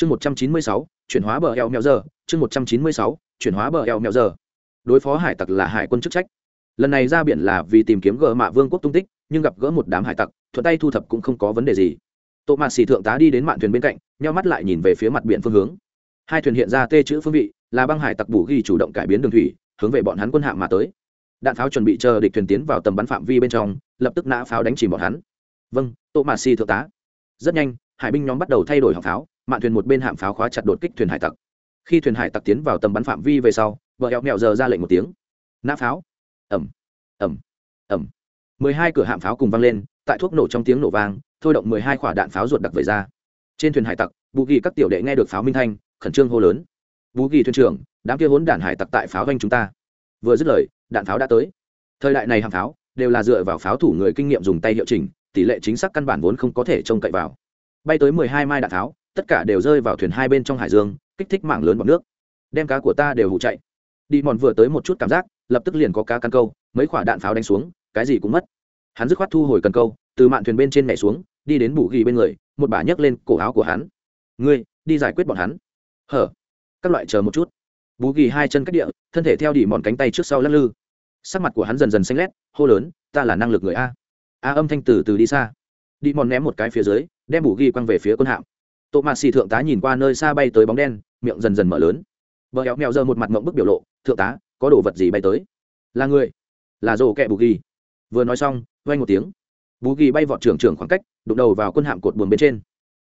chương một trăm chín mươi sáu, chuyển hóa bờ eo mèo giờ. Chương một trăm chín mươi sáu, chuyển hóa bờ eo mèo giờ. Đối phó hải tặc là hải quân chức trách. Lần này ra biển là vì tìm kiếm gờ mạ vương quốc tung tích, nhưng gặp gỡ một đám hải tặc, thuận tay thu thập cũng không có vấn đề gì. Tô mạt xì thượng tá đi đến mạn thuyền bên cạnh nhau mắt lại nhìn về phía mặt biển phương hướng. Hai thuyền hiện ra tê chữ phương vị, là băng hải tặc bù ghi chủ động cải biến đường thủy, hướng về bọn hắn quân hạm mà tới. Đạn pháo chuẩn bị chờ địch thuyền tiến vào tầm bắn phạm vi bên trong, lập tức nã pháo đánh chìm bọn hắn. Vâng tô mạt xì thượng tá. Rất nhanh, hải binh nhóm bắt đầu thay đổi họng pháo mạn thuyền một bên hạm pháo khóa chặt đột kích thuyền hải tặc. Khi thuyền hải tặc tiến vào tầm bắn phạm vi về sau, vợ hẹo mẹo giờ ra lệnh một tiếng. Nã pháo. Ẩm. Ẩm. Ẩm. Mười hai cửa hạm pháo cùng vang lên, tại thuốc nổ trong tiếng nổ vang, thôi động mười hai quả đạn pháo ruột đặc về ra. Trên thuyền hải tặc, bù ghi các tiểu đệ nghe được pháo minh thanh, khẩn trương hô lớn. Bù ghi thuyền trưởng, đám kia hốn đạn hải tặc tại pháo doanh chúng ta. Vừa dứt lời, đạn pháo đã tới. Thời đại này hàng pháo đều là dựa vào pháo thủ người kinh nghiệm dùng tay hiệu chỉnh, tỷ lệ chính xác căn bản vốn không có thể trông cậy vào. Bay tới mười hai mai đạn pháo tất cả đều rơi vào thuyền hai bên trong hải dương, kích thích mạng lớn bọc nước. Đem cá của ta đều hụ chạy. Đi mòn vừa tới một chút cảm giác, lập tức liền có cá căn câu, mấy quả đạn pháo đánh xuống, cái gì cũng mất. Hắn dứt khoát thu hồi cần câu, từ mạn thuyền bên trên nhảy xuống, đi đến bù ghi bên người, một bà nhấc lên cổ áo của hắn. Ngươi, đi giải quyết bọn hắn. Hở. Các loại chờ một chút. Bù ghi hai chân cách địa, thân thể theo đỉ mòn cánh tay trước sau lắc lư. Sắc mặt của hắn dần dần xanh lét, hô lớn, ta là năng lực người a. A âm thanh từ từ đi xa. Đi mòn ném một cái phía dưới, đem bù ghi quăng về phía quân hạm tô mạt xì thượng tá nhìn qua nơi xa bay tới bóng đen, miệng dần dần mở lớn. Vợ éo mèo giờ một mặt mộng bức biểu lộ, thượng tá, có đồ vật gì bay tới? Là người. Là rổ kẹ bù ghi. Vừa nói xong vay một tiếng. Bù ghi bay vọt trưởng trưởng khoảng cách, đụng đầu vào quân hạm cột buồm bên trên.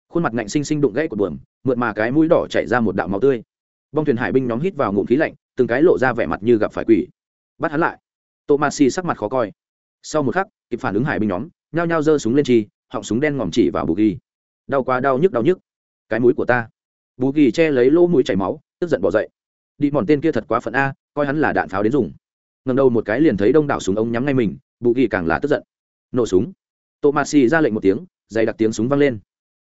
Khuôn mặt ngạnh xinh xinh đụng gãy cột buồm mượn mà cái mũi đỏ chảy ra một đạo máu tươi. Bong thuyền hải binh nhóm hít vào ngụm khí lạnh, từng cái lộ ra vẻ mặt như gặp phải quỷ. Bắt hắn lại. Tô ma si sắc mặt khó coi. Sau một khắc, kịp phản ứng hải binh nhóm, nhao nhao giơ súng lên chi, họng súng đen ngòm chỉ vào bù ghi. Đau quá, đau nhức đau nhức cái mũi của ta. Bù ghi che lấy lỗ mũi chảy máu, tức giận bỏ dậy. Đi mòn tên kia thật quá phận a, coi hắn là đạn pháo đến dùng. Ngầm đầu một cái liền thấy đông đảo súng ống nhắm ngay mình bù ghi càng là tức giận. Nổ súng. Tô ma si ra lệnh một tiếng, dày đặc tiếng súng vang lên.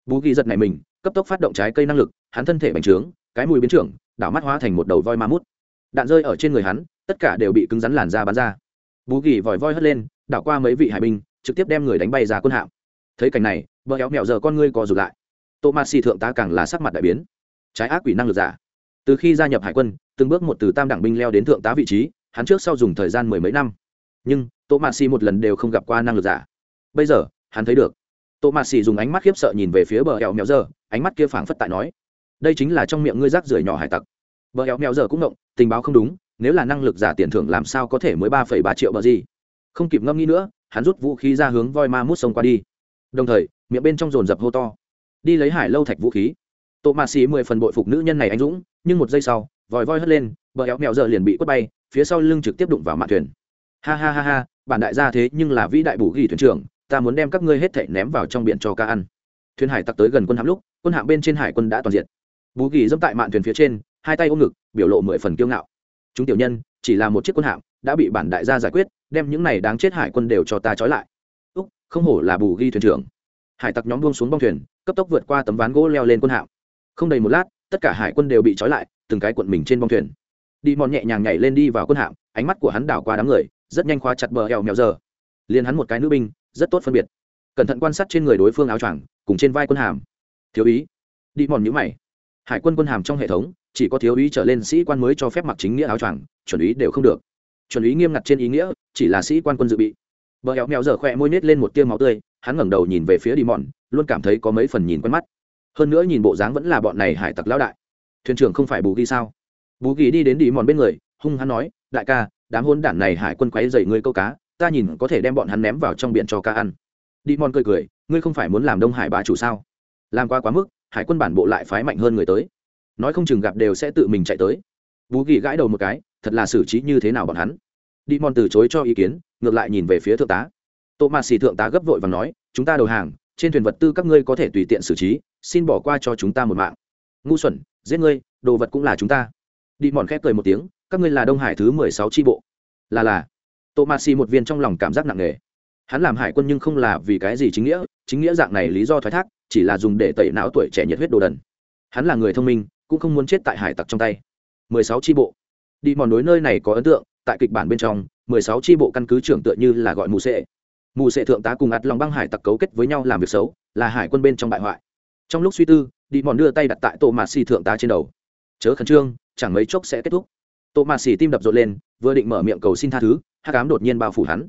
Bù ghi giật này mình, cấp tốc phát động trái cây năng lực, hắn thân thể bành trướng, cái mùi biến trưởng, đảo mắt hóa thành một đầu voi ma mút. Đạn rơi ở trên người hắn, tất cả đều bị cứng rắn làn ra bắn ra. Bú ghi vòi voi hất lên, đảo qua mấy vị hải binh, trực tiếp đem người đánh bay ra quân hạm. Thấy cảnh này vợ éo mẹo giờ con ngươi co rụt lại tô ma xì thượng tá càng là sắc mặt đại biến. Trái ác quỷ năng lực giả. Từ khi gia nhập hải quân, từng bước một từ tam đẳng binh leo đến thượng tá vị trí, hắn trước sau dùng thời gian mười mấy năm. Nhưng, tô ma xì một lần đều không gặp qua năng lực giả. Bây giờ, hắn thấy được. Tô ma xì dùng ánh mắt khiếp sợ nhìn về phía bờ hẹo mèo giờ, ánh mắt kia phảng phất tại nói, đây chính là trong miệng ngươi rác rưởi nhỏ hải tặc. Bờ hẹo mèo giờ cũng động, tình báo không đúng, nếu là năng lực giả tiền thưởng làm sao có thể mới ba phẩy ba triệu bờ gì? Không kịp ngâm nghĩ nữa, hắn rút vũ khí ra hướng voi ma mút sông qua đi. Đồng thời, miệng bên trong dồn dập hô to đi lấy hải lâu thạch vũ khí. Tổ mạ xì mười phần bội phục nữ nhân này anh dũng, nhưng một giây sau, vòi voi hất lên, bờ éo mẹo giờ liền bị quất bay, phía sau lưng trực tiếp đụng vào mạn thuyền. Ha ha ha ha, bản đại gia thế nhưng là vĩ đại bù ghi thuyền trưởng, ta muốn đem các ngươi hết thảy ném vào trong biển cho ca ăn. Thuyền hải tặc tới gần quân hạm lúc, quân hạm bên trên hải quân đã toàn diện bù ghi dẫm tại mạn thuyền phía trên, hai tay ôm ngực, biểu lộ mười phần kiêu ngạo. Chúng tiểu nhân, chỉ là một chiếc quân hạm, đã bị bản đại gia giải quyết, đem những này đáng chết hải quân đều cho ta trói lại. Úc, không hổ là bù ghi thuyền trưởng. Hải tặc nhóm buông xuống bong thuyền cấp tốc vượt qua tấm ván gỗ leo lên quân hạm. Không đầy một lát, tất cả hải quân đều bị trói lại, từng cái cuộn mình trên bong thuyền. Đi mòn nhẹ nhàng nhảy lên đi vào quân hạm, ánh mắt của hắn đảo qua đám người, rất nhanh khóa chặt bờ eo mèo giờ. Liền hắn một cái nữ binh, rất tốt phân biệt. Cẩn thận quan sát trên người đối phương áo choàng, cùng trên vai quân hàm thiếu ý đi mòn nhữ mày. Hải quân quân hàm trong hệ thống, chỉ có thiếu ý trở lên sĩ quan mới cho phép mặc chính nghĩa áo choàng, chuẩn ý đều không được. Chuẩn ý nghiêm ngặt trên ý nghĩa, chỉ là sĩ quan quân dự bị. Bờ eo mèo giờ khỏe môi nết lên một tiêu máu tươi hắn ngẩng đầu nhìn về phía đi mòn, luôn cảm thấy có mấy phần nhìn quen mắt. Hơn nữa nhìn bộ dáng vẫn là bọn này hải tặc lão đại. Thuyền trưởng không phải bù ghi sao? Bù ghi đi đến đi mòn bên người, hung hắn nói, đại ca, đám hôn đản này hải quân quấy dày ngươi câu cá, ta nhìn có thể đem bọn hắn ném vào trong biển cho ca ăn. Đi mòn cười cười, ngươi không phải muốn làm đông hải bá chủ sao? Làm quá quá mức, hải quân bản bộ lại phái mạnh hơn người tới. Nói không chừng gặp đều sẽ tự mình chạy tới. Bú ghi gãi đầu một cái, thật là xử trí như thế nào bọn hắn? Đi mòn từ chối cho ý kiến, ngược lại nhìn về phía thượng tá tô mạt xì thượng tá gấp vội và nói, chúng ta đầu hàng, trên thuyền vật tư các ngươi có thể tùy tiện xử trí, xin bỏ qua cho chúng ta một mạng. Ngu xuẩn, giết ngươi, đồ vật cũng là chúng ta. Đi mòn khép cười một tiếng, các ngươi là đông hải thứ mười sáu tri bộ. Là là. Tô mạt xì một viên trong lòng cảm giác nặng nề. Hắn làm hải quân nhưng không là vì cái gì chính nghĩa chính nghĩa dạng này lý do thoái thác, chỉ là dùng để tẩy não tuổi trẻ nhiệt huyết đồ đần. Hắn là người thông minh, cũng không muốn chết tại hải tặc trong tay. Mười sáu tri bộ. Đi mòn đối nơi này có ấn tượng, tại kịch bản bên trong, mười sáu tri bộ căn cứ trưởng tựa như là gọi mù sệ mù sệ thượng tá cùng ạt lòng băng hải tặc cấu kết với nhau làm việc xấu, là hải quân bên trong bại hoại. Trong lúc suy tư, đi mòn đưa tay đặt tại tô mạt xì thượng tá trên đầu. Chớ khẩn trương, chẳng mấy chốc sẽ kết thúc. Tô mạt xì tim đập rộn lên, vừa định mở miệng cầu xin tha thứ, Hắc Ám đột nhiên bao phủ hắn.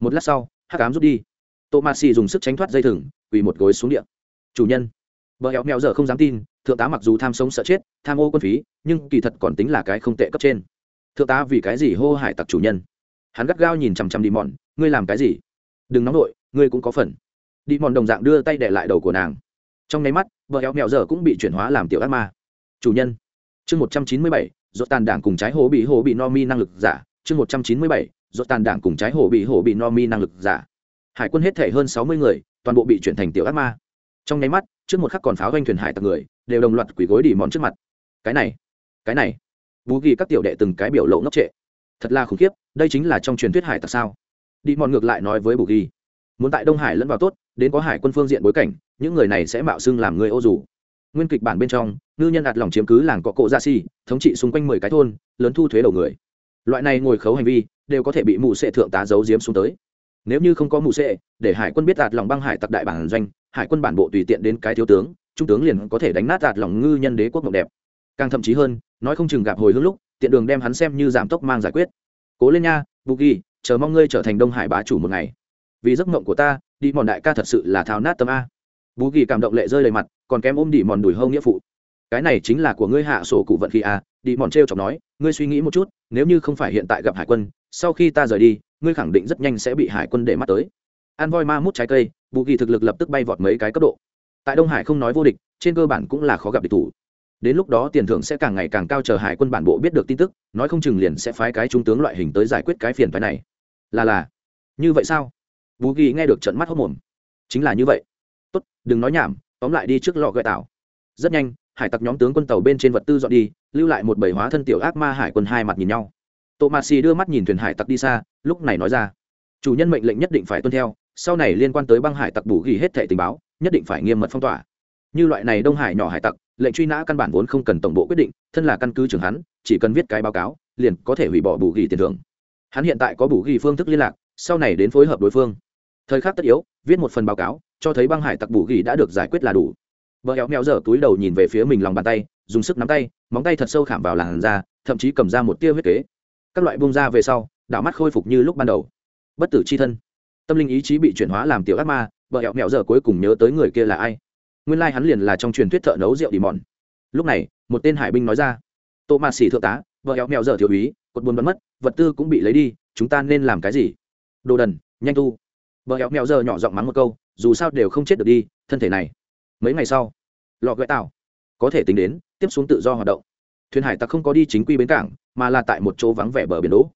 Một lát sau, Hắc Ám rút đi. Tô mạt xì dùng sức tránh thoát dây thừng, quỳ một gối xuống điện chủ nhân. Vợ héo mèo giờ không dám tin, thượng tá mặc dù tham sống sợ chết, tham ô quân phí, nhưng kỳ thật còn tính là cái không tệ cấp trên. Thượng tá vì cái gì hô hải tặc chủ nhân? Hắn gắt gao nhìn chằm chằm đi mòn, ngươi làm cái gì? Đừng nóng nổi ngươi cũng có phần. Đi mòn đồng dạng đưa tay để lại đầu của nàng. Trong nháy mắt, vợ éo mèo giờ cũng bị chuyển hóa làm tiểu ác ma. Chủ nhân. Chương một trăm chín mươi bảy dốt tàn đảng cùng trái hồ bị hồ bị no mi năng lực giả. Chương một trăm chín mươi bảy dốt tàn đảng cùng trái hồ bị hồ bị no mi năng lực giả. Hải quân hết thể hơn sáu mươi người, toàn bộ bị chuyển thành tiểu ác ma. Trong nháy mắt, trước một khắc còn pháo doanh thuyền hải tặc người, đều đồng loạt quỷ gối đỉ mòn trước mặt. Cái này cái này. Bú ghi các tiểu đệ từng cái biểu lộ ngốc trệ. Thật là khủng khiếp, đây chính là trong truyền thuyết hải tặc sao? Đi mòn ngược lại nói với bù ghi, muốn tại đông hải lẫn vào tốt, đến có hải quân phương diện bối cảnh, những người này sẽ mạo xưng làm người ô dù. Nguyên kịch bản bên trong, ngư nhân đặt lòng chiếm cứ làng cọ cộ gia si, thống trị xung quanh mười cái thôn, lớn thu thuế đầu người. Loại này ngồi khấu hành vi, đều có thể bị mụ sệ thượng tá giấu diếm xuống tới. Nếu như không có mụ sệ, để hải quân biết đạt lòng băng hải tặc đại bản doanh, hải quân bản bộ tùy tiện đến cái thiếu tướng, trung tướng liền có thể đánh nát đạt lòng ngư nhân đế quốc mộng đẹp. Càng thậm chí hơn, nói không chừng gặp hồi hương lúc, tiện đường đem hắn xem như giảm tốc mang giải quyết. Cố lên nha, bù ghi chờ mong ngươi trở thành đông hải bá chủ một ngày. Vì giấc mộng của ta, đi mòn đại ca thật sự là thao nát tâm a. Bú ghi cảm động lệ rơi đầy mặt, còn kém ôm đi mòn đùi hâu nghĩa phụ. Cái này chính là của ngươi hạ sổ cụ vận khi a, đi mòn t r e o chọc nói, ngươi suy nghĩ một chút, nếu như không phải hiện tại gặp hải quân, sau khi ta rời đi, ngươi khẳng định rất nhanh sẽ bị hải quân để mắt tới. An voi ma mút trái cây bù ghi thực lực lập tức bay vọt mấy cái cấp độ. Tại đông hải không nói vô địch, trên cơ bản cũng là khó gặp địch thủ. Đến lúc đó tiền thưởng sẽ càng ngày càng cao, chờ hải quân bản bộ biết được tin tức, nói không chừng liền sẽ phái cái trung tướng loại hình tới giải quyết cái phiền phái này là là. Như vậy sao? Bú ghi nghe được trận mắt hốc mồm. Chính là như vậy. Tốt, đừng nói nhảm, tóm lại đi trước lọ gợi tảo. Rất nhanh, hải tặc nhóm tướng quân tàu bên trên vật tư dọn đi, lưu lại một bầy hóa thân tiểu ác ma hải quân hai mặt nhìn nhau. Tô ma xì đưa mắt nhìn thuyền hải tặc đi xa, lúc này nói ra. Chủ nhân mệnh lệnh nhất định phải tuân theo, sau này liên quan tới băng hải tặc bù ghi hết thẻ tình báo, nhất định phải nghiêm mật phong tỏa. Như loại này đông hải nhỏ hải tặc, lệnh truy nã căn bản vốn không cần tổng bộ quyết định, thân là căn cứ trưởng hắn, chỉ cần viết cái báo cáo, liền có thể hủy bỏ bù ghi tiền thưởng hắn hiện tại có bù ghi phương thức liên lạc, sau này đến phối hợp đối phương. Thời khắc tất yếu, viết một phần báo cáo, cho thấy băng hải tặc bù ghi đã được giải quyết là đủ. Vợ héo mèo dở túi đầu nhìn về phía mình lòng bàn tay, dùng sức nắm tay, móng tay thật sâu khảm vào làn da, thậm chí cầm ra một tia huyết kế. Các loại bung ra về sau, đảo mắt khôi phục như lúc ban đầu. Bất tử c h i thân. Tâm linh ý chí bị chuyển hóa làm tiểu ác ma vợ hẹo mẹo giờ cuối cùng nhớ tới người kia là ai. Nguyên lai、like、hắn liền là trong truyền thuyết thợ nấu rượu đi mòn lúc này, một tên hải binh nói ra. Tô mạt xỉ thượng tá vợ hẹo mẹo giờ thiếu úy, cột buồn bắn mất vật tư cũng bị lấy đi, chúng ta nên làm cái gì? Đồ đần, nhanh tu. Vợ hẹo mẹo giờ nhỏ giọng mắng một câu, dù sao đều không chết được đi, thân thể này. Mấy ngày sau, lọ gợi tạo có thể tính đến, tiếp xuống tự do hoạt động. Thuyền hải tặc không có đi chính quy bến cảng, mà là tại một chỗ vắng vẻ bờ biển đỗ.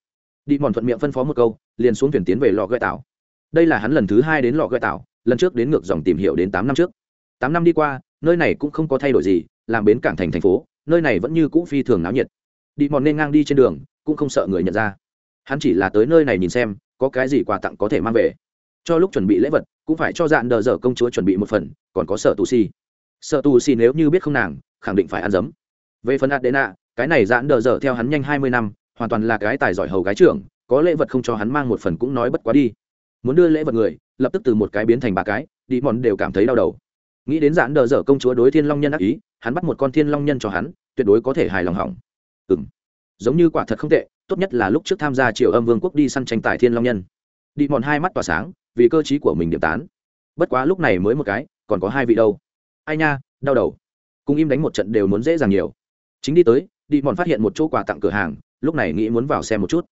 Đi mòn thuận miệng phân phó một câu, liền xuống thuyền tiến về lò gợi tạo đây là hắn lần thứ hai đến lò gợi tạo lần trước đến ngược dòng tìm hiểu đến tám năm trước. Tám năm đi qua, nơi này cũng không có thay đổi gì, làm bến cảng thành thành phố, nơi này vẫn như cũ phi thường náo nhiệt. Đi mòn nên ngang đi trên đường cũng không sợ người nhận ra. Hắn chỉ là tới nơi này nhìn xem, có cái gì quà tặng có thể mang về. Cho lúc chuẩn bị lễ vật, cũng phải cho dạn đờ dở công chúa chuẩn bị một phần, còn có sợ tù si. Sợ tù si nếu như biết không nàng, khẳng định phải ăn dấm. Về phần adena, cái này dạn đờ dở theo hắn nhanh hai mươi năm, hoàn toàn là cái tài giỏi hầu gái trưởng, có lễ vật không cho hắn mang một phần cũng nói bất quá đi. Muốn đưa lễ vật người, lập tức từ một cái biến thành ba cái, đi mòn đều cảm thấy đau đầu. Nghĩ đến dạn đờ dở công chúa đối thiên long nhân ác ý, hắn bắt một con thiên long nhân cho hắn, tuyệt đối có thể hài lòng hỏng. Ừ m giống như quả thật không tệ, tốt nhất là lúc trước tham gia triều âm vương quốc đi săn tranh tài thiên long nhân. Đi mòn hai mắt tỏa sáng, vì cơ t của mình điểm tán. Bất quá lúc này mới một cái, còn có hai vị đâu. Ai nha, đau đầu. Cùng im đánh một trận đều muốn dễ dàng nhiều. Chính đi tới, đi mòn phát hiện một chỗ quà tặng cửa hàng, lúc này nghĩ muốn vào xem một chút.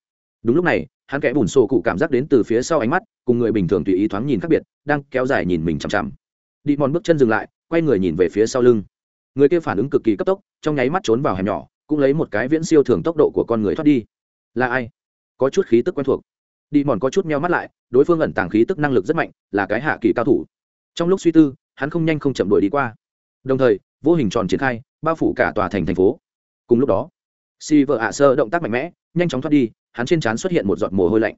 Đúng lúc này, hắn kẽ bùn sổ cụ cảm giác đến từ phía sau ánh mắt, cùng người bình thường tùy ý thoáng nhìn khác biệt, đang kéo dài nhìn mình chằm chằm. Đi mòn bước chân dừng lại, quay người nhìn về phía sau lưng. Người kia phản ứng cực kỳ cấp tốc, trong nháy mắt trốn vào hẻm nhỏ cũng lấy một cái viễn siêu thường tốc độ của con người thoát đi. Là ai? Có chút khí tức quen thuộc. Đi mòn có chút meo mắt lại, đối phương ẩn tàng khí tức năng lực rất mạnh, là cái hạ kỳ cao thủ. Trong lúc suy tư, hắn không nhanh không chậm đuổi đi qua. Đồng thời, vô hình tròn triển khai, bao phủ cả tòa thành thành phố. Cùng lúc đó si vợ ạ sơ động tác mạnh mẽ, nhanh chóng thoát đi, hắn trên trán xuất hiện một giọt mồ hôi lạnh.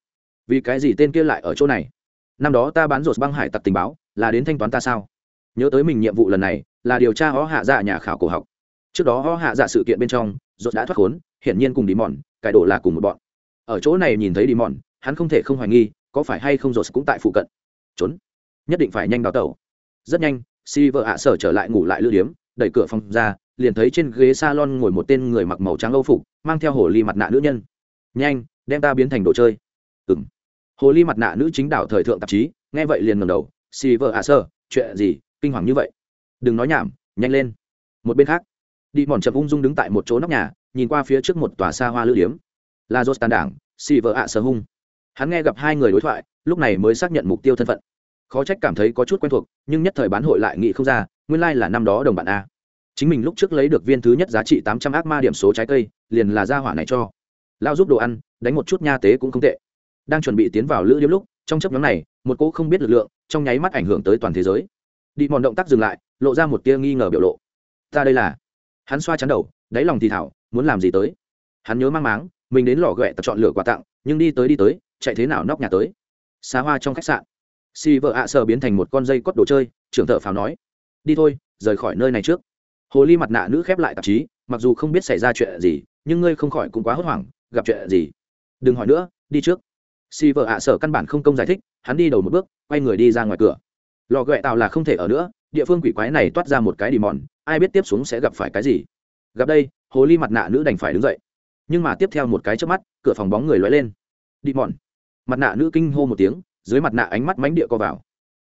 Vì cái gì tên kia lại ở chỗ này? Năm đó ta bán rột băng hải tặc tình báo, là đến thanh toán ta sao? Nhớ tới mình nhiệm vụ lần này, là điều tra ó hạ dạ nhà khảo cổ học trước đó ho hạ dạ sự kiện bên trong dốt đã thoát khốn, hiển nhiên cùng đi mòn cải đồ là cùng một bọn. Ở chỗ này nhìn thấy đi mòn hắn không thể không hoài nghi, có phải hay không rột cũng tại phụ cận. Trốn. Nhất định phải nhanh đào tẩu. Rất nhanh si vợ ạ sở trở lại ngủ lại lưu điếm, đẩy cửa phòng ra, liền thấy trên ghế salon ngồi một tên người mặc màu trắng âu phục, mang theo hồ ly mặt nạ nữ nhân. Nhanh, đem ta biến thành đồ chơi. Ừng hồ ly mặt nạ nữ chính đảo thời thượng tạp chí, nghe vậy liền ngầm đầu. Si vợ ạ sở, chuyện gì? Kinh hoàng như vậy. Đừng nói nhảm, nhanh lên. Một bên khác đi mòn chậm ung dung đứng tại một chỗ nóc nhà, nhìn qua phía trước một tòa xa hoa lữ điếm. Là dốt tàn đảng xì vợ ạ sơ hung. Hắn nghe gặp hai người đối thoại, lúc này mới xác nhận mục tiêu thân phận. Khó trách cảm thấy có chút quen thuộc, nhưng nhất thời bán hội lại nghĩ không ra, nguyên lai、like、là năm đó đồng bạn a. Chính mình lúc trước lấy được viên thứ nhất giá trị tám trăm ác ma điểm số trái cây, liền là ra hỏa này cho. Lao giúp đồ ăn, đánh một chút nha tế cũng không tệ. Đang chuẩn bị tiến vào lữ điếm lúc, trong chấp nhóm này, một cỗ không biết lực lượng, trong nháy mắt ảnh hưởng tới toàn thế giới. Đi mòn động tác dừng lại, lộ ra một tia nghi ngờ biểu lộ. Ta đây là hắn xoa chắn đầu, đáy lòng thì thảo, muốn làm gì tới? Hắn nhớ mang máng, mình đến lò ghẹ tập chọn lựa quà tặng, nhưng đi tới đi tới, chạy thế nào nóc nhà tới? Xa hoa trong khách sạn. Si vợ ạ à sờ biến thành một con dây cót đồ chơi, trưởng thợ phào nói. Đi thôi, rời khỏi nơi này trước. Hồ ly mặt nạ nữ khép lại tạp chí, mặc dù không biết xảy ra chuyện gì, nhưng ngươi không khỏi cũng quá hốt hoảng, gặp chuyện gì? Đừng hỏi nữa, đi trước. Si vợ ạ à sở căn bản không công giải thích, hắn đi đầu một bước, quay người đi ra ngoài cửa. Lò ghẹ tạo là không thể ở nữa, địa phương quỷ quái này toát ra một cái đi mòn ai biết tiếp xuống sẽ gặp phải cái gì. Gặp đây, hồ ly mặt nạ nữ đành phải đứng dậy. Nhưng mà tiếp theo một cái trước mắt, cửa phòng bóng người lóe lên. Đi mòn. Mặt nạ nữ kinh hô một tiếng, dưới mặt nạ ánh mắt mánh địa co vào.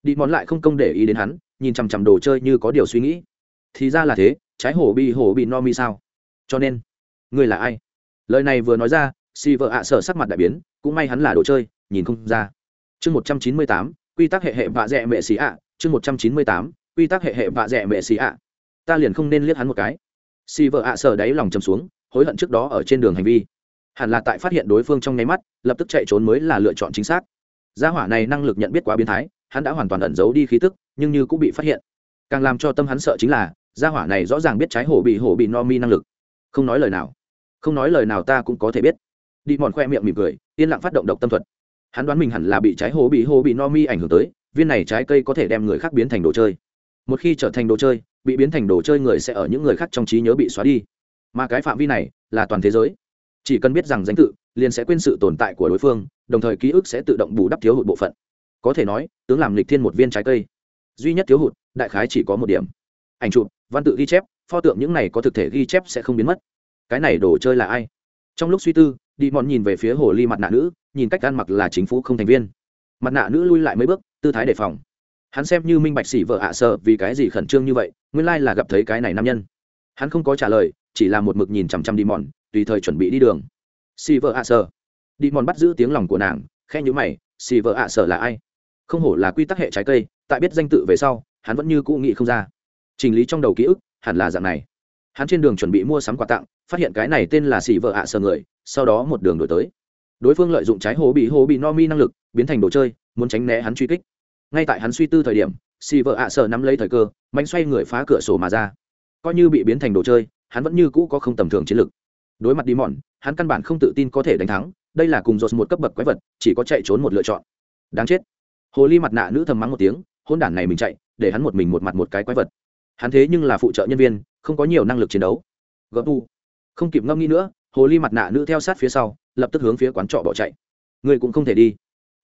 Đi mòn lại không công để ý đến hắn, nhìn chằm chằm đồ chơi như có điều suy nghĩ. Thì ra là thế, trái hổ bị hổ bị no mi sao? Cho nên ngươi là ai? Lời này vừa nói ra, si vợ ạ sợ sắc mặt đại biến, cũng may hắn là đồ chơi, nhìn không ra. Chương một trăm chín mươi tám, quy tắc hệ hệ vạ dẹ mệ xì ạ. Chương một trăm chín mươi tám, quy tắc hệ hệ vạ dẹ mệ xì ạ ta liền không nên liếc hắn một cái. Si vợ ạ sợ đáy lòng chầm xuống, hối hận trước đó ở trên đường hành vi. Hẳn là tại phát hiện đối phương trong nháy mắt, lập tức chạy trốn mới là lựa chọn chính xác. Gia hỏa này năng lực nhận biết quá biến thái, hắn đã hoàn toàn ẩn giấu đi khí tức, nhưng như cũng bị phát hiện. Càng làm cho tâm hắn sợ chính là, gia hỏa này rõ ràng biết trái hổ bị hổ bị no mi năng lực. Không nói lời nào. Không nói lời nào ta cũng có thể biết. Đi mòn khoe miệng mỉm cười, yên lặng phát động độc tâm thuật. Hắn đoán mình hẳn là bị trái hổ bị hổ bị no mi ảnh hưởng tới, viên này trái cây có thể đem người khác biến thành đồ chơi một khi trở thành đồ chơi, bị biến thành đồ chơi người sẽ ở những người khác trong trí nhớ bị xóa đi. Mà cái phạm vi này là toàn thế giới. Chỉ cần biết rằng danh tự, liền sẽ quên sự tồn tại của đối phương, đồng thời ký ức sẽ tự động bù đắp thiếu hụt bộ phận. Có thể nói, tướng làm lịch thiên một viên trái cây. Duy nhất thiếu hụt, đại khái chỉ có một điểm. Ảnh chụp, văn tự ghi chép, pho tượng những này có thực thể ghi chép sẽ không biến mất. Cái này đồ chơi là ai? Trong lúc suy tư đi mòn nhìn về phía hồ ly mặt nạ nữ, nhìn cách ăn mặc là chính phủ không thành viên. Mặt nạ nữ lui lại mấy bước, tư thái đề phòng hắn xem như minh bạch xỉ vợ ạ sợ vì cái gì khẩn trương như vậy, nguyên lai là gặp thấy cái này nam nhân. Hắn không có trả lời, chỉ là một mực nhìn chằm chằm đi mòn tùy thời chuẩn bị đi đường. Xỉ vợ ạ sợ. Đi mòn bắt giữ tiếng lòng của nàng khe nhữ mày xỉ vợ ạ sợ là ai? Không hổ là quy tắc hệ trái cây, tại biết danh tự về sau, hắn vẫn như cũ nghĩ không ra. Chỉnh lý trong đầu ký ức, hẳn là dạng này. Hắn trên đường chuẩn bị mua sắm quà tặng, phát hiện cái này tên là xỉ vợ ạ sợ người, sau đó một đường đổi tới. Đối phương lợi dụng trái hồ bị hồ bị no mi năng lực, biến thành đồ chơi, muốn tránh né hắn truy kích ngay tại hắn suy tư thời điểm, xì vợ ạ sợ nắm lấy thời cơ, mạnh xoay người phá cửa sổ mà ra. Coi như bị biến thành đồ chơi, hắn vẫn như cũ có không tầm thường chiến lực. Đối mặt đi mòn hắn căn bản không tự tin có thể đánh thắng, đây là cùng dột một cấp bậc quái vật, chỉ có chạy trốn một lựa chọn. Đáng chết. Hồ ly mặt nạ nữ thầm mắng một tiếng hôn đản này mình chạy, để hắn một mình một mặt một cái quái vật. Hắn thế nhưng là phụ trợ nhân viên, không có nhiều năng lực chiến đấu. Gấp tu không kịp ngâm nghĩ nữa, hồ ly mặt nạ nữ theo sát phía sau, lập tức hướng phía quán trọ bỏ chạy. Người cũng không thể đi.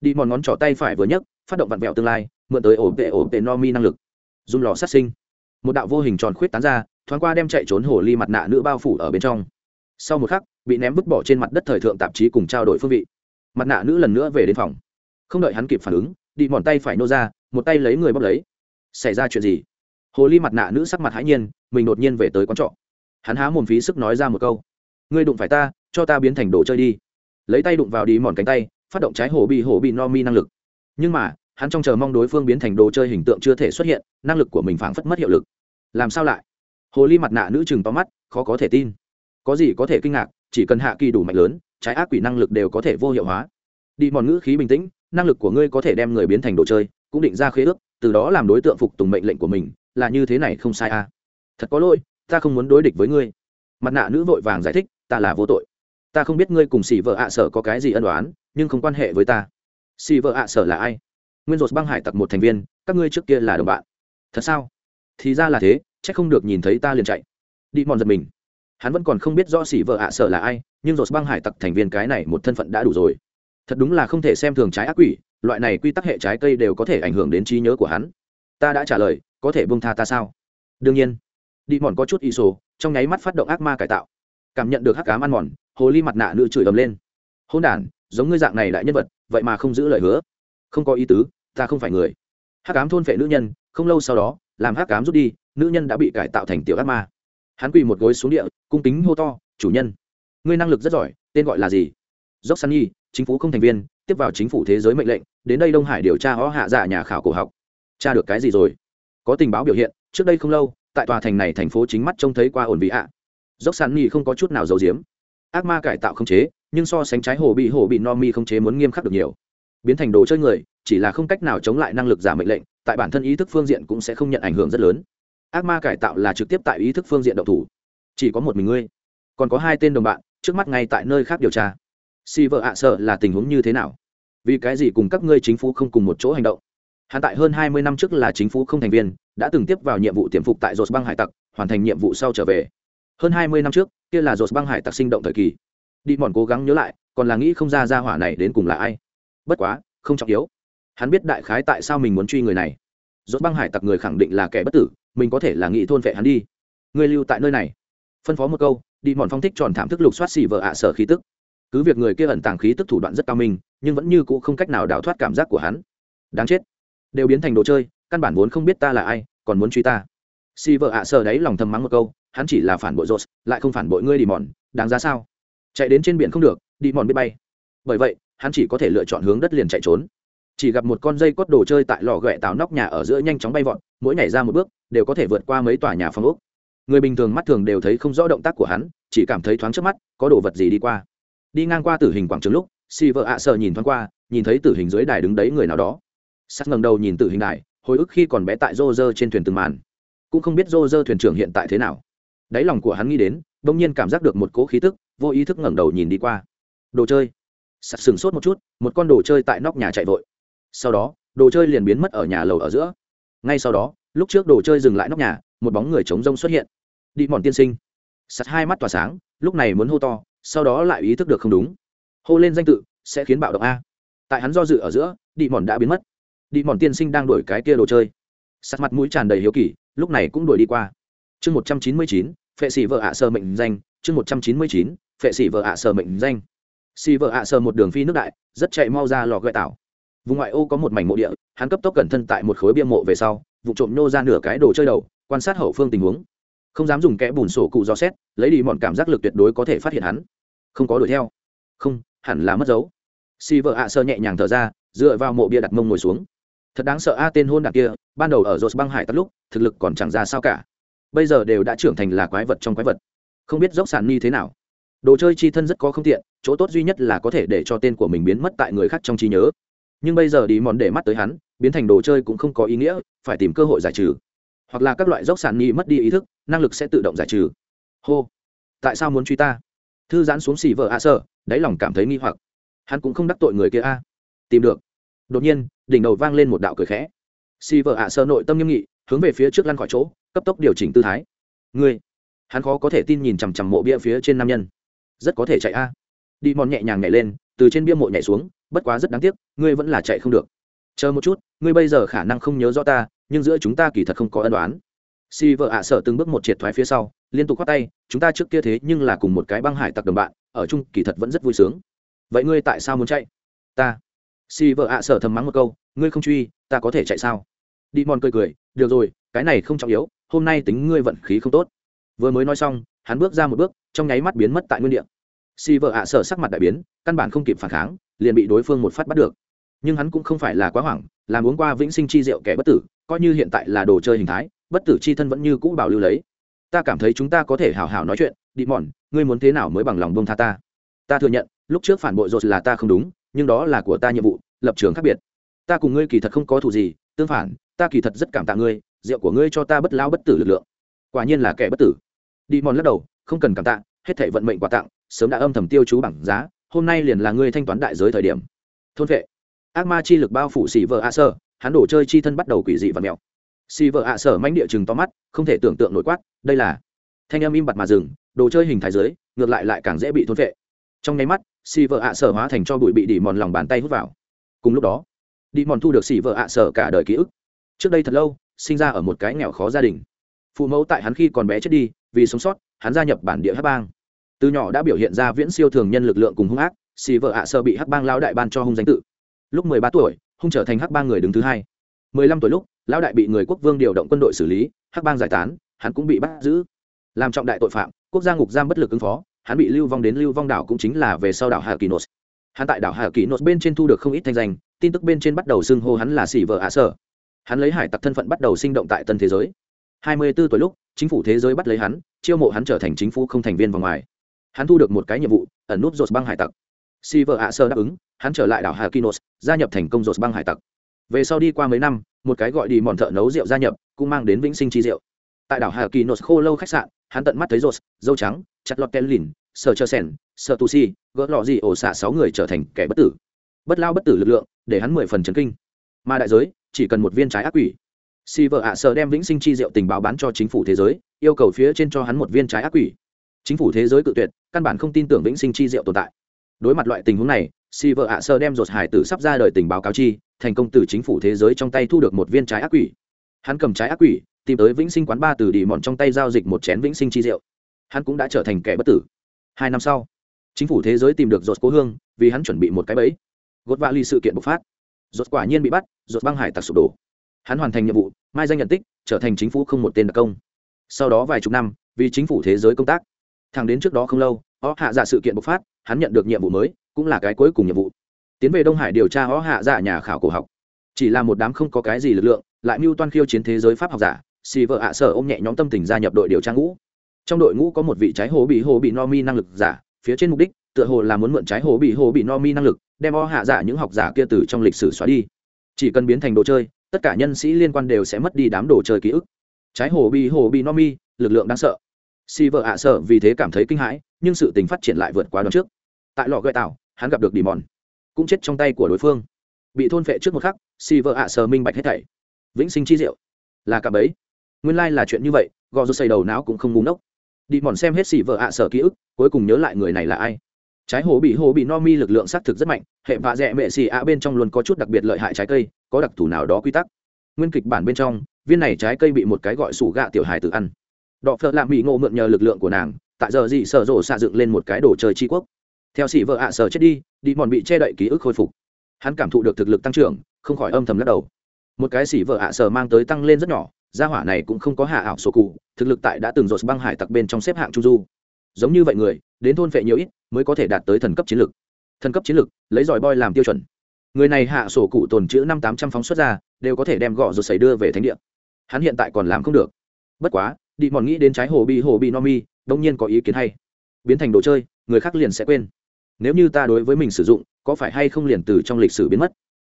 Đi mòn ngón trỏ tay phải vừa nhấc phát động vặn vẹo tương lai, mượn tới ổ vệ ổ vệ no mi năng lực. Dùng lò sát sinh. Một đạo vô hình tròn khuyết tán ra, thoáng qua đem chạy trốn hồ ly mặt nạ nữ bao phủ ở bên trong. Sau một khắc, bị ném vứt bỏ trên mặt đất thời thượng tạp chí cùng trao đổi phương vị. Mặt nạ nữ lần nữa về đến phòng. Không đợi hắn kịp phản ứng, đi mòn tay phải nô ra, một tay lấy người bóc lấy. Xảy ra chuyện gì? Hồ ly mặt nạ nữ sắc mặt hãi nhiên, mình đột nhiên về tới quán trọ. Hắn há mồm phí sức nói ra một câu. Ngươi đụng phải ta, cho ta biến thành đồ chơi đi. Lấy tay đụng vào đi mòn cánh tay, phát động trái hồ bị hồ bị no mi năng lực nhưng mà, hắn trong chờ mong đối phương biến thành đồ chơi hình tượng chưa thể xuất hiện, năng lực của mình phảng phất mất hiệu lực. Làm sao lại? Hồ ly mặt nạ nữ chừng to mắt, khó có thể tin. Có gì có thể kinh ngạc, chỉ cần hạ kỳ đủ mạnh lớn, trái ác quỷ năng lực đều có thể vô hiệu hóa. Đi mòn ngữ khí bình tĩnh, năng lực của ngươi có thể đem người biến thành đồ chơi, cũng định ra khế ước, từ đó làm đối tượng phục tùng mệnh lệnh của mình, là như thế này không sai à? Thật có lỗi, ta không muốn đối địch với ngươi. Mặt nạ nữ vội vàng giải thích, ta là vô tội. Ta không biết ngươi cùng xỉ vợ ạ sở có cái gì ân đoán nhưng không quan hệ với ta xì vợ ạ sở là ai? Nguyên rột băng hải tặc một thành viên, các ngươi trước kia là đồng bạn. Thật sao? Thì ra là thế c h ắ c không được nhìn thấy ta liền chạy. Đi mòn giật mình. Hắn vẫn còn không biết rõ xỉ vợ ạ sở là ai, nhưng rột băng hải tặc thành viên cái này một thân phận đã đủ rồi. Thật đúng là không thể xem thường trái ác quỷ, loại này quy tắc hệ trái cây đều có thể ảnh hưởng đến trí nhớ của hắn. Ta đã trả lời, có thể bông tha ta sao? Đương nhiên. Đi mòn có chút ý sổ, trong nháy mắt phát động ác ma cải tạo. Cảm nhận được hắc cám ăn mòn, hồ ly mặt nạ nữ chửi ầm lên. Hôn đản, giống ngươi dạng này đại nhân vật vậy mà không giữ lời hứa. Không có ý tứ, ta không phải người. Hắc cám thôn phệ nữ nhân, không lâu sau đó, làm hắc cám rút đi, nữ nhân đã bị cải tạo thành tiểu ác ma. Hắn quỳ một gối xuống địa, cung kính hô to, chủ nhân, ngươi năng lực rất giỏi, tên gọi là gì? Dốc sunny chính phủ không thành viên, tiếp vào chính phủ thế giới mệnh lệnh, đến đây đông hải điều tra họ hạ giả nhà khảo cổ học. Tra được cái gì rồi? Có tình báo biểu hiện, trước đây không lâu, tại tòa thành này thành phố chính mắt trông thấy qua ổn vị ạ. Dốc sunny không có chút nào giấu giếm. Ác ma cải tạo không chế nhưng so sánh trái hồ bị hồ bị no mi không chế muốn nghiêm khắc được nhiều. Biến thành đồ chơi người, chỉ là không cách nào chống lại năng lực giả mệnh lệnh, tại bản thân ý thức phương diện cũng sẽ không nhận ảnh hưởng rất lớn. Ác ma cải tạo là trực tiếp tại ý thức phương diện độc thủ. Chỉ có một mình ngươi. Còn có hai tên đồng bạn, trước mắt ngay tại nơi khác điều tra. Si vợ ạ sợ là tình huống như thế nào? Vì cái gì cùng các ngươi chính phủ không cùng một chỗ hành động? Hắn tại hơn hai mươi năm trước là chính phủ không thành viên, đã từng tiếp vào nhiệm vụ tiềm phục tại dột băng hải tặc, hoàn thành nhiệm vụ sau trở về. Hơn hai mươi năm trước, kia là dột băng hải tặc sinh động thời kỳ đi mòn cố gắng nhớ lại, còn là nghĩ không ra ra hỏa này đến cùng là ai. Bất quá, không trọng yếu. Hắn biết đại khái tại sao mình muốn truy người này. Dốt băng hải tặc người khẳng định là kẻ bất tử, mình có thể là nghĩ thôn vệ hắn đi. Người lưu tại nơi này. Phân phó một câu, đi mòn phong thích tròn thảm thức lục soát xì vợ ạ sở khí tức. Cứ việc người kia ẩn tàng khí tức thủ đoạn rất cao minh, nhưng vẫn như cũ không cách nào đào thoát cảm giác của hắn. Đáng chết. Đều biến thành đồ chơi, căn bản vốn không biết ta là ai, còn muốn truy ta. Xì vợ ạ sở đấy lòng thầm mắng một câu, hắn chỉ là phản bội rột lại không phản bội ngươi đi mòn, đáng ra sao? Chạy đến trên biển không được, đi mòn biết bay. Bởi vậy, hắn chỉ có thể lựa chọn hướng đất liền chạy trốn. Chỉ gặp một con dây cốt đồ chơi tại lò ghẹ tạo nóc nhà ở giữa nhanh chóng bay vọt, mỗi nhảy ra một bước, đều có thể vượt qua mấy tòa nhà phong ốc. Người bình thường mắt thường đều thấy không rõ động tác của hắn, chỉ cảm thấy thoáng trước mắt, có đồ vật gì đi qua. Đi ngang qua tử hình quảng trường lúc si vợ ạ sợ nhìn thoáng qua, nhìn thấy tử hình dưới đài đứng đấy người nào đó. Sắt ngẩng đầu nhìn tử hình đài, hồi ức khi còn bé tại rô rơ trên thuyền từng màn. Cũng không biết rô rơ thuyền trưởng hiện tại thế nào. Đáy lòng của hắn nghĩ đến bỗng nhiên cảm giác được một cỗ khí tức, vô ý thức ngẩng đầu nhìn đi qua. Đồ chơi. Sắt sừng sốt một chút, một con đồ chơi tại nóc nhà chạy vội. Sau đó, đồ chơi liền biến mất ở nhà lầu ở giữa. Ngay sau đó, lúc trước đồ chơi dừng lại nóc nhà, một bóng người chống rông xuất hiện. Đi mòn tiên sinh. Sắt hai mắt tỏa sáng, lúc này muốn hô to, sau đó lại ý thức được không đúng. Hô lên danh tự, sẽ khiến bạo động a. Tại hắn do dự ở giữa, đi mòn đã biến mất. Đi mòn tiên sinh đang đuổi cái kia đồ chơi. Sắt mặt mũi tràn đầy hiếu kỳ, lúc này cũng đuổi đi qua. Chương một trăm chín mươi chín phệ sĩ vợ ạ sơ mệnh danh, chương một trăm chín mươi chín, phệ sĩ vợ ạ sơ mệnh danh. Xì vợ ạ sơ một đường phi nước đại, rất chạy mau ra lò gợi tảo. Vùng ngoại ô có một mảnh mộ địa, hắn cấp tốc cẩn thân tại một khối bia mộ về sau, vụ trộm nô ra nửa cái đồ chơi đầu, quan sát hậu phương tình huống. Không dám dùng kẽ bùn sổ cụ do xét, lấy đi mọn cảm giác lực tuyệt đối có thể phát hiện hắn. Không có đuổi theo. Không, hẳn là mất dấu. Xì vợ ạ sơ nhẹ nhàng thở ra, dựa vào mộ bia đặt mông ngồi xuống. Thật đáng sợ a tên hôn đặc kia, ban đầu ở rột băng hải tắt lúc, thực lực còn chẳng ra sao cả bây giờ đều đã trưởng thành là quái vật trong quái vật. Không biết dốc sàn ni thế nào. Đồ chơi chi thân rất có không tiện, chỗ tốt duy nhất là có thể để cho tên của mình biến mất tại người khác trong trí nhớ. Nhưng bây giờ đi mòn để mắt tới hắn, biến thành đồ chơi cũng không có ý nghĩa, phải tìm cơ hội giải trừ. Hoặc là các loại dốc sàn ni mất đi ý thức, năng lực sẽ tự động giải trừ. Hô, tại sao muốn truy ta? Thư giãn xuống xì vợ a à sợ, đáy lòng cảm thấy nghi hoặc. Hắn cũng không đắc tội người kia a. Tìm được. Đột nhiên, đỉnh đầu vang lên một đạo cười khẽ. Xì vợ a à sợ nội tâm nghiêm nghị, hướng về phía trước lăn khỏi chỗ cấp tốc điều chỉnh tư thái. Ngươi, hắn khó có thể tin nhìn chằm chằm mộ bia phía trên nam nhân. Rất có thể chạy a. Đi mòn nhẹ nhàng nhảy lên, từ trên bia mộ nhảy xuống, bất quá rất đáng tiếc, ngươi vẫn là chạy không được. Chờ một chút, ngươi bây giờ khả năng không nhớ rõ ta, nhưng giữa chúng ta kỳ thật không có ân đoán si vợ ạ sợ từng bước một triệt thoái phía sau, liên tục khoát tay, chúng ta trước kia thế nhưng là cùng một cái băng hải tặc đồng bạn, ở chung kỳ thật vẫn rất vui sướng. Vậy ngươi tại sao muốn chạy? Ta. Si vợ ạ sợ thầm mắng một câu, ngươi không truy, ta có thể chạy sao? Đi mòn cười cười, được rồi, cái này không trọng yếu hôm nay tính ngươi vận khí không tốt. Vừa mới nói xong, hắn bước ra một bước, trong nháy mắt biến mất tại nguyên địa. Si vợ ạ sợ sắc mặt đại biến, căn bản không kịp phản kháng, liền bị đối phương một phát bắt được. Nhưng hắn cũng không phải là quá hoảng, làm uống qua vĩnh sinh chi rượu kẻ bất tử, coi như hiện tại là đồ chơi hình thái, bất tử chi thân vẫn như cũ bảo lưu lấy. Ta cảm thấy chúng ta có thể hào hào nói chuyện, đi mòn, ngươi muốn thế nào mới bằng lòng bông tha ta? Ta thừa nhận, lúc trước phản bội rột là ta không đúng, nhưng đó là của ta nhiệm vụ, lập trường khác biệt. Ta cùng ngươi kỳ thật không có thù gì, tương phản, ta kỳ thật rất cảm tạ ngươi rượu của ngươi cho ta bất lao bất tử lực lượng. Quả nhiên là kẻ bất tử. Đi mòn lắc đầu, không cần cảm tạ, hết thể vận mệnh quà tặng, sớm đã âm thầm tiêu chú bằng giá, hôm nay liền là ngươi thanh toán đại giới thời điểm. Thôn vệ. Ác ma chi lực bao phủ xỉ vợ ạ sơ, hắn đổ chơi chi thân bắt đầu quỷ dị và mèo. Xỉ vợ ạ sở manh địa chừng to mắt, không thể tưởng tượng nổi quát, đây là thanh âm im bặt mà dừng, đồ chơi hình thái giới ngược lại lại càng dễ bị thôn vệ. Trong nháy mắt xỉ vợ ạ sở hóa thành cho bụi bị đỉ mòn lòng bàn tay hút vào. Cùng lúc đó, đi mòn thu được xỉ vợ ạ sở cả đời ký ức. Trước đây thật lâu sinh ra ở một cái nghèo khó gia đình. Phụ mẫu tại hắn khi còn bé chết đi, vì sống sót, hắn gia nhập bản địa hắc bang. Từ nhỏ đã biểu hiện ra viễn siêu thường nhân lực lượng cùng hung ác, xì vợ ạ sơ bị hắc bang lão đại ban cho hung danh tự. Lúc mười ba tuổi, hung trở thành hắc bang người đứng thứ hai. Mười lăm tuổi lúc, lão đại bị người quốc vương điều động quân đội xử lý, hắc bang giải tán, hắn cũng bị bắt giữ. Làm trọng đại tội phạm, quốc gia ngục giam bất lực ứng phó, hắn bị lưu vong đến lưu vong đảo cũng chính là về sau đảo hà kỳ nốt hắn tại đảo hà kỳ nốt bên trên thu được không ít thanh danh, tin tức bên trên bắt đầu xưng hô hắn là xì vợ ạ sở hắn lấy hải tặc thân phận bắt đầu sinh động tại tân thế giới. Hai mươi 24 tuổi lúc, chính phủ thế giới bắt lấy hắn, chiêu mộ hắn trở thành chính phủ không thành viên vòng ngoài. Hắn thu được một cái nhiệm vụ, ẩn nút rột băng hải tặc. Si vợ ạ sơ đáp ứng, hắn trở lại đảo hà kinos gia nhập thành công rột băng hải tặc. Về sau đi qua mấy năm, một cái gọi đi mòn thợ nấu rượu gia nhập, cũng mang đến vĩnh sinh chi rượu. Tại đảo hà kinos khô lâu khách sạn, hắn tận mắt thấy rột, dâu trắng, chặt lọt ken lìn, sờ chơ sen sờ tu si, gỡ lọ gì ổ xạ sáu người trở thành kẻ bất tử. Bất lao bất tử lực lượng, để hắn mười phần chấn kinh. Mà đại giới chỉ cần một viên trái ác quỷ. Si vợ ạ sợ đem vĩnh sinh chi rượu tình báo bán cho chính phủ thế giới, yêu cầu phía trên cho hắn một viên trái ác quỷ. Chính phủ thế giới cự tuyệt, căn bản không tin tưởng vĩnh sinh chi diệu tồn tại. Đối mặt loại tình huống này, si vợ ạ sơ đem ruột hải tử sắp ra đời tình báo cáo chi, thành công từ chính phủ thế giới trong tay thu được một viên trái ác quỷ. Hắn cầm trái ác quỷ, tìm tới vĩnh sinh quán ba từ đi mòn trong tay giao dịch một chén vĩnh sinh chi rượu hắn cũng đã trở thành kẻ bất tử. Hai năm sau, chính phủ thế giới tìm được rột cố hương, vì hắn chuẩn bị một cái bẫy. Gột vạ ly sự kiện bộc phát. Rốt quả nhiên bị bắt, Rốt băng hải tặc sụp đổ. Hắn hoàn thành nhiệm vụ, mai danh nhận tích, trở thành chính phủ không một tên đặc công. Sau đó vài chục năm, vì chính phủ thế giới công tác. Thẳng đến trước đó không lâu ó hạ dạ sự kiện bộc phát, hắn nhận được nhiệm vụ mới, cũng là cái cuối cùng nhiệm vụ. Tiến về đông hải điều tra ó hạ dạ nhà khảo cổ học. Chỉ là một đám không có cái gì lực lượng, lại mưu toan khiêu chiến thế giới pháp học giả, xì vợ ạ sở ôm nhẹ nhóm tâm tình gia nhập đội điều tra ngũ. Trong đội ngũ có một vị trái hồ bị hồ bị no mi năng lực giả, phía trên mục đích tựa hồ là muốn mượn trái hồ bị hồ bị no mi năng lực, đem o hạ giả những học giả kia từ trong lịch sử xóa đi. Chỉ cần biến thành đồ chơi, tất cả nhân sĩ liên quan đều sẽ mất đi đám đồ chơi ký ức. Trái hồ bị hồ bị no mi, lực lượng đáng sợ. Si vợ ạ sợ vì thế cảm thấy kinh hãi, nhưng sự tình phát triển lại vượt quá đón trước. Tại lò gợi tảo hắn gặp được đi mòn cũng chết trong tay của đối phương. Bị thôn phệ trước một khắc, si vợ ạ sợ minh bạch hết thảy. Vĩnh sinh chi diệu. Là cả bấy. Nguyên lai là chuyện như vậy gò rô xây đầu não cũng không ngúng ốc đi mòn xem hết xì vợ ạ sợ ký ức, cuối cùng nhớ lại người này là ai trái hổ bị hổ bị no mi lực lượng xác thực rất mạnh, hệ vạ dẹ mệ xì ạ bên trong luôn có chút đặc biệt lợi hại trái cây, có đặc thù nào đó quy tắc. Nguyên kịch bản bên trong, viên này trái cây bị một cái gọi sủ gạ tiểu hài tự ăn. Đọ phợ lạ mỹ ngộ mượn nhờ lực lượng của nàng, tại giờ dị sở rộ xạ dựng lên một cái đồ chơi tri quốc. Theo sĩ vợ ạ sở chết đi đi mòn bị che đậy ký ức khôi phục. Hắn cảm thụ được thực lực tăng trưởng, không khỏi âm thầm lắc đầu. Một cái sĩ vợ ạ sở mang tới tăng lên rất nhỏ, gia hỏa này cũng không có hạ ảo sổ cụ, thực lực tại đã từng rột băng hải tặc bên trong xếp hạng trung du. Giống như vậy người, đến thôn phệ nhiều ít mới có thể đạt tới thần cấp chiến lực thần cấp chiến lực lấy giỏi boy làm tiêu chuẩn. Người này hạ sổ cụ tồn chữ năm tám trăm phóng xuất ra, đều có thể đem gọ rồi xảy đưa về thánh địa. Hắn hiện tại còn làm không được. Bất quá đi mòn nghĩ đến trái hồ bị hồ bị no mi đông nhiên có ý kiến hay. Biến thành đồ chơi, người khác liền sẽ quên. Nếu như ta đối với mình sử dụng, có phải hay không liền từ trong lịch sử biến mất?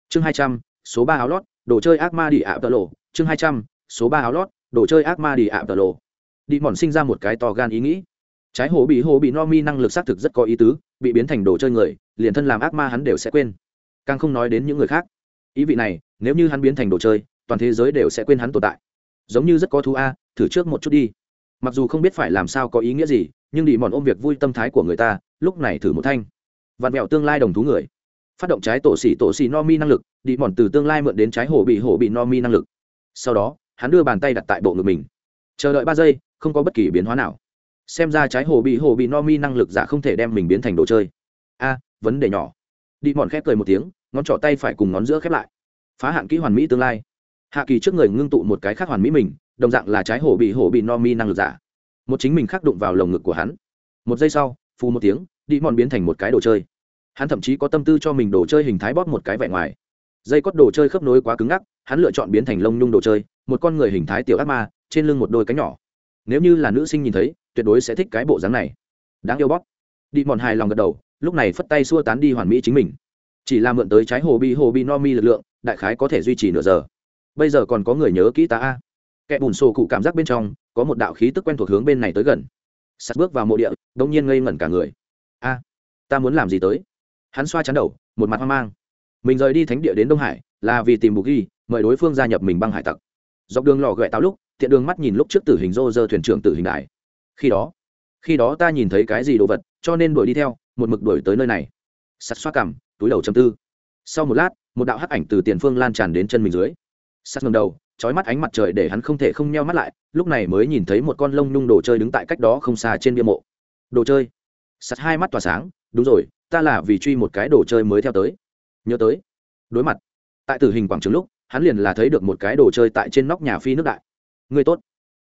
Chương hai trăm, số ba áo lót, đồ chơi ác ma đi ạ tờ lộ. Chương hai trăm, số ba áo lót, đồ chơi ác ma đi ạ tờ lộ. Đi mòn sinh ra một cái to gan ý nghĩ trái hổ bị hổ bị no mi năng lực xác thực rất có ý tứ, bị biến thành đồ chơi người, liền thân làm ác ma hắn đều sẽ quên. Càng không nói đến những người khác. Ý vị này, nếu như hắn biến thành đồ chơi, toàn thế giới đều sẽ quên hắn tồn tại. Giống như rất có thú a, thử trước một chút đi. Mặc dù không biết phải làm sao có ý nghĩa gì, nhưng đi mòn ôm việc vui tâm thái của người ta, lúc này thử một thanh. Vạn mẹo tương lai đồng thú người. Phát động trái tổ xỉ tổ xỉ no mi năng lực, đi mòn từ tương lai mượn đến trái hổ bị hổ bị no mi năng lực. Sau đó, hắn đưa bàn tay đặt tại bộ ngực mình. Chờ đợi ba giây, không có bất kỳ biến hóa nào xem ra trái hồ bị hồ bị no mi năng lực giả không thể đem mình biến thành đồ chơi. A, vấn đề nhỏ. Đi mòn khép cười một tiếng, ngón trỏ tay phải cùng ngón giữa khép lại. Phá hạn kỹ hoàn mỹ tương lai. Hạ kỳ trước người ngưng tụ một cái khác hoàn mỹ mình, đồng dạng là trái hổ bị hổ bị no mi năng lực giả. Một chính mình khắc đụng vào lồng ngực của hắn. Một giây sau, phù một tiếng, đi mòn biến thành một cái đồ chơi. Hắn thậm chí có tâm tư cho mình đồ chơi hình thái bóp một cái vẻ ngoài. Dây cót đồ chơi khớp nối quá cứng ngắc, hắn lựa chọn biến thành lông nhung đồ chơi, một con người hình thái tiểu ác ma, trên lưng một đôi cánh nhỏ. Nếu như là nữ sinh nhìn thấy tuyệt đối sẽ thích cái bộ dáng này. Đáng yêu bóp. Đi mòn hài lòng gật đầu, lúc này phất tay xua tán đi hoàn mỹ chính mình. Chỉ là mượn tới trái hồ bi hồ bi no mi lực lượng, đại khái có thể duy trì nửa giờ. Bây giờ còn có người nhớ kỹ ta a. Kẻ bùn sổ cụ cảm giác bên trong, có một đạo khí tức quen thuộc hướng bên này tới gần. Sắt bước vào mộ địa đông nhiên ngây ngẩn cả người. A, ta muốn làm gì tới? Hắn xoa chắn đầu, một mặt hoang mang. Mình rời đi thánh địa đến đông hải, là vì tìm bục ghi, mời đối phương gia nhập mình băng hải tặc. Dọc đường lò ghẹ táo lúc tiện đường mắt nhìn lúc trước tử hình rô rơ thuyền trưởng tử hình đại khi đó khi đó ta nhìn thấy cái gì đồ vật, cho nên đuổi đi theo, một mực đuổi tới nơi này. Sắt xoa cằm, túi đầu châm tư. Sau một lát, một đạo hắc ảnh từ tiền phương lan tràn đến chân mình dưới. Sắt ngầm đầu trói mắt ánh mặt trời để hắn không thể không nheo mắt lại, lúc này mới nhìn thấy một con lông nhung đồ chơi đứng tại cách đó không xa trên bia mộ. Đồ chơi? Sắt hai mắt tỏa sáng, đúng rồi, ta là vì truy một cái đồ chơi mới theo tới. Nhớ tới. Đối mặt. Tại tử hình quảng trường lúc, hắn liền là thấy được một cái đồ chơi tại trên nóc nhà phi nước đại. Người tốt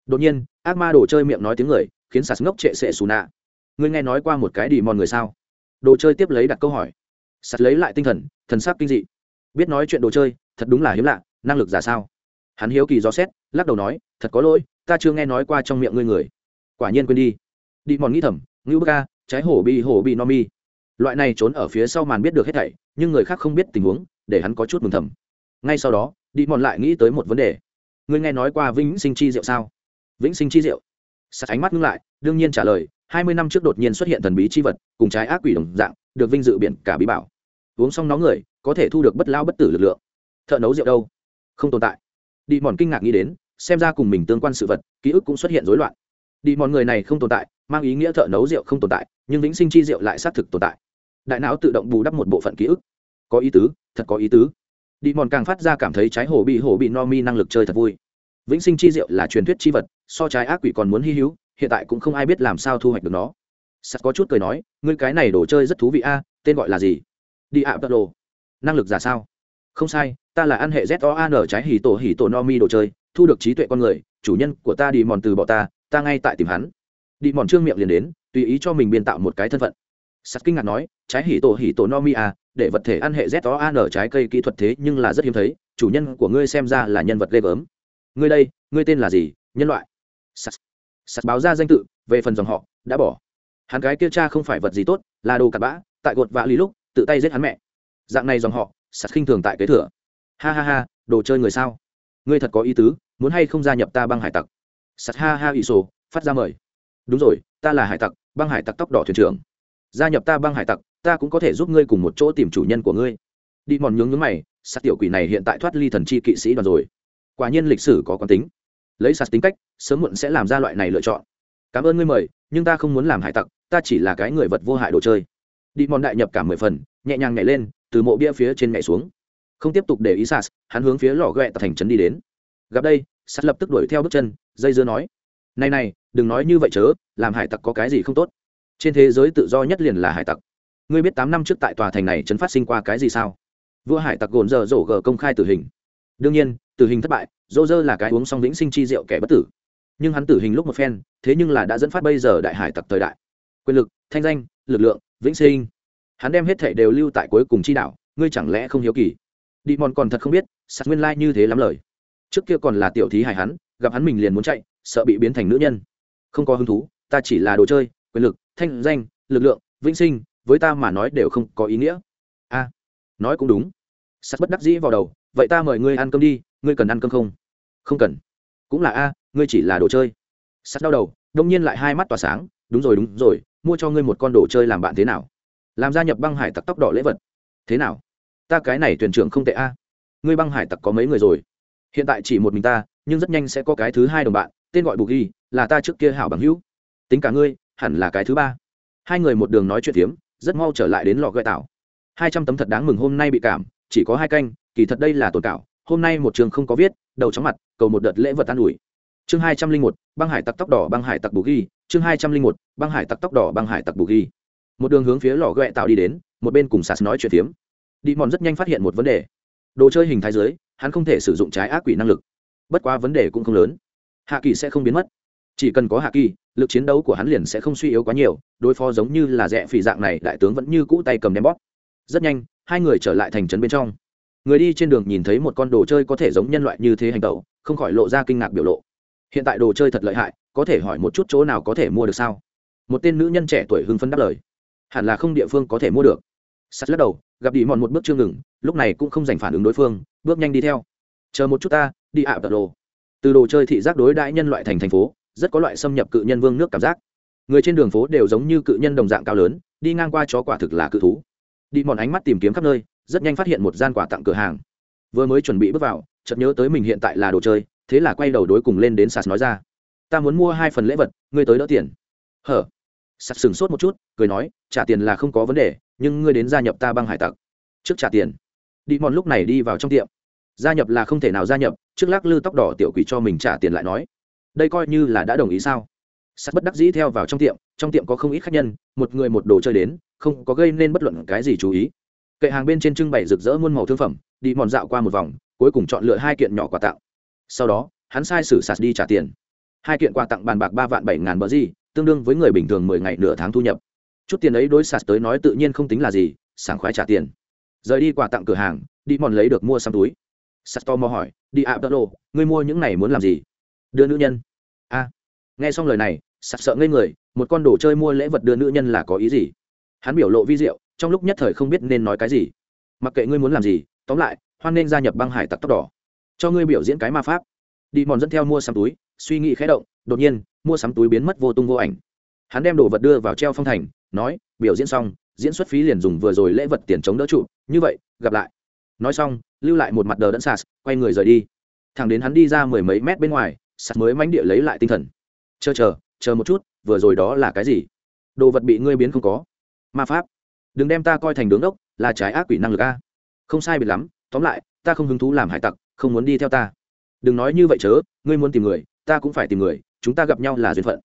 đột nhiên, ác ma đồ chơi miệng nói tiếng người, khiến sạt ngốc trệ sệ xù nạ. Ngươi nghe nói qua một cái đi mòn người sao? Đồ chơi tiếp lấy đặt câu hỏi. Sạt lấy lại tinh thần thần sắc kinh dị. Biết nói chuyện đồ chơi, thật đúng là hiếm lạ, năng lực giả sao? Hắn hiếu kỳ do xét, lắc đầu nói, thật có lỗi, ta chưa nghe nói qua trong miệng ngươi người. Quả nhiên quên đi. Đi mòn nghĩ thầm, ngưu ca trái hổ bị hổ bị no mi. Loại này trốn ở phía sau màn biết được hết thảy, nhưng người khác không biết tình huống, để hắn có chút mừng thầm. Ngay sau đó đi mòn lại nghĩ tới một vấn đề. Ngươi nghe nói qua vĩnh sinh chi diệu sao? Vĩnh sinh chi diệu. Sắt ánh mắt ngưng lại, đương nhiên trả lời, hai mươi năm trước đột nhiên xuất hiện thần bí chi vật, cùng trái ác quỷ đồng dạng, được vinh dự biển cả bí bảo. Uống xong nó người, có thể thu được bất lao bất tử lực lượng. Thợ nấu rượu đâu? Không tồn tại. Đi mòn kinh ngạc nghĩ đến, xem ra cùng mình tương quan sự vật, ký ức cũng xuất hiện rối loạn. Đi mòn người này không tồn tại, mang ý nghĩa thợ nấu rượu không tồn tại, nhưng vĩnh sinh chi rượu lại xác thực tồn tại. Đại não tự động bù đắp một bộ phận ký ức. Có ý tứ, thật có ý tứ. Đi mòn càng phát ra cảm thấy trái hồ bị hồ bị no mi năng lực chơi thật vui vĩnh sinh chi diệu là truyền thuyết chi vật, so trái ác quỷ còn muốn hy hữu, hiện tại cũng không ai biết làm sao thu hoạch được nó. Sắt có chút cười nói, ngươi cái này đồ chơi rất thú vị a, tên gọi là gì? Đi ạ tật đồ năng lực giả sao? Không sai, ta là ăn hệ z o an trái hì tổ hì tổ no mi đồ chơi, thu được trí tuệ con người, chủ nhân của ta đi mòn từ bỏ ta ta ngay tại tìm hắn. Đi mòn trương miệng liền đến, tùy ý cho mình biên tạo một cái thân phận. Sắt kinh ngạc nói, trái hì tổ hì tổ no mi à để vật thể ăn hệ z o an trái cây kỹ thuật thế nhưng là rất hiếm thấy, chủ nhân của ngươi xem ra là nhân vật ghê gớm ngươi đây, ngươi tên là gì? Nhân loại. Sắt. Sắt báo ra danh tự, về phần dòng họ, đã bỏ. Hắn cái kia cha không phải vật gì tốt, là đồ cặn bã, tại gột vạ lý lúc, tự tay giết hắn mẹ. Dạng này dòng họ, sắt khinh thường tại kế thừa. Ha ha ha, đồ chơi người sao? Ngươi thật có ý tứ, muốn hay không gia nhập ta băng hải tặc? Sắt ha ha ỷ sổ, phát ra mời. Đúng rồi, ta là hải tặc, băng hải tặc tóc đỏ thuyền trưởng. Gia nhập ta băng hải tặc, ta cũng có thể giúp ngươi cùng một chỗ tìm chủ nhân của ngươi. Đi mòn nhướng nhướng mày sát tiểu quỷ này hiện tại thoát ly thần chi kỵ sĩ đoàn rồi quả nhiên lịch sử có quán tính. Lấy sạt tính cách, sớm muộn sẽ làm ra loại này lựa chọn. Cảm ơn ngươi mời, nhưng ta không muốn làm hải tặc, ta chỉ là cái người vật vô hại đồ chơi. Đi mòn đại nhập cả mười phần, nhẹ nhàng nhảy lên, từ mộ bia phía trên nhảy xuống. Không tiếp tục để ý sạt, hắn hướng phía lò ghẹ tại thành trấn đi đến. Gặp đây, sạt lập tức đuổi theo bước chân, dây dưa nói, này này, đừng nói như vậy chớ, làm hải tặc có cái gì không tốt? Trên thế giới tự do nhất liền là hải tặc. Ngươi biết tám năm trước tại tòa thành này trấn phát sinh qua cái gì sao? Vua hải tặc gồn giờ rổ gờ công khai tử hình đương nhiên, tử hình thất bại, dô dơ là cái uống xong vĩnh sinh chi rượu kẻ bất tử. Nhưng hắn tử hình lúc một phen, thế nhưng là đã dẫn phát bây giờ đại hải tặc thời đại. Quyền lực, thanh danh, lực lượng, vĩnh sinh. Hắn đem hết thể đều lưu tại cuối cùng chi đạo, ngươi chẳng lẽ không hiếu kỳ? Đi mòn còn thật không biết, sạt nguyên lai、like、như thế lắm lời. Trước kia còn là tiểu thí hài hắn, gặp hắn mình liền muốn chạy, sợ bị biến thành nữ nhân. Không có hứng thú, ta chỉ là đồ chơi, quyền lực, thanh danh, lực lượng, vĩnh sinh, với ta mà nói đều không có ý nghĩa. A nói cũng đúng. Sắt bất đắc dĩ vào đầu vậy ta mời ngươi ăn cơm đi, ngươi cần ăn cơm không? Không cần. Cũng là a, ngươi chỉ là đồ chơi. Sắt đau đầu, đông nhiên lại hai mắt tỏa sáng, đúng rồi đúng rồi, mua cho ngươi một con đồ chơi làm bạn thế nào? Làm gia nhập băng hải tặc tóc đỏ lễ vật. Thế nào? Ta cái này thuyền trưởng không tệ a. Ngươi băng hải tặc có mấy người rồi? Hiện tại chỉ một mình ta, nhưng rất nhanh sẽ có cái thứ hai đồng bạn, tên gọi bù ghi, là ta trước kia hảo bằng hữu. Tính cả ngươi, hẳn là cái thứ ba. Hai người một đường nói chuyện tiếm rất mau trở lại đến lò gợi tảo hai trăm tấm thật đáng mừng hôm nay bị cảm, chỉ có hai canh kỳ thật đây là tồn cảo hôm nay một trường không có viết đầu chóng mặt cầu một đợt lễ vật an ủi. Chương hai trăm linh một băng hải tặc tóc đỏ băng hải tặc bù ghi. Chương hai trăm linh một băng hải tặc tóc đỏ băng hải tặc bù ghi. Một đường hướng phía lò ghẹ tạo đi đến một bên cùng sạt nói chuyện phiếm. Đi mòn rất nhanh phát hiện một vấn đề. Đồ chơi hình thái giới, hắn không thể sử dụng trái ác quỷ năng lực. Bất quá vấn đề cũng không lớn. Hạ kỳ sẽ không biến mất. Chỉ cần có hạ kỳ lực chiến đấu của hắn liền sẽ không suy yếu quá nhiều đối phó giống như là rẽ phỉ dạng này đại tướng vẫn như cũ tay cầm đem bóp. Rất nhanh hai người trở lại thành trấn bên trong người đi trên đường nhìn thấy một con đồ chơi có thể giống nhân loại như thế hành tẩu, không khỏi lộ ra kinh ngạc biểu lộ. Hiện tại đồ chơi thật lợi hại, có thể hỏi một chút chỗ nào có thể mua được sao? Một tên nữ nhân trẻ tuổi hưng phấn đáp lời. Hẳn là không địa phương có thể mua được. Sắt lắc đầu, gặp đi mòn một bước chưa ngừng, lúc này cũng không dành phản ứng đối phương, bước nhanh đi theo. Chờ một chút ta, đi ạ tật đồ từ đồ chơi thị giác đối đãi nhân loại thành thành phố, rất có loại xâm nhập cự nhân vương nước cảm giác. Người trên đường phố đều giống như cự nhân đồng dạng cao lớn, đi ngang qua chó quả thực là cự thú đi mòn ánh mắt tìm kiếm khắp nơi, rất nhanh phát hiện một gian quà tặng cửa hàng. Vừa mới chuẩn bị bước vào, chợt nhớ tới mình hiện tại là đồ chơi, thế là quay đầu đối cùng lên đến sas nói ra. Ta muốn mua hai phần lễ vật, ngươi tới đỡ tiền. Hở? Sas sửng sốt một chút, cười nói, trả tiền là không có vấn đề, nhưng ngươi đến gia nhập ta băng hải tặc. Trước trả tiền. Đi mòn lúc này đi vào trong tiệm. Gia nhập là không thể nào gia nhập, trước lắc lư tóc đỏ tiểu quỷ cho mình trả tiền lại nói. Đây coi như là đã đồng ý sao? Sắt bất đắc dĩ theo vào trong tiệm trong tiệm có không ít khách nhân một người một đồ chơi đến không có gây nên bất luận cái gì chú ý. Kệ hàng bên trên trưng bày rực rỡ muôn màu thương phẩm đi mòn dạo qua một vòng cuối cùng chọn lựa hai kiện nhỏ quà tặng. Sau đó hắn sai sử sạt đi trả tiền. Hai kiện quà tặng bàn bạc ba vạn bảy ngàn bờ gì tương đương với người bình thường mười ngày nửa tháng thu nhập. Chút tiền ấy đối sạt tới nói tự nhiên không tính là gì sảng khoái trả tiền. Rời đi quà tặng cửa hàng đi mòn lấy được mua xăm túi. Sạt to mò hỏi đi ạ đỡ đồ, ngươi mua những này muốn làm gì? Đưa nữ nhân. A. Nghe xong lời này sặc sợ ngây người, một con đồ chơi mua lễ vật đưa nữ nhân là có ý gì? Hắn biểu lộ vi diệu, trong lúc nhất thời không biết nên nói cái gì. Mặc kệ ngươi muốn làm gì, tóm lại, hoan nên gia nhập băng hải tặc tóc đỏ cho ngươi biểu diễn cái ma pháp. Đi mòn dẫn theo mua sắm túi, suy nghĩ khé động, đột nhiên, mua sắm túi biến mất vô tung vô ảnh. Hắn đem đồ vật đưa vào treo phong thành, nói, biểu diễn xong, diễn xuất phí liền dùng vừa rồi lễ vật tiền chống đỡ trụ, như vậy, gặp lại. Nói xong, lưu lại một mặt đờ đẫn sas quay người rời đi. Thằng đến hắn đi ra mười mấy mét bên ngoài sas mới mánh địa lấy lại tinh thần. Chờ chờ chờ một chút, vừa rồi đó là cái gì? Đồ vật bị ngươi biến không có. Ma pháp. Đừng đem ta coi thành đứng đốc, là trái ác quỷ năng lực a. Không sai biệt lắm, tóm lại, ta không hứng thú làm hải tặc, không muốn đi theo ta. Đừng nói như vậy chớ, ngươi muốn tìm người, ta cũng phải tìm người, chúng ta gặp nhau là duyên phận.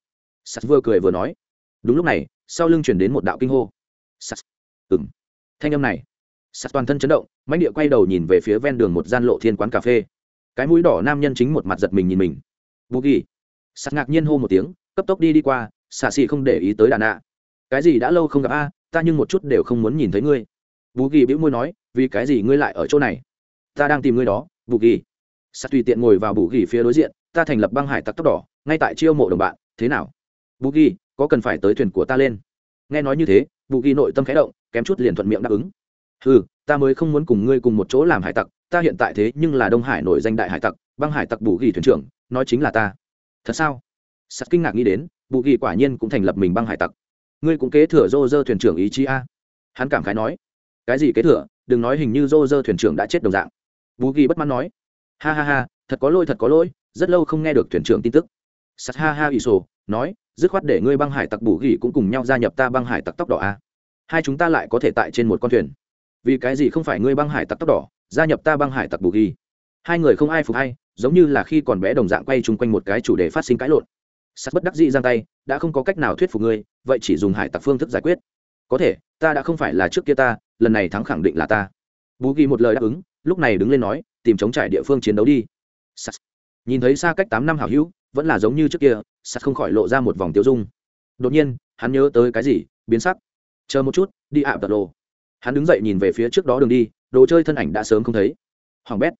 Sắt vừa cười vừa nói. Đúng lúc này, sau lưng chuyển đến một đạo kinh hô. Sắt. Ừng thanh âm này. Sắt toàn thân chấn động, mãnh địa quay đầu nhìn về phía ven đường một gian lộ thiên quán cà phê. Cái mũi đỏ nam nhân chính một mặt giật mình nhìn mình. Bù ghi. Sắt ngạc nhiên hô một tiếng cấp tốc đi đi qua, xạ xị không để ý tới đàn nạ. Cái gì đã lâu không gặp a, ta nhưng một chút đều không muốn nhìn thấy ngươi. Bù ghi bĩu môi nói, vì cái gì ngươi lại ở chỗ này? Ta đang tìm ngươi đó bù ghi sắt tùy tiện ngồi vào bù ghi phía đối diện, ta thành lập băng hải tặc tóc đỏ ngay tại chiêu mộ đồng bạn, thế nào? Bù ghi có cần phải tới thuyền của ta lên? Nghe nói như thế bù ghi nội tâm khẽ động, kém chút liền thuận miệng đáp ứng. Ừ ta mới không muốn cùng ngươi cùng một chỗ làm hải tặc, ta hiện tại thế nhưng là đông hải nổi danh đại hải tặc, băng hải tặc bù ghi thuyền trưởng, nói chính là ta. Thật sao? Sắt kinh ngạc nghĩ đến, bù ghi quả nhiên cũng thành lập mình băng hải tặc. Ngươi cũng kế thừa dô dơ thuyền trưởng ý chí a? Hắn cảm khái nói. Cái gì kế thừa? Đừng nói hình như dô dơ thuyền trưởng đã chết đồng dạng. Bù ghi bất mãn nói. Ha ha ha, thật có lỗi, thật có lỗi, rất lâu không nghe được thuyền trưởng tin tức. Sắt ha ha ỷ sổ, nói, dứt khoát để ngươi băng hải tặc bù ghi cũng cùng nhau gia nhập ta băng hải tặc tóc đỏ a. Hai chúng ta lại có thể tại trên một con thuyền. Vì cái gì không phải ngươi băng hải tặc tóc đỏ, gia nhập ta băng hải tặc bù ghi? Hai người không ai phục hay, giống như là khi còn bé đồng dạng quay chung quanh một cái chủ đề phát sinh cãi lộn sắt bất đắc dĩ giang tay, đã không có cách nào thuyết phục ngươi, vậy chỉ dùng hải tặc phương thức giải quyết. Có thể, ta đã không phải là trước kia ta, lần này thắng khẳng định là ta. Bú ghi một lời đáp ứng, lúc này đứng lên nói, tìm chống trải địa phương chiến đấu đi. Sắt. nhìn thấy xa cách tám năm hảo hữu, vẫn là giống như trước kia, sắt không khỏi lộ ra một vòng tiêu dung. Đột nhiên, hắn nhớ tới cái gì, biến sắc. Chờ một chút, đi ạ, tật đồ. Hắn đứng dậy nhìn về phía trước đó đường đi, đồ chơi thân ảnh đã sớm không thấy. Hoàng bét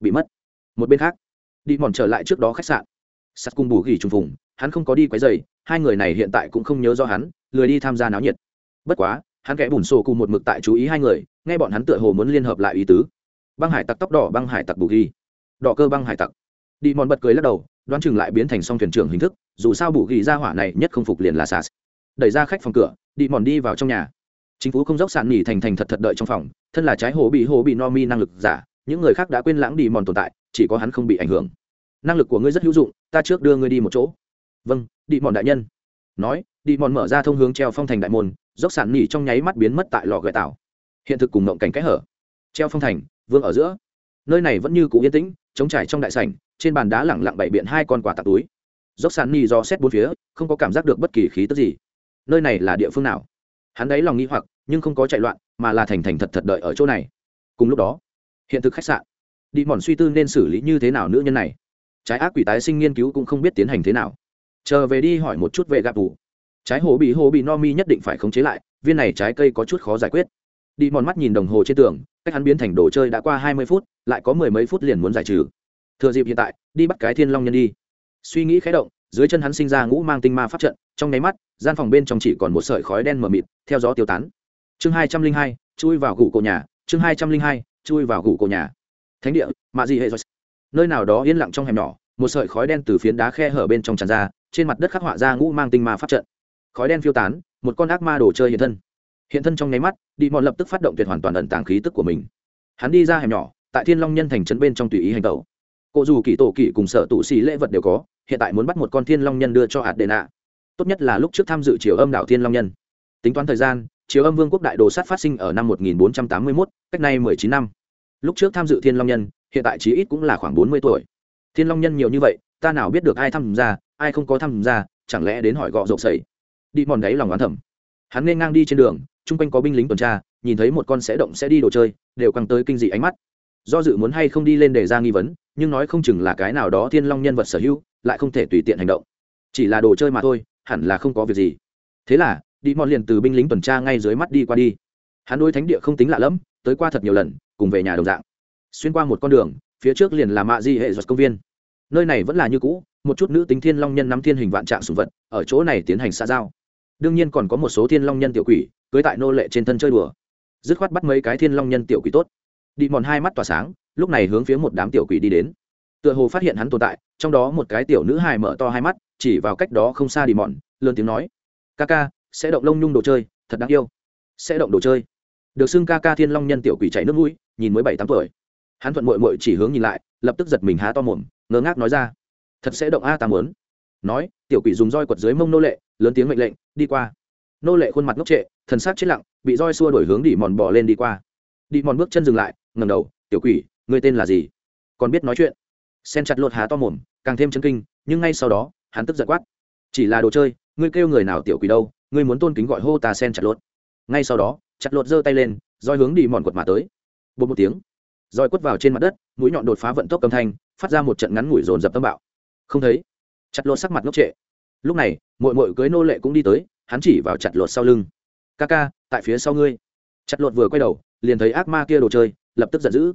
bị mất. Một bên khác, đi mòn trở lại trước đó khách sạn. Sắt cung bù ghi trùng phùng hắn không có đi quấy rầy, hai người này hiện tại cũng không nhớ do hắn lười đi tham gia náo nhiệt. Bất quá hắn kẽ bùn sổ cùng một mực tại chú ý hai người nghe bọn hắn tựa hồ muốn liên hợp lại ý tứ. Băng hải tặc tóc đỏ băng hải tặc bù ghi. Đỏ cơ băng hải tặc. Đi mòn bật cười lắc đầu đoán chừng lại biến thành song thuyền trưởng hình thức dù sao bù ghi ra hỏa này nhất không phục liền là sas đẩy ra khách phòng cửa đi mòn đi vào trong nhà. Chính phủ không dốc sàn nỉ thành thành thật thật đợi trong phòng thân là trái hồ bị hồ bị no mi năng lực giả những người khác đã quên lãng đi mòn tồn tại chỉ có hắn không bị ảnh hưởng. Năng lực của ngươi rất hữu dụng ta trước đưa ngươi đi một chỗ vâng đi mòn đại nhân. Nói đi mòn mở ra thông hướng treo phong thành đại môn, dốc sản nỉ trong nháy mắt biến mất tại lò gợi tảo hiện thực cùng mộng cảnh kẽ hở. Treo phong thành, vương ở giữa. Nơi này vẫn như cũ yên tĩnh chống trải trong đại sảnh, trên bàn đá lẳng lặng bày biện hai con quả tạc túi. Dốc sản nỉ do xét bốn phía, không có cảm giác được bất kỳ khí tức gì. Nơi này là địa phương nào? Hắn đấy lòng nghi hoặc, nhưng không có chạy loạn, mà là thành thành thật thật đợi ở chỗ này. Cùng lúc đó, hiện thực khách sạn. Đi mòn suy tư nên xử lý như thế nào nữ nhân này. Trái ác quỷ tái sinh nghiên cứu cũng không biết tiến hành thế nào chờ về đi hỏi một chút về gạp vụ trái hồ bị hồ bị no mi nhất định phải khống chế lại, viên này trái cây có chút khó giải quyết. Đi mòn mắt nhìn đồng hồ trên tường, cách hắn biến thành đồ chơi đã qua hai mươi phút, lại có mười mấy phút liền muốn giải trừ. Thừa dịp hiện tại, đi bắt cái thiên long nhân đi. Suy nghĩ khé động, dưới chân hắn sinh ra ngũ mang tinh ma pháp trận, trong nháy mắt, gian phòng bên trong chỉ còn một sợi khói đen mờ mịt, theo gió tiêu tán. Chương hai trăm linh hai, chui vào gủ cổ nhà, chương hai trăm linh hai, chui vào gủ cổ nhà. Thánh địa, mạ gì hệ nơi nào đó yên lặng trong hẻm nhỏ, một sợi khói đen từ phiến đá khe hở bên trong tràn ra trên mặt đất khắc họa ra ngũ mang tinh ma pháp trận. Khói đen phiêu tán một con ác ma đồ chơi hiện thân. Hiện thân trong nháy mắt đi mòn lập tức phát động tuyệt hoàn toàn ẩn tàng khí tức của mình. Hắn đi ra hẻm nhỏ tại thiên long nhân thành trấn bên trong tùy ý hành tẩu. Cụ dù kỳ tổ kỳ cùng sở tụ xì lễ vật đều có hiện tại muốn bắt một con thiên long nhân đưa cho hạt đệ nạ. Tốt nhất là lúc trước tham dự chiều âm đạo thiên long nhân. Tính toán thời gian chiều âm vương quốc đại đồ sát phát sinh ở năm 1481, cách nay 19 năm. Lúc trước tham dự thiên long nhân hiện tại chí ít cũng là khoảng bốn mươi tuổi. Thiên long nhân nhiều như vậy ta nào biết được ai tham gia ai không có tham gia, chẳng lẽ đến hỏi gọ rộp sẩy đi mòn đáy lòng oán thầm. Hắn nên ngang đi trên đường, chung quanh có binh lính tuần tra, nhìn thấy một con sẽ động sẽ đi đồ chơi, đều căng tới kinh dị ánh mắt. Do dự muốn hay không đi lên để ra nghi vấn, nhưng nói không chừng là cái nào đó thiên long nhân vật sở hữu, lại không thể tùy tiện hành động. Chỉ là đồ chơi mà thôi, hẳn là không có việc gì. Thế là, đi mòn liền từ binh lính tuần tra ngay dưới mắt đi qua đi. Hắn đôi thánh địa không tính lạ lẫm, tới qua thật nhiều lần, cùng về nhà đồng dạng. Xuyên qua một con đường, phía trước liền là mạ di hệ giật công viên nơi này vẫn là như cũ, một chút nữ tính thiên long nhân nắm thiên hình vạn trạng sùng vật, ở chỗ này tiến hành xa giao. Đương nhiên còn có một số thiên long nhân tiểu quỷ, cưới tại nô lệ trên thân chơi đùa. Dứt khoát bắt mấy cái thiên long nhân tiểu quỷ tốt. Đi mòn hai mắt tỏa sáng, lúc này hướng phía một đám tiểu quỷ đi đến. Tựa hồ phát hiện hắn tồn tại, trong đó một cái tiểu nữ hài mở to hai mắt, chỉ vào cách đó không xa đi mòn, lớn tiếng nói, ca ca, sẽ động lông nhung đồ chơi, thật đáng yêu. Sẽ động đồ chơi. Được xưng ca ca thiên long nhân tiểu quỷ chảy nước mũi, nhìn mới bảy tám tuổi. Hắn thuận mội mội chỉ hướng nhìn lại lập tức giật mình há to mồm, ngơ ngác nói ra, thật sẽ động a, ta muốn. Nói, tiểu quỷ dùng roi quật dưới mông nô lệ, lớn tiếng mệnh lệnh, đi qua. Nô lệ khuôn mặt ngốc trệ, thần sắc chết lặng, bị roi xua đổi hướng đi mòn bỏ lên đi qua. Đi mòn bước chân dừng lại ngầm đầu, tiểu quỷ người tên là gì? Còn biết nói chuyện? Sen chặt lột há to mồm, càng thêm chân kinh, nhưng ngay sau đó, hắn tức giật quát, chỉ là đồ chơi, ngươi kêu người nào tiểu quỷ đâu, ngươi muốn tôn kính gọi hô ta sen chặt lột. Ngay sau đó, chặt lột giơ tay lên, roi hướng đi mòn quật mà tới. Bột một tiếng, roi quất vào trên mặt đất mũi nhọn đột phá vận tốc âm thanh, phát ra một trận ngắn ngủi rồn dập tâm bạo. Không thấy. Chặt lột sắc mặt ngốc trệ. Lúc này mội mội cưới nô lệ cũng đi tới, hắn chỉ vào chặt lột sau lưng. Ca ca, tại phía sau ngươi. Chặt lột vừa quay đầu, liền thấy ác ma kia đồ chơi, lập tức giận dữ.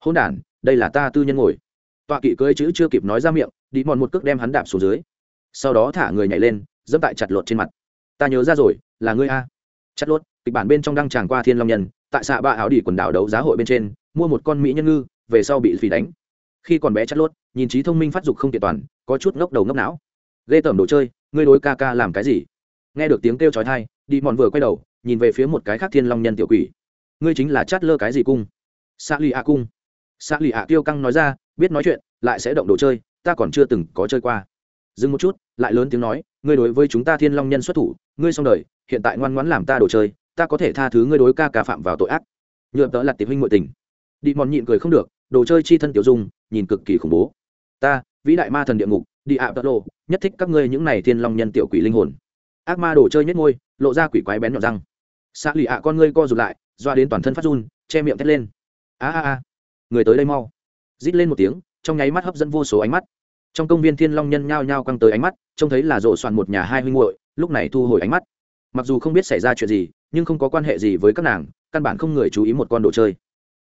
Hôn đ đây là ta tư nhân ngồi. Tọa kỵ cưới chữ chưa kịp nói ra miệng đi mòn một cước đem hắn đạp xuống dưới. Sau đó thả người nhảy lên, dẫm tại chặt lột trên mặt. Ta nhớ ra rồi, là ngươi a. Chặt lột, kịch bản bên trong đăng tràng qua thiên long nhân, tại xạ ba áo đỉ quần đảo đấu giá hội bên trên, mua một con mỹ nhân ngư về sau bị phỉ đánh. Khi còn bé chắt lốt, nhìn trí thông minh phát dục không kiện toàn, có chút ngốc đầu ngốc não. Ghê tởm đồ chơi, ngươi đối ca ca làm cái gì? Nghe được tiếng kêu chói tai, đi mòn vừa quay đầu, nhìn về phía một cái khác thiên long nhân tiểu quỷ. Ngươi chính là chát lơ cái gì cung? Xạ lì ạ cung. Xạ lì ạ tiêu căng nói ra, biết nói chuyện, lại sẽ động đồ chơi, ta còn chưa từng có chơi qua. Dừng một chút, lại lớn tiếng nói, ngươi đối với chúng ta thiên long nhân xuất thủ, ngươi xong đời, hiện tại ngoan ngoãn làm ta đồ chơi, ta có thể tha thứ ngươi đối ca ca phạm vào tội ác. Nhựa tớ là tiệp huynh ngội tình. Đi mòn nhịn cười không được đồ chơi chi thân tiểu dung, nhìn cực kỳ khủng bố. Ta, vĩ đại ma thần địa ngục, đi ạ tật lộ nhất thích các ngươi những này thiên long nhân tiểu quỷ linh hồn. Ác ma đồ chơi nhất ngôi lộ ra quỷ quái bén nhọn răng. Xạ lì ạ, con ngươi co rụt lại, doa đến toàn thân phát run, che miệng thét lên. A a a. Người tới đây mau. Rít lên một tiếng, trong nháy mắt hấp dẫn vô số ánh mắt. Trong công viên thiên long nhân nhao nhao căng tới ánh mắt, trông thấy là rộ soạn một nhà hai huynh muội, lúc này thu hồi ánh mắt. Mặc dù không biết xảy ra chuyện gì, nhưng không có quan hệ gì với các nàng, căn bản không người chú ý một con đồ chơi.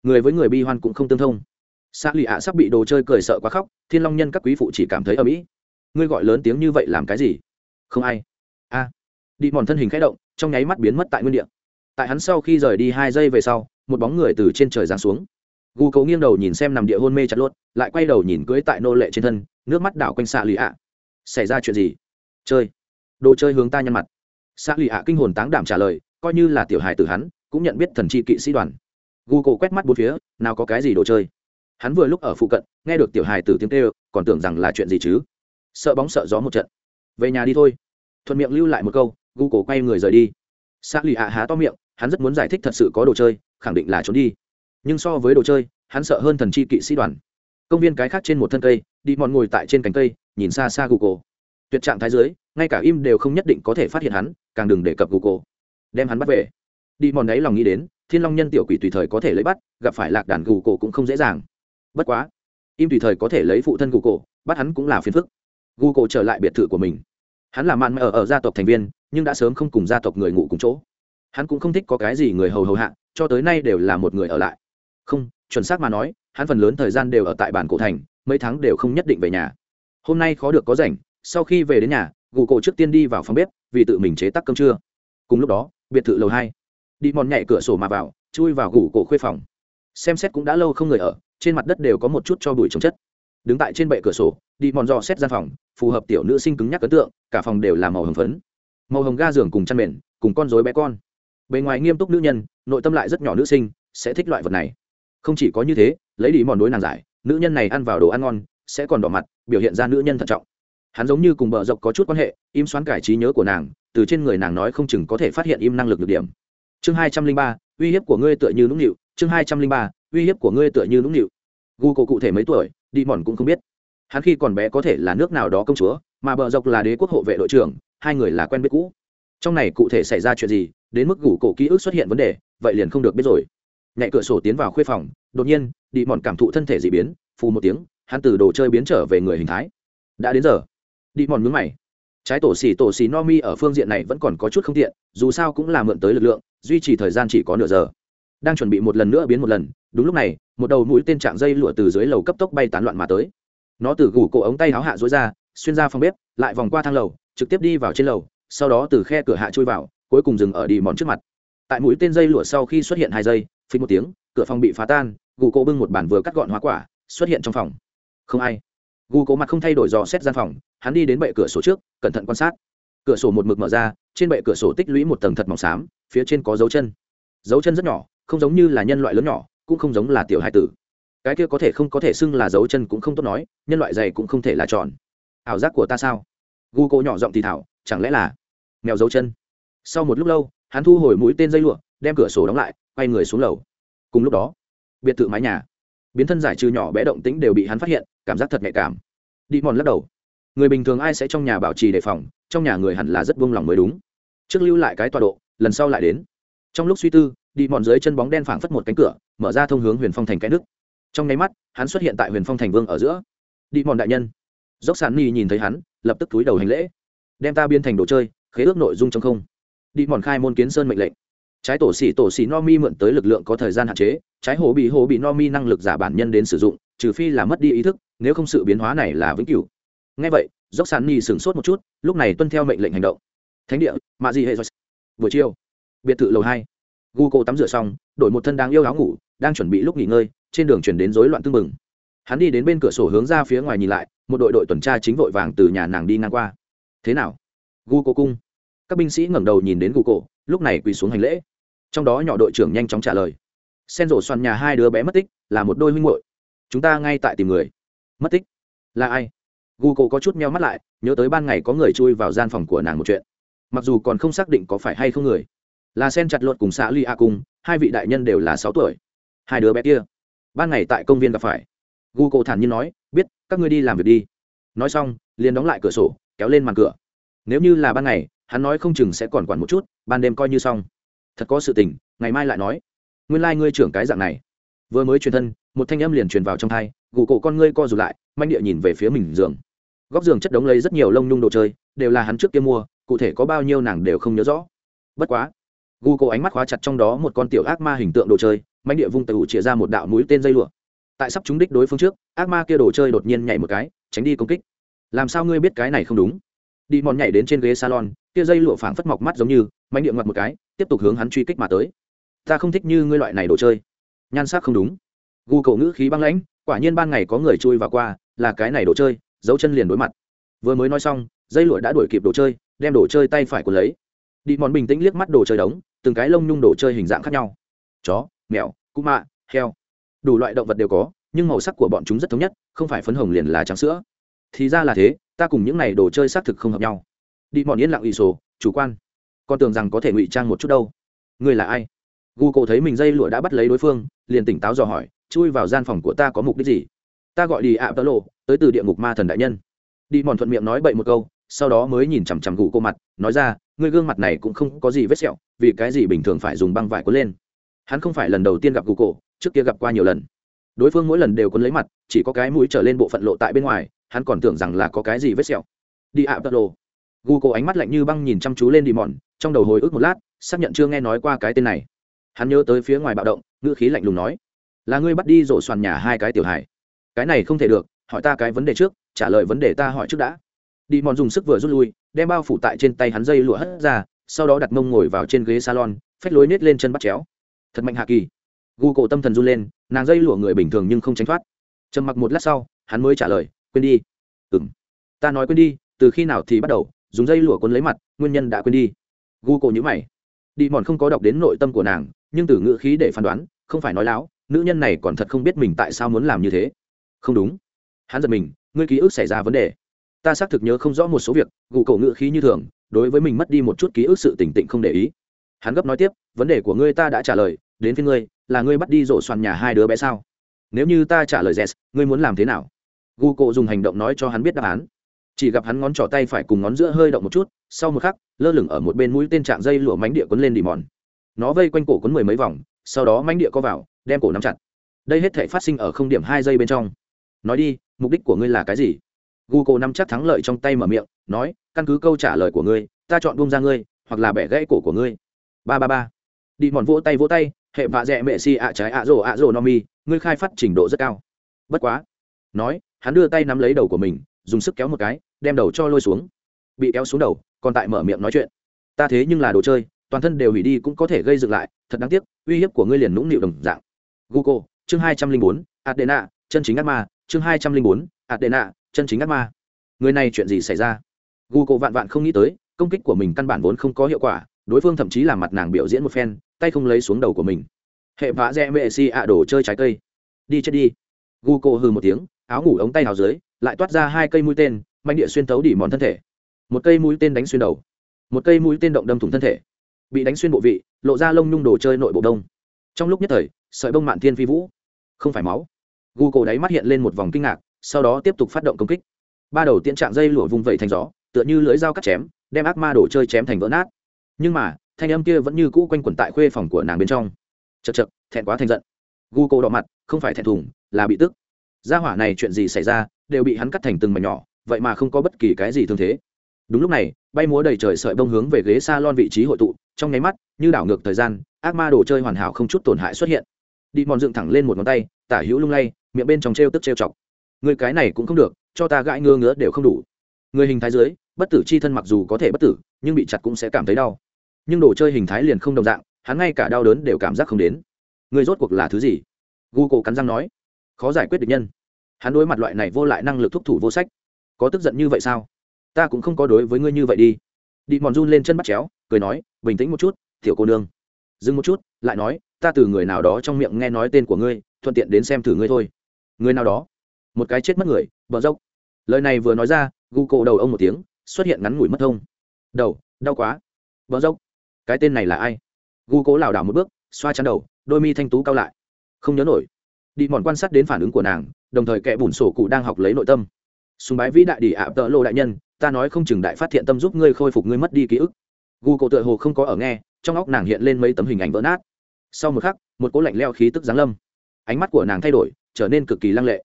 Người với người bi hoan cũng không tương thông xã lì ạ sắp bị đồ chơi cười sợ quá khóc, thiên long nhân các quý phụ chỉ cảm thấy ở mỹ ngươi gọi lớn tiếng như vậy làm cái gì? Không ai. A. Đi mòn thân hình khẽ động, trong nháy mắt biến mất tại nguyên địa. Tại hắn sau khi rời đi hai giây về sau, một bóng người từ trên trời giáng xuống. Gù cầu nghiêng đầu nhìn xem nằm địa hôn mê chặt lốt lại quay đầu nhìn cưới tại nô lệ trên thân, nước mắt đảo quanh xạ lì ạ. Xảy ra chuyện gì? Chơi. Đồ chơi hướng ta nhăn mặt. Xạ lì ạ kinh hồn táng đảm trả lời, coi như là tiểu hài từ hắn, cũng nhận biết thần chi kỵ sĩ đoàn. Gu cầu quét mắt bốn phía, nào có cái gì đồ chơi? Hắn vừa lúc ở phụ cận, nghe được tiểu hài từ tiếng kêu, còn tưởng rằng là chuyện gì chứ? Sợ bóng sợ gió một trận. Về nhà đi thôi. Thuận miệng lưu lại một câu gu cổ quay người rời đi. Xa lì ạ há to miệng, hắn rất muốn giải thích thật sự có đồ chơi, khẳng định là trốn đi. Nhưng so với đồ chơi, hắn sợ hơn thần chi kỵ sĩ đoàn. Công viên cái khác trên một thân cây, đi mòn ngồi tại trên cành cây, nhìn xa xa google. Tuyệt trạng thái dưới, ngay cả im đều không nhất định có thể phát hiện hắn, càng đừng đề cập google. Đem hắn bắt về. Đi mòn đấy lòng nghĩ đến, thiên long nhân tiểu quỷ tùy thời có thể lấy bắt, gặp phải lạc đàn google cũng không dễ dàng bất quá, im tùy thời có thể lấy phụ thân google bắt hắn cũng là phiền phức. Google trở lại biệt thự của mình. Hắn là mạn ở ở gia tộc thành viên, nhưng đã sớm không cùng gia tộc người ngủ cùng chỗ. Hắn cũng không thích có cái gì người hầu hầu hạ, cho tới nay đều là một người ở lại. Không, chuẩn xác mà nói, hắn phần lớn thời gian đều ở tại bản cổ thành, mấy tháng đều không nhất định về nhà. Hôm nay khó được có rảnh, sau khi về đến nhà gù cổ trước tiên đi vào phòng bếp, vì tự mình chế tắc cơm trưa. Cùng lúc đó, biệt thự lầu hai. Đi mòn nhảy cửa sổ mà vào, chui vào gù cổ khuê phòng. Xem xét cũng đã lâu không người ở trên mặt đất đều có một chút cho bụi trồng chất. Đứng tại trên bệ cửa sổ, đi mòn dò xét gian phòng, phù hợp tiểu nữ sinh cứng nhắc ấn tượng, cả phòng đều là màu hồng phấn. Màu hồng ga giường cùng chăn mền, cùng con dối bé con. Bề ngoài nghiêm túc nữ nhân, nội tâm lại rất nhỏ nữ sinh, sẽ thích loại vật này. Không chỉ có như thế, lấy đi mòn đối nàng giải, nữ nhân này ăn vào đồ ăn ngon, sẽ còn đỏ mặt, biểu hiện ra nữ nhân thận trọng. Hắn giống như cùng bờ dọc có chút quan hệ, im xoắn cải trí nhớ của nàng, từ trên người nàng nói không chừng có thể phát hiện im năng lực được điểm. Chương hai trăm linh ba, uy hiếp của ngươi tựa như nũng nịu, chương hai trăm linh ba uy hiếp của ngươi tựa như nũng nịu. Gu cổ cụ thể mấy tuổi, đi mòn cũng không biết. Hắn khi còn bé có thể là nước nào đó công chúa, mà bờ dọc là đế quốc hộ vệ đội trưởng, hai người là quen biết cũ. Trong này cụ thể xảy ra chuyện gì, đến mức gủ cổ ký ức xuất hiện vấn đề, vậy liền không được biết rồi. Nhạy cửa sổ tiến vào khuê phòng, đột nhiên, đi mòn cảm thụ thân thể d ị biến, phù một tiếng, hắn từ đồ chơi biến trở về người hình thái. Đã đến giờ. Đi mòn mướn mày. Trái tổ xì tổ xì no mi ở phương diện này vẫn còn có chút không tiện, dù sao cũng là mượn tới lực lượng, duy trì thời gian chỉ có nửa giờ đang chuẩn bị một lần nữa biến một lần, đúng lúc này, một đầu mũi tên trạng dây lụa từ dưới lầu cấp tốc bay tán loạn mà tới. Nó từ gủ cổ ống tay áo hạ dối ra, xuyên ra phòng bếp, lại vòng qua thang lầu, trực tiếp đi vào trên lầu, sau đó từ khe cửa hạ chui vào, cuối cùng dừng ở đi mòn trước mặt. Tại mũi tên dây lụa sau khi xuất hiện hai giây phí một tiếng, cửa phòng bị phá tan, gù cổ bưng một bản vừa cắt gọn hoa quả, xuất hiện trong phòng. Không ai. Gù cổ mặt không thay đổi dò xét gian phòng, hắn đi đến bệ cửa sổ trước, cẩn thận quan sát. Cửa sổ một mực mở ra, trên bệ cửa sổ tích lũy một tầng thật mỏng xám, phía trên có dấu chân. Dấu chân rất nhỏ không giống như là nhân loại lớn nhỏ, cũng không giống là tiểu hai tử. Cái kia có thể không có thể xưng là dấu chân cũng không tốt nói, nhân loại dày cũng không thể là tròn. Ảo giác của ta sao? Gu cô nhỏ giọng thì thảo, chẳng lẽ là mèo dấu chân? Sau một lúc lâu, hắn thu hồi mũi tên dây lụa, đem cửa sổ đóng lại, quay người xuống lầu. Cùng lúc đó, biệt thự mái nhà. Biến thân giải trừ nhỏ bé động tĩnh đều bị hắn phát hiện, cảm giác thật nhạy cảm. Đi mòn lắc đầu. Người bình thường ai sẽ trong nhà bảo trì đề phòng, trong nhà người hẳn là rất buông lòng mới đúng. Trước lưu lại cái tọa độ, lần sau lại đến. Trong lúc suy tư đi mòn dưới chân bóng đen phảng phất một cánh cửa, mở ra thông hướng huyền phong thành cái nước. Trong nháy mắt, hắn xuất hiện tại huyền phong thành vương ở giữa. Đi mòn đại nhân. Dốc sàn ni nhìn thấy hắn, lập tức túi đầu hành lễ. Đem ta biến thành đồ chơi, khế ước nội dung trong không. Đi mòn khai môn kiến sơn mệnh lệnh. Trái tổ xỉ tổ xỉ no mi mượn tới lực lượng có thời gian hạn chế, trái hồ bị hồ bị no mi năng lực giả bản nhân đến sử dụng, trừ phi là mất đi ý thức, nếu không sự biến hóa này là vĩnh cửu. Ngay vậy, dốc sàn ni sửng sốt một chút, lúc này tuân theo mệnh lệnh hành động. Thánh địa, mạ gì hệ buổi chiều, biệt thự lầu hai gu cô tắm rửa xong, đổi một thân đáng yêu áo ngủ, đang chuẩn bị lúc nghỉ ngơi, trên đường chuyển đến rối loạn tưng bừng. Hắn đi đến bên cửa sổ hướng ra phía ngoài nhìn lại, một đội đội tuần tra chính vội vàng từ nhà nàng đi ngang qua. Thế nào? Gu cô cung. Các binh sĩ ngẩng đầu nhìn đến gu cô lúc này quỳ xuống hành lễ. Trong đó nhỏ đội trưởng nhanh chóng trả lời. Sen rổ xoan nhà hai đứa bé mất tích, là một đôi huynh muội. Chúng ta ngay tại tìm người. Mất tích? Là ai? Gu cô có chút meo mắt lại, nhớ tới ban ngày có người chui vào gian phòng của nàng một chuyện. Mặc dù còn không xác định có phải hay không người là sen chặt luật cùng xã ly a cung, hai vị đại nhân đều là sáu tuổi. Hai đứa bé kia, ban ngày tại công viên gặp phải. Gu cổ thản nhiên nói, biết, các ngươi đi làm việc đi. Nói xong, liền đóng lại cửa sổ, kéo lên màn cửa. Nếu như là ban ngày, hắn nói không chừng sẽ còn quản một chút, ban đêm coi như xong. Thật có sự tình, ngày mai lại nói. Nguyên lai、like、ngươi trưởng cái dạng này. Vừa mới truyền thân, một thanh âm liền truyền vào trong thai gù cổ con ngươi co rụt lại, manh địa nhìn về phía mình giường. Góc giường chất đống lấy rất nhiều lông nhung đồ chơi, đều là hắn trước kia mua, cụ thể có bao nhiêu nàng đều không nhớ rõ. Bất quá gu cổ ánh mắt khóa chặt trong đó một con tiểu ác ma hình tượng đồ chơi, mãnh địa vung tàu chĩa ra một đạo mũi tên dây lụa. Tại sắp trúng đích đối phương trước, ác ma kia đồ chơi đột nhiên nhảy một cái, tránh đi công kích. Làm sao ngươi biết cái này không đúng? Đi mòn nhảy đến trên ghế salon, kia dây lụa phảng phất mọc mắt giống như, mãnh địa ngoặt một cái, tiếp tục hướng hắn truy kích mà tới. Ta không thích như ngươi loại này đồ chơi. Nhan sắc không đúng. Gu cầu ngữ khí băng lãnh, quả nhiên ban ngày có người chui vào qua, là cái này đồ chơi dấu chân liền đối mặt. Vừa mới nói xong, dây lụa đã đuổi kịp đồ chơi, đem đồ chơi tay phải của lấy. Đi mòn bình tĩnh liếc mắt đồ chơi đóng từng cái lông nhung đồ chơi hình dạng khác nhau. Chó, mèo, cú mạ heo. Đủ loại động vật đều có, nhưng màu sắc của bọn chúng rất thống nhất, không phải phấn hồng liền là trắng sữa. Thì ra là thế, ta cùng những này đồ chơi xác thực không hợp nhau. Đi mòn yên lặng ủy sổ, chủ quan. Con tưởng rằng có thể ngụy trang một chút đâu. Ngươi là ai? Gu cổ thấy mình dây lụa đã bắt lấy đối phương, liền tỉnh táo dò hỏi, chui vào gian phòng của ta có mục đích gì? Ta gọi đi ạ tớ lộ tới từ địa ngục ma thần đại nhân. Đi mòn thuận miệng nói bậy một câu sau đó mới nhìn chằm chằm gù cô mặt, nói ra, ngươi gương mặt này cũng không có gì vết sẹo, vì cái gì bình thường phải dùng băng vải quấn lên? Hắn không phải lần đầu tiên gặp gù cổ, trước kia gặp qua nhiều lần. Đối phương mỗi lần đều cuốn lấy mặt, chỉ có cái mũi trở lên bộ phận lộ tại bên ngoài, hắn còn tưởng rằng là có cái gì vết sẹo. Đi ạ tớ lộ gù cổ ánh mắt lạnh như băng nhìn chăm chú lên đi mòn trong đầu hồi ức một lát, xác nhận chưa nghe nói qua cái tên này. Hắn nhớ tới phía ngoài bạo động, ngữ khí lạnh lùng nói, là ngươi bắt đi rổ xoàn nhà hai cái tiểu hài. Cái này không thể được, hỏi ta cái vấn đề trước, trả lời vấn đề ta hỏi trước đã đi mòn dùng sức vừa rút lui, đem bao phủ tại trên tay hắn dây lụa hất ra, sau đó đặt mông ngồi vào trên ghế salon, phách lối nết lên chân bắt chéo. Thật mạnh hạ kỳ. Gu cổ tâm thần run lên, nàng dây lụa người bình thường nhưng không tránh thoát. Trầm mặc một lát sau, hắn mới trả lời, quên đi. Ừng ta nói quên đi, từ khi nào thì bắt đầu, dùng dây lụa quấn lấy mặt, nguyên nhân đã quên đi. Gu cổ nhữ mày. Đi mòn không có đọc đến nội tâm của nàng, nhưng từ ngữ khí để phán đoán, không phải nói láo, nữ nhân này còn thật không biết mình tại sao muốn làm như thế. Không đúng. Hắn giật mình, ngươi ký ức xảy ra vấn đề ta xác thực nhớ không rõ một số việc, gù cổ ngữ khí như thường, đối với mình mất đi một chút ký ức sự tỉnh tịnh không để ý. Hắn gấp nói tiếp, vấn đề của ngươi ta đã trả lời, đến phía ngươi, là ngươi bắt đi rổ xoàn nhà hai đứa bé sao? Nếu như ta trả lời yes, ngươi muốn làm thế nào? Gu cộ dùng hành động nói cho hắn biết đáp án. Chỉ gặp hắn ngón trỏ tay phải cùng ngón giữa hơi động một chút, sau một khắc, lơ lửng ở một bên mũi tên trạng dây lụa mánh địa quấn lên đi mòn. Nó vây quanh cổ quấn mười mấy vòng, sau đó mánh địa có vào, đem cổ nắm chặt. Đây hết thể phát sinh ở không điểm hai giây bên trong. Nói đi, mục đích của ngươi là cái gì? Google nắm chắc thắng lợi trong tay mở miệng, nói, căn cứ câu trả lời của ngươi, ta chọn buông ra ngươi, hoặc là bẻ gãy cổ của ngươi. Ba ba ba. Đi mòn vỗ tay vỗ tay, hệ vạ dẹ mẹ si ạ trái ạ rồ ạ rồ no mi, ngươi khai phát trình độ rất cao. Bất quá, nói, hắn đưa tay nắm lấy đầu của mình, dùng sức kéo một cái, đem đầu cho lôi xuống. Bị kéo xuống đầu, còn tại mở miệng nói chuyện. Ta thế nhưng là đồ chơi, toàn thân đều hủy đi cũng có thể gây dựng lại, thật đáng tiếc, uy hiếp của ngươi liền nũng nịu đồng dạng. Google chương hai trăm linh bốn adena chân chính ác ma, chương hai trăm linh bốn adena chân chính ác ma. Người này chuyện gì xảy ra? Google vạn vạn không nghĩ tới, công kích của mình căn bản vốn không có hiệu quả, đối phương thậm chí làm mặt nàng biểu diễn một phen, tay không lấy xuống đầu của mình. Hệ vã rẽ mệ si ạ đổ chơi trái cây. Đi chết đi. Google hừ một tiếng, áo ngủ ống tay áo dưới, lại toát ra hai cây mũi tên manh địa xuyên tấu đỉ mòn thân thể. Một cây mũi tên đánh xuyên đầu. Một cây mũi tên động đâm thủng thân thể. Bị đánh xuyên bộ vị, lộ ra lông nhung đồ chơi nội bộ đông. Trong lúc nhất thời, sợi bông mạn thiên phi vũ. Không phải máu. Gu cổ đáy mắt hiện lên một vòng kinh ngạc sau đó tiếp tục phát động công kích. Ba đầu tiễn trạng dây lụa vung vẩy thành gió, tựa như lưỡi dao cắt chém, đem ác ma đồ chơi chém thành vỡ nát. Nhưng mà, thanh âm kia vẫn như cũ quanh quẩn tại khuê phòng của nàng bên trong. Chật chật thẹn quá thành giận. Gu cô đỏ mặt, không phải thẹn thùng, là bị tức. Gia hỏa này chuyện gì xảy ra, đều bị hắn cắt thành từng mảnh nhỏ, vậy mà không có bất kỳ cái gì thương thế. Đúng lúc này, bay múa đầy trời sợi bông hướng về ghế s a lon vị trí hội tụ, trong nháy mắt, như đảo ngược thời gian, ác ma đồ chơi hoàn hảo không chút tổn hại xuất hiện. Đi mòn dựng thẳng lên một ngón tay, tả hữu lung lay, miệng bên trong t r e o tức t r e o chọc người cái này cũng không được, cho ta gãi ngơ ngứa đều không đủ. Người hình thái dưới, bất tử c h i thân mặc dù có thể bất tử, nhưng bị chặt cũng sẽ cảm thấy đau. Nhưng đồ chơi hình thái liền không đồng dạng, hắn ngay cả đau đớn đều cảm giác không đến. Người rốt cuộc là thứ gì? Gu cổ cắn răng nói. Khó giải quyết được nhân. Hắn đối mặt loại này vô lại năng lực thúc thủ vô sách. Có tức giận như vậy sao? Ta cũng không có đối với ngươi như vậy đi. Đi mòn run lên chân bắt chéo, cười nói, bình tĩnh một chút, tiểu cô nương. Dừng một chút, lại nói, ta từ người nào đó trong miệng nghe nói tên của ngươi, thuận tiện đến xem thử ngươi thôi. Người nào đó một cái chết mất người, bờ dốc. Lời này vừa nói ra, gu cổ đầu ông một tiếng, xuất hiện ngắn ngủi mất thông. Đầu, đau quá. Bờ dốc. Cái tên này là ai? Gu cố lảo đảo một bước, xoa chắn đầu, đôi mi thanh tú cao lại. Không nhớ nổi. Đi mòn quan sát đến phản ứng của nàng, đồng thời kẻ bùn sổ cụ đang học lấy nội tâm. Sùng bái vĩ đại đi ạ, tợ lộ đại nhân, ta nói không chừng đại phát thiện tâm giúp ngươi khôi phục ngươi mất đi ký ức. Gu cộ tựa hồ không có ở nghe, trong óc nàng hiện lên mấy tấm hình ảnh vỡ nát. Sau một khắc, một cỗ lạnh leo khí tức giáng lâm. Ánh mắt của nàng thay đổi, trở nên cực kỳ lăng lệ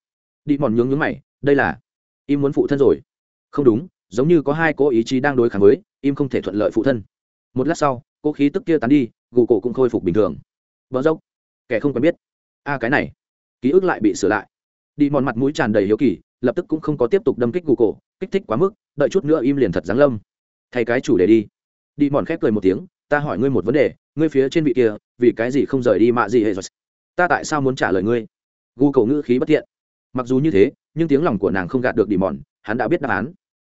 đi mòn nhướng nhướng mày, đây là, im muốn phụ thân rồi. Không đúng, giống như có hai cố ý chí đang đối kháng với, im không thể thuận lợi phụ thân. Một lát sau, cố khí tức kia tán đi, gù cổ cũng khôi phục bình thường. Vợ dốc, kẻ không quen biết. A, cái này, ký ức lại bị sửa lại. Đi mòn mặt mũi tràn đầy hiếu kỳ, lập tức cũng không có tiếp tục đâm kích gù cổ, kích thích quá mức, đợi chút nữa im liền thật giáng lâm. Thay cái chủ đề đi. Đi mòn khép cười một tiếng, ta hỏi ngươi một vấn đề, ngươi phía trên vị kia, vì cái gì không rời đi mạ gì hệ rồi? Ta tại sao muốn trả lời ngươi? Gu cầu ngữ khí bất thiện mặc dù như thế, nhưng tiếng lòng của nàng không gạt được đi mòn hắn đã biết đáp án.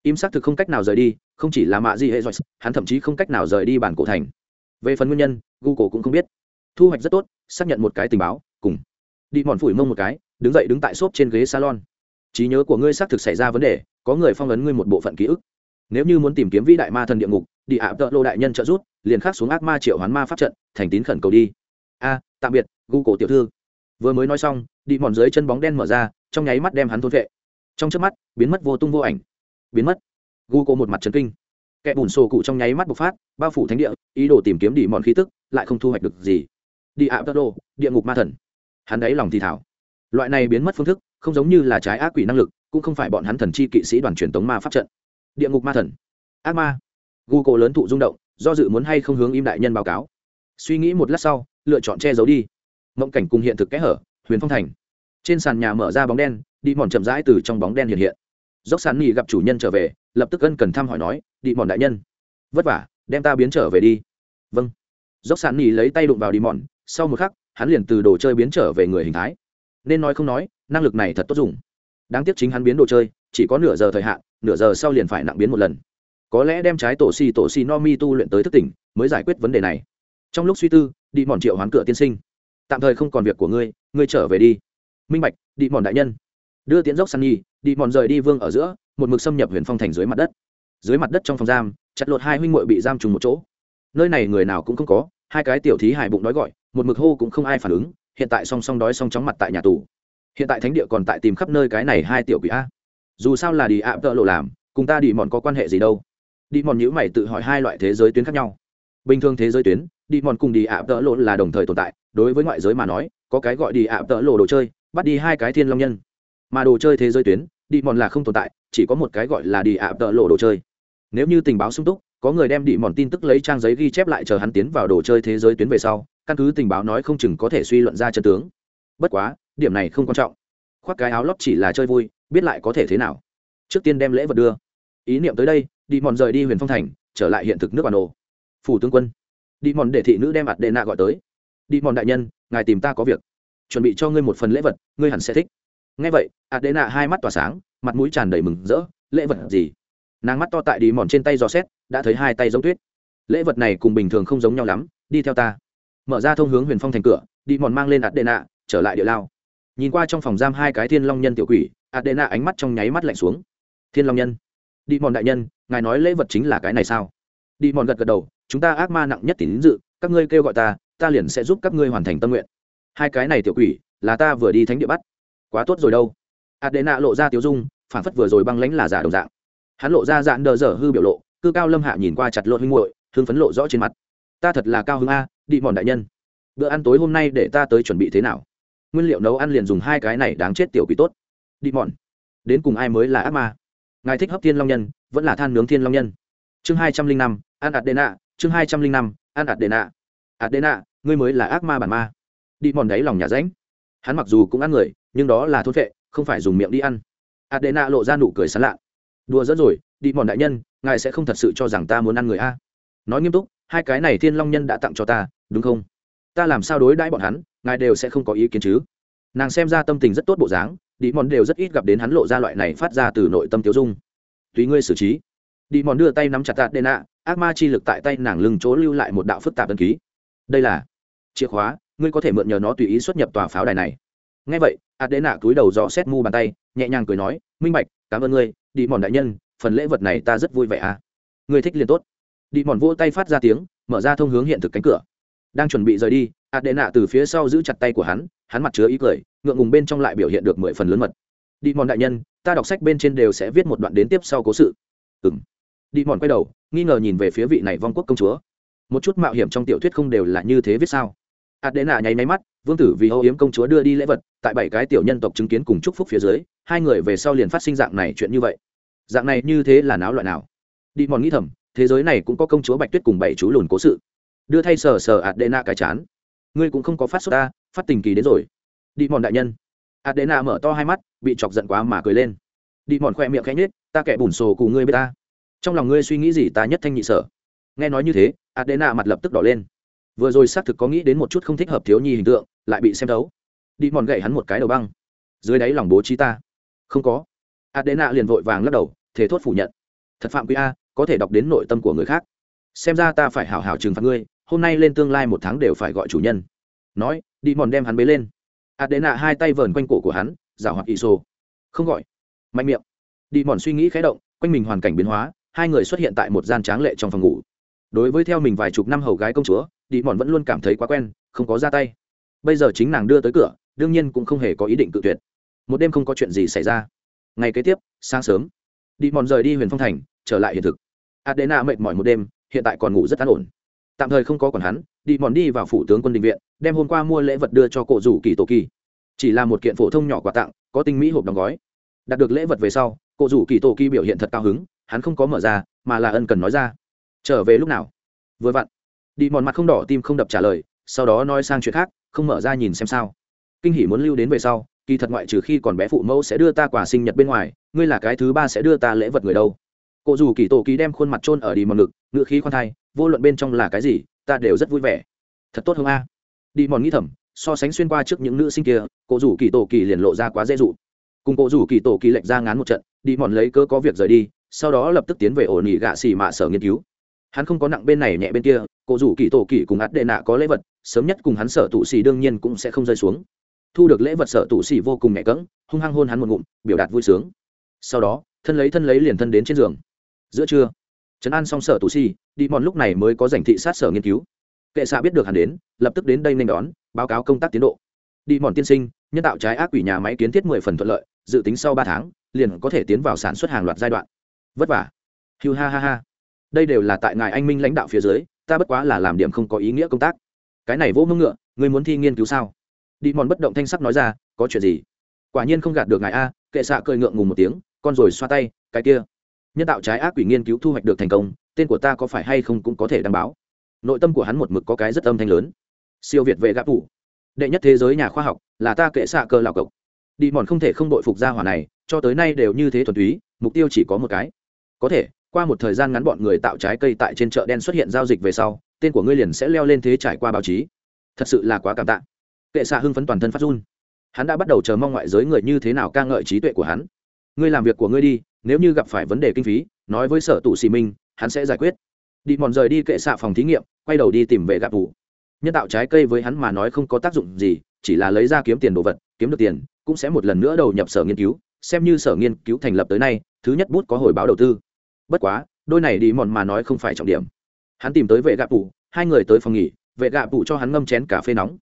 Im xác thực không cách nào rời đi, không chỉ là mạ gì hệ rồi hắn thậm chí không cách nào rời đi bản cổ thành. Về phần nguyên nhân, google cũng không biết. Thu hoạch rất tốt, xác nhận một cái tình báo, cùng. Đi mòn phủi mông một cái, đứng dậy đứng tại xốp trên ghế salon. Trí nhớ của ngươi xác thực xảy ra vấn đề, có người phong ấn ngươi một bộ phận ký ức. Nếu như muốn tìm kiếm vĩ đại ma thần địa ngục, đi ạ tợ lô đại nhân trợ rút liền khắc xuống ác ma triệu hoán ma pháp trận, thành tín khẩn cầu đi. A, tạm biệt, google tiểu thư. Vừa mới nói xong đi mòn dưới chân bóng đen mở ra trong nháy mắt đem hắn thôn vệ. Trong trước mắt, biến mất vô tung vô ảnh. Biến mất. Google một mặt trấn kinh. Kẻ bùn sổ cụ trong nháy mắt bộc phát, bao phủ thánh địa, ý đồ tìm kiếm đi mòn khí tức, lại không thu hoạch được gì. Đi ạ tơ đô địa ngục ma thần. Hắn đáy lòng thì thảo loại này biến mất phương thức, không giống như là trái ác quỷ năng lực, cũng không phải bọn hắn thần chi kỵ sĩ đoàn truyền tống ma pháp trận. Địa ngục ma thần. Ác ma. Gu cổ lớn thụ rung động, do dự muốn hay không hướng im đại nhân báo cáo. Suy nghĩ một lát sau, lựa chọn che giấu đi. Mộng cảnh cùng hiện thực kẽ hở, huyền phong thành trên sàn nhà mở ra bóng đen, đi mòn chậm rãi từ trong bóng đen hiện hiện. Dốc sàn nghỉ gặp chủ nhân trở về, lập tức ân cần thăm hỏi nói, đi mòn đại nhân. Vất vả, đem ta biến trở về đi. Vâng. Dốc sàn nghỉ lấy tay đụng vào đi mòn, sau một khắc, hắn liền từ đồ chơi biến trở về người hình thái. Nên nói không nói, năng lực này thật tốt dùng. Đáng tiếc chính hắn biến đồ chơi, chỉ có nửa giờ thời hạn, nửa giờ sau liền phải nặng biến một lần. Có lẽ đem trái tổ xì tổ xì no mi tu luyện tới thức tỉnh, mới giải quyết vấn đề này. Trong lúc suy tư, đi mòn triệu hoán cửa tiên sinh. Tạm thời không còn việc của ngươi ngươi trở về đi minh bạch đi mòn đại nhân. Đưa tiến dốc săn nhi đi mòn rời đi vương ở giữa, một mực xâm nhập huyền phong thành dưới mặt đất. Dưới mặt đất trong phòng giam, chặt lột hai huynh muội bị giam trùng một chỗ. Nơi này người nào cũng không có, hai cái tiểu thí hài bụng đói gọi, một mực hô cũng không ai phản ứng, hiện tại song song đói song chóng mặt tại nhà tù. Hiện tại thánh địa còn tại tìm khắp nơi cái này hai tiểu quỷ a. Dù sao là đi ạ vợ lộ làm, cùng ta đi mòn có quan hệ gì đâu. Đi mòn nhữ mày tự hỏi hai loại thế giới tuyến khác nhau. Bình thường thế giới tuyến đi mòn cùng đi ạ vợ lộ là đồng thời tồn tại, đối với ngoại giới mà nói, có cái gọi đi ạ vợ lộ đồ chơi bắt đi hai cái thiên long nhân. Mà đồ chơi thế giới tuyến, đi mòn là không tồn tại, chỉ có một cái gọi là đi ạ tợ lộ đồ chơi. Nếu như tình báo sung túc, có người đem đi mòn tin tức lấy trang giấy ghi chép lại chờ hắn tiến vào đồ chơi thế giới tuyến về sau, căn cứ tình báo nói không chừng có thể suy luận ra chân tướng. Bất quá, điểm này không quan trọng. Khoác cái áo lót chỉ là chơi vui, biết lại có thể thế nào. Trước tiên đem lễ vật đưa. Ý niệm tới đây, đi mòn rời đi huyền phong thành, trở lại hiện thực nước bản đồ. Phủ tướng quân. Đi mòn để thị nữ đem ạt đệ nạ gọi tới. Đi mòn đại nhân, ngài tìm ta có việc chuẩn bị cho ngươi một phần lễ vật, ngươi hẳn sẽ thích. Ngay vậy, Adena hai mắt tỏa sáng, mặt mũi tràn đầy mừng rỡ. Lễ vật gì? Nàng mắt to tại đi mòn trên tay dò xét, đã thấy hai tay giống tuyết. Lễ vật này cùng bình thường không giống nhau lắm, đi theo ta. Mở ra thông hướng huyền phong thành cửa đi mòn mang lên Adena, trở lại địa lao. Nhìn qua trong phòng giam hai cái thiên long nhân tiểu quỷ, Adena ánh mắt trong nháy mắt lạnh xuống. Thiên long nhân? Đi mòn đại nhân, ngài nói lễ vật chính là cái này sao? Đi mòn gật gật đầu, chúng ta ác ma nặng nhất tín dự, các ngươi kêu gọi ta ta liền sẽ giúp các ngươi hoàn thành tâm nguyện hai cái này tiểu quỷ, là ta vừa đi thánh địa bắt. Quá tốt rồi đâu. Adena lộ ra tiểu dung, phản phất vừa rồi băng lãnh là giả đồng dạng. Hắn lộ ra dạn đờ dở hư biểu lộ, cư cao lâm hạ nhìn qua chặt lộn huynh muội thương phấn lộ rõ trên mặt. Ta thật là cao hưng a, đi mòn đại nhân. Bữa ăn tối hôm nay để ta tới chuẩn bị thế nào? Nguyên liệu nấu ăn liền dùng hai cái này đáng chết tiểu quỷ tốt. Đi mòn. Đến cùng ai mới là ác ma? Ngài thích hấp thiên long nhân, vẫn là than nướng thiên long nhân. Chương hai trăm linh năm an adena, chương hai trăm linh năm an adena. Adena, ngươi mới là ác ma bản ma đi mòn đáy lòng nhà ránh. Hắn mặc dù cũng ăn người, nhưng đó là thôn vệ không phải dùng miệng đi ăn. Adena lộ ra nụ cười sán lạ. Đùa dẫn rồi, đi mòn đại nhân, ngài sẽ không thật sự cho rằng ta muốn ăn người a. Nói nghiêm túc, hai cái này thiên long nhân đã tặng cho ta, đúng không? Ta làm sao đối đãi bọn hắn, ngài đều sẽ không có ý kiến chứ? Nàng xem ra tâm tình rất tốt bộ dáng, đi mòn đều rất ít gặp đến hắn lộ ra loại này phát ra từ nội tâm tiêu dung. Tùy ngươi xử trí. Đi mòn đưa tay nắm chặt tạt đê nạ ác ma chi lực tại tay nàng lưng chỗ lưu lại một đạo phức tạp ân ký. Đây là chìa khóa ngươi có thể mượn nhờ nó tùy ý xuất nhập tòa pháo đài này. Ngay vậy ạt đê nạ cúi đầu dò xét mu bàn tay, nhẹ nhàng cười nói, minh bạch, cảm ơn ngươi, đi mòn đại nhân, phần lễ vật này ta rất vui vẻ à. Ngươi thích liền tốt. Đi mòn vỗ tay phát ra tiếng, mở ra thông hướng hiện thực cánh cửa. Đang chuẩn bị rời đi ạt đệ nạ từ phía sau giữ chặt tay của hắn hắn mặt chứa ý cười, ngượng ngùng bên trong lại biểu hiện được mười phần lớn mật. Đi mòn đại nhân, ta đọc sách bên trên đều sẽ viết một đoạn đến tiếp sau cố sự. Ừ m đi mòn quay đầu, nghi ngờ nhìn về phía vị này vong quốc công chúa. Một chút mạo hiểm trong tiểu thuyết không đều là như thế viết sao? Ạt đệ nạ nháy máy mắt, vương tử vì âu yếm công chúa đưa đi lễ vật, tại bảy cái tiểu nhân tộc chứng kiến cùng chúc phúc phía dưới, hai người về sau liền phát sinh dạng này chuyện như vậy. Dạng này như thế là náo loại nào? Đi mòn nghĩ thầm, thế giới này cũng có công chúa bạch tuyết cùng bảy chú lùn cố sự. Đưa thay sờ sờ adena cái chán. Ngươi cũng không có phát xuất ta, phát tình kỳ đến rồi. Đi mòn đại nhân. Adena mở to hai mắt, bị chọc giận quá mà cười lên. Đi mòn khoe miệng khẽ nhết ta kẻ bùn sổ cùng ngươi bê ta. Trong lòng ngươi suy nghĩ gì ta nhất thanh nhị sở? Nghe nói như thế, adena mặt lập tức đỏ lên vừa rồi xác thực có nghĩ đến một chút không thích hợp thiếu nhi hình tượng, lại bị xem thấu. Đi mòn gậy hắn một cái đầu băng. Dưới đáy lòng bố trí ta. Không có. Adena liền vội vàng lắc đầu thế thốt phủ nhận. Thật phạm quý a, có thể đọc đến nội tâm của người khác. Xem ra ta phải hảo hảo trừng phạt ngươi, hôm nay lên tương lai một tháng đều phải gọi chủ nhân. Nói, đi mòn đem hắn bế lên. Adena hai tay vờn quanh cổ của hắn, giả hoạt sô không gọi. Mạnh miệng. Đi mòn suy nghĩ khé động, quanh mình hoàn cảnh biến hóa, hai người xuất hiện tại một gian tráng lệ trong phòng ngủ. Đối với theo mình vài chục năm hầu gái công chúa đi mòn vẫn luôn cảm thấy quá quen, không có ra tay. Bây giờ chính nàng đưa tới cửa, đương nhiên cũng không hề có ý định cự tuyệt. Một đêm không có chuyện gì xảy ra. Ngày kế tiếp, sáng sớm, đi mòn rời đi huyền phong thành, trở lại hiện thực. Adena mệt mỏi một đêm, hiện tại còn ngủ rất an ổn. Tạm thời không có còn hắn, đi mòn đi vào phủ tướng quân đình viện, đem hôm qua mua lễ vật đưa cho cổ rủ kỳ tổ kỳ. Chỉ là một kiện phổ thông nhỏ quà tặng, có tinh mỹ hộp đóng gói. Đạt được lễ vật về sau, cổ rủ kỳ tổ kỳ biểu hiện thật cao hứng, hắn không có mở ra, mà là ân cần nói ra. Trở về lúc nào? Vừa vặn đi mòn mặt không đỏ tim không đập trả lời, sau đó nói sang chuyện khác, không mở ra nhìn xem sao. Kinh hỉ muốn lưu đến về sau, kỳ thật ngoại trừ khi còn bé phụ mẫu sẽ đưa ta quà sinh nhật bên ngoài, ngươi là cái thứ ba sẽ đưa ta lễ vật người đâu. Cụ dù kỳ tổ ký đem khuôn mặt trôn ở đi mòn ngực, ngựa khí khoan thai, vô luận bên trong là cái gì, ta đều rất vui vẻ. Thật tốt hơn a? Đi mòn nghĩ thầm, so sánh xuyên qua trước những nữ sinh kia cụ rủ kỳ tổ kỳ liền lộ ra quá dễ dụ. Cùng cụ rủ kỳ tổ kỳ lệnh ra ngán một trận, đi mòn lấy cơ có việc rời đi, sau đó lập tức tiến về ổn nghỉ gạ xì mạ sở nghiên cứu hắn không có nặng bên này nhẹ bên kia cổ rủ kỳ tổ kỳ cùng ắt đệ nạ có lễ vật sớm nhất cùng hắn sở tụ xì đương nhiên cũng sẽ không rơi xuống. Thu được lễ vật sở tụ xì vô cùng nhẹ cỡng hung hăng hôn hắn một ngụm biểu đạt vui sướng. Sau đó thân lấy thân lấy liền thân đến trên giường. Giữa trưa trấn an xong sở tụ xì, đi mòn lúc này mới có giành thị sát sở nghiên cứu. Kệ xạ biết được hắn đến lập tức đến đây nên đón báo cáo công tác tiến độ. Đi mòn tiên sinh nhân tạo trái ác quỷ nhà máy kiến thiết mười phần thuận lợi dự tính sau ba tháng liền có thể tiến vào sản xuất hàng loạt giai đoạn. Vất vả. Hiu ha ha ha đây đều là tại ngài anh minh lãnh đạo phía dưới, ta bất quá là làm điểm không có ý nghĩa công tác. Cái này vỗ mưng ngựa, ngươi muốn thi nghiên cứu sao? Đi mòn bất động thanh sắc nói ra, có chuyện gì? Quả nhiên không gạt được ngài a, kệ xạ cười ngượng ngùng một tiếng, con rồi xoa tay, cái kia. Nhân tạo trái ác quỷ nghiên cứu thu hoạch được thành công, tên của ta có phải hay không cũng có thể đảm bảo. Nội tâm của hắn một mực có cái rất âm thanh lớn. Siêu việt vệ gã phủ đệ nhất thế giới nhà khoa học, là ta kệ xạ cơ lào cộc. Đi mòn không thể không đội phục gia hỏa này, cho tới nay đều như thế thuần túy, mục tiêu chỉ có một cái. Có thể qua một thời gian ngắn bọn người tạo trái cây tại trên chợ đen xuất hiện giao dịch về sau, tên của ngươi liền sẽ leo lên thế trải qua báo chí. Thật sự là quá cảm tạ. Kệ xạ hưng phấn toàn thân phát run. Hắn đã bắt đầu chờ mong ngoại giới người như thế nào ca ngợi trí tuệ của hắn. Ngươi làm việc của ngươi đi, nếu như gặp phải vấn đề kinh phí, nói với sở tụ xì minh, hắn sẽ giải quyết. Đi mòn rời đi kệ xạ phòng thí nghiệm, quay đầu đi tìm vệ gạp vụ nhân tạo trái cây với hắn mà nói không có tác dụng gì, chỉ là lấy ra kiếm tiền đồ vật, kiếm được tiền, cũng sẽ một lần nữa đầu nhập sở nghiên cứu. Xem như sở nghiên cứu thành lập tới nay, thứ nhất bút có hồi báo đầu tư bất quá, đôi này đi mòn mà nói không phải trọng điểm. Hắn tìm tới vệ gạ vụ hai người tới phòng nghỉ, vệ gạ vụ cho hắn ngâm chén cà phê nóng.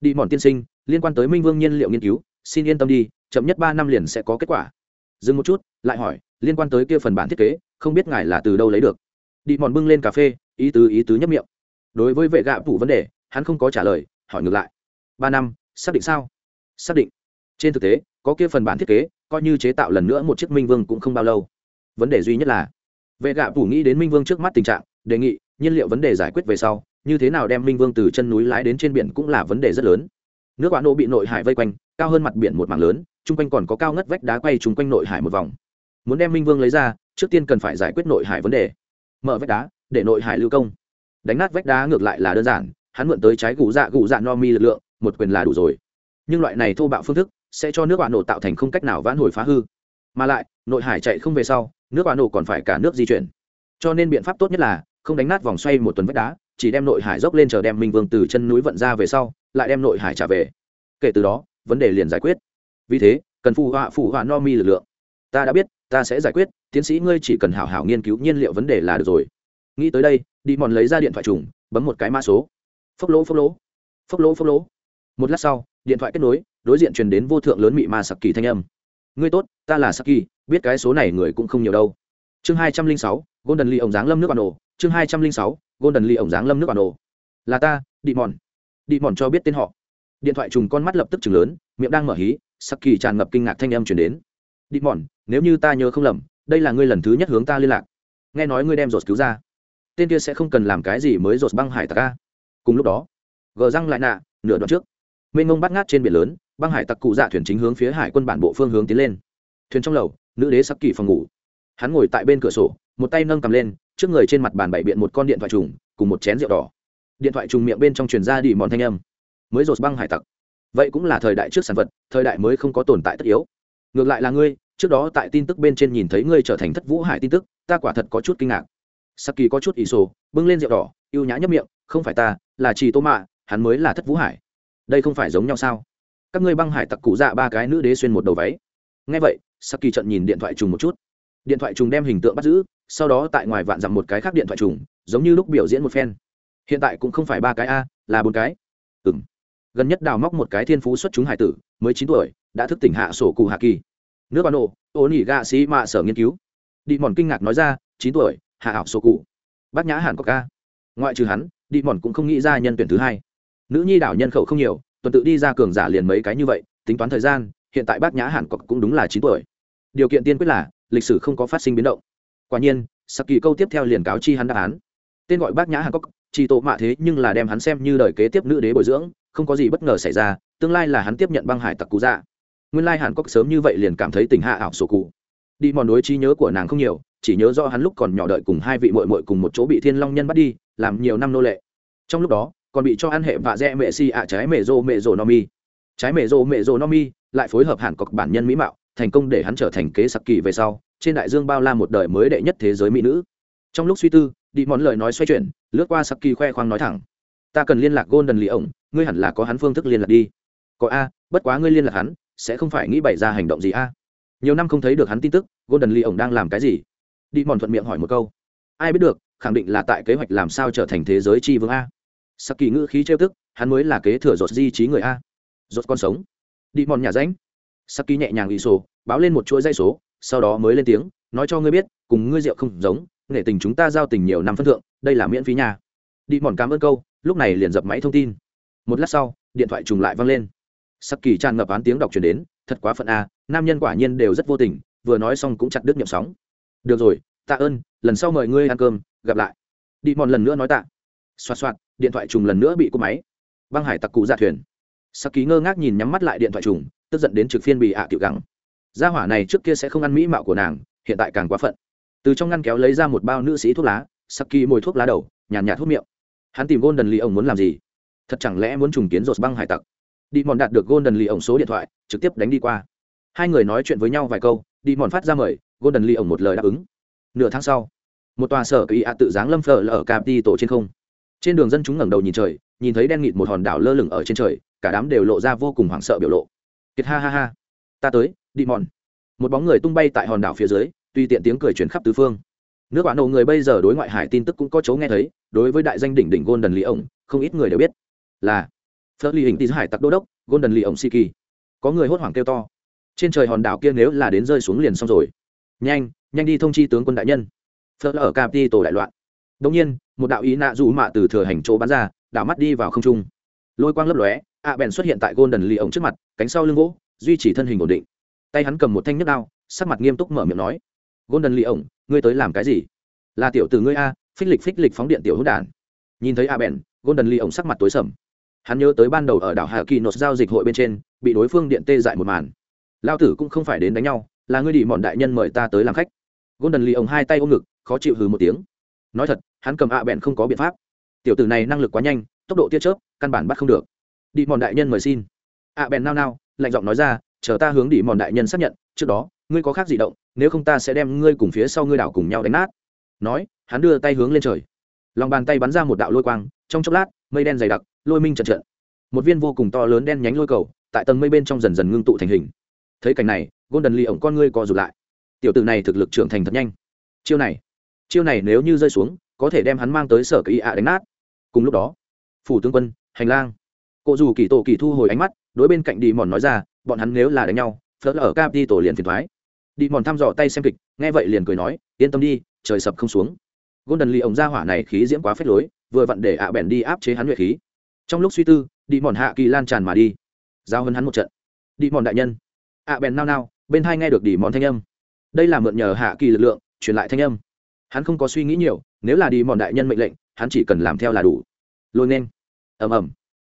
Đi mòn tiên sinh, liên quan tới minh vương nhiên liệu nghiên cứu, xin yên tâm đi, chậm nhất ba năm liền sẽ có kết quả. Dừng một chút, lại hỏi, liên quan tới kia phần bản thiết kế, không biết ngài là từ đâu lấy được? Đi mòn bưng lên cà phê, ý tứ ý tứ nhấp miệng. Đối với vệ gạ vụ vấn đề, hắn không có trả lời, hỏi ngược lại. Ba năm, xác định sao? Xác định. Trên thực tế, có kia phần bản thiết kế, coi như chế tạo lần nữa một chiếc minh vương cũng không bao lâu. Vấn đề duy nhất là vệ gạ phủ nghĩ đến minh vương trước mắt tình trạng, đề nghị, nhiên liệu vấn đề giải quyết về sau, như thế nào đem minh vương từ chân núi lái đến trên biển cũng là vấn đề rất lớn. Nước quán nô bị nội hải vây quanh, cao hơn mặt biển một mảng lớn, chung quanh còn có cao ngất vách đá quay chung quanh nội hải một vòng. Muốn đem minh vương lấy ra, trước tiên cần phải giải quyết nội hải vấn đề. Mở vách đá, để nội hải lưu công. Đánh nát vách đá ngược lại là đơn giản, hắn mượn tới trái gù dạ gù dạ no mi lực lượng, một quyền là đủ rồi. Nhưng loại này thô bạo phương thức, sẽ cho nước quả nổ tạo thành không cách nào vãn hồi phá hư. Mà lại, nội hải chạy không về sau nước quả nổ còn phải cả nước di chuyển. Cho nên biện pháp tốt nhất là không đánh nát vòng xoay một tuần vách đá, chỉ đem nội hải dốc lên chờ đem minh vương từ chân núi vận ra về sau, lại đem nội hải trả về. Kể từ đó, vấn đề liền giải quyết. Vì thế, cần phù họa phù họa no mi lực lượng. Ta đã biết, ta sẽ giải quyết, tiến sĩ ngươi chỉ cần hảo hảo nghiên cứu nhiên liệu vấn đề là được rồi. Nghĩ tới đây, đi mòn lấy ra điện thoại trùng, bấm một cái mã số. Phốc lỗ phốc lỗ. Phốc lỗ phốc lỗ. Một lát sau, điện thoại kết nối, đối diện truyền đến vô thượng lớn mị ma sặc kỳ thanh âm ngươi tốt ta là Saki, biết cái số này người cũng không nhiều đâu. Chương hai trăm linh sáu golden lee ổng giáng lâm nước bà nổ chương hai trăm linh sáu golden lee ổng dáng lâm nước bà nổ là ta đị mòn đị mòn cho biết tên họ. Điện thoại trùng con mắt lập tức chừng lớn miệng đang mở hí Saki tràn ngập kinh ngạc thanh âm chuyển đến. Đị mòn nếu như ta nhớ không lầm đây là ngươi lần thứ nhất hướng ta liên lạc. Nghe nói ngươi đem rột cứu ra. Tên kia sẽ không cần làm cái gì mới rột băng hải tặc ca cùng lúc đó gờ răng lại nạ nửa đoạn trước. Mênh mông bắt ngát trên biển lớn băng hải tặc cụ dạ thuyền chính hướng phía hải quân bản bộ phương hướng tiến lên. Thuyền trong lầu, nữ đế sắc kỳ phòng ngủ. Hắn ngồi tại bên cửa sổ, một tay nâng cầm lên, trước người trên mặt bàn bày biện một con điện thoại trùng, cùng một chén rượu đỏ. Điện thoại trùng miệng bên trong truyền ra đi mòn thanh âm. Mới rột băng hải tặc. Vậy cũng là thời đại trước sản vật, thời đại mới không có tồn tại tất yếu. Ngược lại là ngươi, trước đó tại tin tức bên trên nhìn thấy ngươi trở thành thất vũ hải tin tức, ta quả thật có chút kinh ngạc. Saki có chút ỷ sổ, bưng lên rượu đỏ y ê u nhã nhấp miệng, không phải ta, là chỉ tô mạ, hắn mới là thất vũ hải. Đây không phải giống nhau sao? Các ngươi băng hải tặc cụ dạ ba cái nữ đế xuyên một đầu váy. Ngay vậy, saki trận nhìn điện thoại trùng một chút. Điện thoại trùng đem hình tượng bắt giữ, sau đó tại ngoài vạn dặm một cái khác điện thoại trùng, giống như lúc biểu diễn một phen. Hiện tại cũng không phải ba cái a, là bốn cái. Ừ m gần nhất đào móc một cái thiên phú xuất chúng hải tử, mới chín tuổi, đã thức tỉnh hạ sổ cụ hạ kỳ. Nước ban nổ ô nỉ gạ sĩ mạ sở nghiên cứu. Đi mòn kinh ngạc nói ra, chín tuổi, hạ ảo sổ cụ. Bác nhã hẳn có ca. Ngoại trừ hắn đi mòn cũng không nghĩ ra nhân tuyển thứ hai. Nữ nhi đảo nhân khẩu không nhiều tuần tự đi ra cường giả liền mấy cái như vậy, tính toán thời gian, hiện tại bác nhã hàn cọc cũng đúng là chín tuổi. Điều kiện tiên quyết là, lịch sử không có phát sinh biến động. Quả nhiên saki câu tiếp theo liền cáo chi hắn đáp án. Tên gọi bác nhã hàn cọc, chỉ tổ mạ thế nhưng là đem hắn xem như đời kế tiếp nữ đế bồi dưỡng, không có gì bất ngờ xảy ra, tương lai là hắn tiếp nhận băng hải tặc cú dạ. Nguyên lai hàn cốc sớm như vậy liền cảm thấy tình hạ ảo sổ cụ. Đi mòn đối trí nhớ của nàng không nhiều, chỉ nhớ do hắn lúc còn nhỏ đợi cùng hai vị mội mội cùng một chỗ bị thiên long nhân bắt đi, làm nhiều năm nô lệ. Trong lúc đó còn bị cho ăn hệ vạ dẹ mẹ si ạ trái mẹ rô mẹ rô no mi. Trái mẹ rô mẹ rô no mi lại phối hợp hẳn cọc bản nhân mỹ mạo, thành công để hắn trở thành kế sặc kỳ về sau, trên đại dương bao la một đời mới đệ nhất thế giới mỹ nữ. Trong lúc suy tư, đi món lời nói xoay chuyển, lướt qua sặc kỳ khoe khoang nói thẳng. Ta cần liên lạc golden lì ổng, ngươi hẳn là có hắn phương thức liên lạc đi. Có a, bất quá ngươi liên lạc hắn, sẽ không phải nghĩ bày ra hành động gì a. Nhiều năm không thấy được hắn tin tức, golden lì ổng đang làm cái gì? Đi mòn thuận miệng hỏi một câu. Ai biết được, khẳng định là tại kế hoạch làm sao trở thành thế giới tri vương a sắc kỳ ngữ khí trêu tức, hắn mới là kế thừa rột di trí người a. Rột con sống. Đi mòn nhà ránh. Sắc kỳ nhẹ nhàng ý sổ, báo lên một chuỗi dây số, sau đó mới lên tiếng, nói cho ngươi biết, cùng ngươi rượu không giống, nghệ tình chúng ta giao tình nhiều năm phân thượng, đây là miễn phí nhà đi mòn cảm ơn câu, lúc này liền dập máy thông tin. Một lát sau, điện thoại trùng lại văng lên. Sắc kỳ tràn ngập án tiếng đọc truyền đến, thật quá phận a, nam nhân quả nhiên đều rất vô tình, vừa nói xong cũng chặt đứt nhậm sóng. Được rồi, tạ ơn, lần sau mời ngươi ăn cơm, gặp lại. Đi mòn lần nữa nói tạ. Xoạt xoạt điện thoại trùng lần nữa bị cúp máy. Băng hải tặc cụ ra thuyền. Sắc ký ngơ ngác nhìn nhắm mắt lại điện thoại trùng tức giận đến trực phiên bị ạ à tiểu gắng gia hỏa này trước kia sẽ không ăn mỹ mạo của nàng hiện tại càng quá phận. Từ trong ngăn kéo lấy ra một bao nữ sĩ thuốc lá sắc ký mồi thuốc lá đầu nhàn nhạt, thuốc miệng. Hắn tìm golden lì ông muốn làm gì? Thật chẳng lẽ muốn trùng kiến rột băng hải tặc? Đi mòn đạt được golden lì ông số điện thoại trực tiếp đánh đi qua. Hai người nói chuyện với nhau vài câu đi mòn phát ra mời golden lì ông một lời đáp ứng. Nửa tháng sau một tòa sở kỳ ạ tự dáng lâm phở ở capti tổ trên không trên đường dân chúng ngẩng đầu nhìn trời, nhìn thấy đen nghịt một hòn đảo lơ lửng ở trên trời, cả đám đều lộ ra vô cùng hoảng sợ biểu lộ. Kiệt ha ha ha. Ta tới, đi mòn. Một bóng người tung bay tại hòn đảo phía dưới, tuy tiện tiếng cười chuyển khắp tứ phương. Nước bạn nổ người bây giờ đối ngoại hải tin tức cũng có chấu nghe thấy, đối với đại danh đỉnh đỉnh golden lý ổng không ít người đều biết là phớt ly hình tí hải tặc đô đốc, golden lý ổng siki. Có người hốt hoảng kêu to. Trên trời hòn đảo kia nếu là đến rơi xuống liền xong rồi. Nhanh nhanh đi thông chi tướng quân đại nhân. Phớt ở capi tổ đại loạn. Đông nhiên một đạo ý nạ dù mạ từ thừa hành chỗ bắn ra, đảo mắt đi vào không trung. Lôi quang lấp lóe, ạ bèn xuất hiện tại golden lì ổng trước mặt, cánh sau lưng gỗ, duy trì thân hình ổn định. Tay hắn cầm một thanh nhức đao, sắc mặt nghiêm túc mở miệng nói, golden lì ổng, ngươi tới làm cái gì? Là tiểu từ ngươi a, phích lịch phích lịch phóng điện tiểu hữu đản nhìn thấy a bèn, golden lì ổng sắc mặt tối sầm. Hắn nhớ tới ban đầu ở đảo hà kỳ nốt giao dịch hội bên trên, bị đối phương điện tê dại một màn. Lao tử cũng không phải đến đánh nhau, là ngươi đi mọn đại nhân mời ta tới làm khách. Golden lì ổng hai tay ôm ngực, khó chịu hừ một tiếng. Nói thật hắn cầm ạ bèn không có biện pháp. Tiểu tử này năng lực quá nhanh, tốc độ tia chớp, căn bản bắt không được. Đi mòn đại nhân mời xin. ạ bèn nao nao, lạnh giọng nói ra, chờ ta hướng đi mòn đại nhân xác nhận, trước đó, ngươi có khác gì động, nếu không ta sẽ đem ngươi cùng phía sau ngươi đảo cùng nhau đánh nát. Nói, hắn đưa tay hướng lên trời. Lòng bàn tay bắn ra một đạo lôi quang, trong chốc lát, mây đen dày đặc, lôi minh trận trận. Một viên vô cùng to lớn đen nhánh lôi cầu, tại tầng mây bên trong dần dần ngưng tụ thành hình. Thấy cảnh này, golden lee ổng con ngươi co rụt lại. Tiểu tử này thực lực trưởng thành thật nhanh. Chiêu này chiêu này nếu như rơi xuống có thể đem hắn mang tới sở kỳ ạ đánh nát. Cùng lúc đó, phủ tướng quân, hành lang. Cụ dù kỳ tổ kỳ thu hồi ánh mắt, đối bên cạnh đi mòn nói ra, bọn hắn nếu là đánh nhau, phớt ở cap đi tổ liền phiền thoái. Đi mòn thăm dò tay xem kịch, nghe vậy liền cười nói, yên tâm đi, trời sập không xuống. Golden lee ổng ra hỏa này khí diễm quá phết lối, vừa vặn để ạ bèn đi áp chế hắn luyện khí. Trong lúc suy tư đi mòn hạ kỳ lan tràn mà đi. Giao hơn hắn một trận. Đi mòn đại nhân. Ạ bèn nao nao, bên hai nghe được đi mòn thanh âm. Đây là mượn nhờ hạ kỳ lực lượng, truyền lại thanh âm. Hắn không có suy nghĩ nhiều nếu là đi mòn đại nhân mệnh lệnh, hắn chỉ cần làm theo là đủ. Lôi nên. Ầm ầm.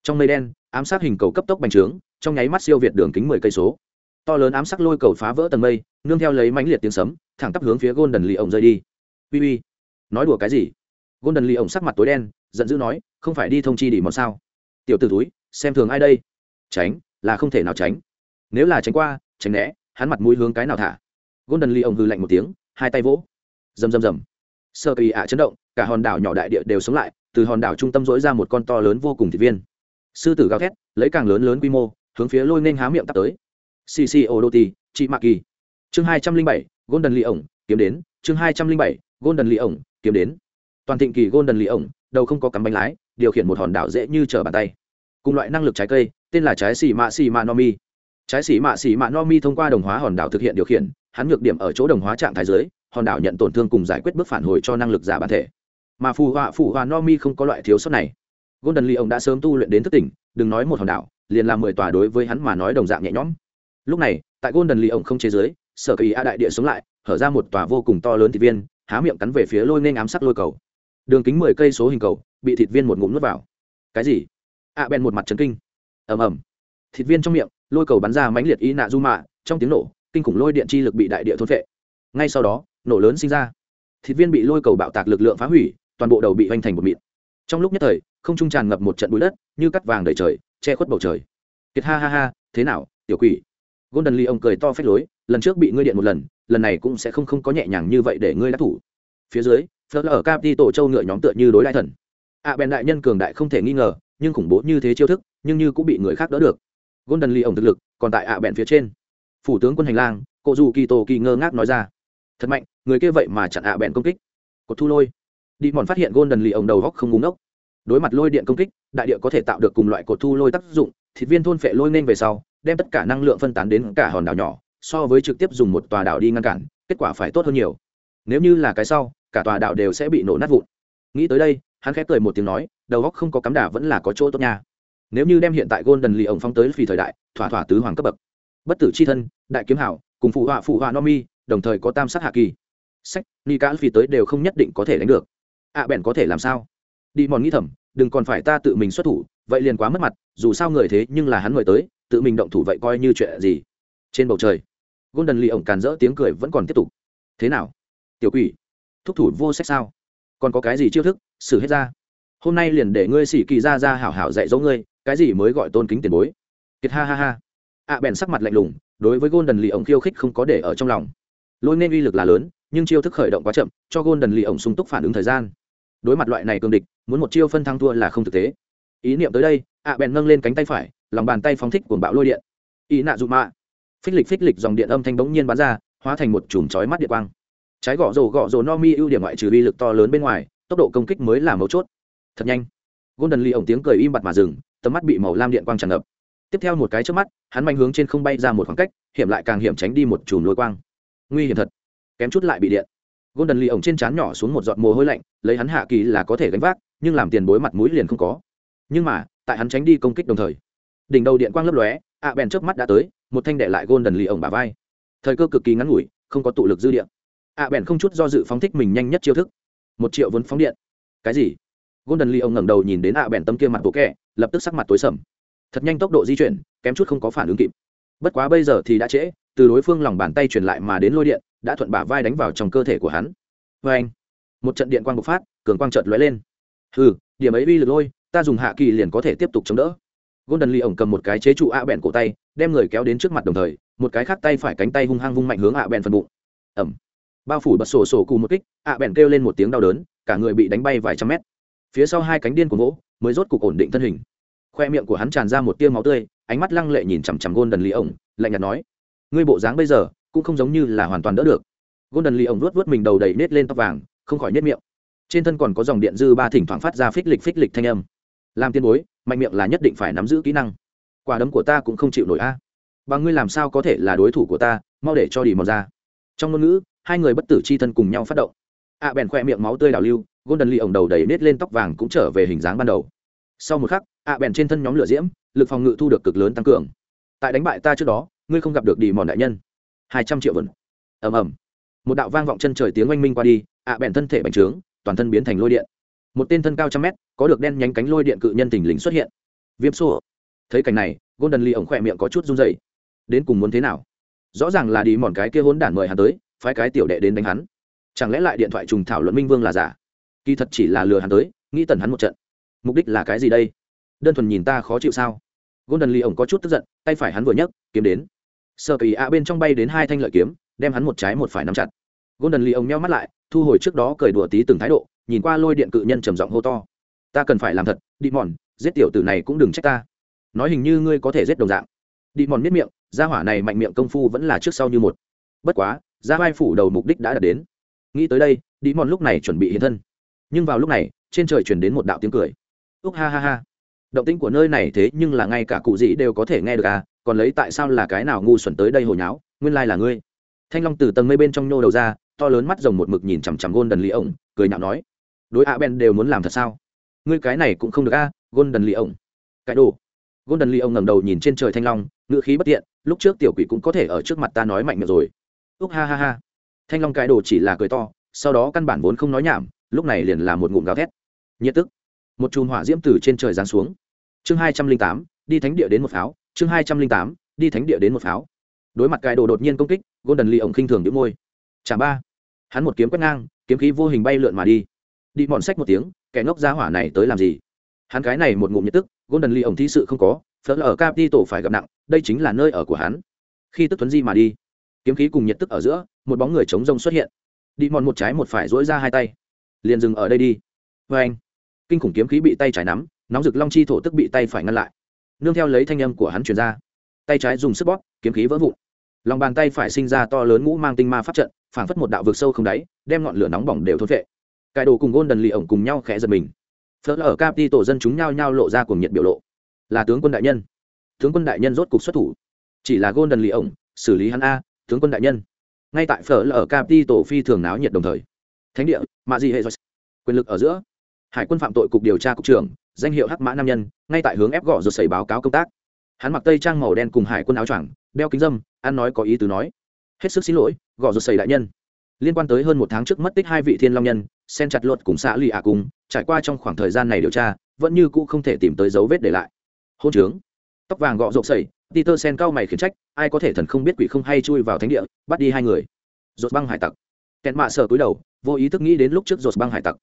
Trong mây đen, ám sát hình cầu cấp tốc bành trướng, trong nháy mắt siêu việt đường kính mười cây số. To lớn ám sát lôi cầu phá vỡ tầng mây, nương theo lấy mãnh liệt tiếng sấm, thẳng tắp hướng phía golden lì ổng rơi đi. Uy uy. Nói đùa cái gì? Golden lì ổng sắc mặt tối đen, giận dữ nói, không phải đi thông chi đi mòn sao? Tiểu t ử túi xem thường ai đây? Tránh, là không thể nào tránh. Nếu là tránh qua, tránh né. Hắn mặt mũi hướng cái nào thả? Golden lì ổng hư lạnh một tiếng, hai tay vỗ. Rầm rầm rầm sơ kỳ ạ chấn động, cả hòn đảo nhỏ đại địa đều sống lại, từ hòn đảo trung tâm dỗi ra một con to lớn vô cùng thị viên. Sư tử gào thét, lấy càng lớn lớn quy mô, hướng phía lôi nên há miệng tắt tới. Cc o đô ti chị mạc kỳ chương hai trăm linh bảy, golden lì ổng kiếm đến. Chương hai trăm linh bảy, golden lì ổng kiếm đến. Toàn thịnh kỳ golden lì ổng đầu không có cắm bánh lái, điều khiển một hòn đảo dễ như trở bàn tay. Cùng loại năng lực trái cây, tên là trái xì mạ xì mạ no mi. Trái xì mạ xì mạ no mi thông qua đồng hóa hòn đảo thực hiện điều khiển, hắn nhược điểm ở chỗ đồng hóa trạng thái dưới hòn đảo nhận tổn thương cùng giải quyết bước phản hồi cho năng lực giả bản thể. Mà phù họa phù họa no mi không có loại thiếu sót này. Golden lee ông đã sớm tu luyện đến thức tỉnh, đừng nói một hòn đảo, liền làm mười tòa đối với hắn mà nói đồng dạng nhẹ nhõm. Lúc này, tại golden lee ông không chế giới sở kỳ a đại địa sống lại, hở ra một tòa vô cùng to lớn thịt viên, há miệng cắn về phía lôi nên ám sắc lôi cầu. Đường kính mười cây số hình cầu, bị thịt viên một ngụm nuốt vào. Cái gì? A bèn một mặt trấn kinh. Ầm ầm. Thịt viên trong miệng, lôi cầu bắn ra mãnh liệt y nạ du mạ, trong tiếng nổ, kinh khủng lôi điện chi lực bị đại địa thôn vệ ngay sau đó nổ lớn sinh ra. Thịt viên bị lôi cầu bạo tạc lực lượng phá hủy toàn bộ đầu bị hoành thành một mịn. Trong lúc nhất thời không trung tràn ngập một trận bụi đất như cắt vàng đầy trời che khuất bầu trời. Kiệt ha ha ha thế nào tiểu quỷ? Golden lee ông cười to phách lối lần trước bị ngươi điện một lần lần này cũng sẽ không không có nhẹ nhàng như vậy để ngươi đắc thủ. Phía dưới phớt ở cap đi tổ châu ngựa nhóm tựa như đối đại thần. Ạ à, bèn đại nhân cường đại không thể nghi ngờ nhưng khủng bố như thế chiêu thức nhưng như cũng bị người khác đỡ được. Golden lee ông thực lực còn tại ạ à bèn phía trên. Phủ tướng quân hành lang cô dù kỳ tổ kỳ ngơ ngác nói ra thật mạnh, người kia vậy mà chặn ạ à bèn công kích. Cột thu lôi. Đi mòn phát hiện gôn đần lì ổng đầu góc không ngúng ốc đối mặt lôi điện công kích, đại địa có thể tạo được cùng loại cột thu lôi tác dụng, thịt viên thôn phệ lôi nên về sau, đem tất cả năng lượng phân tán đến cả hòn đảo nhỏ, so với trực tiếp dùng một tòa đảo đi ngăn cản, kết quả phải tốt hơn nhiều. Nếu như là cái sau, cả tòa đảo đều sẽ bị nổ nát vụn. Nghĩ tới đây, hắn khép cười một tiếng nói, đầu góc không có cắm đà vẫn là có chỗ tốt nha. Nếu như đem hiện tại golden lì ổng phong tới phi thời đại, thỏa thỏa tứ hoàng cấp bậc. Bất tử c h i thân, đại kiếm hảo, cùng phụ họa phụ họa no mi đồng thời có tam sát hạ kỳ. Sách ni cá phi tới đều không nhất định có thể đánh được. Ạ à, bèn có thể làm sao? Đi mòn nghĩ thầm đừng còn phải ta tự mình xuất thủ vậy liền quá mất mặt dù sao người thế nhưng là hắn mời tới tự mình động thủ vậy coi như chuyện gì? Trên bầu trời golden lì ổng càn rỡ tiếng cười vẫn còn tiếp tục. Thế nào? Tiểu quỷ thúc thủ vô sách sao? Còn có cái gì chiêu thức? Xử hết ra. Hôm nay liền để ngươi xỉ kỳ ra ra hảo hảo dạy dỗ ngươi cái gì mới gọi tôn kính tiền bối? Kiệt ha ha ha. Ạ bèn sắc mặt lạnh lùng đối với golden lì ổng khiêu khích không có để ở trong lòng lôi nên uy lực là lớn, nhưng chiêu thức khởi động quá chậm, cho golden lì ổng sung túc phản ứng thời gian. Đối mặt loại này cương địch, muốn một chiêu phân thăng thua là không thực tế. Ý niệm tới đây, ạ bèn nâng lên cánh tay phải, lòng bàn tay phóng thích cuồng bạo lôi điện. Ý nạ dụ mạ. Phích lịch phích lịch dòng điện âm thanh bỗng nhiên bắn ra, hóa thành một chùm chói mắt điện quang. Trái gõ rổ gõ rổ no mi ưu điểm ngoại trừ uy lực to lớn bên ngoài, tốc độ công kích mới là mấu chốt. Thật nhanh. Golden lì ổng tiếng cười im bặt mà dừng, tầm mắt bị màu lam điện quang tràn ngập. Tiếp theo một cái trước mắt, hắn manh hướng trên không bay ra một khoảng cách, hiểm lại càng hiểm tránh đi một chùm lôi quang nguy hiểm thật. Kém chút lại bị điện. Golden lì ổng trên trán nhỏ xuống một giọt mồ hôi lạnh, lấy hắn hạ kỳ là có thể gánh vác, nhưng làm tiền bối mặt mũi liền không có. Nhưng mà, tại hắn tránh đi công kích đồng thời, đỉnh đầu điện quang lấp lóe, ạ bèn trước mắt đã tới, một thanh đệ lại golden lì ổng bả vai. Thời cơ cực kỳ ngắn ngủi, không có tụ lực dư điện ạ bèn không chút do dự phóng thích mình nhanh nhất chiêu thức. Một triệu vốn phóng điện. Cái gì? Golden lì ông ngẩng đầu nhìn đến ạ bèn tấm kia mặt bộ kẹ lập tức sắc mặt tối sầm. Thật nhanh tốc độ di chuyển, kém chút không có phản ứng kịp bất quá bây giờ thì đã trễ, từ đối phương lòng bàn tay truyền lại mà đến lôi điện, đã thuận bả vai đánh vào trong cơ thể của hắn. Vê anh, một trận điện quang bộc phát, cường quang trợt lóe lên. Hừ, điểm ấy uy lực lôi, ta dùng hạ kỳ liền có thể tiếp tục chống đỡ. Golden lee ổng cầm một cái chế trụ ạ bẹn cổ tay, đem người kéo đến trước mặt đồng thời, một cái khác tay phải cánh tay hung hăng vung mạnh hướng ạ bẹn phần bụng. Ẩm. Bao phủ bật sổ sổ cù một kích, ạ bẹn kêu lên một tiếng đau đớn, cả người bị đánh bay vài trăm mét. Phía sau hai cánh điên của gỗ mới rốt cục ổn định thân hình. Khoe miệng của hắn tràn ra một tia máu tươi ánh mắt lăng lệ nhìn chằm chằm Golden Lee ổng lạnh nhạt nói, ngươi bộ dáng bây giờ cũng không giống như là hoàn toàn đỡ được. Golden Lee ổng vuốt vuốt mình đầu đầy nết lên tóc vàng, không khỏi nết miệng. Trên thân còn có dòng điện dư ba thỉnh thoảng phát ra phích lịch phích lịch thanh âm. Làm tiên bối, mạnh miệng là nhất định phải nắm giữ kỹ năng. Quả đấm của ta cũng không chịu nổi a. À. bằng ngươi làm sao có thể là đối thủ của ta, mau để cho đi mò ra. Trong ngôn ngữ, hai người bất tử chi thân cùng nhau phát động. A à bèn khoe miệng máu tươi đảo lưu, golden lee ổng đầu đầy nết lên tóc vàng cũng trở về hình dáng ban đầu. Sau một khắc, a à bèn trên thân nhóm lửa diễm lực phòng ngự thu được cực lớn tăng cường. Tại đánh bại ta trước đó, ngươi không gặp được đi mòn đại nhân. Hai trăm triệu vần. Ầm ầm. Một đạo vang vọng chân trời tiếng oanh minh qua đi, ạ à thân thể bành trướng, toàn thân biến thành lôi điện. Một tên thân cao trăm mét, có được đen nhánh cánh lôi điện cự nhân tình lính xuất hiện. Viêm xô thấy cảnh này, golden lee ổng khỏe miệng có chút run dày đến cùng muốn thế nào? Rõ ràng là đi mòn cái kia hốn đản mời hắn tới, phái cái tiểu đệ đến đánh hắn. Chẳng lẽ lại điện thoại trùng thảo luận minh vương là giả? Kỳ thật chỉ là lừa hắn tới, nghĩ tần hắn một trận. Mục đích là cái gì đây? Đơn thuần nhìn ta khó chịu sao? Golden lee ổng có chút tức giận, tay phải hắn vừa nhấc, kiếm đến. Sơ kỳ a bên trong bay đến hai thanh lợi kiếm, đem hắn một trái một phải nắm chặt. Golden lee ổng nheo mắt lại, thu hồi trước đó cười đùa tí từng thái độ, nhìn qua lôi điện cự nhân trầm giọng hô to. Ta cần phải làm thật đi mòn giết tiểu tử này cũng đừng trách ta. Nói hình như ngươi có thể giết đồng dạng. Đi mòn miết miệng, gia hỏa này mạnh miệng công phu vẫn là trước sau như một. Bất quá, gia vai phủ đầu mục đích đã đạt đến. Nghĩ tới đây đi mòn lúc này chuẩn bị hiện thân. Nhưng vào lúc này, trên trời chuyển đến một đạo tiếng cười. Úc ha ha ha động tĩnh của nơi này thế nhưng là ngay cả cụ dĩ đều có thể nghe được à còn lấy tại sao là cái nào ngu xuẩn tới đây hồi nháo nguyên lai là ngươi. Thanh long từ tầng mây bên trong nhô đầu ra to lớn mắt rồng một mực nhìn chằm chằm gôn đần lì ổng cười nhạo nói đối ạ ben đều muốn làm thật sao? Ngươi cái này cũng không được a à, gôn đần lì ổng cái đồ. Gôn đần lì ổng ngẩng đầu nhìn trên trời thanh long ngựa khí bất tiện lúc trước tiểu quỷ cũng có thể ở trước mặt ta nói mạnh miệng rồi. Úc ha ha ha. Thanh long cái đồ chỉ là cười to sau đó căn bản vốn không nói nhảm lúc này liền là một ngụm gào thét. Nhiệt tức. Một chùm hỏa diễm từ trên trời giáng xuống chương hai trăm linh tám, đi thánh địa đến một pháo. Chương hai trăm linh tám, đi thánh địa đến một pháo. Đối mặt cái đồ đột nhiên công kích, golden lee ổng khinh thường đĩu môi. Chả ba. Hắn một kiếm quét ngang, kiếm khí vô hình bay lượn mà đi. Đi mòn sách một tiếng, kẻ ngốc ra hỏa này tới làm gì? Hắn cái này một ngụm nhiệt tức golden lee ổng thi sự không có, phớt ở tổ phải gặp nặng, đây chính là nơi ở của hắn. Khi tức tuấn di mà đi, kiếm khí cùng nhiệt tức ở giữa, một bóng người chống rông xuất hiện. Đi mòn một trái một phải dỗi ra hai tay. Liền dừng ở đây đi. Vê anh, kinh khủng kiếm khí bị tay trái nắm nóng rực long chi thổ tức bị tay phải ngăn lại. Nương theo lấy thanh âm của hắn truyền ra. Tay trái dùng sức bóp, kiếm khí vỡ vụn. Lòng bàn tay phải sinh ra to lớn ngũ mang tinh ma pháp trận, phảng phất một đạo vực sâu không đáy, đem ngọn lửa nóng bỏng đều thốt vệ cải đồ cùng gôn đần lì ổng cùng nhau khẽ giật mình. Phớt ở cap đi tổ dân chúng nhao nhao lộ ra cùng nhiệt biểu lộ. Là tướng quân đại nhân. Tướng quân đại nhân rốt cục xuất thủ. Chỉ là gôn đần lì ổng, xử lý hắn a, tướng quân đại nhân. Ngay tại phở lở ở capi tổ phi thường náo nhiệt đồng thời. Thánh địa, mạ gì hệ quyền lực ở giữa. Hải quân phạm tội cục điều tra cục trưởng danh hiệu hắc mã nam nhân, ngay tại hướng ép gõ rồi xảy báo cáo công tác. Hắn mặc tây trang màu đen cùng hải quân áo choàng, đeo kính dâm, ăn nói có ý tứ nói. Hết sức xin lỗi gõ rồi xảy đại nhân. Liên quan tới hơn một tháng trước mất tích hai vị thiên long nhân, sen chặt luật cùng xã lì ạ cùng, trải qua trong khoảng thời gian này điều tra, vẫn như cũ không thể tìm tới dấu vết để lại. Hôn trướng. Tóc vàng gọ rộp sẩy, peter sen cao mày khiển trách, ai có thể thần không biết quỷ không hay chui vào thánh địa, bắt đi hai người. Rột băng hải tặc. Kẹn mạ sợ cúi đầu, vô ý thức nghĩ đến lúc trước rột băng hải tặc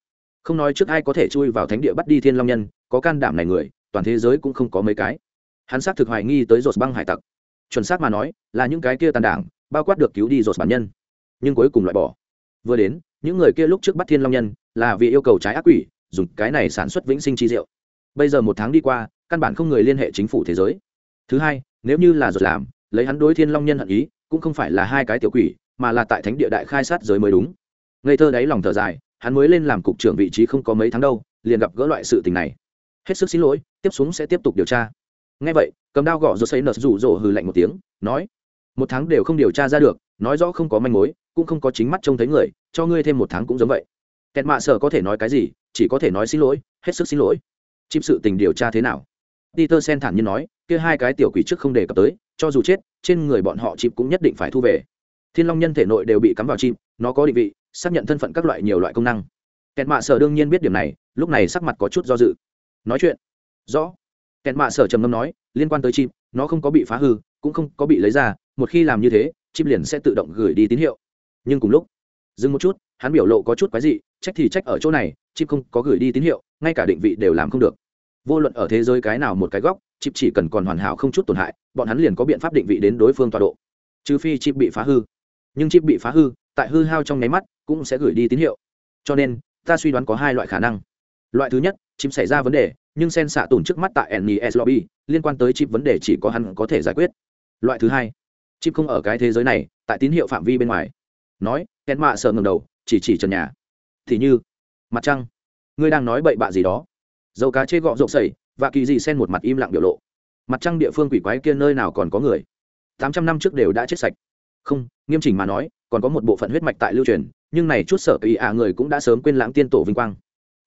không nói trước ai có thể chui vào thánh địa bắt đi thiên long nhân, có can đảm này người, toàn thế giới cũng không có mấy cái. Hắn xác thực hoài nghi tới rột băng hải tặc. Chuẩn xác mà nói, là những cái kia tàn đảng, bao quát được cứu đi rột bản nhân. Nhưng cuối cùng loại bỏ. Vừa đến, những người kia lúc trước bắt thiên long nhân, là vì yêu cầu trái ác quỷ, dùng cái này sản xuất vĩnh sinh chi diệu. Bây giờ một tháng đi qua, căn bản không người liên hệ chính phủ thế giới. Thứ hai, nếu như là rột làm, lấy hắn đối thiên long nhân hận ý, cũng không phải là hai cái tiểu quỷ, mà là tại thánh địa đại khai sát giới mới đúng. Ngây thơ đáy lòng thở dài hắn mới lên làm cục trưởng vị trí không có mấy tháng đâu liền gặp gỡ loại sự tình này. Hết sức xin lỗi tiếp xuống sẽ tiếp tục điều tra. Ngay vậy cầm đao gõ rồi xây nợ rủ rỗ hừ lạnh một tiếng nói một tháng đều không điều tra ra được nói rõ không có manh mối cũng không có chính mắt trông thấy người cho ngươi thêm một tháng cũng giống vậy. Kẹt mạ sở có thể nói cái gì chỉ có thể nói xin lỗi hết sức xin lỗi. Chim sự tình điều tra thế nào? Peter sen thản nhiên nói kia hai cái tiểu quỷ trước không đề cập tới cho dù chết trên người bọn họ chim cũng nhất định phải thu về. Thiên long nhân thể nội đều bị cắm vào chim, nó có định vị xác nhận thân phận các loại nhiều loại công năng. Kẹt mạ sở đương nhiên biết điểm này, lúc này sắc mặt có chút do dự. Nói chuyện. Rõ. Kẹt mạ sở trầm ngâm nói, liên quan tới chip, nó không có bị phá hư, cũng không có bị lấy ra, một khi làm như thế, chip liền sẽ tự động gửi đi tín hiệu. Nhưng cùng lúc, dừng một chút, hắn biểu lộ có chút quái dị, trách thì trách ở chỗ này, chip không có gửi đi tín hiệu, ngay cả định vị đều làm không được. Vô luận ở thế giới cái nào một cái góc, chip chỉ cần còn hoàn hảo không chút tổn hại, bọn hắn liền có biện pháp định vị đến đối phương tọa độ. Trừ phi chip bị phá hư. Nhưng chip bị phá hư tại hư hao trong nháy mắt cũng sẽ gửi đi tín hiệu. Cho nên, ta suy đoán có hai loại khả năng. Loại thứ nhất, chip xảy ra vấn đề, nhưng sen xạ tổn trước mắt tại nes lobby, liên quan tới chip vấn đề chỉ có hắn có thể giải quyết. Loại thứ hai, chip không ở cái thế giới này, tại tín hiệu phạm vi bên ngoài. Nói hẹn mạ sợ ngầm đầu, chỉ chỉ trần nhà. Thì như, mặt trăng. Ngươi đang nói bậy bạ gì đó. Dầu cá chê gọ rộng sẩy, và kỳ gì sen một mặt im lặng biểu lộ. Mặt trăng địa phương quỷ quái kia nơi nào còn có người? Tám trăm năm trước đều đã chết sạch. Không, nghiêm chỉnh mà nói còn có một bộ phận huyết mạch tại lưu truyền, nhưng này chút sở ý à người cũng đã sớm quên lãng tiên tổ vinh quang.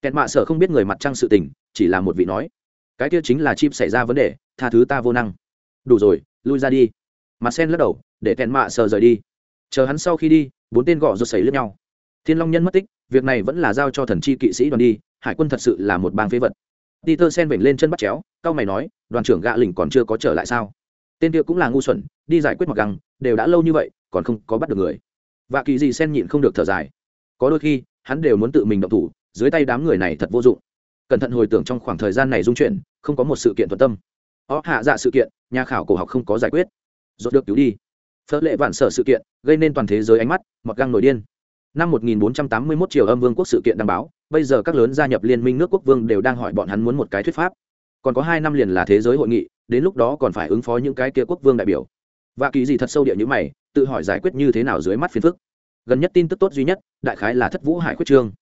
Kẹt mạ sở không biết người mặt trăng sự tình, chỉ là một vị nói, cái kia chính là chip xảy ra vấn đề, tha thứ ta vô năng. Đủ rồi, lui ra đi. Mặt sen lắc đầu, để kẹt mạ sở rời đi. Chờ hắn sau khi đi, bốn tên gõ rột xảy lướt nhau. Thiên long nhân mất tích, việc này vẫn là giao cho thần chi kỵ sĩ đoàn đi, hải quân thật sự là một bang phế vật. Peter sen vểnh lên chân bắt chéo cao mày nói, đoàn trưởng gạ lỉnh còn chưa có trở lại sao? Tên kia cũng là ngu xuẩn, đi giải quyết mặc găng, đều đã lâu như vậy, còn không có bắt được người và kỳ gì sen nhịn không được thở dài. Có đôi khi, hắn đều muốn tự mình động thủ, dưới tay đám người này thật vô dụng. Cẩn thận hồi tưởng trong khoảng thời gian này dung chuyển không có một sự kiện thuận tâm. Ó, hạ dạ sự kiện, nhà khảo cổ học không có giải quyết. Rốt được cứu đi. Phớt lệ vạn sở sự kiện, gây nên toàn thế giới ánh mắt mặc găng nổi điên. Năm 1481 triều âm vương quốc sự kiện đăng báo, bây giờ các lớn gia nhập liên minh nước quốc vương đều đang hỏi bọn hắn muốn một cái thuyết pháp. Còn có hai năm liền là thế giới hội nghị, đến lúc đó còn phải ứng phó những cái kia quốc vương đại biểu. Và kỳ gì thật sâu địa như mày tự hỏi giải quyết như thế nào dưới mắt phiền phức. Gần nhất tin tức tốt duy nhất, đại khái là thất vũ hải quyết trương.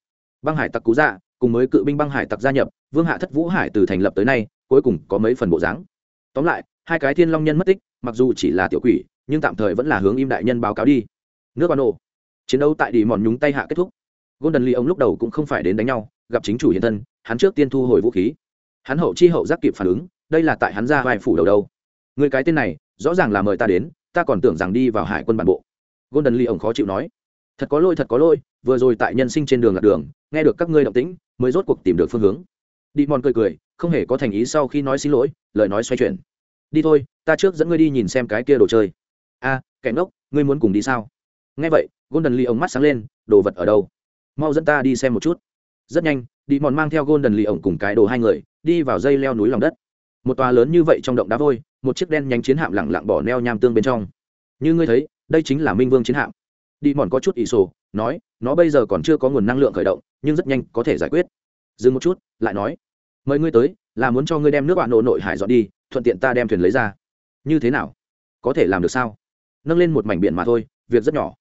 Băng hải tặc cú dạ cùng mới cự binh băng hải tặc gia nhập, vương hạ thất vũ hải từ thành lập tới nay, cuối cùng có mấy phần bộ dáng. Tóm lại, hai cái thiên long nhân mất tích, mặc dù chỉ là tiểu quỷ, nhưng tạm thời vẫn là hướng im đại nhân báo cáo đi. Nước ban nổ chiến đấu tại đi mòn nhúng tay hạ kết thúc. Golden lee ông lúc đầu cũng không phải đến đánh nhau, gặp chính chủ hiện thân, hắn trước tiên thu hồi vũ khí. Hắn hậu chi hậu giác kịp phản ứng, đây là tại hắn ra vai phủ đầu đâu. Người cái tên này, rõ ràng là mời ta đến ta còn tưởng rằng đi vào hải quân bản bộ. Golden lee ổng khó chịu nói, thật có lỗi, thật có lỗi, vừa rồi tại nhân sinh trên đường lạc đường, nghe được các ngươi động tĩnh, mới rốt cuộc tìm được phương hướng. Đi mòn cười cười, không hề có thành ý sau khi nói xin lỗi, lời nói xoay chuyển. Đi thôi, ta trước dẫn ngươi đi nhìn xem cái kia đồ chơi. A, kẻ ngốc, ngươi muốn cùng đi sao? Nghe vậy, golden lee ổng mắt sáng lên, đồ vật ở đâu? Mau dẫn ta đi xem một chút. Rất nhanh đi mòn mang theo golden lee ổng cùng cái đồ hai người, đi vào dây leo núi lòng đất một tòa lớn như vậy trong động đá vôi, một chiếc đen nhánh chiến hạm lẳng lặng bỏ neo nham tương bên trong. Như ngươi thấy, đây chính là minh vương chiến hạm. Đi mòn có chút ỷ sổ, nói, nó bây giờ còn chưa có nguồn năng lượng khởi động, nhưng rất nhanh có thể giải quyết. Dừng một chút, lại nói, mời ngươi tới, là muốn cho ngươi đem nước bạn nổ nội hải dọn đi, thuận tiện ta đem thuyền lấy ra. Như thế nào? Có thể làm được sao? Nâng lên một mảnh biển mà thôi, việc rất nhỏ.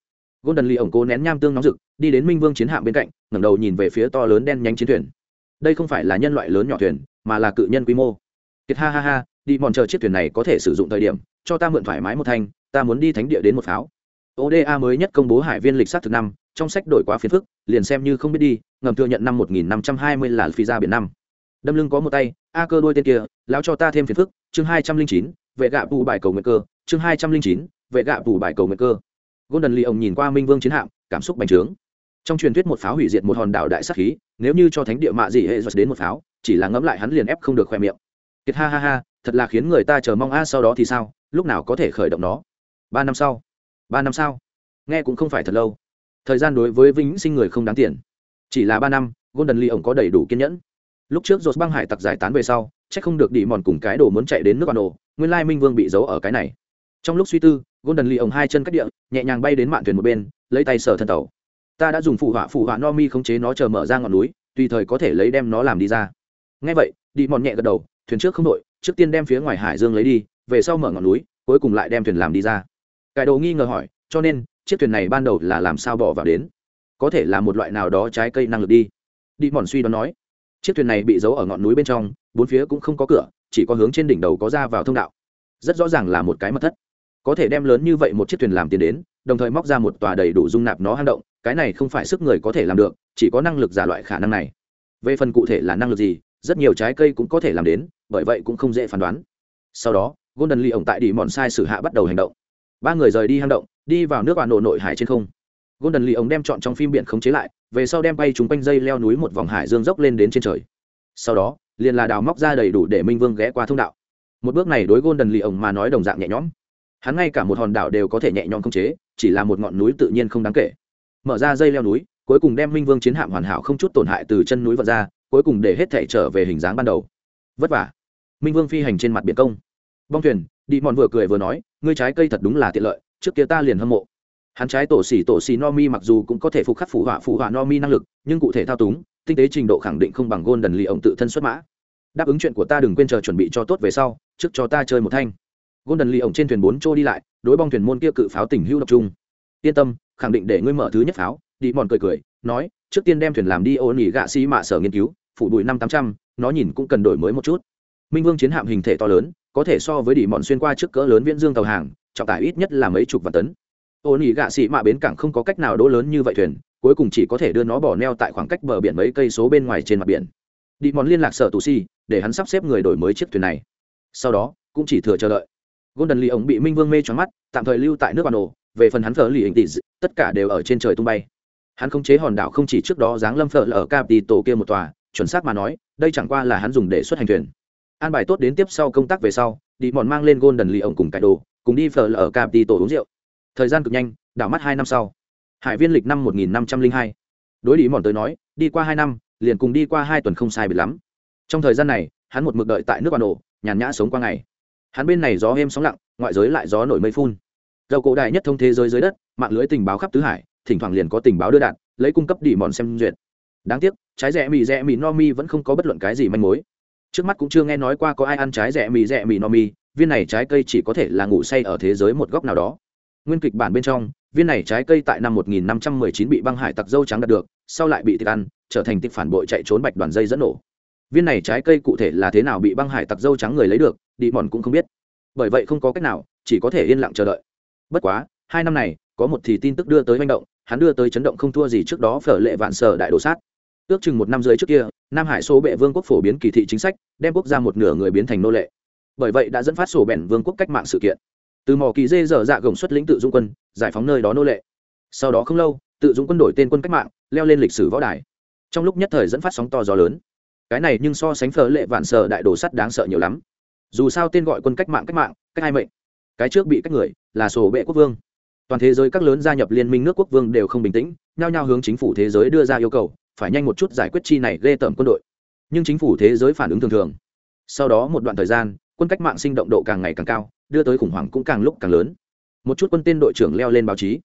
Golden lee ổng cố nén nham tương nóng rực, đi đến minh vương chiến hạm bên cạnh, ngẩng đầu nhìn về phía to lớn đen nhánh chiến thuyền. Đây không phải là nhân loại lớn nhỏ thuyền, mà là cự nhân quy mô kiệt ha ha ha, đi mòn chờ chiếc thuyền này có thể sử dụng thời điểm, cho ta mượn thoải mái một thanh, ta muốn đi thánh địa đến một pháo. Oda mới nhất công bố hải viên lịch sát thứ năm, trong sách đổi quá phiền phức, liền xem như không biết đi, ngầm thừa nhận năm 1520 là phi ra biển năm. Đâm lưng có một tay, a cơ đôi tên kia, lão cho ta thêm phiền phức, chương hai trăm linh chín, vệ gạ tù bài cầu nguyện cơ, chương hai trăm linh chín, vệ gạ tù bài cầu nguyện cơ. Golden lee ông nhìn qua minh vương chiến hạm, cảm xúc bành trướng. Trong truyền thuyết một pháo hủy diệt một hòn đảo đại sắc khí, nếu như cho thánh địa mạ gì hệ giật đến một pháo, chỉ là ngẫm lại hắn liền ép không được khoe miệng kiệt ha ha ha, thật là khiến người ta chờ mong a à, sau đó thì sao? Lúc nào có thể khởi động nó? Ba năm sau. Ba năm sau. Nghe cũng không phải thật lâu. Thời gian đối với vĩnh sinh người không đáng tiền. Chỉ là ba năm, golden lee ổng có đầy đủ kiên nhẫn. Lúc trước dột băng hải tặc giải tán về sau c h ắ c không được đi mòn cùng cái đồ muốn chạy đến nước bà nổ nguyên lai minh vương bị giấu ở cái này. Trong lúc suy tư, golden lee ổng hai chân cắt địa, nhẹ nhàng bay đến mạn thuyền một bên, lấy tay sờ thân tàu. Ta đã dùng phụ họa phụ họa no mi khống chế nó chờ mở ra ngọn núi, tùy thời có thể lấy đem nó làm đi ra. Ngay vậy đi mòn nhẹ gật đầu thuyền trước không đội, trước tiên đem phía ngoài hải dương lấy đi, về sau mở ngọn núi, cuối cùng lại đem thuyền làm đi ra. Cải đồ nghi ngờ hỏi, cho nên, chiếc thuyền này ban đầu là làm sao bỏ vào đến? Có thể là một loại nào đó trái cây năng lực đi. Đi mòn suy đoán nói, chiếc thuyền này bị giấu ở ngọn núi bên trong, bốn phía cũng không có cửa, chỉ có hướng trên đỉnh đầu có ra vào thông đạo. Rất rõ ràng là một cái mật thất. Có thể đem lớn như vậy một chiếc thuyền làm tiền đến, đồng thời móc ra một tòa đầy đủ dung nạp nó hang động, cái này không phải sức người có thể làm được, chỉ có năng lực giả loại khả năng này. Về phần cụ thể là năng lực gì rất nhiều trái cây cũng có thể làm đến, bởi vậy cũng không dễ phán đoán. Sau đó, golden lee ổng tại đi mòn sai sử hạ bắt đầu hành động. Ba người rời đi hang động, đi vào nước bà nổ nội hải trên không. Golden lee ổng đem chọn trong phim biển khống chế lại, về sau đem bay chúng quanh dây leo núi một vòng hải dương dốc lên đến trên trời. Sau đó, liền là đào móc ra đầy đủ để minh vương ghé qua thông đạo. Một bước này đối golden lee ổng mà nói đồng dạng nhẹ nhõm. Hắn ngay cả một hòn đảo đều có thể nhẹ nhõm khống chế, chỉ là một ngọn núi tự nhiên không đáng kể. Mở ra dây leo núi, cuối cùng đem minh vương chiến hạm hoàn hảo không chút tổn hại từ chân núi vật ra cuối cùng để hết thể trở về hình dáng ban đầu. Vất vả. Minh vương phi hành trên mặt biển công. Bong thuyền đi mòn vừa cười vừa nói, ngươi trái cây thật đúng là tiện lợi, trước kia ta liền hâm mộ. Hắn trái tổ xỉ tổ xỉ no mi mặc dù cũng có thể phục khắc phủ họa phủ họa no mi năng lực, nhưng cụ thể thao túng, tinh tế trình độ khẳng định không bằng gôn đần lì ổng tự thân xuất mã. Đáp ứng chuyện của ta đừng quên chờ chuẩn bị cho tốt về sau, trước cho ta chơi một thanh. Gôn đần lì ổng trên thuyền bốn trôi đi lại, đối bong thuyền môn kia cự pháo tình hưu độc trung yên tâm, khẳng định để ngươi mở thứ nhất pháo. Đi mòn cười cười, nói, trước tiên đem thuyền làm đi, ô nỉ gạ xi mạ sở nghiên cứu phụ bụi năm tám trăm, nó nhìn cũng cần đổi mới một chút. Minh vương chiến hạm hình thể to lớn, có thể so với đỉ mòn xuyên qua trước cỡ lớn viễn dương tàu hàng, trọng tải ít nhất là mấy chục vạn tấn. Ô nỉ gạ xị mạ bến cảng không có cách nào đỗ lớn như vậy thuyền, cuối cùng chỉ có thể đưa nó bỏ neo tại khoảng cách bờ biển mấy cây số bên ngoài trên mặt biển. Đi mòn liên lạc sở tù si, để hắn sắp xếp người đổi mới chiếc thuyền này. Sau đó, cũng chỉ thừa chờ đợi. Golden lee ống bị minh vương mê choáng mắt, tạm thời lưu tại nước bản đồ, về phần hắn phở lì hình tỷ tất cả đều ở trên trời tung bay. Hắn khống chế hòn đảo không chỉ trước đó giáng lâm phở ở cap đi tổ kia một tòa chuẩn xác mà nói, đây chẳng qua là hắn dùng để xuất hành thuyền. An bài tốt đến tiếp sau công tác về sau, đi mòn mang lên golden lì ổng cùng cải đồ, cùng đi phở ở cap đi tổ uống rượu. Thời gian cực nhanh, đảo mắt hai năm sau. Hải viên lịch năm một nghìn năm trăm linh hai. Đối đi mòn tới nói, đi qua hai năm, liền cùng đi qua hai tuần không sai biệt lắm. Trong thời gian này, hắn một mực đợi tại nước bản đồ nhàn nhã sống qua ngày. Hắn bên này gió êm sóng lặng, ngoại giới lại gió nổi mây phun. Dầu cổ đại nhất thông thế giới dưới đất, mạng lưới tình báo khắp tứ hải, thỉnh thoảng liền có tình báo đưa đạn lấy cung cấp đi mòn xem duyệt đáng tiếc, trái rẻ mì rẻ mì no mi vẫn không có bất luận cái gì manh mối. Trước mắt cũng chưa nghe nói qua có ai ăn trái rẻ mì rẻ mì no mi, viên này trái cây chỉ có thể là ngủ say ở thế giới một góc nào đó. Nguyên kịch bản bên trong, viên này trái cây tại năm 1519 bị băng hải tặc dâu trắng đạt được, sau lại bị tịch ăn, trở thành tịch phản bội chạy trốn bạch đoàn dây dẫn nổ. Viên này trái cây cụ thể là thế nào bị băng hải tặc dâu trắng người lấy được, đi mòn cũng không biết. Bởi vậy không có cách nào, chỉ có thể yên lặng chờ đợi. Bất quá, hai năm này, có một thì tin tức đưa tới manh động, hắn đưa tới chấn động không thua gì trước đó phở lệ vạn sở đại đồ sát ước chừng một năm dưới trước kia, nam hải số bệ vương quốc phổ biến kỳ thị chính sách, đem quốc gia một nửa người biến thành nô lệ. Bởi vậy đã dẫn phát sổ bèn vương quốc cách mạng sự kiện. Từ mỏ kỳ dê dở dạ gồng xuất lĩnh tự dung quân, giải phóng nơi đó nô lệ. Sau đó không lâu, tự dung quân đổi tên quân cách mạng, leo lên lịch sử võ đài. Trong lúc nhất thời dẫn phát sóng to gió lớn. Cái này nhưng so sánh phở lệ vạn sở đại đồ sắt đáng sợ nhiều lắm. Dù sao tên gọi quân cách mạng cách mạng, cách hai mệnh? Cái trước bị cách người, là sổ bệ quốc vương. Toàn thế giới các lớn gia nhập liên minh nước quốc vương đều không bình tĩnh, nhao nhao hướng chính phủ thế giới đưa ra yêu cầu phải nhanh một chút giải quyết chi này ghê tởm quân đội. Nhưng chính phủ thế giới phản ứng thường thường. Sau đó một đoạn thời gian, quân cách mạng sinh động độ càng ngày càng cao, đưa tới khủng hoảng cũng càng lúc càng lớn. Một chút quân tên đội trưởng leo lên báo chí.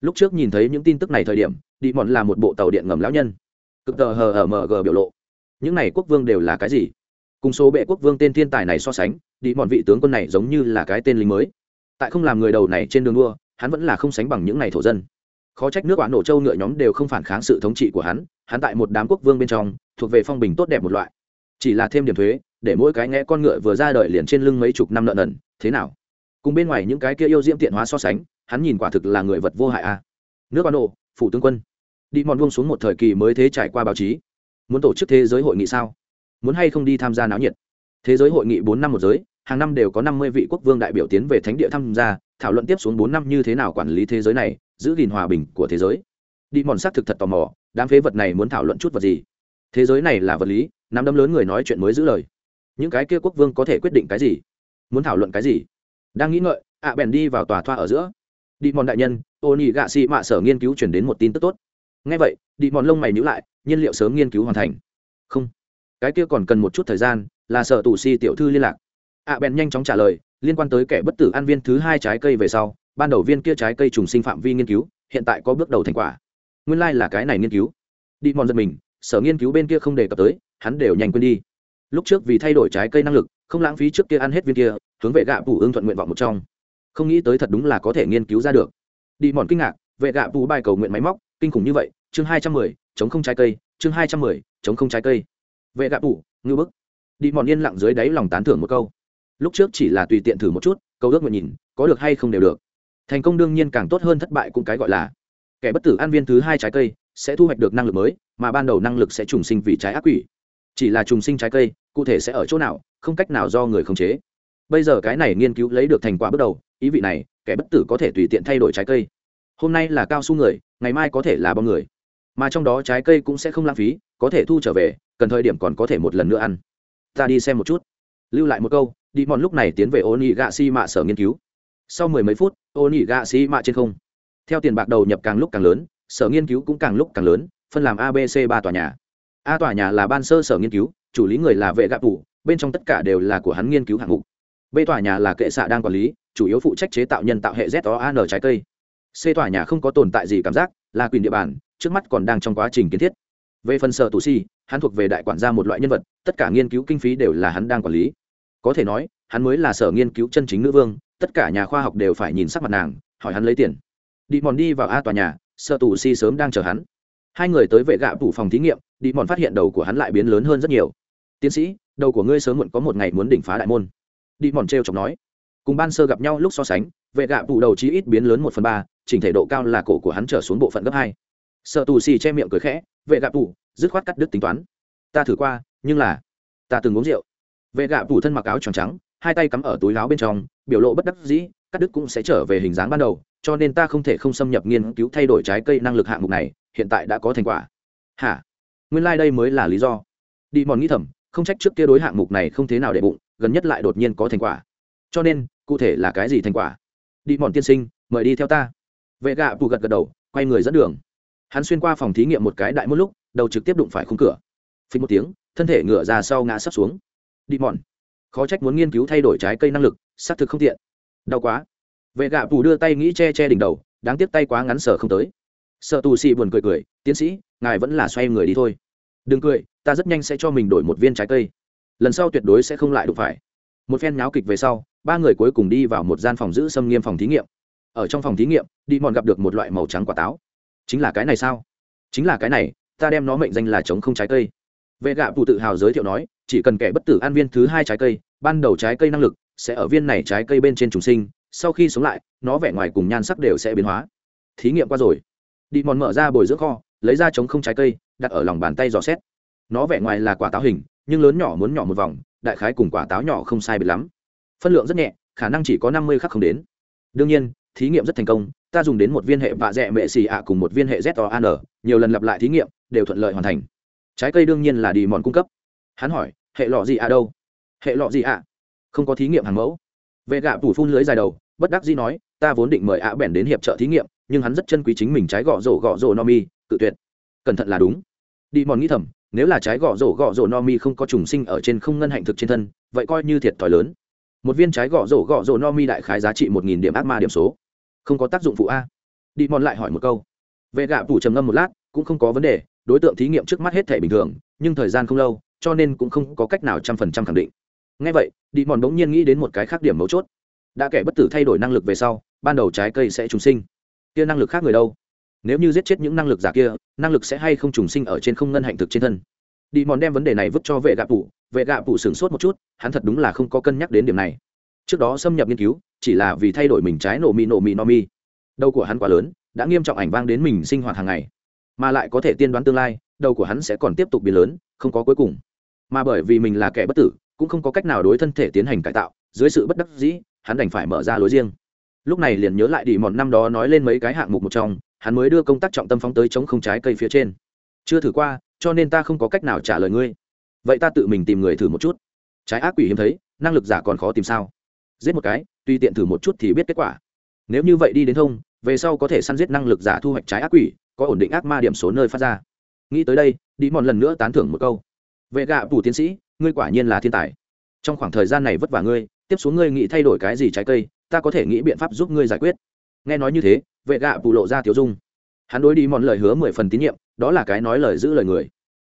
Lúc trước nhìn thấy những tin tức này thời điểm, đi mòn là một bộ tàu điện ngầm lão nhân. Cực tờ hờ ở mg biểu lộ. Những này quốc vương đều là cái gì? Cùng số bệ quốc vương tên thiên tài này so sánh, đi mòn vị tướng quân này giống như là cái tên lính mới. Tại không làm người đầu này trên đường đua, hắn vẫn là không sánh bằng những này thổ dân. Khó trách nước quả nổ châu ngựa nhóm đều không phản kháng sự thống trị của hắn hắn tại một đám quốc vương bên trong, thuộc về phong bình tốt đẹp một loại. Chỉ là thêm điểm thuế, để mỗi cái nghe con ngựa vừa ra đời liền trên lưng mấy chục năm nợ nần, thế nào? Cùng bên ngoài những cái kia yêu diễm tiện hóa so sánh, hắn nhìn quả thực là người vật vô hại a. À. nước ban độ phủ tướng quân. Đi mòn buông xuống một thời kỳ mới thế trải qua báo chí. Muốn tổ chức thế giới hội nghị sao? Muốn hay không đi tham gia náo nhiệt? Thế giới hội nghị bốn năm một giới, hàng năm đều có năm mươi vị quốc vương đại biểu tiến về thánh địa tham gia, thảo luận tiếp xuống bốn năm như thế nào quản lý thế giới này, giữ gìn hòa bình của thế giới. Đi mòn xác thực thật tò mò đám phế vật này muốn thảo luận chút vật gì? Thế giới này là vật lý, nắm đấm lớn người nói chuyện mới giữ lời. Những cái kia quốc vương có thể quyết định cái gì? Muốn thảo luận cái gì? Đang nghĩ ngợi, ạ bèn đi vào tòa thoa ở giữa. Đi mòn đại nhân ô nhị gạ xị mạ sở nghiên cứu chuyển đến một tin tức tốt. Ngay vậy, đi mòn lông mày nhữ lại, nhiên liệu sớm nghiên cứu hoàn thành. Không. Cái kia còn cần một chút thời gian, là sở tù si tiểu thư liên lạc. Ạ bèn nhanh chóng trả lời, liên quan tới kẻ bất tử ăn viên thứ hai trái cây về sau, ban đầu viên kia trái cây trùng sinh phạm vi nghiên cứu, hiện tại có bước đầu thành quả nguyên lai、like、là cái này nghiên cứu. Đi mòn giật mình, sở nghiên cứu bên kia không đề cập tới, hắn đều nhanh quên đi. Lúc trước vì thay đổi trái cây năng lực, không lãng phí trước kia ăn hết viên kia, hướng vệ gạ phủ ương thuận nguyện vọng một trong. Không nghĩ tới thật đúng là có thể nghiên cứu ra được. Đi mòn kinh ngạc, vệ gạ phủ bài cầu nguyện máy móc, kinh khủng như vậy, chương hai trăm mười, chống không trái cây, chương hai trăm mười, chống không trái cây. Vệ gạ phủ ngư bức. Đi mòn yên lặng dưới đáy lòng tán thưởng một câu. Lúc trước chỉ là tùy tiện thử một chút, câu ước nguyện nhìn, có được hay không đều được. Thành công đương nhiên càng tốt hơn thất bại cũng cái gọi là kẻ bất tử ăn viên thứ hai trái cây sẽ thu hoạch được năng lực mới, mà ban đầu năng lực sẽ trùng sinh vì trái ác quỷ. Chỉ là trùng sinh trái cây, cụ thể sẽ ở chỗ nào, không cách nào do người khống chế. Bây giờ cái này nghiên cứu lấy được thành quả bước đầu, ý vị này, kẻ bất tử có thể tùy tiện thay đổi trái cây. Hôm nay là cao su người, ngày mai có thể là bom người. Mà trong đó trái cây cũng sẽ không lãng phí, có thể thu trở về, cần thời điểm còn có thể một lần nữa ăn. Ta đi xem một chút. Lưu lại một câu, đi mòn lúc này tiến về ô nị gạ si mạ sở nghiên cứu. Sau mười mấy phút ô nị gạ si mạ trên không theo tiền bạc đầu nhập càng lúc càng lớn, sở nghiên cứu cũng càng lúc càng lớn, phân làm abc ba tòa nhà. A tòa nhà là ban sơ sở nghiên cứu, chủ lý người là vệ gạ tủ bên trong tất cả đều là của hắn nghiên cứu hạng mục. B tòa nhà là kệ xạ đang quản lý, chủ yếu phụ trách chế tạo nhân tạo hệ z o an trái cây. C tòa nhà không có tồn tại gì cảm giác, là quyền địa bàn, trước mắt còn đang trong quá trình kiến thiết. Về phần sở tù si, hắn thuộc về đại quản gia một loại nhân vật, tất cả nghiên cứu kinh phí đều là hắn đang quản lý. Có thể nói, hắn mới là sở nghiên cứu chân chính nữ vương, tất cả nhà khoa học đều phải nhìn sắc mặt nàng, hỏi hắn lấy tiền đi mòn đi vào a tòa nhà, sợ tù si sớm đang chờ hắn. Hai người tới vệ gạ phủ phòng thí nghiệm, đi mòn phát hiện đầu của hắn lại biến lớn hơn rất nhiều. Tiến sĩ, đầu của ngươi sớm muộn có một ngày muốn đỉnh phá đại môn. Đi mòn t r e o chọc nói. Cùng ban sơ gặp nhau lúc so sánh, vệ gạ phủ đầu chí ít biến lớn một phần ba, chỉnh thể độ cao là cổ của hắn trở xuống bộ phận gấp hai. Sợ tù xì che miệng cười khẽ, vệ gạ phủ dứt khoát cắt đứt tính toán. Ta thử qua, nhưng là, ta từng uống rượu. Vệ gạ phủ thân mặc áo tròn trắng, hai tay cắm ở túi áo bên trong, biểu lộ bất đắc dĩ, cắt đứt cũng sẽ trở về hình dáng ban đầu cho nên ta không thể không xâm nhập nghiên cứu thay đổi trái cây năng lực hạng mục này, hiện tại đã có thành quả. Hả? Nguyên lai、like、đây mới là lý do. Đi mòn nghĩ thầm, không trách trước kia đối hạng mục này không thế nào để bụng, gần nhất lại đột nhiên có thành quả. Cho nên, cụ thể là cái gì thành quả? Đi mòn tiên sinh, mời đi theo ta. Vệ gạ bù gật gật đầu, quay người dẫn đường. Hắn xuyên qua phòng thí nghiệm một cái đại một lúc, đầu trực tiếp đụng phải khung cửa. Phí một tiếng, thân thể ngựa ra sau ngã sắp xuống. Đi mòn. Khó trách muốn nghiên cứu thay đổi trái cây năng lực, xác thực không tiện. Đau quá vệ gạ tù đưa tay nghĩ che che đỉnh đầu, đáng tiếc tay quá ngắn sở không tới. Sợ tù xì buồn cười cười, tiến sĩ, ngài vẫn là xoay người đi thôi. Đừng cười, ta rất nhanh sẽ cho mình đổi một viên trái cây. Lần sau tuyệt đối sẽ không lại đụng phải. Một phen nháo kịch về sau, ba người cuối cùng đi vào một gian phòng giữ xâm nghiêm phòng thí nghiệm. Ở trong phòng thí nghiệm, đi mòn gặp được một loại màu trắng quả táo. Chính là cái này sao? Chính là cái này, ta đem nó mệnh danh là chống không trái cây. Vệ gạ phụ tự hào giới thiệu nói, chỉ cần kẻ bất tử ăn viên thứ hai trái cây, ban đầu trái cây năng lực sẽ ở viên này trái cây bên trên trùng sinh sau khi sống lại, nó vẻ ngoài cùng nhan sắc đều sẽ biến hóa. Thí nghiệm qua rồi. Đi mòn mở ra bồi dưỡng kho, lấy ra chống không trái cây, đặt ở lòng bàn tay dò xét. Nó vẻ ngoài là quả táo hình, nhưng lớn nhỏ muốn nhỏ một vòng, đại khái cùng quả táo nhỏ không sai biệt lắm. Phân lượng rất nhẹ, khả năng chỉ có năm mươi khắc không đến. Đương nhiên, thí nghiệm rất thành công, ta dùng đến một viên hệ vạ dẹ mệ xì ạ cùng một viên hệ z o an nhiều lần lặp lại thí nghiệm, đều thuận lợi hoàn thành. Trái cây đương nhiên là đi mòn cung cấp. Hắn hỏi, hệ lọ gì ạ đâu? Hệ lọ gì ạ? Không có thí nghiệm hàng mẫu vệ gạ tủ phun lưới dài đầu, bất đắc dĩ nói, ta vốn định mời ạ bèn đến hiệp trợ thí nghiệm, nhưng hắn rất chân quý chính mình trái gõ rổ gõ rổ no mi tự tuyệt. Cẩn thận là đúng. Đi mòn nghĩ thầm, nếu là trái gõ rổ gõ rổ no mi không có trùng sinh ở trên không ngân hạnh thực trên thân, vậy coi như thiệt thòi lớn. Một viên trái gõ rổ gõ rổ no mi đại khái giá trị một nghìn điểm ác ma điểm số. Không có tác dụng phụ a. Đi mòn lại hỏi một câu. Vệ gạ tủ trầm ngâm một lát, cũng không có vấn đề, đối tượng thí nghiệm trước mắt hết thể bình thường, nhưng thời gian không lâu, cho nên cũng không có cách nào trăm phần trăm khẳng định ngay vậy đi mòn bỗng nhiên nghĩ đến một cái khác điểm mấu chốt. Đã kẻ bất tử thay đổi năng lực về sau, ban đầu trái cây sẽ trùng sinh. Kia năng lực khác người đâu? Nếu như giết chết những năng lực giả kia, năng lực sẽ hay không trùng sinh ở trên không ngân hạnh thực trên thân? Đi mòn đem vấn đề này vứt cho vệ gạ phụ vệ gạ phụ sửng sốt một chút, hắn thật đúng là không có cân nhắc đến điểm này. Trước đó xâm nhập nghiên cứu, chỉ là vì thay đổi mình trái nổ mì nổ mì no mi. Đầu của hắn quá lớn, đã nghiêm trọng ảnh vang đến mình sinh hoạt hàng ngày. Mà lại có thể tiên đoán tương lai, đầu của hắn sẽ còn tiếp tục biến lớn, không có cuối cùng. Mà bởi vì mình là kẻ bất tử cũng không có cách nào đối thân thể tiến hành cải tạo, dưới sự bất đắc dĩ, hắn đành phải mở ra lối riêng. Lúc này liền nhớ lại đi mòn năm đó nói lên mấy cái hạng mục một trong, hắn mới đưa công tác trọng tâm phóng tới chống không trái cây phía trên. Chưa thử qua, cho nên ta không có cách nào trả lời ngươi. Vậy ta tự mình tìm người thử một chút. Trái ác quỷ hiếm thấy, năng lực giả còn khó tìm sao? Giết một cái, tùy tiện thử một chút thì biết kết quả. Nếu như vậy đi đến thông, về sau có thể săn giết năng lực giả thu hoạch trái ác quỷ, có ổn định ác ma điểm số nơi phát ra. Nghĩ tới đây đi mòn lần nữa tán thưởng một câu. Vệ gạ phủ tiến sĩ ngươi quả nhiên là thiên tài. Trong khoảng thời gian này vất vả ngươi, tiếp xuống ngươi nghĩ thay đổi cái gì trái cây, ta có thể nghĩ biện pháp giúp ngươi giải quyết. Nghe nói như thế, vệ gạ bù lộ ra tiểu dung. Hắn đối đi mòn lời hứa mười phần tín nhiệm, đó là cái nói lời giữ lời người.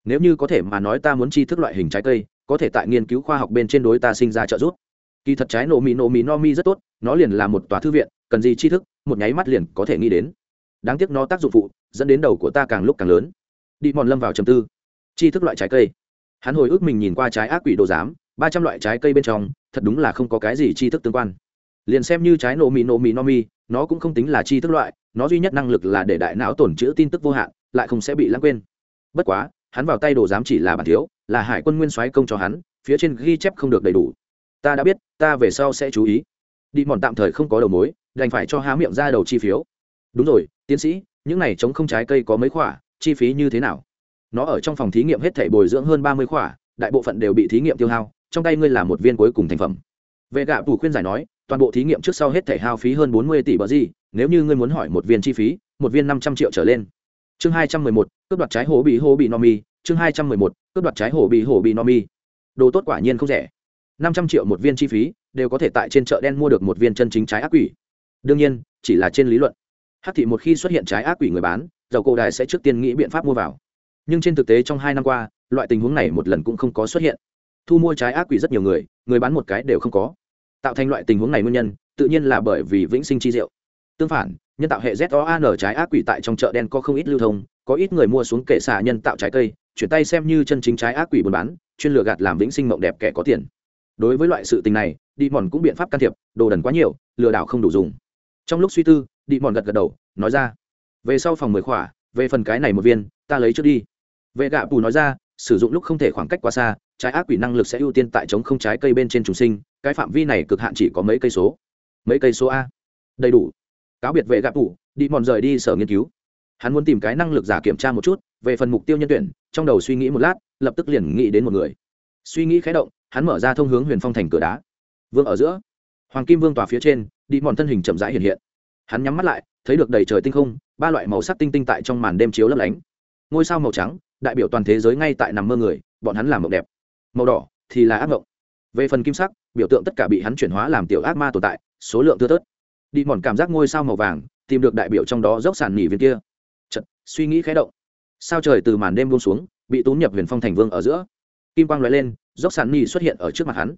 Nếu như có thể mà nói ta muốn chi thức loại hình trái cây, có thể tại nghiên cứu khoa học bên trên đối ta sinh ra trợ giúp. Kỳ thật trái nổ mì nổ mì no mi rất tốt, nó liền là một tòa thư viện, cần gì tri thức, một nháy mắt liền có thể nghĩ đến. Đáng tiếc nó tác dụng phụ, dẫn đến đầu của ta càng lúc càng lớn. Đi mòn lâm vào trầm tư. Tri thức loại trái cây hắn hồi ức mình nhìn qua trái ác quỷ đồ giám, ba trăm loại trái cây bên trong, thật đúng là không có cái gì tri thức tương quan. Liền xem như trái nổ mì nổ mì no mi, nó cũng không tính là tri thức loại, nó duy nhất năng lực là để đại não tổn chữ tin tức vô hạn, lại không sẽ bị lãng quên. Bất quá, hắn vào tay đồ giám chỉ là bản thiếu, là hải quân nguyên soái công cho hắn, phía trên ghi chép không được đầy đủ. Ta đã biết, ta về sau sẽ chú ý. Đi mòn tạm thời không có đầu mối, đành phải cho há miệng ra đầu chi phiếu. Đúng rồi, tiến sĩ, những này chống không trái cây có mấy khoả chi phí như thế nào? Nó ở trong phòng thí nghiệm hết thể bồi dưỡng hơn ba mươi khỏa, đại bộ phận đều bị thí nghiệm tiêu hao, trong tay ngươi là một viên cuối cùng thành phẩm. Vệ gạ tù khuyên giải nói, toàn bộ thí nghiệm trước sau hết thể hao phí hơn bốn mươi tỷ bờ gì, nếu như ngươi muốn hỏi một viên chi phí, một viên năm trăm triệu trở lên. Chương hai trăm mười một, cướp đoạt trái hổ bị hổ bị no mi, chương hai trăm mười một, cướp đoạt trái hổ bị hổ bị no mi. Đồ tốt quả nhiên không rẻ. Năm trăm triệu một viên chi phí, đều có thể tại trên chợ đen mua được một viên chân chính trái ác quỷ. Đương nhiên, chỉ là trên lý luận. Hắc thị một khi xuất hiện trái ác quỷ người bán, dầu cổ đại sẽ trước tiên nghĩ biện pháp mua vào nhưng trên thực tế trong hai năm qua, loại tình huống này một lần cũng không có xuất hiện. Thu mua trái ác quỷ rất nhiều người người bán một cái đều không có. Tạo thành loại tình huống này nguyên nhân, tự nhiên là bởi vì vĩnh sinh chi diệu. Tương phản, nhân tạo hệ ZOAN trái ác quỷ tại trong chợ đen có không ít lưu thông, có ít người mua xuống kệ xả nhân tạo trái cây, chuyển tay xem như chân chính trái ác quỷ buôn bán, chuyên lừa gạt làm vĩnh sinh mộng đẹp kẻ có tiền. Đối với loại sự tình này đi mòn cũng biện pháp can thiệp, đồ đần quá nhiều, lừa đảo không đủ dùng. Trong lúc suy tư đi mòn gật gật đầu, nói ra, về sau phòng mười khỏa, về phần cái này một viên, ta lấy trước đi vệ gạ bù nói ra, sử dụng lúc không thể khoảng cách quá xa, trái ác quỷ năng lực sẽ ưu tiên tại chống không trái cây bên trên trùng sinh, cái phạm vi này cực hạn chỉ có mấy cây số. Mấy cây số a? Đầy đủ. Cáo biệt vệ gạ bù đi mòn rời đi sở nghiên cứu. Hắn muốn tìm cái năng lực giả kiểm tra một chút, về phần mục tiêu nhân tuyển, trong đầu suy nghĩ một lát, lập tức liền nghĩ đến một người. Suy nghĩ khé động, hắn mở ra thông hướng huyền phong thành cửa đá. Vương ở giữa, hoàng kim vương tòa phía trên, đi mòn thân hình chậm rãi hiện hiện. Hắn nhắm mắt lại, thấy được đầy trời tinh không, ba loại màu sắc tinh tinh tại trong màn đêm chiếu lấp lánh. Ngôi sao màu trắng đại biểu toàn thế giới ngay tại nằm mơ người bọn hắn làm mộng đẹp. Màu đỏ thì là ác mộng. Về phần kim sắc biểu tượng tất cả bị hắn chuyển hóa làm tiểu ác ma tồn tại số lượng thưa thớt. Đi mòn cảm giác ngôi sao màu vàng tìm được đại biểu trong đó dốc sàn nỉ viên kia. Chật, suy nghĩ khẽ động. Sao trời từ màn đêm buông xuống bị tốn nhập huyền phong thành vương ở giữa. Kim quang lóe lên dốc sàn nỉ xuất hiện ở trước mặt hắn.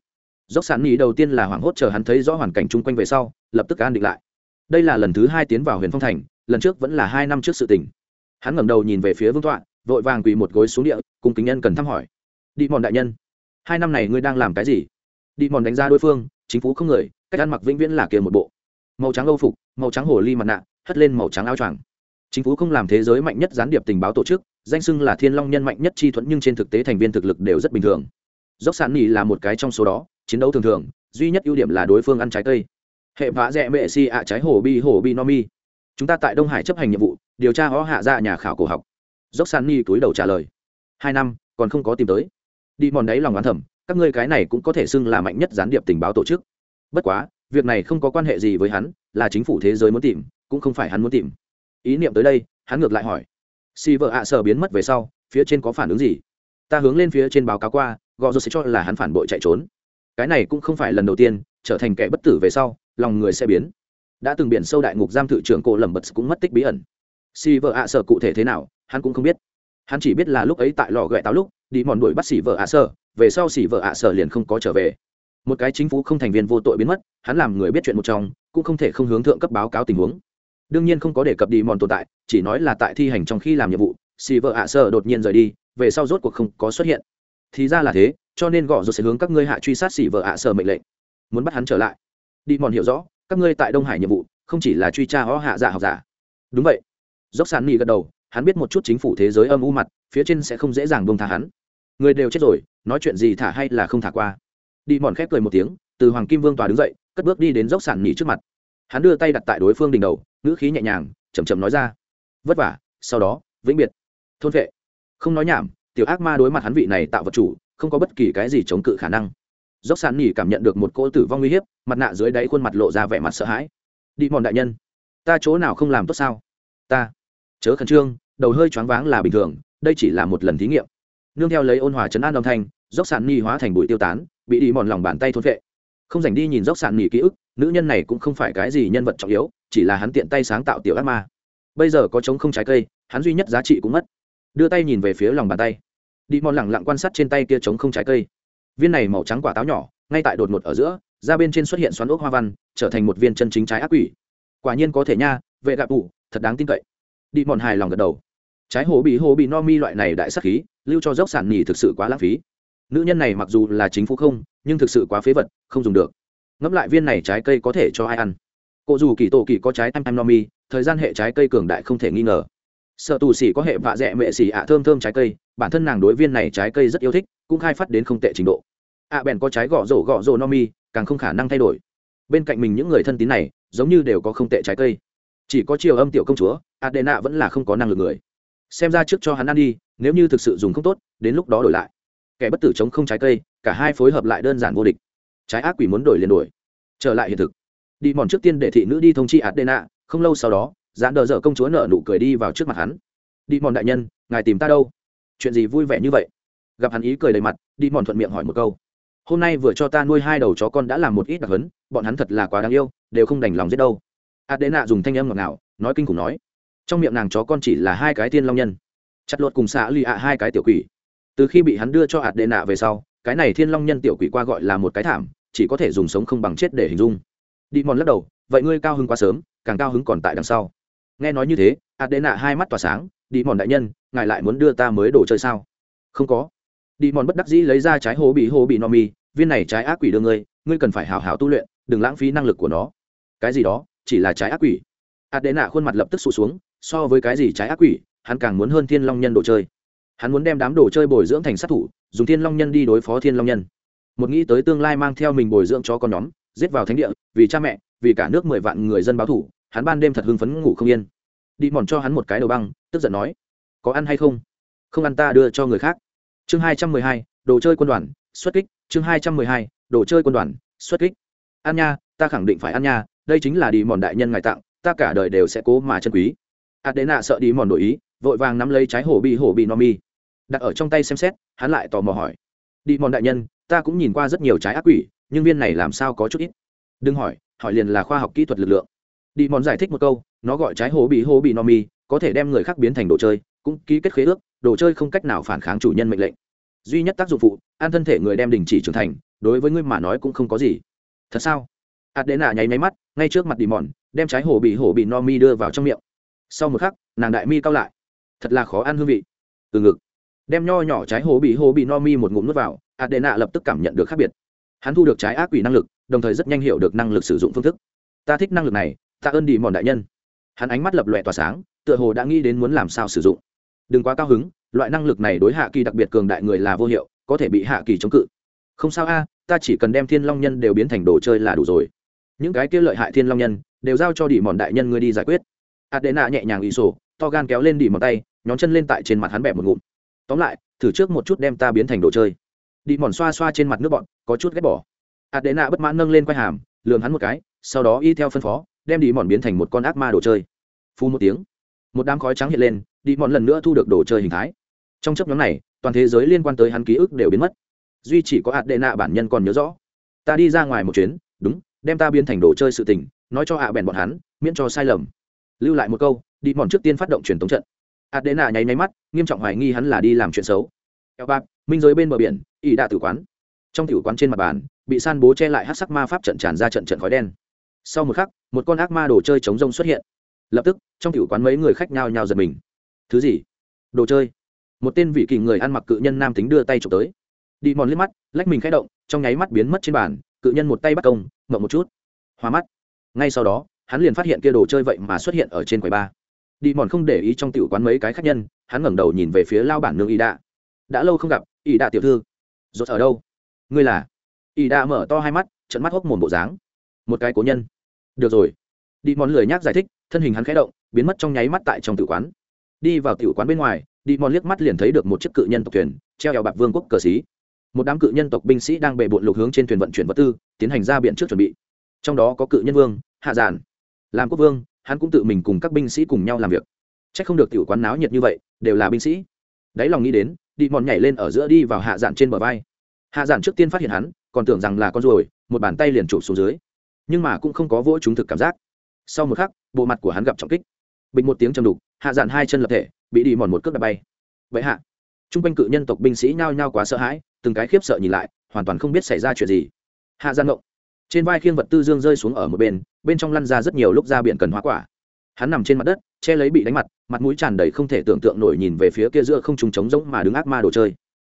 Dốc sàn nỉ đầu tiên là hoảng hốt chờ hắn thấy rõ hoàn cảnh chung quanh về sau lập tức an định lại. Đây là lần thứ hai tiến vào huyền phong thành lần trước vẫn là hai năm trước sự tình. Hắn ngẩng đầu nhìn về phía vương tọa vội vàng quỳ một gối xuống địa, cùng kính nhân cần thăm hỏi. Đi mòn đại nhân, hai năm này ngươi đang làm cái gì? Đi mòn đánh giá đối phương, chính phủ không người, cách ăn mặc vĩnh viễn là kia một bộ. Màu trắng âu phục, màu trắng hồ ly mặt nạ, hất lên màu trắng áo choàng. Chính phủ không làm thế giới mạnh nhất gián điệp tình báo tổ chức, danh xưng là thiên long nhân mạnh nhất chi thuẫn nhưng trên thực tế thành viên thực lực đều rất bình thường. Dốc sản nỉ là một cái trong số đó, chiến đấu thường thường, duy nhất ưu điểm là đối phương ăn trái cây. Hệ vã rẽ mệ si ạ trái hồ bi hồ bi no mi. Chúng ta tại đông hải chấp hành nhiệm vụ, điều tra họ hạ ra nhà khảo cổ học dốc san ni túi đầu trả lời. Hai năm, còn không có tìm tới. Đi mòn đấy lòng oán thẩm các ngươi cái này cũng có thể xưng là mạnh nhất gián điệp tình báo tổ chức. Bất quá, việc này không có quan hệ gì với hắn, là chính phủ thế giới muốn tìm, cũng không phải hắn muốn tìm. Ý niệm tới đây, hắn ngược lại hỏi. Si vợ ạ sở biến mất về sau, phía trên có phản ứng gì? Ta hướng lên phía trên báo cáo qua, gò rô sẽ cho là hắn phản bội chạy trốn. Cái này cũng không phải lần đầu tiên, trở thành kẻ bất tử về sau, lòng người sẽ biến. Đã từng biển sâu đại ngục giam thự trưởng cổ lầm bật cũng mất tích bí ẩn si vợ ạ sở cụ thể thế nào, hắn cũng không biết. Hắn chỉ biết là lúc ấy tại lò ghẹ táo lúc, đi mòn đuổi bắt xỉ vợ ạ sở về sau xỉ vợ ạ sở liền không có trở về. Một cái chính phủ không thành viên vô tội biến mất, hắn làm người biết chuyện một trong, cũng không thể không hướng thượng cấp báo cáo tình huống. Đương nhiên không có đề cập đi mòn tồn tại, chỉ nói là tại thi hành trong khi làm nhiệm vụ, xì vợ ạ sở đột nhiên rời đi, về sau rốt cuộc không có xuất hiện. Thì ra là thế, cho nên gõ rồi sẽ hướng các ngươi hạ truy sát xỉ vợ ạ sở mệnh lệnh. Muốn bắt hắn trở lại. Đi mòn hiểu rõ, các ngươi tại đông hải nhiệm vụ, không chỉ là truy tra ho hạ giả học giả. Đúng vậy dốc sàn nỉ gật đầu, hắn biết một chút chính phủ thế giới âm u mặt, phía trên sẽ không dễ dàng bông tha hắn. Người đều chết rồi, nói chuyện gì thả hay là không thả qua. Đi mòn khép cười một tiếng, từ hoàng kim vương tòa đứng dậy, cất bước đi đến dốc sàn nỉ trước mặt. Hắn đưa tay đặt tại đối phương đỉnh đầu, ngữ khí nhẹ nhàng chầm chầm nói ra. Vất vả, sau đó, vĩnh biệt. Thôn vệ. Không nói nhảm, tiểu ác ma đối mặt hắn vị này tạo vật chủ, không có bất kỳ cái gì chống cự khả năng. Dốc sàn nỉ cảm nhận được một cỗ tử vong uy hiếp, mặt nạ dưới đáy khuôn mặt lộ ra vẻ mặt sợ hãi. Đi mòn đại nhân, ta chỗ nào không làm tốt sao? Ta chớ khẩn trương, đầu hơi choáng váng là bình thường, đây chỉ là một lần thí nghiệm. Nương theo lấy ôn hòa chấn an âm thanh, dốc sàn nỉ hóa thành bụi tiêu tán, bị đi mòn lòng bàn tay thôn vệ không dành đi nhìn dốc sàn nỉ ký ức, nữ nhân này cũng không phải cái gì nhân vật trọng yếu, chỉ là hắn tiện tay sáng tạo tiểu ác ma. Bây giờ có trống không trái cây, hắn duy nhất giá trị cũng mất. Đưa tay nhìn về phía lòng bàn tay. Đi mòn lẳng lặng quan sát trên tay kia trống không trái cây. Viên này màu trắng quả táo nhỏ, ngay tại đột ngột ở giữa, ra bên trên xuất hiện xoắn ốc hoa văn, trở thành một viên chân chính trái ác quỷ. Quả nhiên có thể nha, vệ gạp ủ thật đáng tin cậy đi mòn hài lòng gật đầu. Trái hồ bị hồ bị no mi loại này đại sắc khí, lưu cho dốc sản nhì thực sự quá lãng phí. Nữ nhân này mặc dù là chính phủ không, nhưng thực sự quá phế vật, không dùng được. Ngẫm lại viên này trái cây có thể cho ai ăn? Cụ dù kỳ tổ kỳ có trái tam tam no mi, thời gian hệ trái cây cường đại không thể nghi ngờ. Sợ tù xỉ có hệ vạ dẹ mệ xỉ ạ thơm thơm trái cây, bản thân nàng đối viên này trái cây rất yêu thích, cũng khai phát đến không tệ trình độ. Ạ bèn có trái gõ rổ gõ rổ no mi, càng không khả năng thay đổi. Bên cạnh mình những người thân tín này, giống như đều có không tệ trái cây chỉ có chiều âm tiểu công chúa, adena vẫn là không có năng lực người. Xem ra trước cho hắn ăn đi, nếu như thực sự dùng không tốt, đến lúc đó đổi lại. Kẻ bất tử chống không trái cây, cả hai phối hợp lại đơn giản vô địch. Trái ác quỷ muốn đổi liền đổi. Trở lại hiện thực. Đi mòn trước tiên để thị nữ đi thông chi adena, không lâu sau đó dãn đờ dở công chúa nợ nụ cười đi vào trước mặt hắn. Đi mòn đại nhân, ngài tìm ta đâu? Chuyện gì vui vẻ như vậy? Gặp hắn ý cười đầy mặt, đi mòn thuận miệng hỏi một câu. Hôm nay vừa cho ta nuôi hai đầu chó con đã làm một ít đặc hấn, bọn hắn thật là quá đáng yêu, đều không đành lòng giết đâu adena dùng thanh âm ngọt ngào, nói kinh khủng nói. Trong miệng nàng chó con chỉ là hai cái tiên long nhân. Chặt lột cùng xã lì ạ hai cái tiểu quỷ. Từ khi bị hắn đưa cho adena về sau, cái này thiên long nhân tiểu quỷ qua gọi là một cái thảm, chỉ có thể dùng sống không bằng chết để hình dung. Đi mòn lắc đầu, vậy ngươi cao hứng quá sớm, càng cao hứng còn tại đằng sau. Nghe nói như thế, adena hai mắt tỏa sáng, đi mòn đại nhân, ngài lại muốn đưa ta mới đồ chơi sao? Không có. Đi mòn bất đắc dĩ lấy ra trái hố bị hố bị no mi, viên này trái ác quỷ đưa ngươi ngươi cần phải hào hào tu luyện, đừng lãng phí năng lực của nó. Cái gì đó? Chỉ là trái ác quỷ. Adena khuôn mặt lập tức sụt xuống, so với cái gì trái ác quỷ, hắn càng muốn hơn thiên long nhân đồ chơi. Hắn muốn đem đám đồ chơi bồi dưỡng thành sát thủ, dùng thiên long nhân đi đối phó thiên long nhân. Một nghĩ tới tương lai mang theo mình bồi dưỡng cho con nhóm, giết vào thánh địa, vì cha mẹ, vì cả nước mười vạn người dân báo thủ, hắn ban đêm thật hưng phấn ngủ không yên. Đi mòn cho hắn một cái đầu băng, tức giận nói, có ăn hay không? Không ăn ta đưa cho người khác. Chương hai trăm mười hai, đồ chơi quân đoàn, xuất kích. Chương hai trăm mười hai, đồ chơi quân đoàn, xuất kích. Ăn nha, ta khẳng định phải ăn nha đây chính là đi mòn đại nhân ngài tặng, ta cả đời đều sẽ cố mà chân quý. Adena sợ đi mòn đổi ý, vội vàng nắm lấy trái hổ bị hổ bị no mi đặt ở trong tay xem xét, hắn lại tò mò hỏi. Đi mòn đại nhân, ta cũng nhìn qua rất nhiều trái ác quỷ, nhưng viên này làm sao có chút ít? Đừng hỏi hỏi liền là khoa học kỹ thuật lực lượng. Đi mòn giải thích một câu, nó gọi trái hổ bị hổ bị no mi có thể đem người khác biến thành đồ chơi, cũng ký kết khế ước, đồ chơi không cách nào phản kháng chủ nhân mệnh lệnh. Duy nhất tác dụng phụ, an thân thể người đem đình chỉ trưởng thành, đối với ngươi mà nói cũng không có gì. Thật sao? Adena nháy máy mắt, ngay trước mặt đi mòn đem trái hổ bị hổ bị no mi đưa vào trong miệng. Sau một khắc, nàng đại mi cao lại. Thật là khó ăn hương vị. Từ ngực, đem nho nhỏ trái hổ bị hổ bị no mi một ngụm nuốt vào, adena lập tức cảm nhận được khác biệt. Hắn thu được trái ác quỷ năng lực, đồng thời rất nhanh hiểu được năng lực sử dụng phương thức. Ta thích năng lực này, ta ơn đi mòn đại nhân. Hắn ánh mắt lập lòe tỏa sáng, tựa hồ đã nghĩ đến muốn làm sao sử dụng. Đừng quá cao hứng, loại năng lực này đối hạ kỳ đặc biệt cường đại người là vô hiệu, có thể bị hạ kỳ chống cự. Không sao a, ta chỉ cần đem thiên long nhân đều biến thành đồ chơi là đủ rồi những cái kia lợi hại thiên long nhân, đều giao cho đi mòn đại nhân ngươi đi giải quyết. Adena nhẹ nhàng ý sổ, to gan kéo lên đi mòn tay, nhón chân lên tại trên mặt hắn bẹp một ngụm. Tóm lại, thử trước một chút đem ta biến thành đồ chơi. Đi mòn xoa xoa trên mặt nước bọn, có chút ghét bỏ. Adena bất mãn nâng lên quai hàm lường hắn một cái, sau đó y theo phân phó, đem đi mòn biến thành một con ác ma đồ chơi. Phu một tiếng, một đám khói trắng hiện lên đi mòn lần nữa thu được đồ chơi hình thái. Trong chấp nhóm này, toàn thế giới liên quan tới hắn ký ức đều biến mất. Duy chỉ có hạt đệ nạ bản nhân còn nhớ rõ. Ta đi ra ngoài một chuyến, đúng đem ta biến thành đồ chơi sự tình, nói cho hạ bèn bọn hắn, miễn cho sai lầm. Lưu lại một câu, đi mòn trước tiên phát động truyền thống trận. Hạt đệ nạ nháy nháy mắt, nghiêm trọng hoài nghi hắn là đi làm chuyện xấu. Eo bạc, minh giới bên bờ biển, ỷ đạ tử quán. Trong tử quán trên mặt bàn, bị san bố che lại hát sắc ma pháp trận tràn ra trận trận khói đen. Sau một khắc, một con ác ma đồ chơi chống rông xuất hiện. Lập tức, trong tử quán mấy người khách nhao nhao giật mình. Thứ gì? Đồ chơi. Một tên vị kỳ người ăn mặc cự nhân nam tính đưa tay trộm tới. Đi mòn liếc mắt, lách mình khẽ động, trong nháy mắt biến mất trên bàn cự nhân một tay bắt công, mộng một chút. Hoa mắt. Ngay sau đó, hắn liền phát hiện kia đồ chơi vậy mà xuất hiện ở trên quầy ba. Đi mòn không để ý trong tiểu quán mấy cái khách nhân, hắn ngẩng đầu nhìn về phía lao bản nương y đạ đã lâu không gặp y đạ tiểu thư. Rốt ở đâu? Ngươi là? Y đạ mở to hai mắt trận mắt hốc mồm bộ dáng. Một cái cố nhân. Được rồi. Đi mòn lười nhác giải thích, thân hình hắn khẽ động, biến mất trong nháy mắt tại trong tiểu quán. Đi vào tiểu quán bên ngoài, đi mòn liếc mắt liền thấy được một chiếc cự nhân tộc thuyền, treo đèo bạc vương quốc cờ xí một đám cự nhân tộc binh sĩ đang bề bộn lục hướng trên thuyền vận chuyển vật tư, tiến hành ra biện trước chuẩn bị. Trong đó có cự nhân vương, hạ giản, làm quốc vương, hắn cũng tự mình cùng các binh sĩ cùng nhau làm việc. C h ắ c không được tiểu quán náo nhiệt như vậy, đều là binh sĩ. Đáy lòng nghĩ đến, đi mòn nhảy lên ở giữa đi vào hạ giản trên bờ vai. Hạ giản trước tiên phát hiện hắn, còn tưởng rằng là con ruồi, một bàn tay liền chụp xuống dưới. Nhưng mà cũng không có vỗ chúng thực cảm giác. Sau một khắc, bộ mặt của hắn gặp trọng kích. Bình một tiếng chầm đục, hạ giản hai chân lập thể, bị đi mòn một cước đập bay. Vậy hạ t r u n g quanh cự nhân tộc binh sĩ nhao nhao quá sợ hãi từng cái khiếp sợ nhìn lại, hoàn toàn không biết xảy ra chuyện gì. Hạ gian ngộng. Trên vai khiêng vật tư dương rơi xuống ở một bên bên trong lăn ra rất nhiều lúc ra biển cần hoa quả. Hắn nằm trên mặt đất, che lấy bị đánh mặt mặt mũi tràn đầy không thể tưởng tượng nổi nhìn về phía kia giữa không trùng trống rỗng mà đứng ác ma đồ chơi.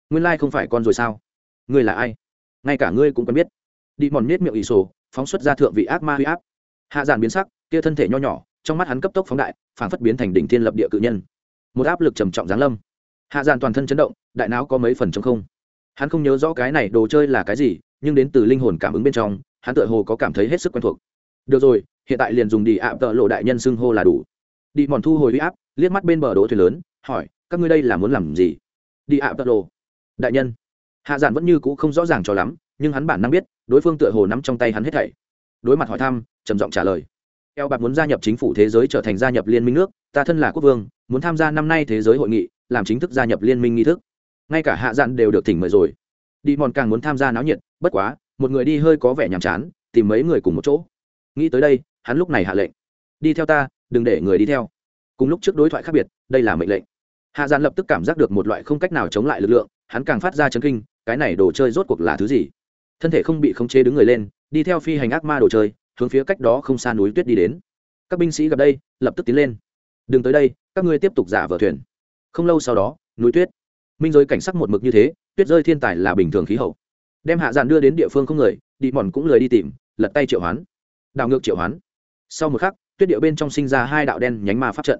Nguyên lai không phải con rồi sao? Ngươi là ai? Ngay cả ngươi cũng quen biết. Đi mòn nết miệng ỷ sổ, phóng xuất ra thượng vị ác ma huy áp. Hạ giản biến sắc, kia thân thể nho nhỏ, trong mắt hắn cấp tốc phóng đại, phảng phất biến thành đỉnh thiên lập địa cự nhân. Một áp lực trầm trọng giáng lâm. Hạ giản toàn thân chấn động, đại não có mấy phần trong không hắn không nhớ rõ cái này đồ chơi là cái gì, nhưng đến từ linh hồn cảm ứng bên trong, hắn tựa hồ có cảm thấy hết sức quen thuộc. Được rồi, hiện tại liền dùng đi ạ, tợ lộ đại nhân xưng hô là đủ. Đi mòn thu hồi huy áp, liếc mắt bên bờ đỗ thuyền lớn, hỏi, các ngươi đây là muốn làm gì? Đi ạ, tợ lộ. Đại nhân. Hạ giản vẫn như cũ không rõ ràng cho lắm, nhưng hắn bản năng biết, đối phương tựa hồ nắm trong tay hắn hết thảy. Đối mặt hỏi thăm, trầm giọng trả lời. Eo bạc muốn gia nhập chính phủ thế giới trở thành gia nhập liên minh nước, ta thân là quốc vương, muốn tham gia năm nay thế giới hội nghị, làm chính thức gia nhập liên minh nghi thức ngay cả hạ dạn đều được thỉnh mời rồi. Đi mòn càng muốn tham gia náo nhiệt, bất quá, một người đi hơi có vẻ nhàm chán, tìm mấy người cùng một chỗ. Nghĩ tới đây, hắn lúc này hạ lệnh. Đi theo ta, đừng để người đi theo. Cùng lúc trước đối thoại khác biệt, đây là mệnh lệnh. Hạ dạn lập tức cảm giác được một loại không cách nào chống lại lực lượng, hắn càng phát ra chấn kinh, cái này đồ chơi rốt cuộc là thứ gì? Thân thể không bị khống chế đứng người lên, đi theo phi hành ác ma đồ chơi, hướng phía cách đó không xa núi tuyết đi đến. Các binh sĩ gặp đây, lập tức tiến lên. Đừng tới đây, các ngươi tiếp tục giả vờ thuyền. Không lâu sau đó, núi tuyết minh giới cảnh sắc một mực như thế, tuyết rơi thiên tài là bình thường khí hậu. Đem hạ dàn đưa đến địa phương không người đi mòn cũng lười đi tìm, lật tay triệu hoán. Đảo ngược triệu hoán. Sau một khắc, tuyết điệu bên trong sinh ra hai đạo đen nhánh ma pháp trận.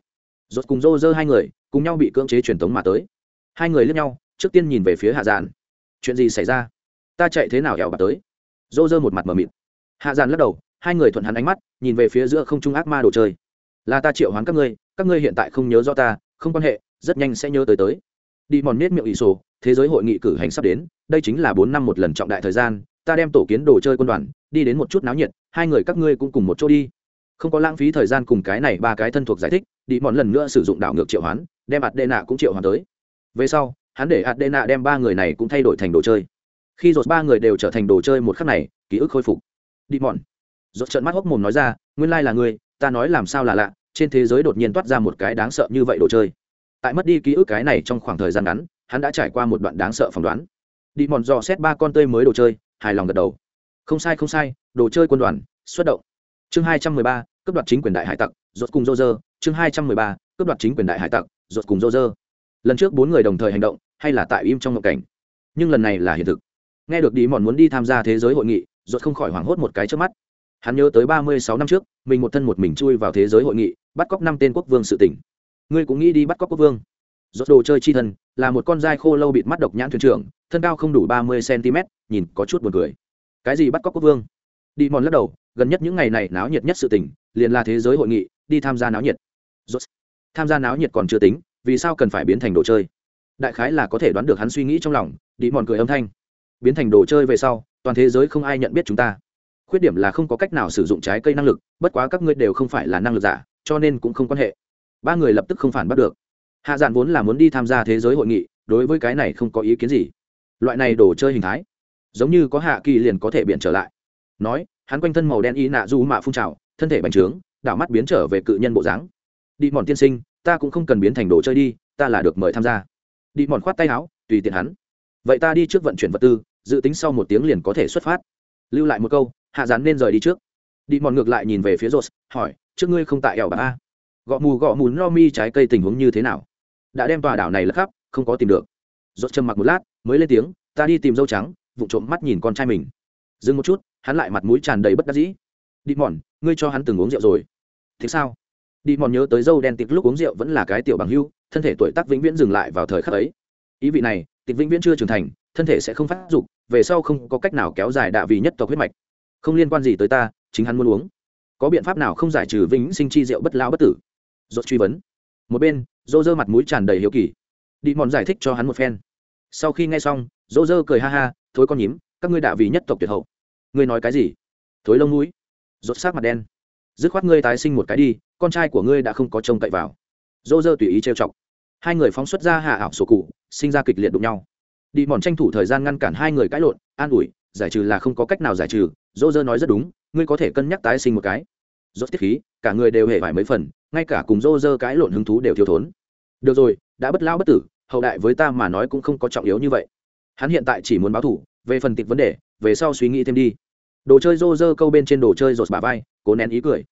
Rốt cùng rô rơ hai người, cùng nhau bị cưỡng chế truyền tống mà tới. Hai người lướt nhau, trước tiên nhìn về phía hạ dàn chuyện gì xảy ra? Ta chạy thế nào ẻo bạc tới? Rô rơ một mặt mờ mịt. Hạ dàn lắc đầu, hai người thuận hắn ánh mắt, nhìn về phía giữa không trung ác ma đồ chơi. Là ta triệu hoán các ngươi các ngươi hiện tại không nhớ rõ ta, không quan hệ, rất nhanh sẽ nhớ tới tới đi mòn nết miệng ỷ sổ, thế giới hội nghị cử hành sắp đến, đây chính là bốn năm một lần trọng đại thời gian, ta đem tổ kiến đồ chơi quân đoàn, đi đến một chút náo nhiệt, hai người các ngươi cũng cùng một chỗ đi. Không có lãng phí thời gian cùng cái này ba cái thân thuộc giải thích, đi mòn lần nữa sử dụng đảo ngược triệu hoán, đem ạt đê nạ cũng triệu hoán tới. Về sau, hắn để ạt đê nạ đem ba người này cũng thay đổi thành đồ chơi. Khi dột ba người đều trở thành đồ chơi một khắc này, ký ức khôi phục. Đi mòn. Dột trận mắt hốc mồm nói ra, nguyên lai là ngươi, ta nói làm sao là lạ, trên thế giới đột nhiên toát ra một cái đáng sợ như vậy đồ chơi tại mất đi ký ức cái này trong khoảng thời gian ngắn, hắn đã trải qua một đoạn đáng sợ phỏng đoán. Đi mòn dò xét ba con tươi mới đồ chơi, hài lòng gật đầu. Không sai không sai, đồ chơi quân đoàn, xuất động. Chương hai trăm mười ba cấp đoạt chính quyền đại hải tặc, rốt cùng dô dơ chương hai trăm mười ba cấp đoạt chính quyền đại hải tặc, rốt cùng dô dơ lần trước bốn người đồng thời hành động, hay là tại im trong ngộ cảnh. Nhưng lần này là hiện thực. Nghe được đi mòn muốn đi tham gia thế giới hội nghị, rốt không khỏi hoảng hốt một cái trước mắt. Hắn nhớ tới ba mươi sáu năm trước, mình một thân một mình chui vào thế giới hội nghị, bắt cóc năm tên quốc vương sự tỉnh ngươi cũng nghĩ đi bắt cóc quốc vương. Rốt đồ chơi chi thân là một con dai khô lâu bịt mắt độc nhãn thuyền trưởng, thân cao không đủ ba mươi cm nhìn có chút buồn cười. Cái gì bắt cóc quốc vương? Đi mòn lắc đầu, gần nhất những ngày này náo nhiệt nhất sự tình, liền là thế giới hội nghị, đi tham gia náo nhiệt. Rốt, tham gia náo nhiệt còn chưa tính, vì sao cần phải biến thành đồ chơi? Đại khái là có thể đoán được hắn suy nghĩ trong lòng, đi mòn cười âm thanh. Biến thành đồ chơi về sau, toàn thế giới không ai nhận biết chúng ta. Khuyết điểm là không có cách nào sử dụng trái cây năng lực, bất quá các ngươi đều không phải là năng lực giả, cho nên cũng không quan hệ ba người lập tức không phản bắt được. Hạ dạn vốn là muốn đi tham gia thế giới hội nghị, đối với cái này không có ý kiến gì. Loại này đồ chơi hình thái, giống như có hạ kỳ liền có thể biện trở lại. Nói, hắn quanh thân màu đen y nạ du mạ phun trào, thân thể bành trướng, đảo mắt biến trở về cự nhân bộ dáng. Đi mòn tiên sinh, ta cũng không cần biến thành đồ chơi đi, ta là được mời tham gia. Đi mòn khoát tay áo, tùy tiện hắn. Vậy ta đi trước vận chuyển vật tư, dự tính sau một tiếng liền có thể xuất phát. Lưu lại một câu, hạ dán nên rời đi trước. Đi mòn ngược lại nhìn về phía rột hỏi, trước ngươi không tại ẻo bà a? Gõ mù gõ mù no mi trái cây tình huống như thế nào? Đã đem tòa đảo này lật khắp, không có tìm được. Dốt trầm mặc một lát, mới lên tiếng, ta đi tìm dâu trắng vụ trộm mắt nhìn con trai mình. Dừng một chút, hắn lại mặt mũi tràn đầy bất đắc dĩ. Đi mòn, ngươi cho hắn từng uống rượu rồi. Thế sao? Đi mòn nhớ tới dâu đen tịp lúc uống rượu vẫn là cái tiểu bằng hưu, thân thể tuổi tác vĩnh viễn dừng lại vào thời khắc ấy. Ý vị này tịp vĩnh viễn chưa trưởng thành, thân thể sẽ không phát dục, về sau không có cách nào kéo dài đạ vì nhất tộc huyết mạch. Không liên quan gì tới ta, chính hắn muốn uống. Có biện pháp nào không giải trừ vĩnh sinh chi rượu bất lao bất tử? Dốt truy vấn. Một bên dô dơ mặt mũi tràn đầy hiếu kỳ. Đi mòn giải thích cho hắn một phen. Sau khi nghe xong dô dơ cười ha ha, thối con nhím, các ngươi đạ vì nhất tộc tuyệt hậu. Ngươi nói cái gì? Thối lông mũi. Rốt sát mặt đen. Dứt khoát ngươi tái sinh một cái đi, con trai của ngươi đã không có trông cậy vào. Dô dơ tùy ý trêu chọc. Hai người phóng xuất ra hạ ảo sổ cụ, sinh ra kịch liệt đụng nhau. Đi mòn tranh thủ thời gian ngăn cản hai người cãi lộn, an ủi, giải trừ là không có cách nào giải trừ. Dô dơ nói rất đúng, ngươi có thể cân nhắc tái sinh một cái. Rốt tiết khí, cả người đều hề vải mấy phần ngay cả cùng rô rơ cái lộn hứng thú đều thiếu thốn. Được rồi, đã bất lao bất tử, hậu đại với ta mà nói cũng không có trọng yếu như vậy. Hắn hiện tại chỉ muốn báo thủ, về phần tịch vấn đề, về sau suy nghĩ thêm đi. Đồ chơi rô rơ câu bên trên đồ chơi rột bà vai, cố nén ý cười.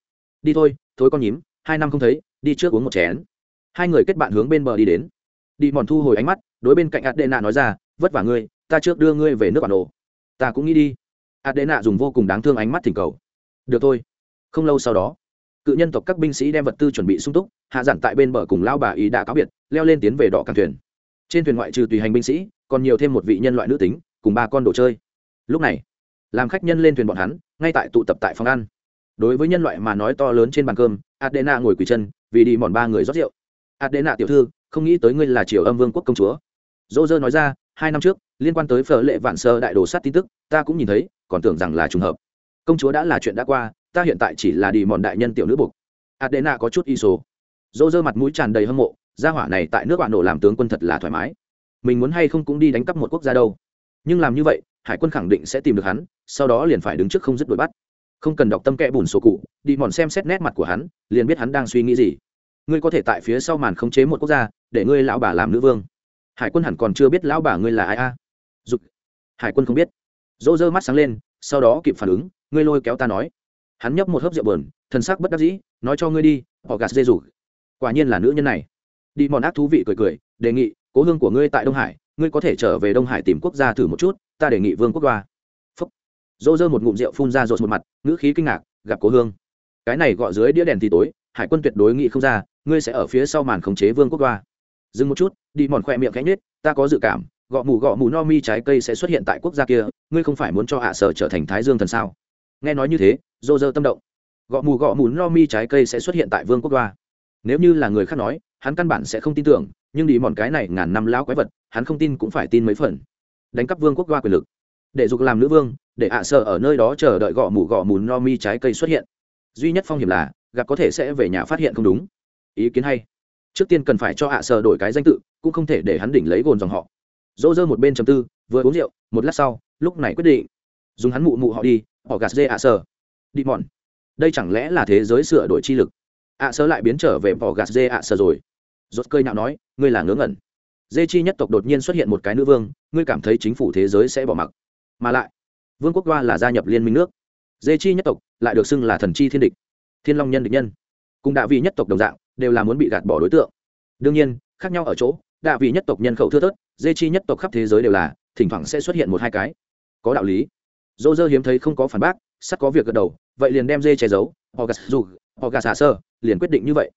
Đi thôi, thối con nhím, hai năm không thấy, đi trước uống một chén. Hai người kết bạn hướng bên bờ đi đến. Đi mòn thu hồi ánh mắt, đối bên cạnh adena nói ra, vất vả ngươi, ta trước đưa ngươi về nước bản đồ. Ta cũng nghĩ đi. Adena dùng vô cùng đáng thương ánh mắt thỉnh cầu. Được thôi. Không lâu sau đó cự nhân tộc các binh sĩ đem vật tư chuẩn bị sung túc, hạ giản tại bên bờ cùng lao bà ý đã cáo biệt, leo lên tiến về đỏ càng thuyền. Trên thuyền ngoại trừ tùy hành binh sĩ, còn nhiều thêm một vị nhân loại nữ tính, cùng ba con đồ chơi. Lúc này, làm khách nhân lên thuyền bọn hắn, ngay tại tụ tập tại phòng ăn. Đối với nhân loại mà nói to lớn trên bàn cơm, adena ngồi quỳ chân, vì đi mòn ba người rót rượu. Adena tiểu thư, không nghĩ tới ngươi là triều âm vương quốc công chúa. Dô dơ nói ra, hai năm trước, liên quan tới phở lệ vạn sơ đại đồ sát tin tức, ta cũng nhìn thấy, còn tưởng rằng là trùng hợp. Công chúa đã là chuyện đã qua ta hiện tại chỉ là đi mòn đại nhân tiểu nữ buộc adena có chút y số. Dô dơ mặt mũi tràn đầy hâm mộ, gia hỏa này tại nước bạn nổ làm tướng quân thật là thoải mái. Mình muốn hay không cũng đi đánh cắp một quốc gia đâu. Nhưng làm như vậy, hải quân khẳng định sẽ tìm được hắn, sau đó liền phải đứng trước không dứt đuổi bắt. Không cần đọc tâm kẽ bùn sổ cụ, đi mòn xem xét nét mặt của hắn, liền biết hắn đang suy nghĩ gì. Ngươi có thể tại phía sau màn khống chế một quốc gia, để ngươi lão bà làm nữ vương. Hải quân hẳn còn chưa biết lão bà ngươi là ai a. À? dục. Hải quân không biết. Dỗ dơ mắt sáng lên, sau đó kịp phản ứng, ngươi lôi kéo ta nói hắn nhấp một hớp rượu bờn thân sắc bất đắc dĩ, nói cho ngươi đi, họ gạt dê rủ. Quả nhiên là nữ nhân này. Đi mòn ác thú vị cười cười, đề nghị, cố hương của ngươi tại đông hải, ngươi có thể trở về đông hải tìm quốc gia thử một chút, ta đề nghị vương quốc đoa. Phúc. Dô dơ một ngụm rượu phun ra rột một mặt, ngữ khí kinh ngạc, gặp cố hương. Cái này gọi dưới đĩa đèn thì tối, hải quân tuyệt đối nghị không ra, ngươi sẽ ở phía sau màn khống chế vương quốc đoa. Dừng một chút, đi mòn khoe miệng cánh nết ta có dự cảm, gọ mù gọ mù no mi trái cây sẽ xuất hiện tại quốc gia kia, ngươi không phải muốn cho hạ sở trở thành thái dương thần sao? Nghe nói như thế dô dơ tâm động. Gõ mù gõ mù no mi trái cây sẽ xuất hiện tại vương quốc đoa. Nếu như là người khác nói, hắn căn bản sẽ không tin tưởng, nhưng đi mòn cái này ngàn năm lão quái vật, hắn không tin cũng phải tin mấy phần. Đánh cắp vương quốc đoa quyền lực. Để dục làm nữ vương, để ạ sợ ở nơi đó chờ đợi gõ mù gõ mù no mi trái cây xuất hiện. Duy nhất phong hiểm là, gặp có thể sẽ về nhà phát hiện không đúng. Ý kiến hay. Trước tiên cần phải cho ạ sợ đổi cái danh tự, cũng không thể để hắn đỉnh lấy gồn dòng họ. Dỗ dơ một bên chầm tư, vừa uống rượu, một lát sau, lúc này quyết định. Dùng hắn mụ mụ họ đi họ gạt dê ạ sơ đi mòn. Đây chẳng lẽ là thế giới sửa đổi chi lực? Ạ sơ lại biến trở về bỏ gạt dê ạ sơ rồi. Rốt cơi nào nói, ngươi là ngớ ngẩn. Dê chi nhất tộc đột nhiên xuất hiện một cái nữ vương, ngươi cảm thấy chính phủ thế giới sẽ bỏ mặc. Mà lại, vương quốc đoa là gia nhập liên minh nước. Dê chi nhất tộc lại được xưng là thần chi thiên địch, thiên long nhân địch nhân. Cùng đạ vị nhất tộc đồng dạng, đều là muốn bị gạt bỏ đối tượng. Đương nhiên, khác nhau ở chỗ, đạ vị nhất tộc nhân khẩu thưa thớt, dê chi nhất tộc khắp thế giới đều là, thỉnh thoảng sẽ xuất hiện một hai cái. Có đạo lý dô dơ hiếm thấy không có phản bác, sắp có việc gật đầu, vậy liền đem dê che giấu, họ gạt dù, họ gạt xả sơ, liền quyết định như vậy.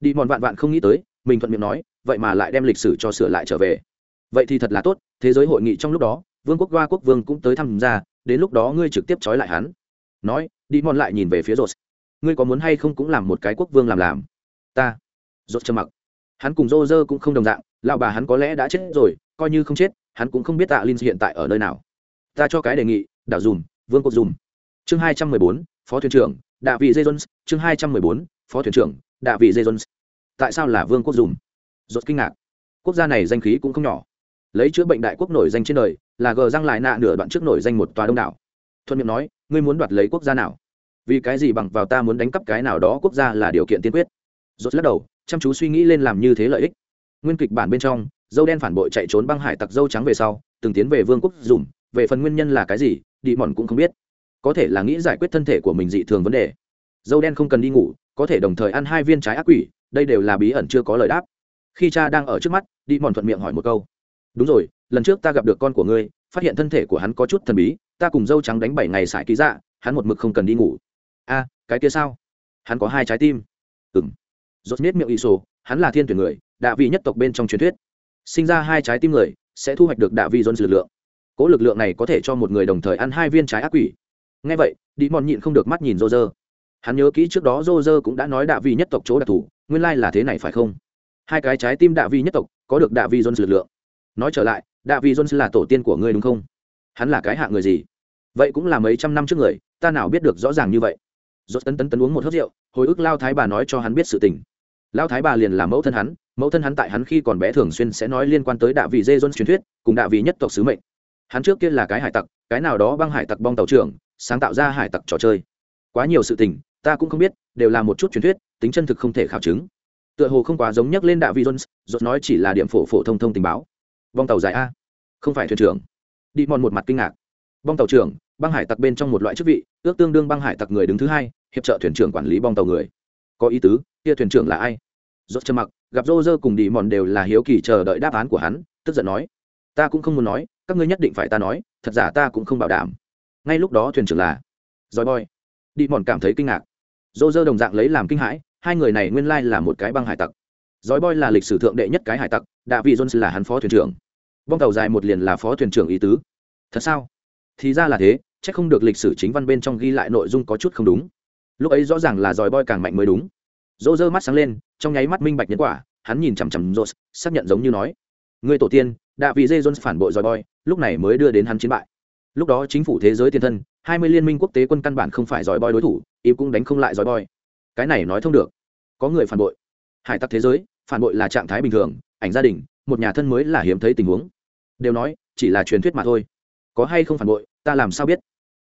Đi mòn vạn vạn không nghĩ tới, mình thuận miệng nói, vậy mà lại đem lịch sử cho sửa lại trở về. Vậy thì thật là tốt, thế giới hội nghị trong lúc đó, vương quốc đoa quốc vương cũng tới tham gia, đến lúc đó ngươi trực tiếp trói lại hắn. Nói, đi mòn lại nhìn về phía rột ngươi có muốn hay không cũng làm một cái quốc vương làm làm. Ta. Rột trầm mặc. Hắn cùng rô rơ cũng không đồng dạng, lão bà hắn có lẽ đã chết rồi, coi như không chết, hắn cũng không biết tạ linh hiện tại ở nơi nào. Ta cho cái đề nghị đảo dùm, vương quốc dùm. Chương hai trăm mười bốn, phó thuyền trưởng, đạ vị dây jones chương hai trăm mười bốn, phó thuyền trưởng, đạ vị dây jones tại sao là vương quốc dùm? Dốt kinh ngạc. Quốc gia này danh khí cũng không nhỏ. Lấy chữa bệnh đại quốc nổi danh trên đời, là gờ răng lại nạ nửa đoạn trước nổi danh một tòa đông đảo. Thuận miệng nói, ngươi muốn đoạt lấy quốc gia nào? Vì cái gì bằng vào ta muốn đánh cắp cái nào đó quốc gia là điều kiện tiên quyết. Dốt lắc đầu, chăm chú suy nghĩ lên làm như thế lợi ích. Nguyên kịch bản bên trong, dâu đen phản bội chạy trốn băng hải tặc dâu trắng về sau, từng tiến về vương quốc dùm về phần nguyên nhân là cái gì đi mòn cũng không biết. Có thể là nghĩ giải quyết thân thể của mình dị thường vấn đề. Dâu đen không cần đi ngủ, có thể đồng thời ăn hai viên trái ác quỷ, đây đều là bí ẩn chưa có lời đáp. Khi cha đang ở trước mắt đi mòn thuận miệng hỏi một câu. Đúng rồi, lần trước ta gặp được con của ngươi, phát hiện thân thể của hắn có chút thần bí, ta cùng dâu trắng đánh bảy ngày sải ký dạ hắn một mực không cần đi ngủ. A, cái kia sao? Hắn có hai trái tim. Ừng rốt nết miệng y sô, hắn là thiên tuyển người, đạ vị nhất tộc bên trong truyền thuyết. Sinh ra hai trái tim người, sẽ thu hoạch được đạ vị dôn lực lượng cỗ lực lượng này có thể cho một người đồng thời ăn hai viên trái ác quỷ. Ngay vậy đi mòn nhịn không được mắt nhìn rô rơ hắn nhớ kỹ trước đó rô rơ cũng đã nói đạ vị nhất tộc chỗ đặc thù, nguyên lai là thế này phải không? Hai cái trái tim đạ vị nhất tộc, có được đạ vị dôn lực lượng. Nói trở lại, đạ vị dôn là tổ tiên của ngươi đúng không? Hắn là cái hạ người gì? Vậy cũng là mấy trăm năm trước người, ta nào biết được rõ ràng như vậy? Dốt tấn tấn tấn uống một hớt rượu, hồi ức lao thái bà nói cho hắn biết sự tình. Lao thái bà liền là mẫu thân hắn, mẫu thân hắn tại hắn khi còn bé thường xuyên sẽ nói liên quan tới đạ vị dê dôn truyền thuyết, cùng đạ vị nhất tộc sứ mệnh hắn trước kia là cái hải tặc, cái nào đó băng hải tặc bong tàu trưởng, sáng tạo ra hải tặc trò chơi. Quá nhiều sự tình, ta cũng không biết, đều là một chút truyền thuyết, tính chân thực không thể khảo chứng. Tựa hồ không quá giống nhắc lên đạo vị jones dốt nói chỉ là điểm phổ phổ thông thông tình báo. Bong tàu dài a. Không phải thuyền trưởng. Đi mòn một mặt kinh ngạc. Bong tàu trưởng, băng hải tặc bên trong một loại chức vị, ước tương đương băng hải tặc người đứng thứ hai, hiệp trợ thuyền trưởng quản lý bong tàu người. Có ý tứ, kia thuyền trưởng là ai? Rốt trầm mặc, gặp rô rơ cùng đi mòn đều là hiếu kỳ chờ đợi đáp án của hắn, tức giận nói ta cũng không muốn nói, các ngươi nhất định phải ta nói, thật giả ta cũng không bảo đảm. Ngay lúc đó thuyền trưởng là roi boy. Đi mòn cảm thấy kinh ngạc. Dô dơ đồng dạng lấy làm kinh hãi, hai người này nguyên lai là một cái băng hải tặc. Roi boy là lịch sử thượng đệ nhất cái hải tặc đạ vị jones là hắn phó thuyền trưởng. Bong tàu dài một liền là phó thuyền trưởng ý tứ. Thật sao? Thì ra là thế c h ắ c không được lịch sử chính văn bên trong ghi lại nội dung có chút không đúng. Lúc ấy rõ ràng là dòi boy càng mạnh mới đúng. Dô dơ mắt sáng lên, trong nháy mắt minh bạch nhân quả, hắn nhìn chằm chằm rột xác nhận giống như nói người tổ tiên đạ vị dê jones phản bội dòi boy, lúc này mới đưa đến hắn chiến bại. Lúc đó chính phủ thế giới tiền thân, hai mươi liên minh quốc tế quân căn bản không phải dòi boy đối thủ, im cũng đánh không lại dòi boy. Cái này nói thông được. Có người phản bội. Hải tặc thế giới, phản bội là trạng thái bình thường, ảnh gia đình, một nhà thân mới là hiếm thấy tình huống. Đều nói, chỉ là truyền thuyết mà thôi. Có hay không phản bội, ta làm sao biết?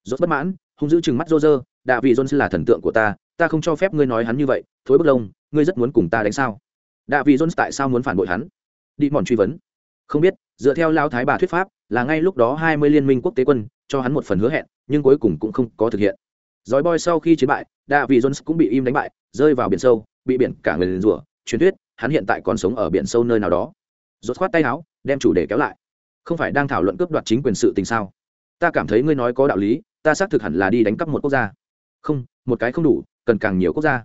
Rốt bất mãn, hung dữ chừng mắt rô rơ đạ vị jones là thần tượng của ta ta không cho phép ngươi nói hắn như vậy, thối bức lông, ngươi rất muốn cùng ta đánh sao? Đạ vị jones tại sao muốn phản bội hắn? Đi mòn truy vấn không biết, dựa theo lao thái bà thuyết pháp, là ngay lúc đó hai mươi liên minh quốc tế quân, cho hắn một phần hứa hẹn, nhưng cuối cùng cũng không có thực hiện. Dòi boy sau khi chiến bại đa vị jones cũng bị im đánh bại, rơi vào biển sâu, bị biển cả người liền rủa. Truyền thuyết, hắn hiện tại còn sống ở biển sâu nơi nào đó. Rốt khoát tay áo, đem chủ đề kéo lại. Không phải đang thảo luận cướp đoạt chính quyền sự tình sao? Ta cảm thấy ngươi nói có đạo lý, ta xác thực hẳn là đi đánh cắp một quốc gia. Không, một cái không đủ, cần càng nhiều quốc gia.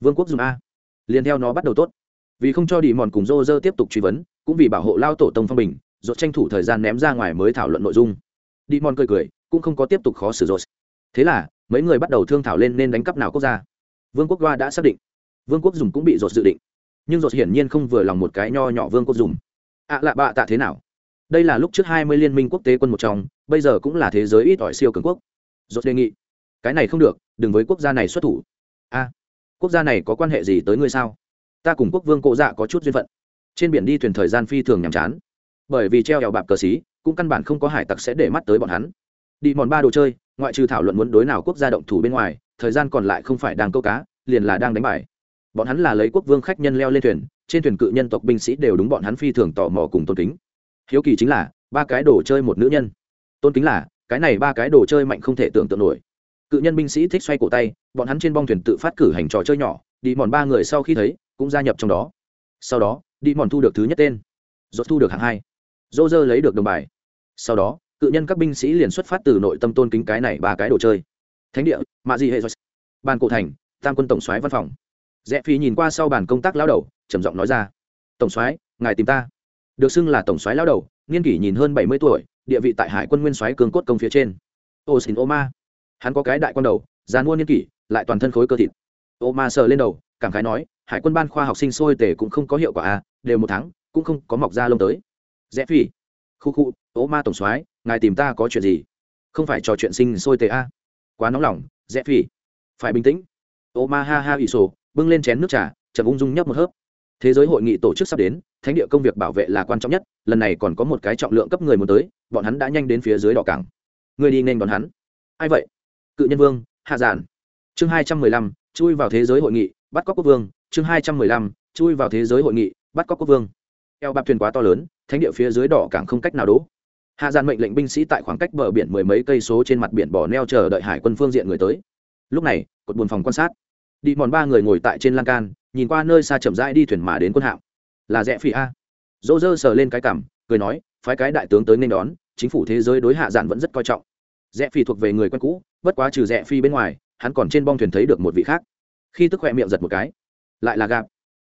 Vương quốc dùng a. Liền theo nó bắt đầu tốt. Vì không cho đi mòn cùng rô rơ tiếp tục truy vấn cũng vì bảo hộ lao tổ tông phong bình dốt tranh thủ thời gian ném ra ngoài mới thảo luận nội dung. Đi mòn cười cười, cũng không có tiếp tục khó xử dốt thế là, mấy người bắt đầu thương thảo lên nên đánh cắp nào quốc gia. Vương quốc đoa đã xác định. Vương quốc dùng cũng bị dốt dự định. Nhưng dốt hiển nhiên không vừa lòng một cái nho nhỏ vương quốc dùng. Ạ à lạ bạ tạ thế nào? Đây là lúc trước hai mươi liên minh quốc tế quân một trong, bây giờ cũng là thế giới ít ỏi siêu cường quốc. Dốt đề nghị, cái này không được, đừng với quốc gia này xuất thủ. A, quốc gia này có quan hệ gì tới ngươi sao? Ta cùng quốc vương cộ dạ có chút duyên phận trên biển đi thuyền thời gian phi thường nhàm chán. Bởi vì treo eo bạc cờ xí, cũng căn bản không có hải tặc sẽ để mắt tới bọn hắn. Đi mòn ba đồ chơi, ngoại trừ thảo luận muốn đối nào quốc gia động thủ bên ngoài, thời gian còn lại không phải đang câu cá, liền là đang đánh bài. Bọn hắn là lấy quốc vương khách nhân leo lên thuyền, trên thuyền cự nhân tộc binh sĩ đều đúng bọn hắn phi thường tò mò cùng tôn kính. Hiếu kỳ chính là, ba cái đồ chơi một nữ nhân. Tôn kính là, cái này ba cái đồ chơi mạnh không thể tưởng tượng nổi. Cự nhân binh sĩ thích xoay cổ tay, bọn hắn trên bong thuyền tự phát cử hành trò chơi nhỏ, đi mòn ba người sau khi thấy, cũng gia nhập trong đó. Sau đó đi mòn thu được thứ nhất tên. Dốt thu được hạng hai. Dô dơ lấy được đồng bài. Sau đó, cự nhân các binh sĩ liền xuất phát từ nội tâm tôn kính cái này ba cái đồ chơi. Thánh địa, mạ di hệ bàn cổ thành, tam quân tổng soái văn phòng. Rẽ phi nhìn qua sau bàn công tác lao đầu, trầm giọng nói ra. Tổng soái, ngài tìm ta. Được xưng là tổng soái lao đầu, niên kỷ nhìn hơn bảy mươi tuổi, địa vị tại hải quân nguyên soái cường cốt công phía trên. Ô xin ô ma hắn có cái đại quan đầu, già mua niên kỷ, lại toàn thân khối cơ thịt. Ô ma sờ lên đầu, cảm khái nói, hải quân ban khoa học sinh sôi tề cũng không có hiệu quả à đều một tháng, cũng không có mọc ra lông tới. Rẽ phi. Khu khu ố ma tổng soái, ngài tìm ta có chuyện gì? Không phải trò chuyện sinh sôi tề à. quá nóng lòng, rẽ phi. Phải bình tĩnh. Ô ma ha ha ỷ sổ, bưng lên chén nước trà, chậm ung dung nhấp một hớp. Thế giới hội nghị tổ chức sắp đến, thánh địa công việc bảo vệ là quan trọng nhất, lần này còn có một cái trọng lượng cấp người muốn tới, bọn hắn đã nhanh đến phía dưới đỏ cảng. Người đi nên đón hắn. Ai vậy? Cự nhân vương, hạ giản. Chương hai trăm mười lăm, chui vào thế giới hội nghị, bắt cóc quốc vương. Chương hai trăm mười lăm, chui vào thế giới hội nghị bắt cóc quốc vương. Eo bạc thuyền quá to lớn, thánh địa phía dưới đỏ cảng không cách nào đỗ. Hạ giản mệnh lệnh binh sĩ tại khoảng cách bờ biển mười mấy cây số trên mặt biển bỏ neo chờ đợi hải quân phương diện người tới. Lúc này, cột buồn phòng quan sát. Đi mòn ba người ngồi tại trên lan can, nhìn qua nơi xa chậm rãi đi thuyền mà đến quân hạm. Là rẽ phi a. Dỗ dơ sờ lên cái cảm cười nói, phái cái đại tướng tới nên đón, chính phủ thế giới đối hạ giản vẫn rất coi trọng. Rẽ phi thuộc về người quen cũ, bất quá trừ rẽ phi bên ngoài, hắn còn trên bong thuyền thấy được một vị khác. Khi tức khoe miệng giật một cái, lại là gặp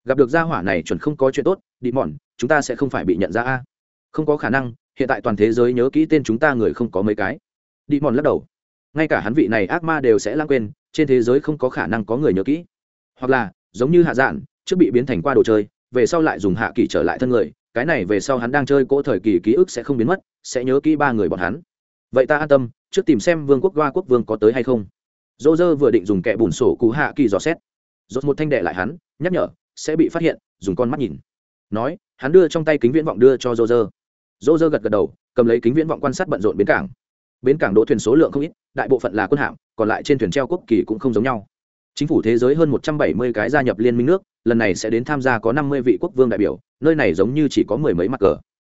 gặp được gia hỏa này chuẩn không có chuyện tốt, đi mòn, chúng ta sẽ không phải bị nhận ra a. Không có khả năng, hiện tại toàn thế giới nhớ kỹ tên chúng ta người không có mấy cái. Đi mòn lắc đầu. Ngay cả hắn vị này ác ma đều sẽ lãng quên, trên thế giới không có khả năng có người nhớ kỹ. Hoặc là, giống như hạ dạn trước bị biến thành qua đồ chơi, về sau lại dùng hạ kỳ trở lại thân người, cái này về sau hắn đang chơi cỗ thời kỳ ký ức sẽ không biến mất, sẽ nhớ kỹ ba người bọn hắn. Vậy ta an tâm, trước tìm xem vương quốc đoa quốc vương có tới hay không. Dô dơ vừa định dùng kẹ bùn sổ cú hạ kỳ dò xét. Dốt một thanh đệ lại hắn, nhắc nhở sẽ bị phát hiện, dùng con mắt nhìn. Nói, hắn đưa trong tay kính viễn vọng đưa cho dô dơ dô dơ gật gật đầu, cầm lấy kính viễn vọng quan sát bận rộn bến cảng. Bến cảng đỗ thuyền số lượng không ít, đại bộ phận là quân hạm, còn lại trên thuyền treo quốc kỳ cũng không giống nhau. Chính phủ thế giới hơn một trăm bảy mươi cái gia nhập liên minh nước, lần này sẽ đến tham gia có năm mươi vị quốc vương đại biểu, nơi này giống như chỉ có mười mấy mặt cờ.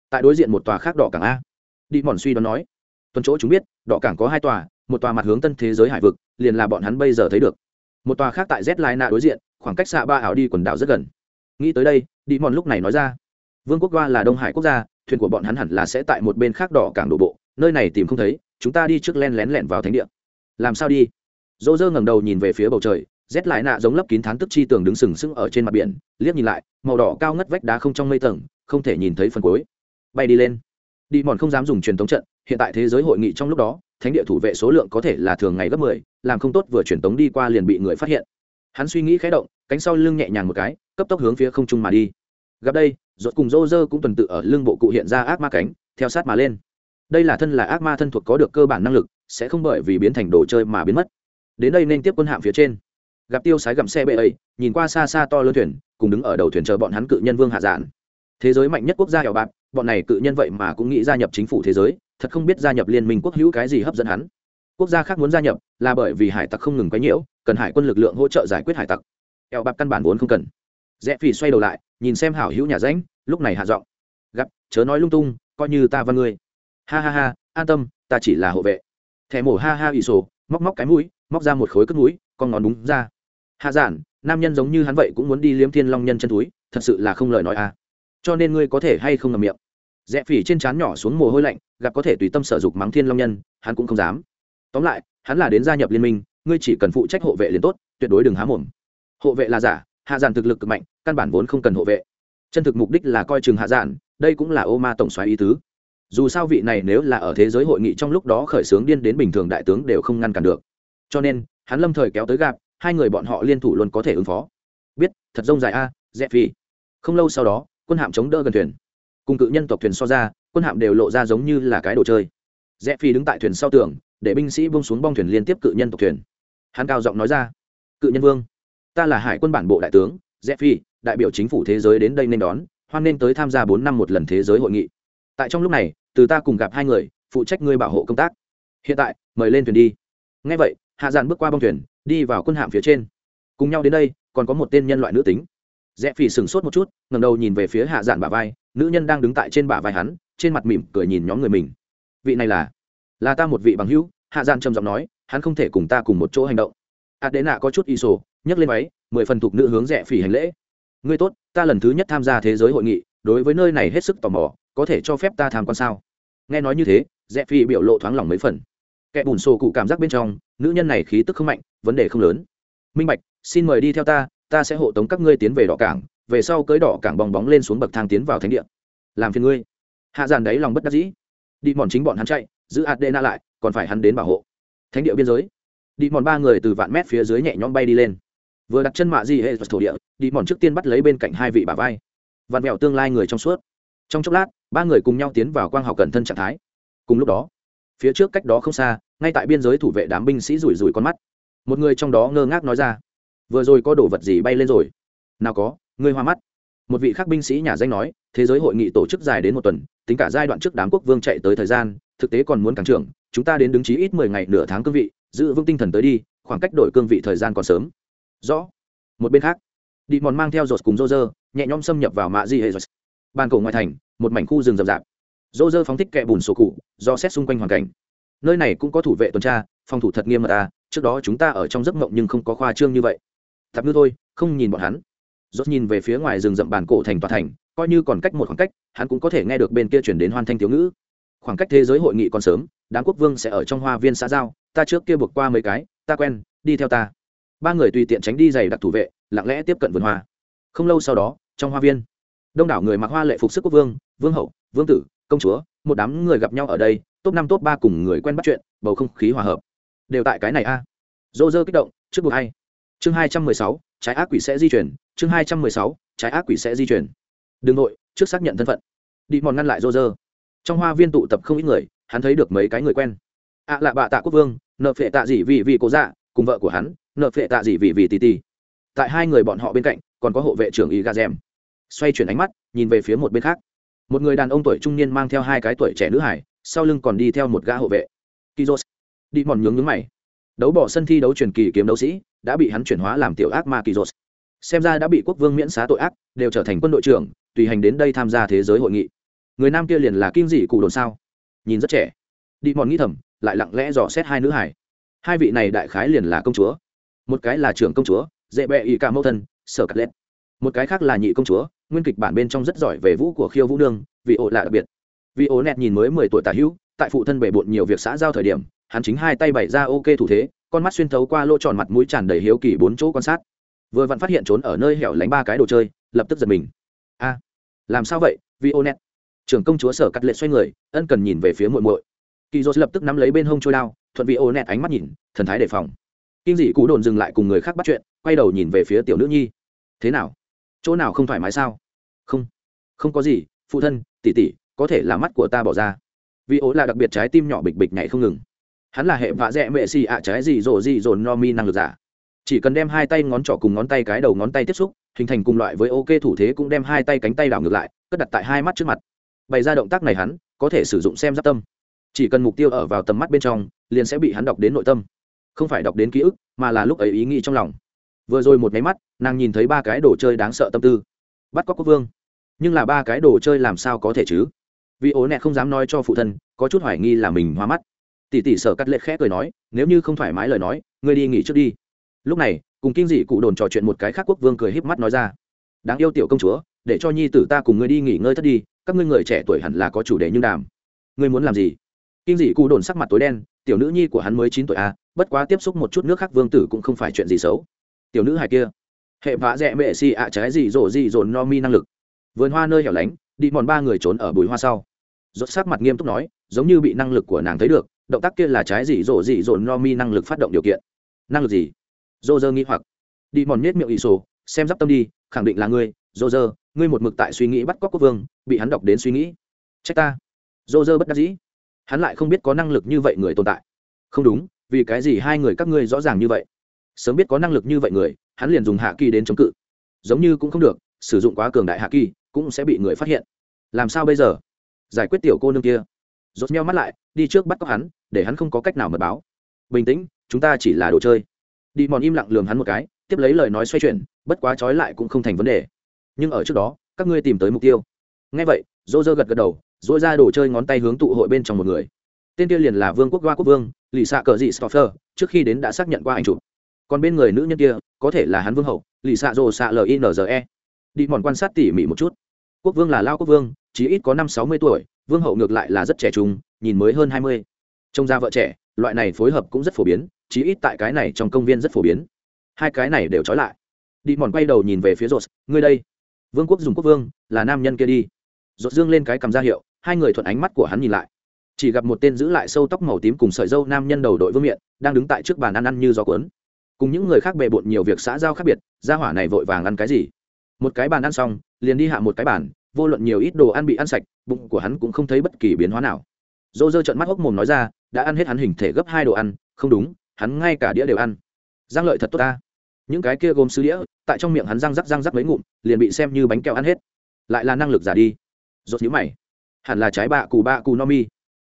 Tại đối diện một tòa khác đỏ cảng a. Đi mòn suy đoán nói, tuần chỗ chúng biết, đỏ cảng có hai tòa, một tòa mặt hướng tân thế giới hải vực, liền là bọn hắn bây giờ thấy được. Một tòa khác tại z lai nạ đối diện khoảng cách xa ba ảo đi quần đảo rất gần. Nghĩ tới đây đi mòn lúc này nói ra, vương quốc goa là đông hải quốc gia, thuyền của bọn hắn hẳn là sẽ tại một bên khác đỏ cảng đổ bộ, nơi này tìm không thấy, chúng ta đi trước len lén lẻn vào thánh địa. Làm sao đi? Dỗ dơ ngẩng đầu nhìn về phía bầu trời, rét lại nạ giống lấp kín thán tức chi tường đứng sừng sững ở trên mặt biển, liếc nhìn lại, màu đỏ cao ngất vách đá không trong mây tầng, không thể nhìn thấy phần cuối. Bay đi lên. Đi mòn không dám dùng truyền tống trận, hiện tại thế giới hội nghị trong lúc đó, thánh địa thủ vệ số lượng có thể là thường ngày gấp mười, làm không tốt vừa truyền tống đi qua liền bị người phát hiện hắn suy nghĩ khé động, cánh sau lưng nhẹ nhàng một cái, cấp tốc hướng phía không trung mà đi. Gặp đây, rốt cùng rô rơ cũng tuần tự ở lưng bộ cụ hiện ra ác ma cánh, theo sát mà lên. Đây là thân là ác ma thân thuộc có được cơ bản năng lực, sẽ không bởi vì biến thành đồ chơi mà biến mất. Đến đây nên tiếp quân hạm phía trên. Gặp tiêu sái gặm xe bệ ấy, nhìn qua xa xa to lớn thuyền, cùng đứng ở đầu thuyền chờ bọn hắn cự nhân vương hạ giản. Thế giới mạnh nhất quốc gia hẻo bạc, bọn này cự nhân vậy mà cũng nghĩ gia nhập chính phủ thế giới, thật không biết gia nhập liên minh quốc hữu cái gì hấp dẫn hắn. Quốc gia khác muốn gia nhập là bởi vì hải tặc không ngừng quấy nhiễu cần hải quân lực lượng hỗ trợ giải quyết hải tặc. Eo bạc căn bản vốn không cần. Rẽ phỉ xoay đầu lại, nhìn xem hảo hữu nhà ránh lúc này hạ giọng. Gặp, chớ nói lung tung, coi như ta văn ngươi. Ha ha ha, an tâm, ta chỉ là hộ vệ. Thẻ mổ ha ha ỷ sổ, móc móc cái mũi, móc ra một khối cất mũi, con ngón đúng ra. Hạ giản, nam nhân giống như hắn vậy cũng muốn đi liếm thiên long nhân chân túi, thật sự là không lời nói à. Cho nên ngươi có thể hay không ngầm miệng? Rẽ phỉ trên trán nhỏ xuống mồ hôi lạnh, gặp có thể tùy tâm sở dục mắng thiên long nhân, hắn cũng không dám. Tóm lại, hắn là đến gia nhập liên minh ngươi chỉ cần phụ trách hộ vệ liền tốt, tuyệt đối đừng há mồm. Hộ vệ là giả, hạ giản thực lực cực mạnh, căn bản vốn không cần hộ vệ. Chân thực mục đích là coi chừng hạ giản, đây cũng là ô ma tổng xoáy ý tứ. Dù sao vị này nếu là ở thế giới hội nghị trong lúc đó khởi xướng điên đến bình thường đại tướng đều không ngăn cản được. Cho nên, hắn lâm thời kéo tới gặp, hai người bọn họ liên thủ luôn có thể ứng phó. Biết, thật rông dài a, dẹp phi. Không lâu sau đó, quân hạm chống đỡ gần thuyền. Cùng cự nhân tộc thuyền so ra, quân hạm đều lộ ra giống như là cái đồ chơi. Dẹp phi đứng tại thuyền sau tường, để binh sĩ bông xuống bong thuyền liên tiếp cự nhân tộc thuyền hắn cao giọng nói ra, cự nhân vương, ta là hải quân bản bộ đại tướng dẹp phi đại biểu chính phủ thế giới đến đây nên đón, hoan nên tới tham gia bốn năm một lần thế giới hội nghị. Tại trong lúc này, từ ta cùng gặp hai người, phụ trách ngươi bảo hộ công tác. Hiện tại, mời lên thuyền đi. Ngay vậy, hạ dàn bước qua bong thuyền, đi vào quân hạm phía trên. Cùng nhau đến đây, còn có một tên nhân loại nữ tính. Rẽ phi sửng sốt một chút ngầm đầu nhìn về phía hạ giản bả vai, nữ nhân đang đứng tại trên bả vai hắn, trên mặt mỉm cười nhìn nhóm người mình. Vị này là là ta một vị bằng hữu, hạ giản trầm giọng nói hắn không thể cùng ta cùng một chỗ hành động. Ạt đế nạ có chút y sổ, nhấc lên váy, mười phần thục nữ hướng rẻ phỉ hành lễ. Ngươi tốt, ta lần thứ nhất tham gia thế giới hội nghị, đối với nơi này hết sức tò mò, có thể cho phép ta tham quan sao? Nghe nói như thế, rẽ phi biểu lộ thoáng lòng mấy phần. Kẻ bùn sổ cụ cảm giác bên trong, nữ nhân này khí tức không mạnh, vấn đề không lớn. Minh bạch, xin mời đi theo ta ta sẽ hộ tống các ngươi tiến về đỏ cảng, về sau cưới đỏ cảng bong bóng lên xuống bậc thang tiến vào thánh địa. Làm phiền ngươi. Hạ giàn đấy lòng bất đắc dĩ. Đi mòn chính bọn hắn chạy, giữ adena lại, còn phải hắn đến bảo hộ thánh địa biên giới. Đi mòn ba người từ vạn mét phía dưới nhẹ nhõm bay đi lên. Vừa đặt chân mạ di hệ thổ địa, đi mòn trước tiên bắt lấy bên cạnh hai vị bà vai. Vạn mẹo tương lai người trong suốt. Trong chốc lát, ba người cùng nhau tiến vào quang học cẩn thân trạng thái. Cùng lúc đó, phía trước cách đó không xa, ngay tại biên giới thủ vệ đám binh sĩ rủi rủi con mắt. Một người trong đó ngơ ngác nói ra, vừa rồi có đồ vật gì bay lên rồi? Nào có, ngươi hoa mắt. Một vị khác binh sĩ nhà danh nói, thế giới hội nghị tổ chức dài đến một tuần, tính cả giai đoạn trước đám quốc vương chạy tới thời gian thực tế còn muốn càng trưởng, chúng ta đến đứng trí ít mười ngày nửa tháng cương vị, giữ vững tinh thần tới đi, khoảng cách đổi cương vị thời gian còn sớm. Rõ. Một bên khác đi mòn mang theo rột cùng rô rơ, nhẹ nhõm xâm nhập vào mạ di hệ rột bàn cổ ngoại thành, một mảnh khu rừng rậm rạp. Rô rơ phóng thích kẹ bùn sổ cụ, do xét xung quanh hoàn cảnh. Nơi này cũng có thủ vệ tuần tra, phòng thủ thật nghiêm mật à trước đó chúng ta ở trong giấc mộng nhưng không có khoa trương như vậy. Thật ngư thôi, không nhìn bọn hắn. Rốt nhìn về phía ngoài rừng rậm bàn cổ thành tòa thành, coi như còn cách một khoảng cách, hắn cũng có thể nghe được bên kia chuyển đến hoan thanh thiếu ngữ khoảng cách thế giới hội nghị còn sớm, đám quốc vương sẽ ở trong hoa viên xã giao, ta trước kia buộc qua mấy cái, ta quen, đi theo ta. Ba người tùy tiện tránh đi giày đặc thủ vệ, lặng lẽ tiếp cận vườn hoa. Không lâu sau đó, trong hoa viên, đông đảo người mặc hoa lệ phục sức quốc vương vương hậu, vương tử, công chúa, một đám người gặp nhau ở đây, top năm, top ba cùng người quen bắt chuyện, bầu không khí hòa hợp. Đều tại cái này a. À. dô dơ kích động, trước buộc hay. Chương hai trăm mười sáu, trái ác quỷ sẽ di chuyển. Chương hai trăm mười sáu, trái ác quỷ sẽ di chuyển. Đừng nội, trước xác nhận thân phận. Đi mòn ngăn lại dô dơ trong hoa viên tụ tập không ít người, hắn thấy được mấy cái người quen. Ạ à lạ bạ tạ quốc vương, nợ phệ tạ gì vì vì cố dạ cùng vợ của hắn, nợ phệ tạ gì vì vì tì tì. Tại hai người bọn họ bên cạnh, còn có hộ vệ trưởng y gà rèm xoay chuyển ánh mắt, nhìn về phía một bên khác. Một người đàn ông tuổi trung niên mang theo hai cái tuổi trẻ nữ hải, sau lưng còn đi theo một gã hộ vệ. Kizos đi mòn nhướng nhướng mày. Đấu bỏ sân thi đấu truyền kỳ kiếm đấu sĩ, đã bị hắn chuyển hóa làm tiểu ác ma kizos xem ra đã bị quốc vương miễn xá tội ác, đều trở thành quân đội trưởng, tùy hành đến đây tham gia thế giới hội nghị người nam kia liền là kim dị cụ đồn sao? Nhìn rất trẻ. Đi mòn nghĩ thầm, lại lặng lẽ dò xét hai nữ hải. Hai vị này đại khái liền là công chúa. Một cái là trưởng công chúa, dễ bẹ ý cả mẫu thân, sở cắt lét một cái khác là nhị công chúa, nguyên kịch bản bên trong rất giỏi về vũ của khiêu vũ nương vị ổ lạ đặc biệt. Vị ổ nẹt nhìn mới mười tuổi tả hữu, tại phụ thân bể bộn nhiều việc xã giao thời điểm, hắn chính hai tay bày ra ok thủ thế, con mắt xuyên thấu qua lỗ tròn mặt mũi tràn đầy hiếu kỳ bốn chỗ quan sát. Vừa vặn phát hiện trốn ở nơi hẻo lánh ba cái đồ chơi, lập tức giật mình. A, làm sao vậy? Vị ổ nẹt trưởng công chúa sở cắt lệ xoay người, ân cần nhìn về phía muội muội. Kỳ dô lập tức nắm lấy bên hông trôi đao, thuận vị ô nẹt ánh mắt nhìn, thần thái đề phòng. Kinh dị cú đồn dừng lại cùng người khác bắt chuyện, quay đầu nhìn về phía tiểu nữ nhi. Thế nào? Chỗ nào không thoải mái sao? Không. Không có gì, phụ thân tỉ tỉ có thể là mắt của ta bỏ ra. Vì ố là đặc biệt trái tim nhỏ bịch bịch nhảy không ngừng. Hắn là hệ vạ dẹ mệ xì ạ trái gì rồ gì dồn no mi năng lực giả. Chỉ cần đem hai tay ngón trỏ cùng ngón tay cái đầu ngón tay tiếp xúc, hình thành cùng loại với ok thủ thế cũng đem hai tay cánh tay đảo ngược lại, cất đặt tại hai mắt trước mặt bày ra động tác này hắn có thể sử dụng xem giáp tâm. Chỉ cần mục tiêu ở vào tầm mắt bên trong, liền sẽ bị hắn đọc đến nội tâm. Không phải đọc đến ký ức, mà là lúc ấy ý nghĩ trong lòng. Vừa rồi một máy mắt, nàng nhìn thấy ba cái đồ chơi đáng sợ tâm tư. Bắt cóc quốc vương. Nhưng là ba cái đồ chơi làm sao có thể chứ? Vì ố nẹ không dám nói cho phụ thân, có chút hoài nghi là mình hoa mắt. Tỷ tỷ sở cắt lệ khẽ cười nói, nếu như không thoải mái lời nói, ngươi đi nghỉ trước đi. Lúc này, cùng kinh dị cụ đồn trò chuyện một cái khác quốc vương cười híp mắt nói ra. Đáng yêu tiểu công chúa, để cho nhi tử ta cùng ngươi đi nghỉ ngơi thất đi các ngươi người trẻ tuổi hẳn là có chủ đề nhưng đàm. Ngươi muốn làm gì? Kinh dị cụ đồn sắc mặt tối đen tiểu nữ nhi của hắn mới chín tuổi a à, bất quá tiếp xúc một chút nước khác vương tử cũng không phải chuyện gì xấu. Tiểu nữ hài kia hệ vã dẹ mệ xì ạ trái gì rổ gì dồn no mi năng lực. Vườn hoa nơi hẻo lánh đi mòn ba người trốn ở bụi hoa sau. Rốt sắc mặt nghiêm túc nói giống như bị năng lực của nàng thấy được động tác kia là trái gì rổ gì dồn no mi năng lực phát động điều kiện. Năng lực gì? Dô dơ nghĩ hoặc. Đi mòn nhét miệng ỷ sổ xem d tâm đi khẳng định là ngươi dô dơ ngươi một mực tại suy nghĩ bắt cóc quốc vương, bị hắn đọc đến suy nghĩ. Trách ta. Dô dơ bất đắc dĩ. Hắn lại không biết có năng lực như vậy người tồn tại. Không đúng, vì cái gì hai người các ngươi rõ ràng như vậy? Sớm biết có năng lực như vậy người, hắn liền dùng hạ kỳ đến chống cự. Giống như cũng không được, sử dụng quá cường đại hạ kỳ, cũng sẽ bị người phát hiện. Làm sao bây giờ? Giải quyết tiểu cô nương kia. Rốt nhau mắt lại, đi trước bắt cóc hắn, để hắn không có cách nào mật báo. Bình tĩnh, chúng ta chỉ là đồ chơi. Đi mòn im lặng lườm hắn một cái, tiếp lấy lời nói xoay chuyển, bất quá trói lại cũng không thành vấn đề nhưng ở trước đó, các ngươi tìm tới mục tiêu. Ngay vậy dô dơ gật gật đầu dỗi ra đồ chơi ngón tay hướng tụ hội bên trong một người. Tên kia liền là vương quốc hoa quốc vương, lì xạ cờ dị stoffer trước khi đến đã xác nhận qua ảnh chụp. Còn bên người nữ nhân kia, có thể là hắn vương hậu, lì xạ rồ xạ linze đi mòn quan sát tỉ mỉ một chút. Quốc vương là lao quốc vương chỉ ít có năm sáu mươi tuổi, vương hậu ngược lại là rất trẻ trung, nhìn mới hơn hai mươi. Trông ra vợ trẻ, loại này phối hợp cũng rất phổ biến chỉ ít tại cái này trong công viên rất phổ biến. Hai cái này đều trói lại. Đi mòn quay đầu nhìn về phía rột ngươi đây vương quốc dùng quốc vương là nam nhân kia đi dột dương lên cái cầm ra hiệu, hai người thuận ánh mắt của hắn nhìn lại. Chỉ gặp một tên giữ lại sâu tóc màu tím cùng sợi dâu nam nhân đầu đội vương miện, đang đứng tại trước bàn ăn ăn như gió cuốn. Cùng những người khác bề bộn nhiều việc xã giao khác biệt, gia hỏa này vội vàng ăn cái gì? Một cái bàn ăn xong, liền đi hạ một cái bàn, vô luận nhiều ít đồ ăn bị ăn sạch, bụng của hắn cũng không thấy bất kỳ biến hóa nào. Dô dơ trận mắt hốc mồm nói ra, đã ăn hết hắn hình thể gấp hai đồ ăn, không đúng, hắn ngay cả đĩa đều ăn. Giang lợi thật tốt ta những cái kia gồm sứ đĩa, tại trong miệng hắn răng rắc răng rắc mấy ngụm, liền bị xem như bánh kẹo ăn hết. Lại là năng lực giả đi. Rốt nhíu mày. Hẳn là trái bạ củ bạ củ no mi.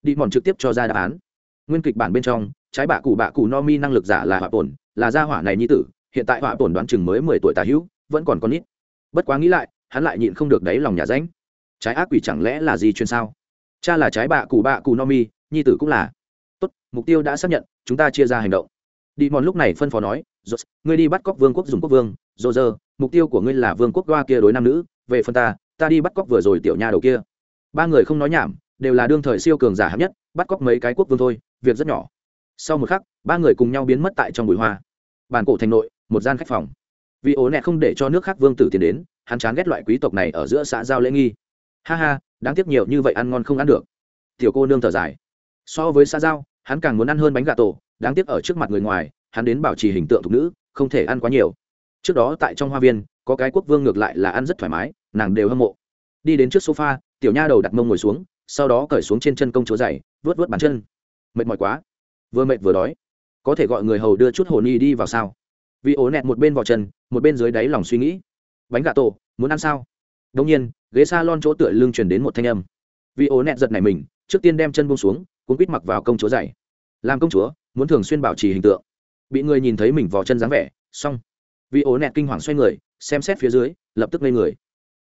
Đi mòn trực tiếp cho ra đáp án. Nguyên kịch bản bên trong, trái bạ củ bạ củ no mi năng lực giả là hỏa tổn là gia hỏa này nhi tử, hiện tại hỏa tổn đoán chừng mới mười tuổi tà hữu, vẫn còn con nít. Bất quá nghĩ lại, hắn lại nhịn không được đáy lòng nhà ránh. Trái ác quỷ chẳng lẽ là gì chuyên sao? Cha là trái bạ củ bạ củ no mi, nhi tử cũng là. Tốt, mục tiêu đã xác nhận, chúng ta chia ra hành động. Đi mòn lúc này phân phó nói Rốt, ngươi đi bắt cóc vương quốc dùng quốc vương. Rô giờ, mục tiêu của ngươi là vương quốc qua kia đối nam nữ. Về phần ta ta đi bắt cóc vừa rồi tiểu nha đầu kia. Ba người không nói nhảm đều là đương thời siêu cường giả hạng nhất bắt cóc mấy cái quốc vương thôi việc rất nhỏ. Sau một khắc ba người cùng nhau biến mất tại trong bụi hoa. Bàn cổ thành nội một gian khách phòng. Vì ố nẹ không để cho nước khác vương tử tiến đến hắn chán ghét loại quý tộc này ở giữa xã giao lễ nghi. Ha ha đáng tiếc nhiều như vậy ăn ngon không ăn được. Tiểu cô nương thở dài. So với xã giao hắn càng muốn ăn hơn bánh gà tổ đáng tiếc ở trước mặt người ngoài hắn đến bảo trì hình tượng thục nữ, không thể ăn quá nhiều. Trước đó tại trong hoa viên, có cái quốc vương ngược lại là ăn rất thoải mái, nàng đều hâm mộ. Đi đến trước sofa, tiểu nha đầu đặt mông ngồi xuống, sau đó cởi xuống trên chân công chúa dày vớt vớt bàn chân. Mệt mỏi quá. Vừa mệt vừa đói. Có thể gọi người hầu đưa chút hồ ni đi vào sao? Vì ố nẹt một bên vào chân, một bên dưới đáy lòng suy nghĩ. Bánh gà tổ, muốn ăn sao? Đông nhiên, ghế s a lon chỗ tựa lưng truyền đến một thanh âm. Vì ố nẹt giật này mình, trước tiên đem chân bông xuống, cuốn quýt mặc vào công chúa dày làm công chúa, muốn thường xuyên bảo trì hình tượng bị người nhìn thấy mình vò chân dáng vẻ, xong. Vì ố nẹt kinh hoàng xoay người, xem xét phía dưới, lập tức ngây người.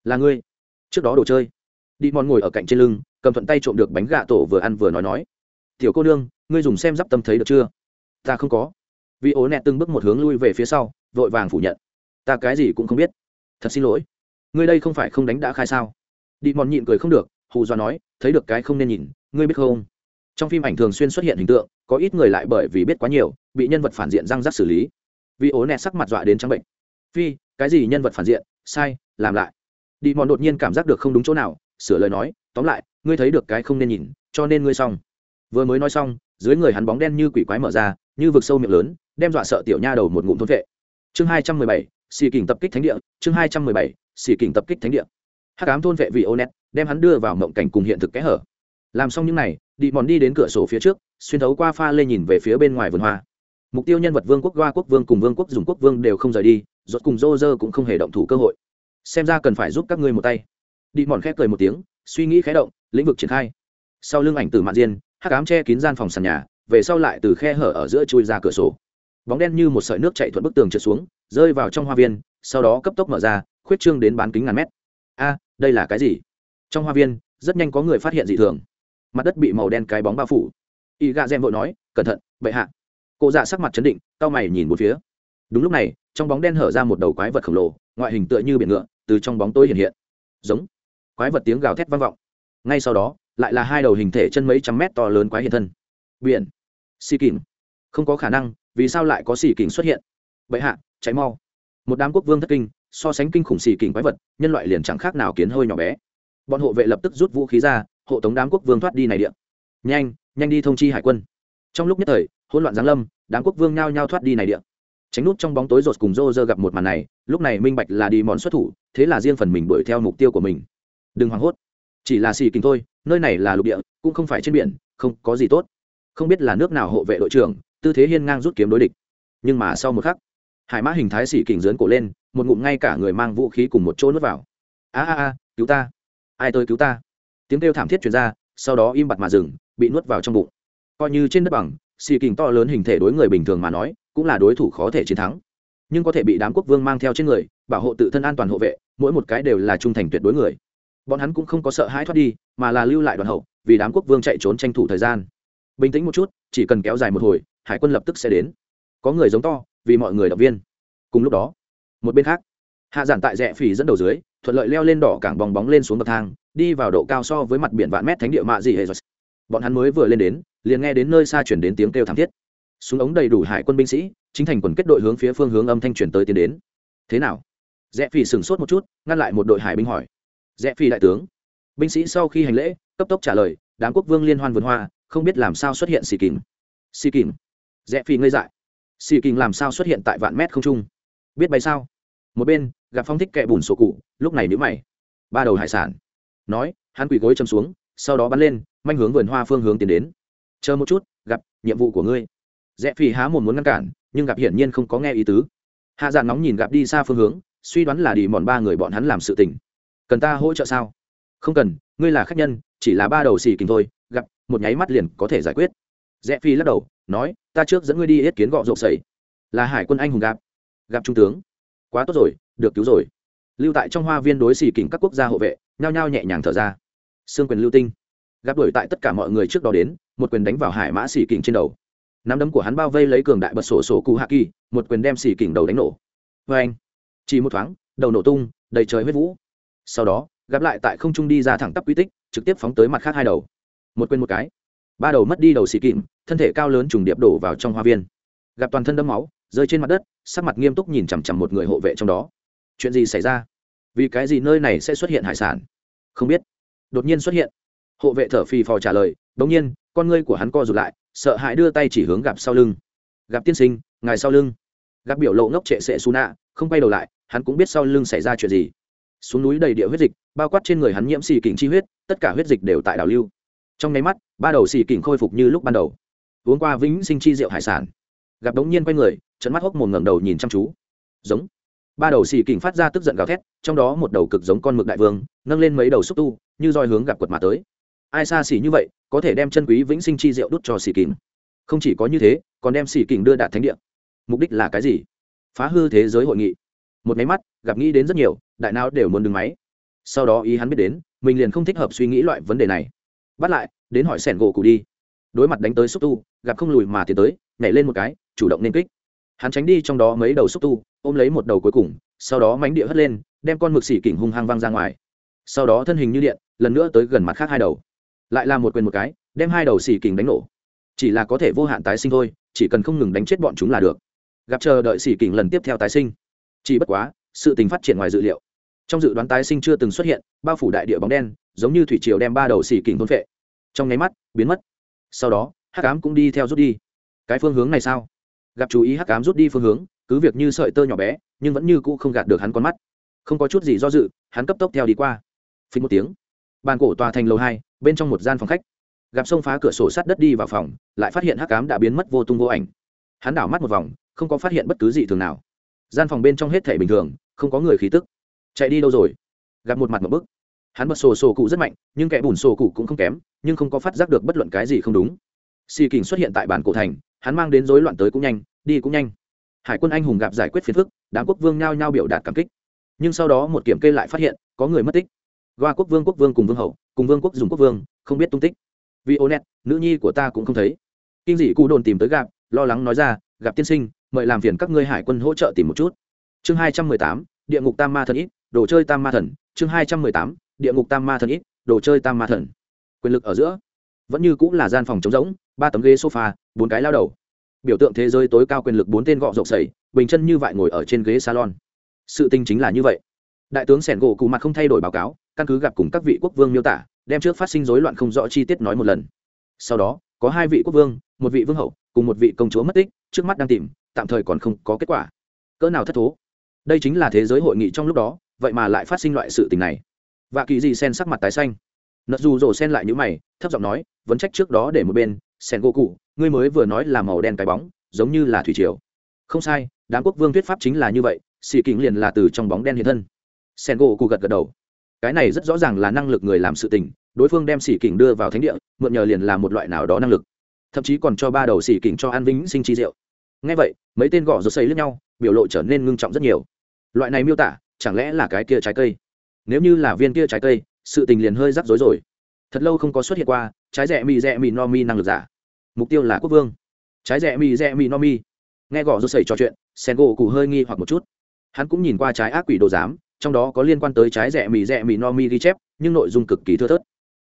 Là ngươi. Trước đó đồ chơi. Đi mòn ngồi ở cạnh trên lưng, cầm thuận tay trộm được bánh gà tổ vừa ăn vừa nói nói. Tiểu cô nương, ngươi dùng xem d tâm thấy được chưa? Ta không có. Vì ố nẹt từng bước một hướng lui về phía sau, vội vàng phủ nhận. Ta cái gì cũng không biết. Thật xin lỗi. Ngươi đây không phải không đánh đã khai sao? Đi mòn nhịn cười không được, hù do nói, thấy được cái không nên nhìn, ngươi biết không? Trong phim ảnh thường xuyên xuất hiện hình tượng có ít người lại bởi vì biết quá nhiều bị nhân vật phản diện răng rắc xử lý. Vì ố nẹt sắc mặt dọa đến trắng bệnh. Phi cái gì nhân vật phản diện? Sai làm lại. Đi mòn đột nhiên cảm giác được không đúng chỗ nào sửa lời nói tóm lại ngươi thấy được cái không nên nhìn cho nên ngươi xong. Vừa mới nói xong dưới người hắn bóng đen như quỷ quái mở ra như vực sâu miệng lớn đem dọa sợ tiểu nha đầu một ngụm thôn vệ. Chương hai trăm mười bảy xì kình tập kích thánh địa chương hai trăm mười bảy xì kình tập kích thánh địa. Hắc ám thôn vệ vị ô nẹt, đem hắn đưa vào mộng cảnh cùng hiện thực kẽ hở làm xong những n à y đi mòn đi đến cửa sổ phía trước, xuyên thấu qua pha lê nhìn về phía bên ngoài vườn hoa. Mục tiêu nhân vật vương quốc hoa quốc, vương cùng vương quốc dùng quốc vương đều không rời đi, rốt cùng rô rơ cũng không hề động thủ cơ hội. Xem ra cần phải giúp các ngươi một tay. Đi mòn khép cười một tiếng, suy nghĩ khé động, lĩnh vực triển khai. Sau lưng ảnh từ mạn diên, hắc ám che kín gian phòng sàn nhà, về sau lại từ khe hở ở giữa chui ra cửa sổ. Bóng đen như một sợi nước chạy thuận bức tường trượt xuống, rơi vào trong hoa viên, sau đó cấp tốc mở ra, khuyết trương đến bán kính ngàn mét. A, đây là cái gì? Trong hoa viên, rất nhanh có người phát hiện dị thường mặt đất bị màu đen cái bóng bao phủ. Y gà rèm vội nói, cẩn thận, bệ hạ. Cụ dạ sắc mặt chấn định, cao mày nhìn một phía. Đúng lúc này, trong bóng đen hở ra một đầu quái vật khổng lồ, ngoại hình tựa như biển ngựa, từ trong bóng tối hiện hiện. Giống. Quái vật tiếng gào thét vang vọng. Ngay sau đó, lại là hai đầu hình thể chân mấy trăm mét to lớn quái hiện thân. Biển. Xì kìm không có khả năng, vì sao lại có xì kìm xuất hiện? Bệ hạ cháy mau. Một đám quốc vương thất kinh, so sánh kinh khủng xì kìm quái vật, nhân loại liền chẳng khác nào kiến hơi nhỏ bé. Bọn hộ vệ lập tức rút vũ khí ra hộ tống đám quốc vương thoát đi này địa, nhanh nhanh đi thông chi hải quân. Trong lúc nhất thời hỗn loạn giáng lâm đám quốc vương nhao nhao thoát đi này địa. tránh nút trong bóng tối rột cùng rô rơ gặp một màn này lúc này minh bạch là đi mòn xuất thủ thế là riêng phần mình đuổi theo mục tiêu của mình. Đừng hoảng hốt. Chỉ là xì kính thôi nơi này là lục địa cũng không phải trên biển không có gì tốt. Không biết là nước nào hộ vệ đội trưởng tư thế hiên ngang rút kiếm đối địch. Nhưng mà sau một khắc hải mã hình thái xỉ kình dớn cổ lên một ngụm ngay cả người mang vũ khí cùng một chỗ nuốt vào. A a a cứu ta. Ai tôi cứu ta? Tiếng kêu thảm thiết chuyển ra, sau đó im bặt mà dừng, bị nuốt vào trong bụng. Coi như trên đất bằng, xì kình to lớn hình thể đối người bình thường mà nói, cũng là đối thủ khó thể chiến thắng. Nhưng có thể bị đám quốc vương mang theo trên người, bảo hộ tự thân an toàn hộ vệ, mỗi một cái đều là trung thành tuyệt đối người. Bọn hắn cũng không có sợ hãi thoát đi, mà là lưu lại đoàn hậu, vì đám quốc vương chạy trốn tranh thủ thời gian. Bình tĩnh một chút, chỉ cần kéo dài một hồi, hải quân lập tức sẽ đến. Có người giống to, vì mọi người động viên. Cùng lúc đó, một bên khác hạ giản tại rẽ phỉ dẫn đầu dưới, thuận lợi leo lên đỏ cảng bong bóng lên xuống bậc thang, đi vào độ cao so với mặt biển vạn mét thánh địa mạ gì hệ bọn hắn mới vừa lên đến, liền nghe đến nơi xa chuyển đến tiếng kêu thảm thiết. Súng ống đầy đủ hải quân binh sĩ, chính thành quần kết đội hướng phía phương hướng âm thanh chuyển tới tiến đến. Thế nào? Rẽ phỉ sửng sốt một chút, ngăn lại một đội hải binh hỏi. Rẽ phỉ đại tướng. Binh sĩ sau khi hành lễ, cấp tốc trả lời, đám quốc vương liên hoan vườn hoa, không biết làm sao xuất hiện xì kìm xì kìm rẽ phỉ ngây dại. Xì kìm làm sao xuất hiện tại vạn mét không trung? Biết bay sao? Một bên gặp phong thích kẹ bùn sổ cụ, lúc này nhữ mày. Ba đầu hải sản. Nói, hắn quỳ gối châm xuống, sau đó bắn lên, manh hướng vườn hoa phương hướng tiến đến. Chờ một chút, gặp nhiệm vụ của ngươi. Rẽ phi há một muốn ngăn cản, nhưng gặp hiển nhiên không có nghe ý tứ. Hạ dạng nóng nhìn gặp đi xa phương hướng, suy đoán là đi mòn ba người bọn hắn làm sự tình. Cần ta hỗ trợ sao? Không cần, ngươi là khách nhân, chỉ là ba đầu xì kình thôi, gặp, một nháy mắt liền có thể giải quyết. Rẽ phi lắc đầu, nói, ta trước dẫn ngươi đi yết kiến gọ rộp sẩy là hải quân anh hùng gặp. Gặp trung tướng. Quá tốt rồi được cứu rồi. Lưu tại trong hoa viên đối xì kình các quốc gia hộ vệ, nhao nhao nhẹ nhàng thở ra. Xương quyền lưu tinh. Gặp đuổi tại tất cả mọi người trước đó đến, một quyền đánh vào hải mã xì kình trên đầu. Nắm đấm của hắn bao vây lấy cường đại bật sổ sổ cụ hạ kỳ, một quyền đem xì kình đầu đánh nổ. Vê anh. Chỉ một thoáng, đầu nổ tung, đầy trời huyết vũ. Sau đó, gặp lại tại không trung đi ra thẳng tắp quy tích, trực tiếp phóng tới mặt khác hai đầu. Một quên một cái. Ba đầu mất đi đầu xì kìm thân thể cao lớn trùng điệp đổ vào trong hoa viên. Gặp toàn thân đấm máu, rơi trên mặt đất, sắc mặt nghiêm túc nhìn chằm chằm một người hộ vệ trong đó chuyện gì xảy ra? Vì cái gì nơi này sẽ xuất hiện hải sản? Không biết. Đột nhiên xuất hiện. Hộ vệ thở phì phò trả lời bỗng nhiên, con ngươi của hắn co rụt lại, sợ hãi đưa tay chỉ hướng gặp sau lưng. Gặp tiên sinh, ngài sau lưng. Gặp biểu lộ ngốc trệ sệ xù nạ, không quay đầu lại, hắn cũng biết sau lưng xảy ra chuyện gì. Xuống núi đầy địa huyết dịch, bao quát trên người hắn nhiễm xì kỉnh chi huyết, tất cả huyết dịch đều tại đảo lưu. Trong nháy mắt, ba đầu xì kỉnh khôi phục như lúc ban đầu. Uống qua vĩnh sinh chi rượu hải sản. Gặp đống nhiên quay người trận mắt hốc mồm ngẩng đầu nhìn chăm chú. Giống ba đầu xì kình phát ra tức giận gào thét, trong đó một đầu cực giống con mực đại vương, nâng lên mấy đầu xúc tu, như roi hướng gặp quật mà tới. Ai xa xỉ như vậy, có thể đem chân quý vĩnh sinh chi rượu đút cho xì kình. Không chỉ có như thế, còn đem xì kình đưa đạt thánh địa. Mục đích là cái gì? Phá hư thế giới hội nghị. Một máy mắt, gặp nghĩ đến rất nhiều, đại não đều muốn đứng máy. Sau đó ý hắn biết đến, mình liền không thích hợp suy nghĩ loại vấn đề này. Bắt lại, đến hỏi sẻn gỗ cụ đi. Đối mặt đánh tới xúc tu, gặp không lùi mà tiến tới, nhảy lên một cái, chủ động nên kích hắn tránh đi trong đó mấy đầu xúc tu, ôm lấy một đầu cuối cùng, sau đó mánh địa hất lên, đem con mực xỉ kỉnh hung hăng văng ra ngoài. Sau đó thân hình như điện, lần nữa tới gần mặt khác hai đầu. Lại là một quyền một cái, đem hai đầu xỉ kỉnh đánh nổ. Chỉ là có thể vô hạn tái sinh thôi, chỉ cần không ngừng đánh chết bọn chúng là được. Gặp chờ đợi xỉ kỉnh lần tiếp theo tái sinh. Chỉ bất quá, sự tình phát triển ngoài dự liệu. Trong dự đoán tái sinh chưa từng xuất hiện, bao phủ đại địa bóng đen, giống như thủy triều đem ba đầu xỉ kỉnh thôn phệ. Trong nháy mắt, biến mất. Sau đó, hắc ám cũng đi theo rút đi. Cái phương hướng này sao? Gặp chú ý hắc ám rút đi phương hướng, cứ việc như sợi tơ nhỏ bé, nhưng vẫn như cũ không gạt được hắn con mắt. Không có chút gì do dự, hắn cấp tốc theo đi qua. Phí một tiếng, bàn cổ tòa thành lầu hai, bên trong một gian phòng khách. Gặp sông phá cửa sổ sát đất đi vào phòng, lại phát hiện hắc ám đã biến mất vô tung vô ảnh. Hắn đảo mắt một vòng, không có phát hiện bất cứ gì thường nào. Gian phòng bên trong hết thể bình thường, không có người khí tức. Chạy đi đâu rồi? Gặp một mặt một bức. Hắn bật sổ sổ cụ rất mạnh, nhưng kẻ bùn sổ cụ cũng không kém, nhưng không có phát giác được bất luận cái gì không đúng. Xì kình xuất hiện tại bản cổ thành hắn mang đến rối loạn tới cũng nhanh, đi cũng nhanh. Hải quân anh hùng gặp giải quyết phiền phức, đám quốc vương nhao nhao biểu đạt cảm kích. Nhưng sau đó một kiểm kê lại phát hiện, có người mất tích. Goa quốc vương quốc vương cùng vương hậu, cùng vương quốc dùng quốc vương, không biết tung tích. Vì ô nét, nữ nhi của ta cũng không thấy. Kinh dị cụ đồn tìm tới gặp, lo lắng nói ra, gặp tiên sinh, mời làm phiền các ngươi hải quân hỗ trợ tìm một chút. Chương hai trăm mười tám, địa ngục tam ma thần ít, đồ chơi tam ma thần. Chương hai trăm mười tám, địa ngục tam ma thần ít, đồ chơi tam ma thần. Quyền lực ở giữa vẫn như cũng là gian phòng trống rỗng, ba tấm ghế sofa, bốn cái lao đầu. Biểu tượng thế giới tối cao quyền lực bốn tên gọ rộng sẩy, bình chân như vậy ngồi ở trên ghế salon. Sự tình chính là như vậy. Đại tướng sẻn gỗ cụ mặt không thay đổi báo cáo, căn cứ gặp cùng các vị quốc vương miêu tả, đem trước phát sinh rối loạn không rõ chi tiết nói một lần. Sau đó, có hai vị quốc vương, một vị vương hậu, cùng một vị công chúa mất tích, trước mắt đang tìm, tạm thời còn không có kết quả. Cỡ nào thất thố? Đây chính là thế giới hội nghị trong lúc đó, vậy mà lại phát sinh loại sự tình này. Và kỳ gì sen sắc mặt tái xanh. Nợ dù rổ sen lại những mày thấp giọng nói, vấn trách trước đó để một bên, sen gỗ cụ ngươi mới vừa nói là màu đen cái bóng, giống như là thủy triều. Không sai, đám quốc vương thuyết pháp chính là như vậy xì kính liền là từ trong bóng đen hiện thân. Sen gỗ cụ gật gật đầu. Cái này rất rõ ràng là năng lực người làm sự tình, đối phương đem xì kính đưa vào thánh địa, mượn nhờ liền là một loại nào đó năng lực. Thậm chí còn cho ba đầu xì kính cho an vĩnh sinh chi diệu ngay vậy, mấy tên gõ rột xây lướt nhau, biểu lộ trở nên ngưng trọng rất nhiều. Loại này miêu tả, chẳng lẽ là cái kia trái cây? Nếu như là viên kia trái cây, sự tình liền hơi rắc rối rồi thật lâu không có xuất hiện qua, trái rẻ mì rẻ mì no mi năng lực giả. Mục tiêu là quốc vương. Trái rẻ mì rẻ mì no mi. Nghe gõ rột xây trò chuyện sen gỗ cụ hơi nghi hoặc một chút. Hắn cũng nhìn qua trái ác quỷ đồ giám, trong đó có liên quan tới trái rẻ mì rẻ mì no mi ghi chép, nhưng nội dung cực kỳ thưa thớt.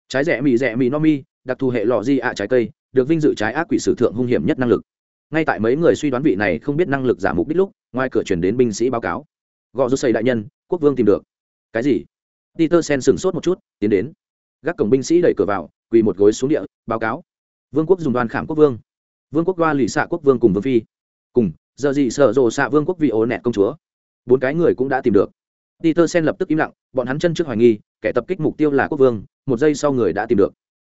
Trái rẻ mì rẻ mì no mi, đặc thù hệ lò di ạ trái cây, được vinh dự trái ác quỷ sử thượng hung hiểm nhất năng lực. Ngay tại mấy người suy đoán vị này không biết năng lực giả mục đích lúc, ngoài cửa chuyển đến binh sĩ báo cáo. Gõ rút xây đại nhân, quốc vương tìm được. Cái gì? Peter sen sửng sốt một chút, tiến đến gác cổng binh sĩ đẩy cửa vào, quỳ một gối xuống địa, báo cáo. Vương quốc dùng đoàn khảm quốc vương. Vương quốc đoa lì xạ quốc vương cùng vương phi. Cùng, giờ gì sợ rồ xạ vương quốc vị ố nẹt công chúa. Bốn cái người cũng đã tìm được. Peter sen lập tức im lặng, bọn hắn chân trước hoài nghi, kẻ tập kích mục tiêu là quốc vương, một giây sau người đã tìm được.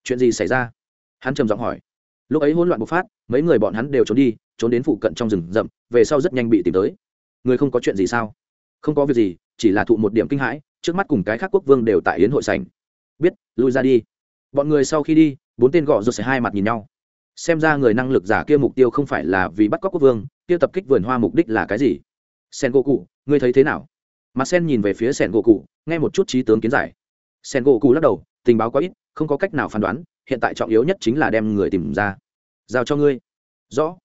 Chuyện gì xảy ra? Hắn trầm giọng hỏi. Lúc ấy hỗn loạn bộc phát, mấy người bọn hắn đều trốn đi, trốn đến phụ cận trong rừng rậm, về sau rất nhanh bị tìm tới. Người không có chuyện gì sao? Không có việc gì, chỉ là thụ một điểm kinh hãi, trước mắt cùng cái khác quốc vương đều tại yến hội sảnh biết, lui ra đi. Bọn người sau khi đi, bốn tên gọ rột sẽ hai mặt nhìn nhau. Xem ra người năng lực giả kia mục tiêu không phải là vì bắt cóc quốc vương, kia tập kích vườn hoa mục đích là cái gì? Sen gỗ cụ ngươi thấy thế nào? Mà sen nhìn về phía sen gỗ cụ nghe một chút trí tướng kiến giải. Sen gỗ cụ lắc đầu, tình báo quá ít, không có cách nào phán đoán, hiện tại trọng yếu nhất chính là đem người tìm ra. Giao cho ngươi. Rõ.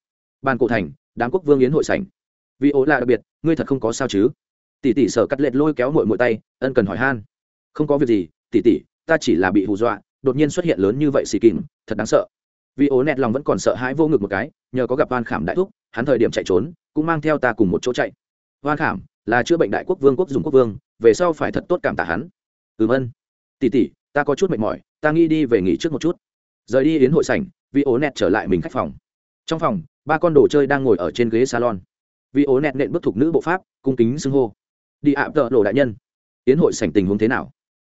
Bàn cổ thành, đám quốc vương yến hội sảnh. Vì ố là đặc biệt, ngươi thật không có sao chứ? Tỷ tỷ sở cắt lệch lôi kéo mội mội tay, ân cần hỏi han. Không có việc gì, tỷ tỷ ta chỉ là bị hù dọa, đột nhiên xuất hiện lớn như vậy xì kìm, thật đáng sợ. Vì ố nẹt lòng vẫn còn sợ hãi vô ngực một cái, nhờ có gặp oan khảm đại thúc, hắn thời điểm chạy trốn, cũng mang theo ta cùng một chỗ chạy. Oan khảm là chữa bệnh đại quốc vương quốc dùng quốc vương, về sau phải thật tốt cảm tạ hắn. Ừm ân tỉ tỉ ta có chút mệt mỏi, ta nghĩ đi về nghỉ trước một chút. Rời đi đến hội sảnh, vì ố nẹt trở lại mình khách phòng. Trong phòng, ba con đồ chơi đang ngồi ở trên ghế salon. Vì ố nẹt nện bức thục nữ bộ pháp, cung kính xưng hô. Đi ạ, tợ lộ đại nhân. Yến hội sảnh tình huống thế nào?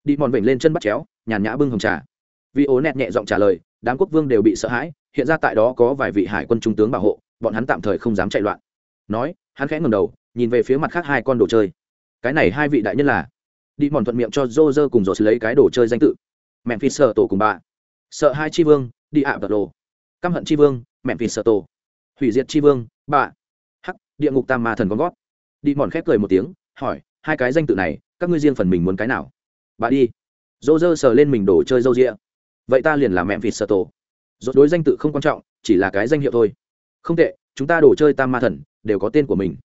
Đi mòn vểnh lên chân bắt chéo, nhàn nhã bưng hồng trà. Vì ố nẹt nhẹ giọng trả lời, đám quốc vương đều bị sợ hãi, hiện ra tại đó có vài vị hải quân trung tướng bảo hộ, bọn hắn tạm thời không dám chạy loạn. Nói, hắn khẽ ngầm đầu, nhìn về phía mặt khác hai con đồ chơi. Cái này hai vị đại nhân là? Đi mòn thuận miệng cho dô dơ cùng dột lấy cái đồ chơi danh tự. Mẹn phi sợ tổ cùng bà. Sợ hai chi vương, đi ạ vật đồ căm hận chi vương, mẹn phi sợ tổ. Hủy diệt chi vương, bà. Hắc, địa ngục tam ma thần con gót đi mòn khép cười một tiếng, hỏi, hai cái danh tự này, các ngươi riêng phần mình muốn cái nào? Bà đi. Dô dơ sờ lên mình đồ chơi dâu rịa vậy ta liền làm mẹ vịt sợ tổ. Dốt đối danh tự không quan trọng, chỉ là cái danh hiệu thôi. Không tệ, chúng ta đồ chơi tam ma thần, đều có tên của mình.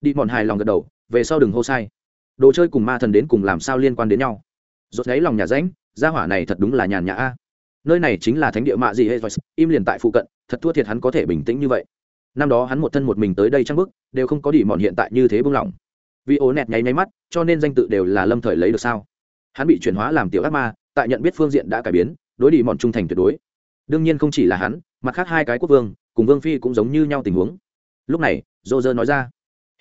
Đi mòn hài lòng gật đầu, về sau đừng hô sai. Đồ chơi cùng ma thần đến cùng làm sao liên quan đến nhau? Rốt lấy lòng nhà ránh gia hỏa này thật đúng là nhàn nhã a. Nơi này chính là thánh địa mạ gì hết im liền tại phụ cận, thật thua thiệt hắn có thể bình tĩnh như vậy. Năm đó hắn một thân một mình tới đây trang bức, đều không có đi mòn hiện tại như thế buông lỏng. Vì ố nẹt nháy nháy mắt, cho nên danh tự đều là lâm thời lấy được sao? Hắn bị chuyển hóa làm tiểu ác ma, tại nhận biết phương diện đã cải biến, đối đi mòn trung thành tuyệt đối. Đương nhiên không chỉ là hắn, mặt khác hai cái quốc vương, cùng vương phi cũng giống như nhau tình huống. Lúc này dô dơ nói ra,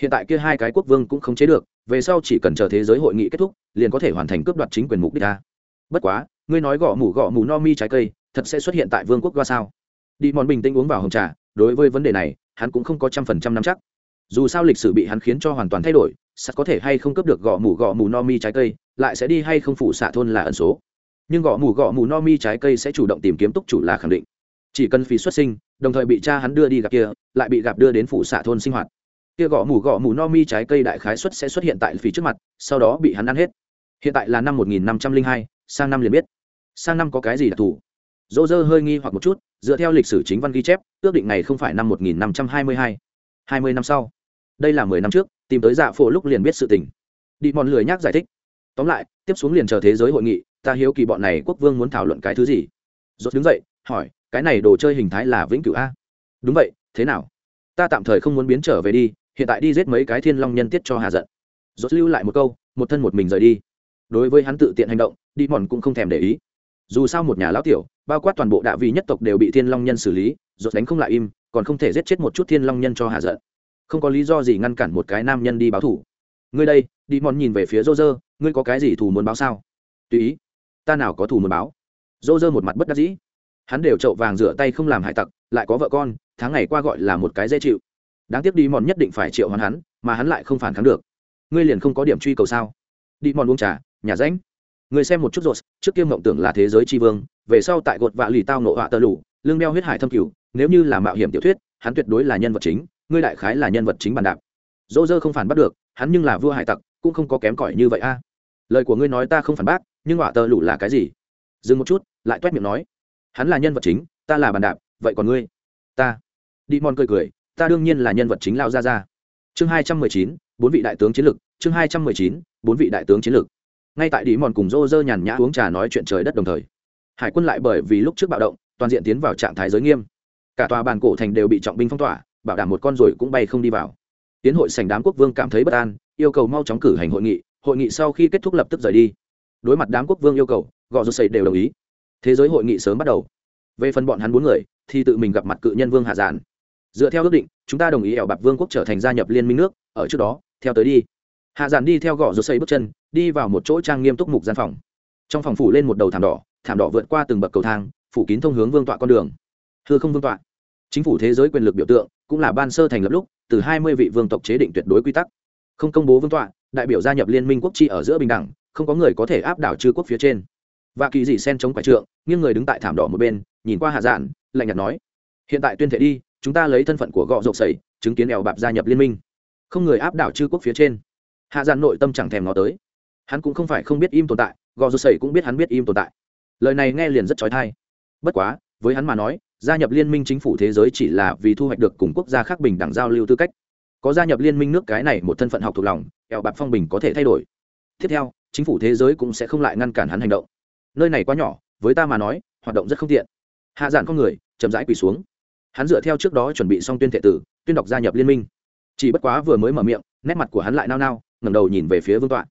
hiện tại kia hai cái quốc vương cũng không chế được, về sau chỉ cần chờ thế giới hội nghị kết thúc, liền có thể hoàn thành cướp đoạt chính quyền mục đích ta. Bất quá, ngươi nói gõ mủ gõ mủ no mi trái cây, thật sẽ xuất hiện tại vương quốc qua sao? Đi mòn bình tĩnh uống vào hồng trà, đối với vấn đề này, hắn cũng không có trăm phần trăm nắm chắc. Dù sao lịch sử bị hắn khiến cho hoàn toàn thay đổi sắt có thể hay không cướp được gõ mù gõ mù no mi trái cây lại sẽ đi hay không phủ xạ thôn là ẩn số. Nhưng gõ mù gõ mù no mi trái cây sẽ chủ động tìm kiếm túc chủ là khẳng định. Chỉ cần phí xuất sinh đồng thời bị cha hắn đưa đi gặp kia lại bị gặp đưa đến phủ xạ thôn sinh hoạt. Kia gõ mù gõ mù no mi trái cây đại khái xuất sẽ xuất hiện tại phí trước mặt sau đó bị hắn ăn hết. Hiện tại là năm một nghìn năm trăm linh hai sang năm liền biết. Sang năm có cái gì đặc thù? Dỗ dơ hơi nghi hoặc một chút dựa theo lịch sử chính văn ghi chép ước định này không phải năm 1522, 20 năm sau. Đây là mười năm trước tìm tới dạ phổ lúc liền biết sự tình. Đi mòn lười nhác giải thích. Tóm lại, tiếp xuống liền chờ thế giới hội nghị, ta hiếu kỳ bọn này quốc vương muốn thảo luận cái thứ gì. Rốt đứng dậy, hỏi, cái này đồ chơi hình thái là vĩnh cửu a? Đúng vậy, thế nào? Ta tạm thời không muốn biến trở về đi, hiện tại đi giết mấy cái thiên long nhân tiết cho hà giận. Rốt lưu lại một câu, một thân một mình rời đi. Đối với hắn tự tiện hành động, đi mòn cũng không thèm để ý. Dù sao một nhà lão tiểu, bao quát toàn bộ đạ vị nhất tộc đều bị thiên long nhân xử lý, rốt đánh không lại im, còn không thể giết chết một chút thiên long nhân cho hà giận không có lý do gì ngăn cản một cái nam nhân đi báo thủ. Ngươi đây, đi mòn nhìn về phía rô rơ ngươi có cái gì thù muốn báo sao? Tùy ý. Ta nào có thù muốn báo? Rô rơ một mặt bất đắc dĩ. Hắn đều trậu vàng rửa tay không làm hải tặc, lại có vợ con, tháng ngày qua gọi là một cái dễ chịu. Đáng tiếc đi mòn nhất định phải triệu hoán hắn, mà hắn lại không phản kháng được. Ngươi liền không có điểm truy cầu sao? Đi mòn uống trà, nhà ránh người xem một chút rồi, trước kia mộng tưởng là thế giới tri vương, về sau tại gột vạ lì tao nộ họa tơ lủ lương đeo huyết hải thâm cửu nếu như là mạo hiểm tiểu thuyết, hắn tuyệt đối là nhân vật chính ngươi đại khái là nhân vật chính bàn đạp. Dỗ dơ không phản bắt được, hắn nhưng là vua hải tặc, cũng không có kém cỏi như vậy a. Lời của ngươi nói ta không phản bác, nhưng họa tơ lủ là cái gì? Dừng một chút, lại toét miệng nói. Hắn là nhân vật chính, ta là bàn đạp, vậy còn ngươi? Ta. Đi mòn cười cười, ta đương nhiên là nhân vật chính lao ra ra chương hai trăm mười chín, bốn vị đại tướng chiến lược, chương hai trăm mười chín, bốn vị đại tướng chiến lược. Ngay tại đi mòn cùng rô rơ nhàn nhã uống trà nói chuyện trời đất đồng thời, hải quân lại bởi vì lúc trước bạo động, toàn diện tiến vào trạng thái giới nghiêm. Cả tòa bàn cổ thành đều bị trọng binh phong tỏa bảo đảm một con rồi cũng bay không đi vào. Tiến hội sành đám quốc vương cảm thấy bất an, yêu cầu mau chóng cử hành hội nghị hội nghị sau khi kết thúc lập tức rời đi. Đối mặt đám quốc vương yêu cầu, gò rụt xây đều đồng ý. Thế giới hội nghị sớm bắt đầu. Về phần bọn hắn bốn người, thì tự mình gặp mặt cự nhân vương hạ giản. Dựa theo ước định, chúng ta đồng ý ẻo bạc vương quốc trở thành gia nhập liên minh nước, ở trước đó, theo tới đi. Hạ giản đi theo gọ rụt xây bước chân, đi vào một chỗ trang nghiêm túc mục gian phòng. Trong phòng phủ lên một đầu thảm đỏ thảm đỏ vượt qua từng bậc cầu thang, phủ kín thông hướng vương tọa con đường. Thưa không vương tọa, chính phủ thế giới quyền lực biểu tượng cũng là ban sơ thành lập lúc, từ hai mươi vị vương tộc chế định tuyệt đối quy tắc. Không công bố vương tọa, đại biểu gia nhập liên minh quốc trị ở giữa bình đẳng, không có người có thể áp đảo chư quốc phía trên. Và kỳ dị sen chống quả trượng, nghiêng người đứng tại thảm đỏ một bên, nhìn qua hạ dạn lạnh nhạt nói, hiện tại tuyên thệ đi, chúng ta lấy thân phận của gọ rộng sẩy, chứng kiến ẻo bạp gia nhập liên minh. Không người áp đảo chư quốc phía trên. Hạ dạn nội tâm chẳng thèm nó tới. Hắn cũng không phải không biết im tồn tại gò rột sẩy cũng biết hắn biết im tồn tại. Lời này nghe liền rất trói thai bất quá, với hắn mà nói gia nhập liên minh chính phủ thế giới chỉ là vì thu hoạch được cùng quốc gia khác bình đẳng giao lưu tư cách. Có gia nhập liên minh nước cái này một thân phận học thuộc lòng eo bạc phong bình có thể thay đổi. Tiếp theo, chính phủ thế giới cũng sẽ không lại ngăn cản hắn hành động. Nơi này quá nhỏ, với ta mà nói, hoạt động rất không tiện. Hạ giản con người, chậm rãi quỳ xuống. Hắn dựa theo trước đó chuẩn bị xong tuyên thệ tử, tuyên đọc gia nhập liên minh. Chỉ bất quá vừa mới mở miệng, nét mặt của hắn lại nao nao, ngẩng đầu nhìn về phía vương tọa.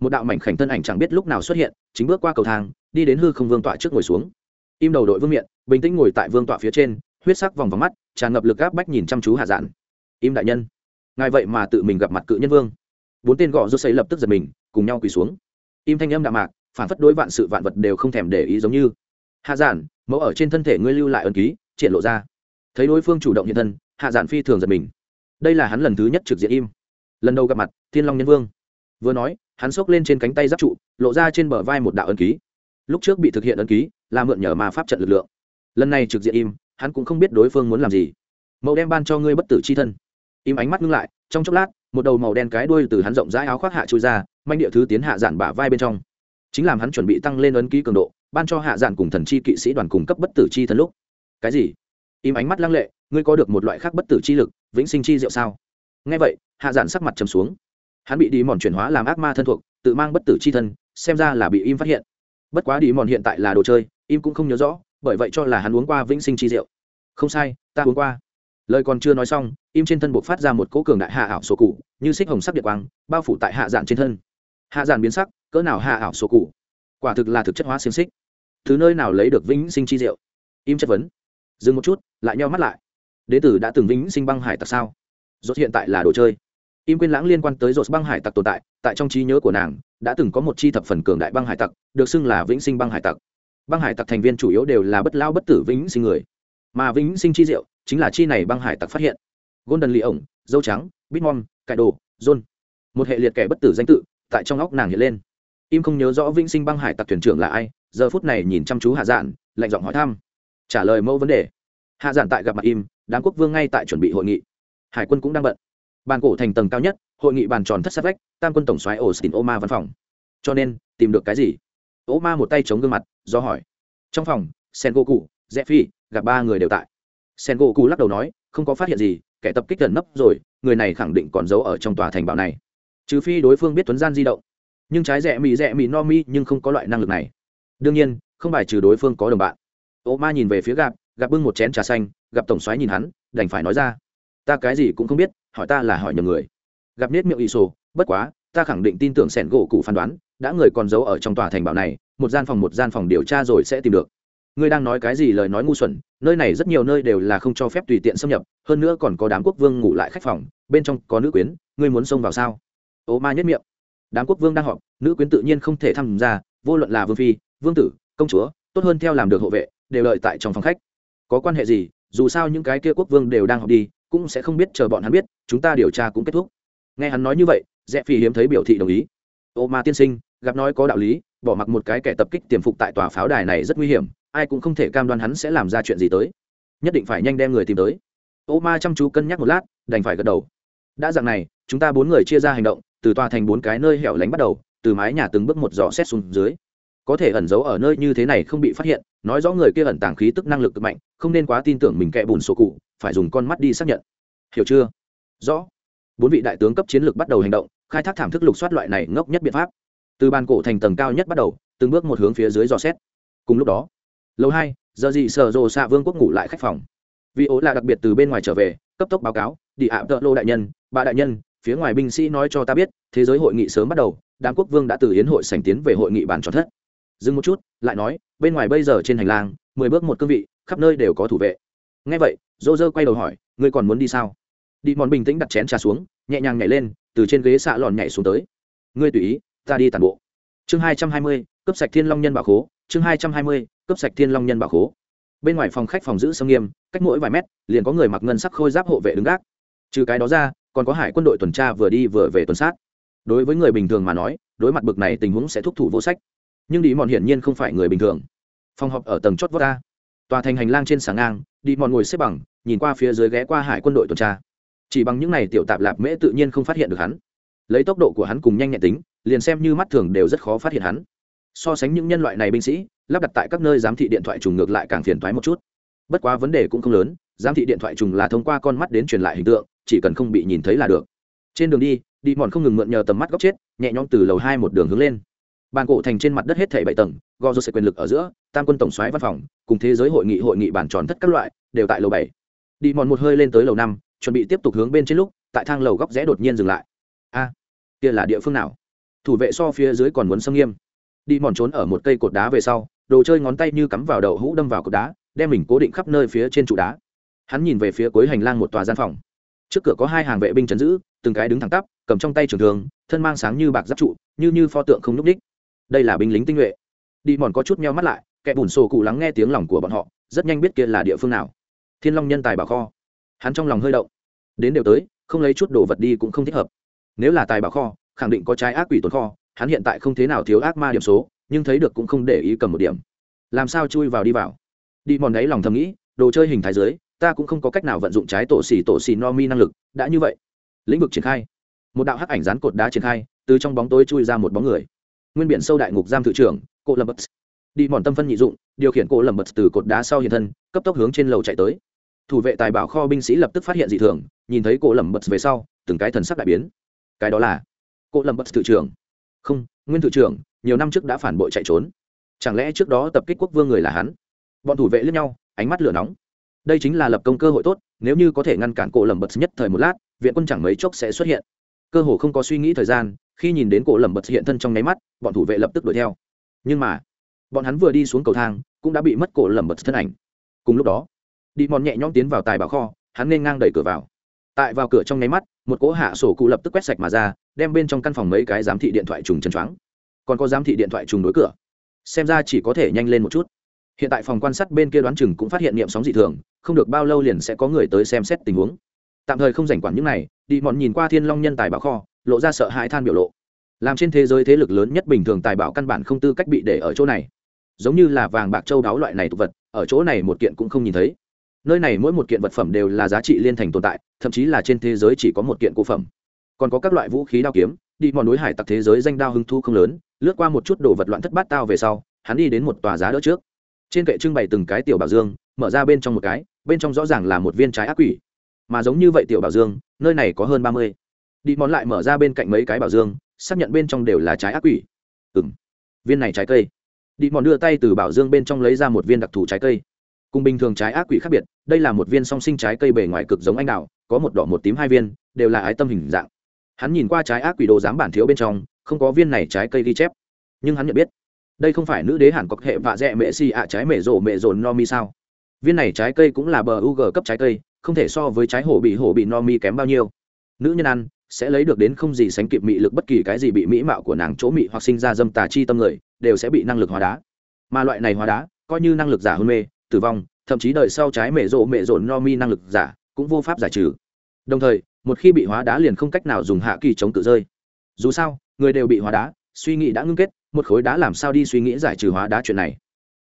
Một đạo mảnh khảnh thân ảnh chẳng biết lúc nào xuất hiện, chính bước qua cầu thang, đi đến hư không vương tọa trước ngồi xuống. Im đầu đội vương miện bình tĩnh ngồi tại vương tọa phía trên, huyết sắc vòng vòng mắt, tràn ngập lực áp bách nhìn chăm chú hạ giản. Im đại nhân. Ngài vậy mà tự mình gặp mặt cự nhân vương. Bốn tên gọ rút xây lập tức giật mình, cùng nhau quỳ xuống. Im thanh âm đạm mạc, phản phất đối vạn sự vạn vật đều không thèm để ý giống như. Hạ giản, mẫu ở trên thân thể ngươi lưu lại ân ký, triển lộ ra. Thấy đối phương chủ động hiện thân, hạ giản phi thường giật mình. Đây là hắn lần thứ nhất trực diện im. Lần đầu gặp mặt, thiên long nhân vương. Vừa nói, hắn xốc lên trên cánh tay giáp trụ, lộ ra trên bờ vai một đạo ân ký. Lúc trước bị thực hiện ân ký, là mượn nhờ ma pháp trận lực lượng lần này trực diện im, hắn cũng không biết đối phương muốn làm gì. Mẫu đem ban cho ngươi bất tử c h i thân. Im ánh mắt ngưng lại, trong chốc lát, một đầu màu đen cái đuôi từ hắn rộng rãi áo khoác hạ trôi ra, manh địa thứ tiến hạ giản bả vai bên trong. Chính làm hắn chuẩn bị tăng lên ấn ký cường độ, ban cho hạ giản cùng thần chi kỵ sĩ đoàn cung cấp bất tử chi thần lúc. Cái gì? Im ánh mắt lăng lệ, ngươi có được một loại khác bất tử chi lực, vĩnh sinh chi diệu sao? Nghe vậy, hạ giản sắc mặt trầm xuống. Hắn bị đi mòn chuyển hóa làm ác ma thân thuộc, tự mang bất tử chi thân, xem ra là bị im phát hiện. Bất quá đi mòn hiện tại là đồ chơi, im cũng không nhớ rõ bởi vậy cho là hắn uống qua vĩnh sinh chi diệu không sai, ta uống qua. Lời còn chưa nói xong, im trên thân buộc phát ra một cỗ cường đại hạ ảo sổ cụ, như xích hồng sắc địa quang, bao phủ tại hạ dạn trên thân. Hạ dạn biến sắc, cỡ nào hạ ảo sổ cụ? Quả thực là thực chất hóa xiềng xích. Thứ nơi nào lấy được vĩnh sinh chi diệu im chất vấn. Dừng một chút, lại nheo mắt lại. Đế tử đã từng vĩnh sinh băng hải tặc sao? Dốt hiện tại là đồ chơi. Im quên lãng liên quan tới dốt băng hải tặc tồn tại tại trong trí nhớ của nàng, đã từng có một chi thập phần cường đại băng hải tặc, được xưng là vĩnh sinh băng hải tặc băng hải tặc thành viên chủ yếu đều là bất lao bất tử vĩnh sinh người. Mà vĩnh sinh chi diệu chính là chi này băng hải tặc phát hiện. Golden lì ổng, dâu trắng, bitmom cải đồ john một hệ liệt kẻ bất tử danh tự tại trong óc nàng hiện lên. Im không nhớ rõ vĩnh sinh băng hải tặc thuyền trưởng là ai, giờ phút này nhìn chăm chú hạ dạn lạnh giọng hỏi thăm. Trả lời mẫu vấn đề. Hạ dạn tại gặp mặt im, đám quốc vương ngay tại chuẩn bị hội nghị. Hải quân cũng đang bận. Bàn cổ thành tầng cao nhất, hội nghị bàn tròn thất sát vách, tam quân tổng xoáy austin oma văn phòng. Cho nên, tìm được cái gì? Oma một tay chống gương mặt, do hỏi. Trong phòng sen gỗ cụ rẽ phi gặp ba người đều tại. Sen gỗ cụ lắc đầu nói, không có phát hiện gì, kẻ tập kích gần nấp rồi, người này khẳng định còn giấu ở trong tòa thành bảo này. Trừ phi đối phương biết tuấn gian di động. Nhưng trái rẽ mị rẽ mị no mi nhưng không có loại năng lực này. Đương nhiên, không bài trừ đối phương có đồng bạn. Ô ma nhìn về phía gặp gặp bưng một chén trà xanh gặp tổng xoáy nhìn hắn, đành phải nói ra. Ta cái gì cũng không biết, hỏi ta là hỏi nhầm người. Gặp nết miệng ỷ sổ, bất quá, ta khẳng định tin tưởng sẻn gỗ cụ phán đoán đã người còn giấu ở trong tòa thành bảo này, một gian phòng một gian phòng điều tra rồi sẽ tìm được. Ngươi đang nói cái gì lời nói ngu xuẩn, nơi này rất nhiều nơi đều là không cho phép tùy tiện xâm nhập, hơn nữa còn có đám quốc vương ngủ lại khách phòng, bên trong có nữ quyến, ngươi muốn xông vào sao? Ô ma nhất miệng. Đám quốc vương đang họp, nữ quyến tự nhiên không thể tham gia, vô luận là vương phi, vương tử, công chúa, tốt hơn theo làm được hộ vệ, đều đợi tại trong phòng khách. Có quan hệ gì, dù sao những cái kia quốc vương đều đang họp đi, cũng sẽ không biết, chờ bọn hắn biết, chúng ta điều tra cũng kết thúc. Nghe hắn nói như vậy rẽ phi hiếm thấy biểu thị đồng ý. Ô ma tiên sinh gặp nói có đạo lý, bỏ mặc một cái kẻ tập kích tiềm phục tại tòa pháo đài này rất nguy hiểm, ai cũng không thể cam đoan hắn sẽ làm ra chuyện gì tới. Nhất định phải nhanh đem người tìm tới. Ô ma chăm chú cân nhắc một lát, đành phải gật đầu. Đã dạng này, chúng ta bốn người chia ra hành động, từ tòa thành bốn cái nơi hẻo lánh bắt đầu, từ mái nhà từng bước một dò xét xuống dưới. Có thể ẩn giấu ở nơi như thế này không bị phát hiện, nói rõ người kia ẩn tàng khí tức năng lực cực mạnh, không nên quá tin tưởng mình kẻ bùn sổ cụ, phải dùng con mắt đi xác nhận. Hiểu chưa? Rõ. Bốn vị đại tướng cấp chiến lược bắt đầu hành động, khai thác thảm thức lục soát loại này ngốc nhất biện pháp từ bàn cổ thành tầng cao nhất bắt đầu, từng bước một hướng phía dưới dò xét. Cùng lúc đó lâu hai, giờ gì sở rồ xạ vương quốc ngủ lại khách phòng. Vì ố là đặc biệt từ bên ngoài trở về, cấp tốc báo cáo, đi ạ, tợ lô đại nhân ba đại nhân, phía ngoài binh sĩ nói cho ta biết, thế giới hội nghị sớm bắt đầu, đám quốc vương đã từ hiến hội sành tiến về hội nghị bàn tròn thất. Dừng một chút, lại nói, bên ngoài bây giờ trên hành lang, mười bước một cương vị, khắp nơi đều có thủ vệ. Ngay vậy dô dơ quay đầu hỏi, ngươi còn muốn đi sao? Đi mòn bình tĩnh đặt chén trà xuống, nhẹ nhàng nhảy lên, từ trên ghế xạ lòn nhảy xuống tới. Ngươi tùy ý ta đi tàn bộ. Chương hai trăm hai mươi cấp sạch thiên long nhân bảo khố. Chương hai trăm hai mươi cấp sạch thiên long nhân bảo khố. Bên ngoài phòng khách phòng giữ sông nghiêm, cách mỗi vài mét, liền có người mặc ngân sắc khôi giáp hộ vệ đứng gác. Trừ cái đó ra, còn có hải quân đội tuần tra vừa đi vừa về tuần sát. Đối với người bình thường mà nói, đối mặt bực này tình huống sẽ thúc thủ vô sách. Nhưng đi mòn hiển nhiên không phải người bình thường. Phòng họp ở tầng chót vót ta tòa thành hành lang trên sáng ngang đi mòn ngồi xếp bằng, nhìn qua phía dưới ghé qua hải quân đội tuần tra. Chỉ bằng những này tiểu tạp lạp mễ tự nhiên không phát hiện được hắn. Lấy tốc độ của hắn cùng nhanh nhẹn tính liền xem như mắt thường đều rất khó phát hiện hắn. So sánh những nhân loại này binh sĩ, lắp đặt tại các nơi giám thị điện thoại trùng ngược lại càng phiền thoái một chút. Bất quá vấn đề cũng không lớn, giám thị điện thoại trùng là thông qua con mắt đến truyền lại hình tượng, chỉ cần không bị nhìn thấy là được. Trên đường đi đi mòn không ngừng mượn nhờ tầm mắt góc chết, nhẹ nhõm từ lầu hai một đường hướng lên. Bàn cổ thành trên mặt đất hết thảy bảy tầng, gò rô sẽ quyền lực ở giữa, tam quân tổng soái văn phòng, cùng thế giới hội nghị hội nghị bản tròn thất các loại, đều tại lầu bảy. Đi mòn một hơi lên tới lầu năm, chuẩn bị tiếp tục hướng bên trên lúc, tại thang lầu góc rẽ đột nhiên dừng lại. A, kia là địa phương nào? Thủ vệ so phía dưới còn muốn xâm nghiêm. Đi mòn trốn ở một cây cột đá về sau, đồ chơi ngón tay như cắm vào đầu hũ đâm vào cột đá, đem mình cố định khắp nơi phía trên trụ đá. Hắn nhìn về phía cuối hành lang một tòa gian phòng. Trước cửa có hai hàng vệ binh chấn giữ, từng cái đứng thẳng tắp, cầm trong tay trường thường thân mang sáng như bạc giáp trụ, như như pho tượng không nhúc ních đây là binh lính tinh nhuệ. Đi mòn có chút meo mắt lại, kẻ bùn sổ cụ lắng nghe tiếng lòng của bọn họ, rất nhanh biết kia là địa phương nào. Thiên long nhân tài bảo kho. Hắn trong lòng hơi động. Đến đều tới, không lấy chút đồ vật đi cũng không thích hợp. Nếu là tài bảo kho khẳng định có trái ác quỷ tồn kho, hắn hiện tại không thế nào thiếu ác ma điểm số, nhưng thấy được cũng không để ý cầm một điểm. Làm sao chui vào đi vào? Đi mòn đáy lòng thầm nghĩ, đồ chơi hình thái dưới, ta cũng không có cách nào vận dụng trái tổ xỉ tổ xỉ no mi năng lực, đã như vậy. Lĩnh vực triển khai. Một đạo hắc ảnh rán cột đá triển khai, từ trong bóng tối chui ra một bóng người. Nguyên biển sâu đại ngục giam thự trưởng cộ lâm bật đi mòn tâm phân nhị dụng, điều khiển cộ lâm bật từ cột đá sau hiện thân, cấp tốc hướng trên lầu chạy tới. Thủ vệ tài bảo kho binh sĩ lập tức phát hiện dị thường, nhìn thấy cộ lâm bật về sau, từng cái thần sắc đại biến. Cái đó là cô lâm Bất thự trưởng. Không, nguyên thự trưởng, nhiều năm trước đã phản bội chạy trốn. Chẳng lẽ trước đó tập kích quốc vương người là hắn? Bọn thủ vệ lẫn nhau, ánh mắt lửa nóng. Đây chính là lập công cơ hội tốt, nếu như có thể ngăn cản cổ lầm bật nhất thời một lát, viện quân chẳng mấy chốc sẽ xuất hiện. Cơ hồ không có suy nghĩ thời gian, khi nhìn đến cổ lầm bật hiện thân trong nháy mắt, bọn thủ vệ lập tức đuổi theo. Nhưng mà, bọn hắn vừa đi xuống cầu thang, cũng đã bị mất cổ lầm bật thân ảnh. Cùng lúc đó đi mòn nhẹ nhõm tiến vào tài bảo kho, hắn nên ngang đẩy cửa vào. Tại vào cửa trong nháy mắt một cỗ hạ sổ cụ lập tức quét sạch mà ra, đem bên trong căn phòng mấy cái giám thị điện thoại trùng chân choáng. Còn có giám thị điện thoại trùng đối cửa. Xem ra chỉ có thể nhanh lên một chút. Hiện tại phòng quan sát bên kia đoán chừng cũng phát hiện niệm sóng dị thường, không được bao lâu liền sẽ có người tới xem xét tình huống. Tạm thời không rảnh quản những này, đi mòn nhìn qua thiên long nhân tài bảo kho, lộ ra sợ hãi than biểu lộ. Làm trên thế giới thế lực lớn nhất bình thường tài bảo căn bản không tư cách bị để ở chỗ này. Giống như là vàng bạc châu đáo loại này tục vật, ở chỗ này một kiện cũng không nhìn thấy nơi này mỗi một kiện vật phẩm đều là giá trị liên thành tồn tại, thậm chí là trên thế giới chỉ có một kiện cổ phẩm. Còn có các loại vũ khí đao kiếm, đi mòn núi hải tặc thế giới danh đao hưng thu không lớn, lướt qua một chút đồ vật loạn thất bát tao về sau, hắn đi đến một tòa giá đỡ trước. Trên kệ trưng bày từng cái tiểu bảo dương, mở ra bên trong một cái, bên trong rõ ràng là một viên trái ác quỷ. Mà giống như vậy tiểu bảo dương, nơi này có hơn ba mươi. Đi món lại mở ra bên cạnh mấy cái bảo dương, xác nhận bên trong đều là trái ác quỷ. Ừ m viên này trái cây. Đi mòn đưa tay từ bảo dương bên trong lấy ra một viên đặc thù trái cây cùng bình thường trái ác quỷ khác biệt đây là một viên song sinh trái cây bề ngoài cực giống anh đào, có một đỏ một tím hai viên đều là ái tâm hình dạng. Hắn nhìn qua trái ác quỷ đồ dám bản thiếu bên trong không có viên này trái cây ghi chép. Nhưng hắn nhận biết đây không phải nữ đế hẳn có hệ vạ dẹ mệ xì ạ trái mệ rộ mệ rồn no mi sao? Viên này trái cây cũng là bờ u g cấp trái cây không thể so với trái hổ bị hổ bị no mi kém bao nhiêu. Nữ nhân ăn sẽ lấy được đến không gì sánh kịp mị lực bất kỳ cái gì bị mỹ mạo của nàng chỗ mị hoặc sinh ra dâm tà chi tâm người đều sẽ bị năng lực hóa đá. Mà loại này hóa đá coi như năng lực giả hôn mê tử vong, thậm chí đời sau trái mệ rộ mệ rộn no mi năng lực giả cũng vô pháp giải trừ. Đồng thời, một khi bị hóa đá liền không cách nào dùng hạ kỳ chống tự rơi. Dù sao, người đều bị hóa đá, suy nghĩ đã ngưng kết, một khối đá làm sao đi suy nghĩ giải trừ hóa đá chuyện này.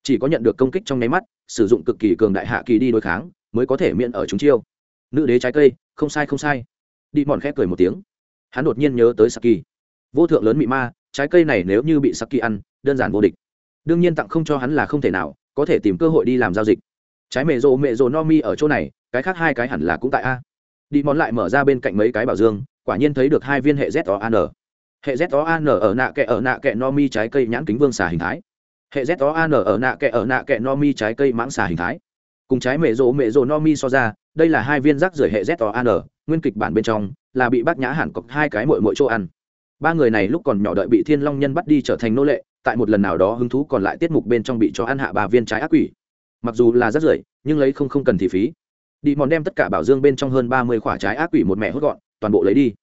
Chỉ có nhận được công kích trong nháy mắt, sử dụng cực kỳ cường đại hạ kỳ đi đối kháng, mới có thể miễn ở chúng chiêu. Nữ đế trái cây, không sai không sai. Đi mòn khép cười một tiếng. Hắn đột nhiên nhớ tới saki. Vô thượng lớn mị ma, trái cây này nếu như bị saki ăn, đơn giản vô địch. Đương nhiên tặng không cho hắn là không thể nào có thể tìm cơ hội đi làm giao dịch. Trái mẹ rộ mẹ rộ no mi ở chỗ này, cái khác hai cái hẳn là cũng tại a. Đi món lại mở ra bên cạnh mấy cái bảo dương, quả nhiên thấy được hai viên hệ z o an hệ z o an ở nạ kẹ, ở nạ kẹ no mi trái cây nhãn kính vương xà hình thái. Hệ z o an ở nạ kẹ, ở nạ kẹ no mi trái cây mãng xà hình thái. Cùng trái mẹ rộ mẹ rộ no mi so ra, đây là hai viên rác rưởi hệ z o an nguyên kịch bản bên trong, là bị bác nhã hẳn cọc hai cái mội mội chỗ ăn. Ba người này lúc còn nhỏ đợi bị thiên long nhân bắt đi trở thành nô lệ tại một lần nào đó hứng thú còn lại tiết mục bên trong bị cho ăn hạ ba viên trái ác quỷ. Mặc dù là rất rưởi, nhưng lấy không không cần thì phí. Đi mòn đem tất cả bảo dương bên trong hơn ba mươi quả trái ác quỷ một mẹ hút gọn, toàn bộ lấy đi.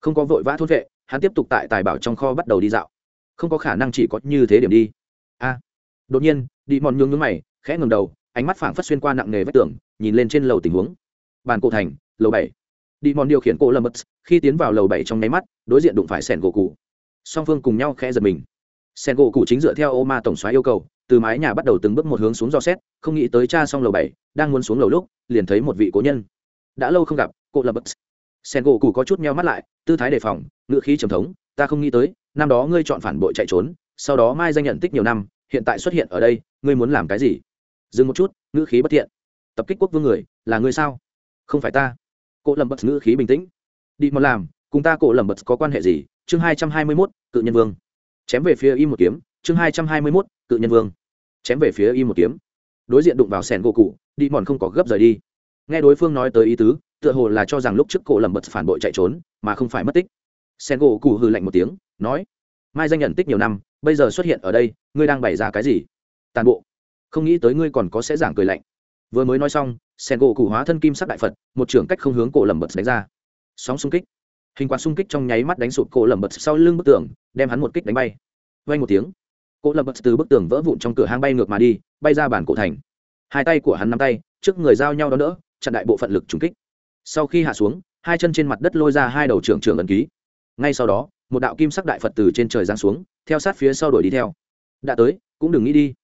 Không có vội vã thốt vệ, hắn tiếp tục tại tài bảo trong kho bắt đầu đi dạo. Không có khả năng chỉ có như thế điểm đi. A. Đột nhiên, đi mòn nhướng nhướng mày, khẽ ngầm đầu, ánh mắt phảng phất xuyên qua nặng nề vách tường, nhìn lên trên lầu tình huống. Bàn cổ thành, lầu bảy. Đi mòn điều khiển cô lâm mất khi tiến vào lầu bảy trong nháy mắt, đối diện đụng phải sẻn gỗ cụ song phương cùng nhau khẽ giật mình. Sen gỗ cụ chính dựa theo ô ma tổng xoáy yêu cầu, từ mái nhà bắt đầu từng bước một hướng xuống do xét, không nghĩ tới cha xong lầu bảy, đang muốn xuống lầu lúc, liền thấy một vị cố nhân. Đã lâu không gặp, cô lập bất sen gỗ cụ có chút meo mắt lại, tư thái đề phòng, ngựa khí trầm thống, ta không nghĩ tới, năm đó ngươi chọn phản bội chạy trốn, sau đó mai danh nhận tích nhiều năm, hiện tại xuất hiện ở đây, ngươi muốn làm cái gì? Dừng một chút, ngữ khí bất thiện. Tập kích quốc vương người, là ngươi sao? Không phải ta. Cô lầm bật ngữ khí bình tĩnh. Đi mà làm, cùng ta cổ lầm bật có quan hệ gì? Chương hai trăm hai mươi mốt, cự nhân vương chém về phía y một kiếm, chương hai trăm hai mươi mốt, cự nhân vương. Chém về phía y một kiếm. Đối diện đụng vào sẻn gỗ cụ, đi mòn không có gấp rời đi. Nghe đối phương nói tới ý tứ, tựa hồ là cho rằng lúc trước cổ lầm bật phản bội chạy trốn, mà không phải mất tích. Sen gỗ cụ hư lạnh một tiếng, nói, mai danh nhận tích nhiều năm, bây giờ xuất hiện ở đây, ngươi đang bày ra cái gì? Tàn bộ. Không nghĩ tới ngươi còn có sẽ giảng cười lạnh. Vừa mới nói xong sen gỗ cụ hóa thân kim sắc đại phật, một trưởng cách không hướng cổ lầm bật đánh ra. Sóng xung kích hình quạt xung kích trong nháy mắt đánh sụp cổ lầm bật sau lưng bức tường, đem hắn một kích đánh bay. Vay một tiếng, cổ lầm bật từ bức tường vỡ vụn trong cửa hang bay ngược mà đi, bay ra bản cổ thành. Hai tay của hắn nắm tay, trước người giao nhau đó đỡ, chặn đại bộ phận lực trùng kích. Sau khi hạ xuống, hai chân trên mặt đất lôi ra hai đầu trưởng trưởng ẩn ký. Ngay sau đó, một đạo kim sắc đại phật từ trên trời giáng xuống, theo sát phía sau đuổi đi theo. Đã tới, cũng đừng nghĩ đi.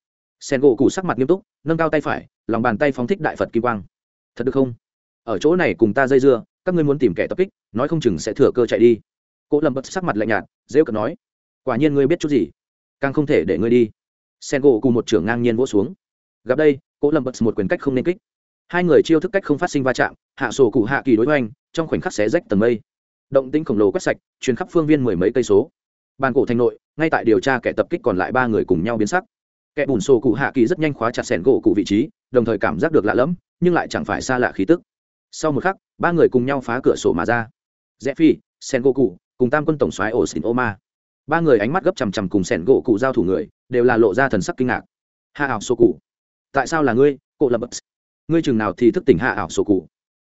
Sen gỗ cụ sắc mặt nghiêm túc, nâng cao tay phải, lòng bàn tay phóng thích đại phật kim quang. Thật được không? Ở chỗ này cùng ta dây dưa các ngươi muốn tìm kẻ tập kích, nói không chừng sẽ thừa cơ chạy đi. Cỗ lâm bật sắc mặt lạnh nhạt dễ cận nói, quả nhiên ngươi biết chút gì? Càng không thể để ngươi đi. Sen gỗ cùng một trưởng ngang nhiên vỗ xuống. Gặp đây cỗ lâm bật một quyền cách không nên kích. Hai người chiêu thức cách không phát sinh va chạm, hạ sổ cụ hạ kỳ đối hoành, trong khoảnh khắc xé rách tầng mây. Động tĩnh khổng lồ quét sạch chuyến khắp phương viên mười mấy cây số. Bàn cổ thành nội, ngay tại điều tra kẻ tập kích còn lại ba người cùng nhau biến sắc. Kẻ bùn sổ cụ hạ kỳ rất nhanh khóa chặt sẻn gỗ cụ vị trí, đồng thời cảm giác được lạ lẫm, nhưng lại chẳng phải xa lạ khí tức sau một khắc, ba người cùng nhau phá cửa sổ mà ra. Rẽ phi sen gỗ cụ cùng tam quân tổng soái ổ xỉn ô ma ba người ánh mắt gấp chằm chằm cùng sẻn gỗ cụ giao thủ người, đều là lộ ra thần sắc kinh ngạc. Hạ ảo sổ cụ. Tại sao là ngươi cộ lập bậc? Ngươi chừng nào thì thức tỉnh hạ ảo sổ cụ?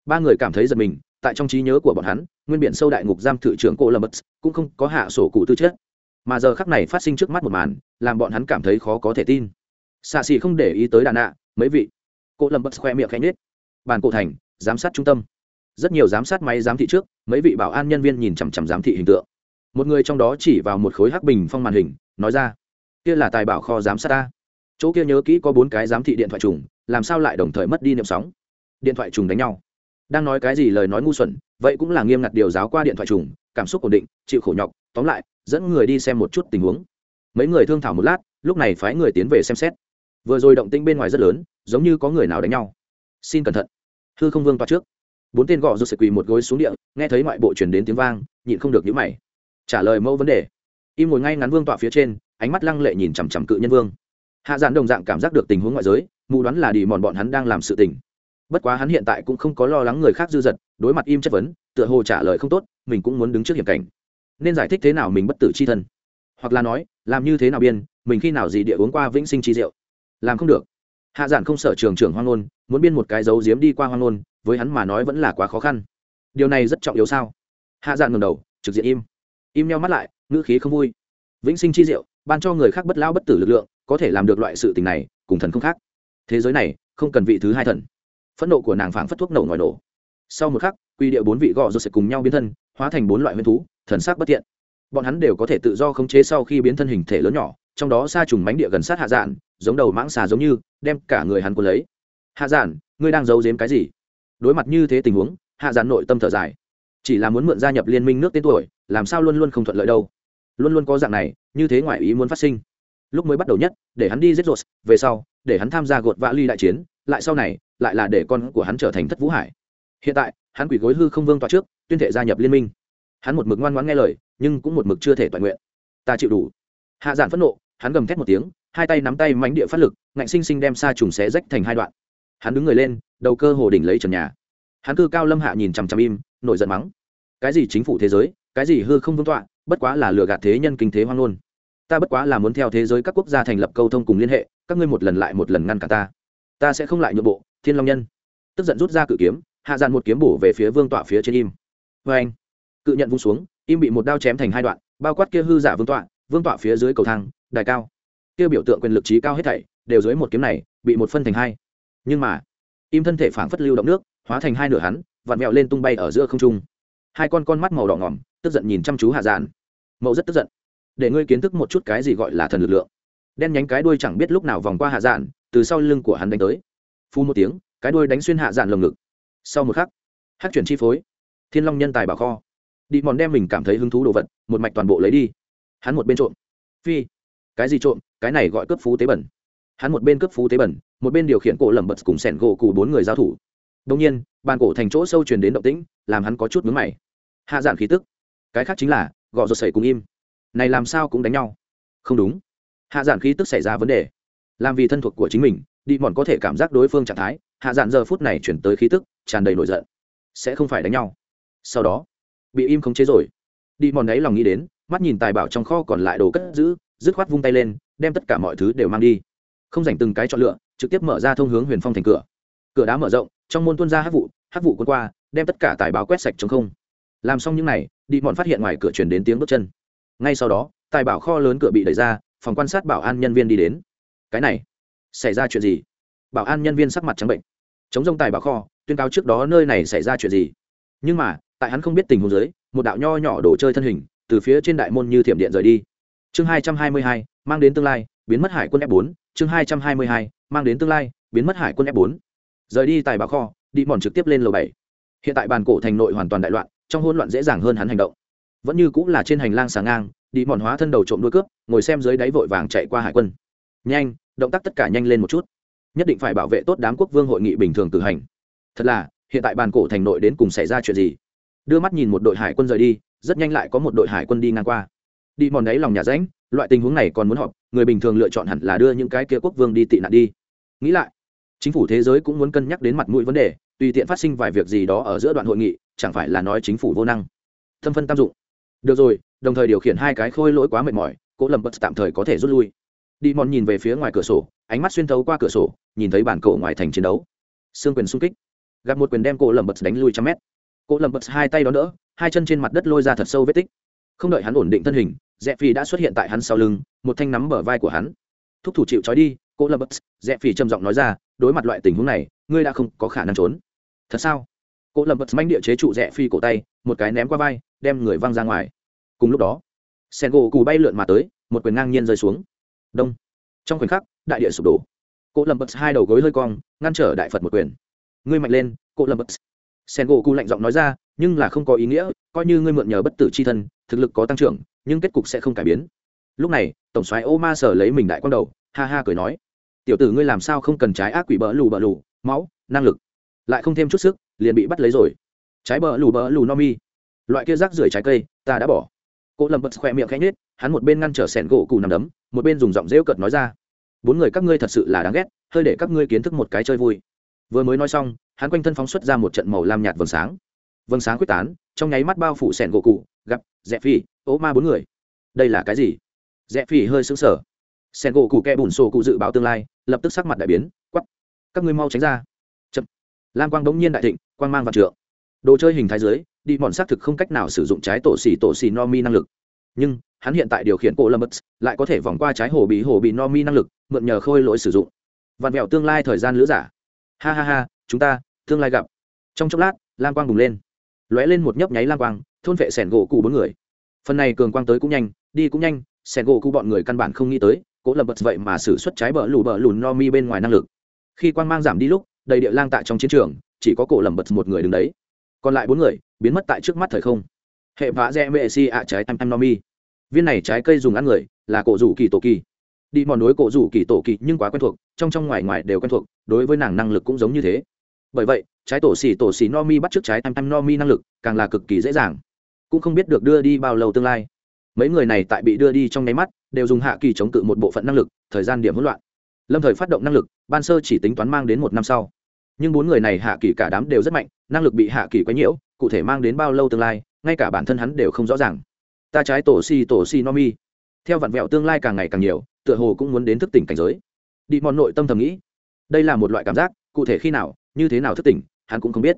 Ba người cảm thấy giật mình, tại trong trí nhớ của bọn hắn, nguyên biển sâu đại ngục giam thự trưởng cô lập bất cũng không có hạ sổ cụ tư chất. Mà giờ khắc này phát sinh trước mắt một màn, làm bọn hắn cảm thấy khó có thể tin. Xạ xì không để ý tới đàn ạ, mấy vị. Cô lập bất khoe miệng khẽ nết bàn cổ thành giám sát trung tâm. Rất nhiều giám sát máy giám thị trước, mấy vị bảo an nhân viên nhìn chằm chằm giám thị hình tượng. Một người trong đó chỉ vào một khối hắc bình phong màn hình, nói ra, kia là tài bảo kho giám sát ta. Chỗ kia nhớ kỹ có bốn cái giám thị điện thoại trùng, làm sao lại đồng thời mất đi niệm sóng? Điện thoại trùng đánh nhau. Đang nói cái gì lời nói ngu xuẩn, vậy cũng là nghiêm ngặt điều giáo qua điện thoại trùng, cảm xúc ổn định, chịu khổ nhọc, tóm lại, dẫn người đi xem một chút tình huống. Mấy người thương thảo một lát, lúc này phái người tiến về xem xét. Vừa rồi động tĩnh bên ngoài rất lớn, giống như có người nào đánh nhau. Xin cẩn thận hư không vương toa trước. Bốn tên gọ rụt sệt quỳ một gối xuống địa, nghe thấy ngoại bộ chuyển đến tiếng vang, nhịn không được nhữ mày. Trả lời mẫu vấn đề. Im ngồi ngay ngắn vương tọa phía trên, ánh mắt lăng lệ nhìn chằm chằm cự nhân vương. Hạ giản đồng dạng cảm giác được tình huống ngoại giới, mù đoán là đi mòn bọn hắn đang làm sự tình. Bất quá hắn hiện tại cũng không có lo lắng người khác dư dật, đối mặt im chất vấn, tựa hồ trả lời không tốt, mình cũng muốn đứng trước hiểm cảnh. Nên giải thích thế nào mình bất tử c h i thân? Hoặc là nói, làm như thế nào biên, mình khi nào gì địa uống qua vĩnh sinh chi rượu? Làm không được. Hạ giản không sợ trường trưởng hoang ngôn muốn biên một cái dấu diếm đi qua hoang ngôn, với hắn mà nói vẫn là quá khó khăn. Điều này rất trọng yếu sao? Hạ dạ giản ngầm đầu, trực diện im. Im neo mắt lại, ngữ khí không vui. Vĩnh sinh chi diệu, ban cho người khác bất lao bất tử lực lượng, có thể làm được loại sự tình này, cùng thần không khác. Thế giới này, không cần vị thứ hai thần. Phẫn nộ của nàng phảng phất thuốc nổ ngòi nổ. Sau một khắc, quy địa bốn vị gọ rồi sẽ cùng nhau biến thân, hóa thành bốn loại nguyên thú, thần sắc bất thiện. Bọn hắn đều có thể tự do khống chế sau khi biến thân hình thể lớn nhỏ, trong đó xa trùng mánh địa gần sát hạ dạn giống đầu mãng xà giống như, đem cả người hắn cuốn lấy hạ giản, ngươi đang giấu giếm cái gì? Đối mặt như thế tình huống hạ giản nội tâm thở dài. Chỉ là muốn mượn gia nhập liên minh nước tên tuổi làm sao luôn luôn không thuận lợi đâu? Luôn luôn có dạng này như thế ngoại ý muốn phát sinh. Lúc mới bắt đầu nhất để hắn đi giết rột về sau để hắn tham gia gột vã ly đại chiến lại sau này lại là để con của hắn trở thành thất vũ hải. Hiện tại hắn quỷ gối hư không vương tọa trước tuyên thể gia nhập liên minh. Hắn một mực ngoan ngoãn nghe lời nhưng cũng một mực chưa thể toàn nguyện. Ta chịu đủ. Hạ giản phẫn nộ hắn gầm thét một tiếng hai tay nắm tay mánh địa phát lực ngạnh sinh sinh đem xa trùng xé rách thành hai đoạn hắn đứng người lên, đầu cơ hồ đỉnh lấy trần nhà. Hắn cư cao lâm hạ nhìn chằm chằm im, nổi giận mắng. Cái gì chính phủ thế giới, cái gì hư không vương tọa, bất quá là lừa gạt thế nhân kinh thế hoang ngôn ta bất quá là muốn theo thế giới các quốc gia thành lập câu thông cùng liên hệ, các ngươi một lần lại một lần ngăn cả ta. Ta sẽ không lại nhượng bộ, thiên long nhân. Tức giận rút ra cự kiếm, hạ dàn một kiếm bổ về phía vương tọa phía trên im. Vê anh, cự nhận vung xuống, im bị một đao chém thành hai đoạn, bao quát kia hư giả vương tọa vương tọa phía dưới cầu thang, đài cao. Kia biểu tượng quyền lực trí cao hết thảy, đều dưới một kiếm này, bị một phân thành hai nhưng mà, im thân thể phảng phất lưu động nước, hóa thành hai nửa hắn, vặn vẹo lên tung bay ở giữa không trung. Hai con con mắt màu đỏ ngỏm, tức giận nhìn chăm chú hạ giản. Mậu rất tức giận. Để ngươi kiến thức một chút cái gì gọi là thần lực lượng. Đen nhánh cái đuôi chẳng biết lúc nào vòng qua hạ giản, từ sau lưng của hắn đánh tới. Phu một tiếng, cái đuôi đánh xuyên hạ giản lồng ngực. Sau một khắc, hát chuyển chi phối. Thiên long nhân tài bảo kho. Đi mòn đem mình cảm thấy hứng thú đồ vật, một mạch toàn bộ lấy đi. Hắn một bên trộm. Phi. Cái gì trộm? Cái này gọi cướp phú tế bẩn hắn một bên cướp phú tế bẩn, một bên điều khiển cổ lẩm bật cùng sẻn gỗ cụ bốn người giao thủ. Đông nhiên, bàn cổ thành chỗ sâu truyền đến động tĩnh, làm hắn có chút mướn mày. Hạ dạn khí tức. Cái khác chính là, gọ ruột sẩy cùng im. Này làm sao cũng đánh nhau. Không đúng. Hạ dạn khí tức xảy ra vấn đề. Làm vì thân thuộc của chính mình, đi mòn có thể cảm giác đối phương trạng thái, hạ dạn giờ phút này chuyển tới khí tức, tràn đầy nổi giận. Sẽ không phải đánh nhau. Sau đó, bị im không chế rồi. Đi mòn đấy lòng nghĩ đến, mắt nhìn tài bảo trong kho còn lại đồ cất giữ, dứt khoát vung tay lên, đem tất cả mọi thứ đều mang đi không dành từng cái chọn lựa, trực tiếp mở ra thông hướng huyền phong thành cửa. Cửa đá mở rộng, trong môn tuân ra hát vụ hát vụ quân qua, đem tất cả tài báo quét sạch chống không. Làm xong những n à y đi bọn phát hiện ngoài cửa chuyển đến tiếng bước chân. Ngay sau đó, tài bảo kho lớn cửa bị đẩy ra, phòng quan sát bảo an nhân viên đi đến. Cái này, xảy ra chuyện gì? Bảo an nhân viên sắc mặt trắng bệnh. Chống rông tài bảo kho, tuyên cáo trước đó nơi này xảy ra chuyện gì? Nhưng mà, tại hắn không biết tình huống giới một đạo nho nhỏ đồ chơi thân hình, từ phía trên đại môn như thiểm điện rời đi. Chương hai trăm hai mươi hai, mang đến tương lai, biến mất hải quân f bốn chương hai trăm hai mươi hai, mang đến tương lai, biến mất hải quân f bốn. Rời đi tài bảo kho, đi mòn trực tiếp lên lầu bảy. Hiện tại bàn cổ thành nội hoàn toàn đại loạn, trong hỗn loạn dễ dàng hơn hắn hành động. Vẫn như cũng là trên hành lang sáng ngang, đi mòn hóa thân đầu trộm đuôi cướp, ngồi xem dưới đáy vội vàng chạy qua hải quân. Nhanh, động tác tất cả nhanh lên một chút. Nhất định phải bảo vệ tốt đám quốc vương hội nghị bình thường cử hành. Thật là, hiện tại bàn cổ thành nội đến cùng xảy ra chuyện gì? Đưa mắt nhìn một đội hải quân rời đi, rất nhanh lại có một đội hải quân đi ngang qua đi mòn đấy lòng nhà ránh loại tình huống này còn muốn họp, người bình thường lựa chọn hẳn là đưa những cái kia quốc vương đi tị nạn đi. Nghĩ lại, chính phủ thế giới cũng muốn cân nhắc đến mặt mũi vấn đề, tùy tiện phát sinh vài việc gì đó ở giữa đoạn hội nghị, chẳng phải là nói chính phủ vô năng. Thâm phân tam dụng. Được rồi, đồng thời điều khiển hai cái khôi lỗi quá mệt mỏi cỗ lầm bật tạm thời có thể rút lui. Đi mòn nhìn về phía ngoài cửa sổ, ánh mắt xuyên thấu qua cửa sổ, nhìn thấy bản cổ ngoài thành chiến đấu. Xương quyền xung kích. Gặp một quyền đem cổ lầm bật đánh lui trăm mét. Cổ lầm bật hai tay đó đỡ, hai chân trên mặt đất lôi ra thật sâu vết tích. Không đợi hắn ổn định thân hình dẹp phi đã xuất hiện tại hắn sau lưng, một thanh nắm bờ vai của hắn. Thúc thủ chịu trói đi cổ lập bất dẹp phi trầm giọng nói ra, đối mặt loại tình huống này, ngươi đã không có khả năng trốn. Thật sao? Cố Lập Bất manh địa chế trụ dẹp phi cổ tay, một cái ném qua vai, đem người văng ra ngoài. Cùng lúc đó, sen gỗ cù bay lượn mà tới, một quyền ngang nhiên rơi xuống. Đông. Trong khoảnh khắc, đại địa sụp đổ. Cố Lập Bất hai đầu gối hơi cong, ngăn trở đại phật một quyền. Ngươi mạnh lên Cố Lập Bất. sen gỗ cù lạnh giọng nói ra, nhưng là không có ý nghĩa coi như ngươi mượn nhờ bất tử c h i thân, thực lực có tăng trưởng, nhưng kết cục sẽ không cải biến. Lúc này, tổng soái ô ma sở lấy mình đại quang đầu, ha ha cười nói, tiểu tử ngươi làm sao không cần trái ác quỷ bỡ lù bỡ lù, máu, năng lực, lại không thêm chút sức, liền bị bắt lấy rồi. Trái bỡ lù bỡ lù no mi. Loại kia rác rưởi trái cây, ta đã bỏ. Cô lâm bật khoe miệng khẽ nhết hắn một bên ngăn trở sẻn gỗ cù nằm đấm, một bên dùng giọng rêu cợt nói ra, bốn người các ngươi thật sự là đáng ghét, hơi để các ngươi kiến thức một cái chơi vui. Vừa mới nói xong, hắn quanh thân phóng xuất ra một trận màu lam nhạt vầng sáng vâng sáng quyết tán, trong nháy mắt bao phủ sẻn gỗ cụ, gặp rẽ phi ố ma bốn người. Đây là cái gì? Rẽ phi hơi sững sờ. Sẻn gỗ cụ kẹ bùn sổ cụ dự báo tương lai, lập tức sắc mặt đại biến quắp các ngươi mau tránh ra. Chậm. Lam quang bỗng nhiên đại thịnh, quang mang vạn trượng. Đồ chơi hình thái dưới, đi mòn xác thực không cách nào sử dụng trái tổ xỉ tổ xỉ no mi năng lực. Nhưng, hắn hiện tại điều khiển cổ lâm lại có thể vòng qua trái hồ bị hồ bị no mi năng lực, mượn nhờ khôi lỗi sử dụng. Vặn vẹo tương lai thời gian lữ giả. Ha ha ha, chúng ta, tương lai gặp. Trong chốc lát, lam quang bùng lên lóe lên một nhấp nháy lang quang, thôn vệ sẻn gỗ cụ bốn người. Phần này cường quang tới cũng nhanh, đi cũng nhanh, sẻn gỗ cụ bọn người căn bản không nghĩ tới, cố lập bật vậy mà xử suất trái bờ lù bờ lùn no mi bên ngoài năng lực. Khi quang mang giảm đi lúc, đầy địa lang tại trong chiến trường, chỉ có cổ lầm bật một người đứng đấy. Còn lại bốn người, biến mất tại trước mắt thời không. Hệ vã rẽ mệ si ạ trái tam tam no mi. Viên này trái cây dùng ăn người, là cổ rủ kỳ tổ kỳ. Đi mòn đối cổ rủ kỳ tổ kỳ nhưng quá quen thuộc, trong trong ngoài ngoài đều quen thuộc, đối với nàng năng lực cũng giống như thế bởi vậy, trái tổ xỉ tổ xỉ no mi bắt t r ư ớ c trái tam tam no mi năng lực càng là cực kỳ dễ dàng. Cũng không biết được đưa đi bao lâu tương lai. Mấy người này tại bị đưa đi trong nháy mắt, đều dùng hạ kỳ chống cự một bộ phận năng lực, thời gian điểm hỗn loạn. Lâm thời phát động năng lực, ban sơ chỉ tính toán mang đến một năm sau. Nhưng bốn người này hạ kỳ cả đám đều rất mạnh, năng lực bị hạ kỳ quấy nhiễu, cụ thể mang đến bao lâu tương lai, ngay cả bản thân hắn đều không rõ ràng. Ta trái tổ si tổ si no mi theo vặn vẹo tương lai càng ngày càng nhiều, tựa hồ cũng muốn đến thức tỉnh cảnh giới. Đi mòn nội tâm thầm nghĩ. Đây là một loại cảm giác, cụ thể khi nào như thế nào thức tỉnh, hắn cũng không biết.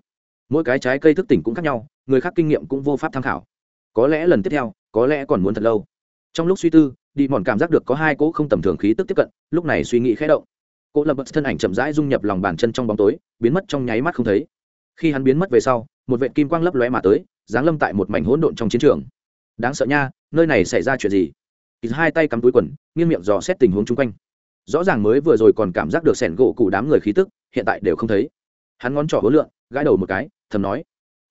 Mỗi cái trái cây thức tỉnh cũng khác nhau, người khác kinh nghiệm cũng vô pháp tham khảo. Có lẽ lần tiếp theo, có lẽ còn muốn thật lâu. Trong lúc suy tư đi mòn cảm giác được có hai cỗ không tầm thường khí tức tiếp cận, lúc này suy nghĩ khẽ động. Cỗ lập bật thân ảnh chậm rãi dung nhập lòng bàn chân trong bóng tối, biến mất trong nháy mắt không thấy. Khi hắn biến mất về sau, một vệ kim quang lấp lóe mà tới, giáng lâm tại một mảnh hỗn độn trong chiến trường. Đáng sợ nha, nơi này xảy ra chuyện gì? Hai tay cắm túi quần, nghiêng miệng dò xét tình huống chung quanh. Rõ ràng mới vừa rồi còn cảm giác được sẻn gỗ cụ đám người khí tức, hiện tại đều không thấy hắn ngón trỏ hối lượn, gãi đầu một cái thầm nói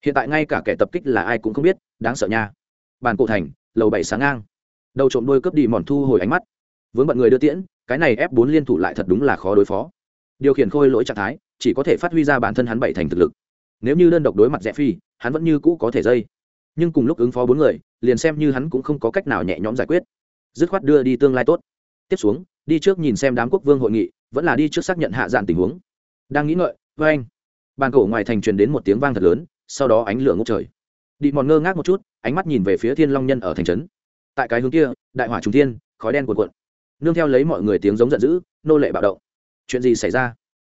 hiện tại ngay cả kẻ tập kích là ai cũng không biết đáng sợ nha. Bàn cổ thành lầu bảy sáng ngang. Đầu trộm đôi cướp đi mòn thu hồi ánh mắt. Vướng bận người đưa tiễn cái này ép bốn liên thủ lại thật đúng là khó đối phó. Điều khiển khôi lỗi trạng thái chỉ có thể phát huy ra bản thân hắn bảy thành thực lực. Nếu như đơn độc đối mặt rẽ phi hắn vẫn như cũ có thể dây. Nhưng cùng lúc ứng phó bốn người liền xem như hắn cũng không có cách nào nhẹ nhõm giải quyết. Dứt khoát đưa đi tương lai tốt. Tiếp xuống đi trước nhìn xem đám quốc vương hội nghị vẫn là đi trước xác nhận hạ dạn tình huống. Đang nghĩ ngợi với anh bàn cổ ngoài thành truyền đến một tiếng vang thật lớn, sau đó ánh lửa ngốc trời. Đi mòn ngơ ngác một chút, ánh mắt nhìn về phía thiên long nhân ở thành trấn. Tại cái hướng kia, đại hỏa trung thiên, khói đen cuồn cuộn. Nương theo lấy mọi người tiếng giống giận dữ, nô lệ bạo động. Chuyện gì xảy ra?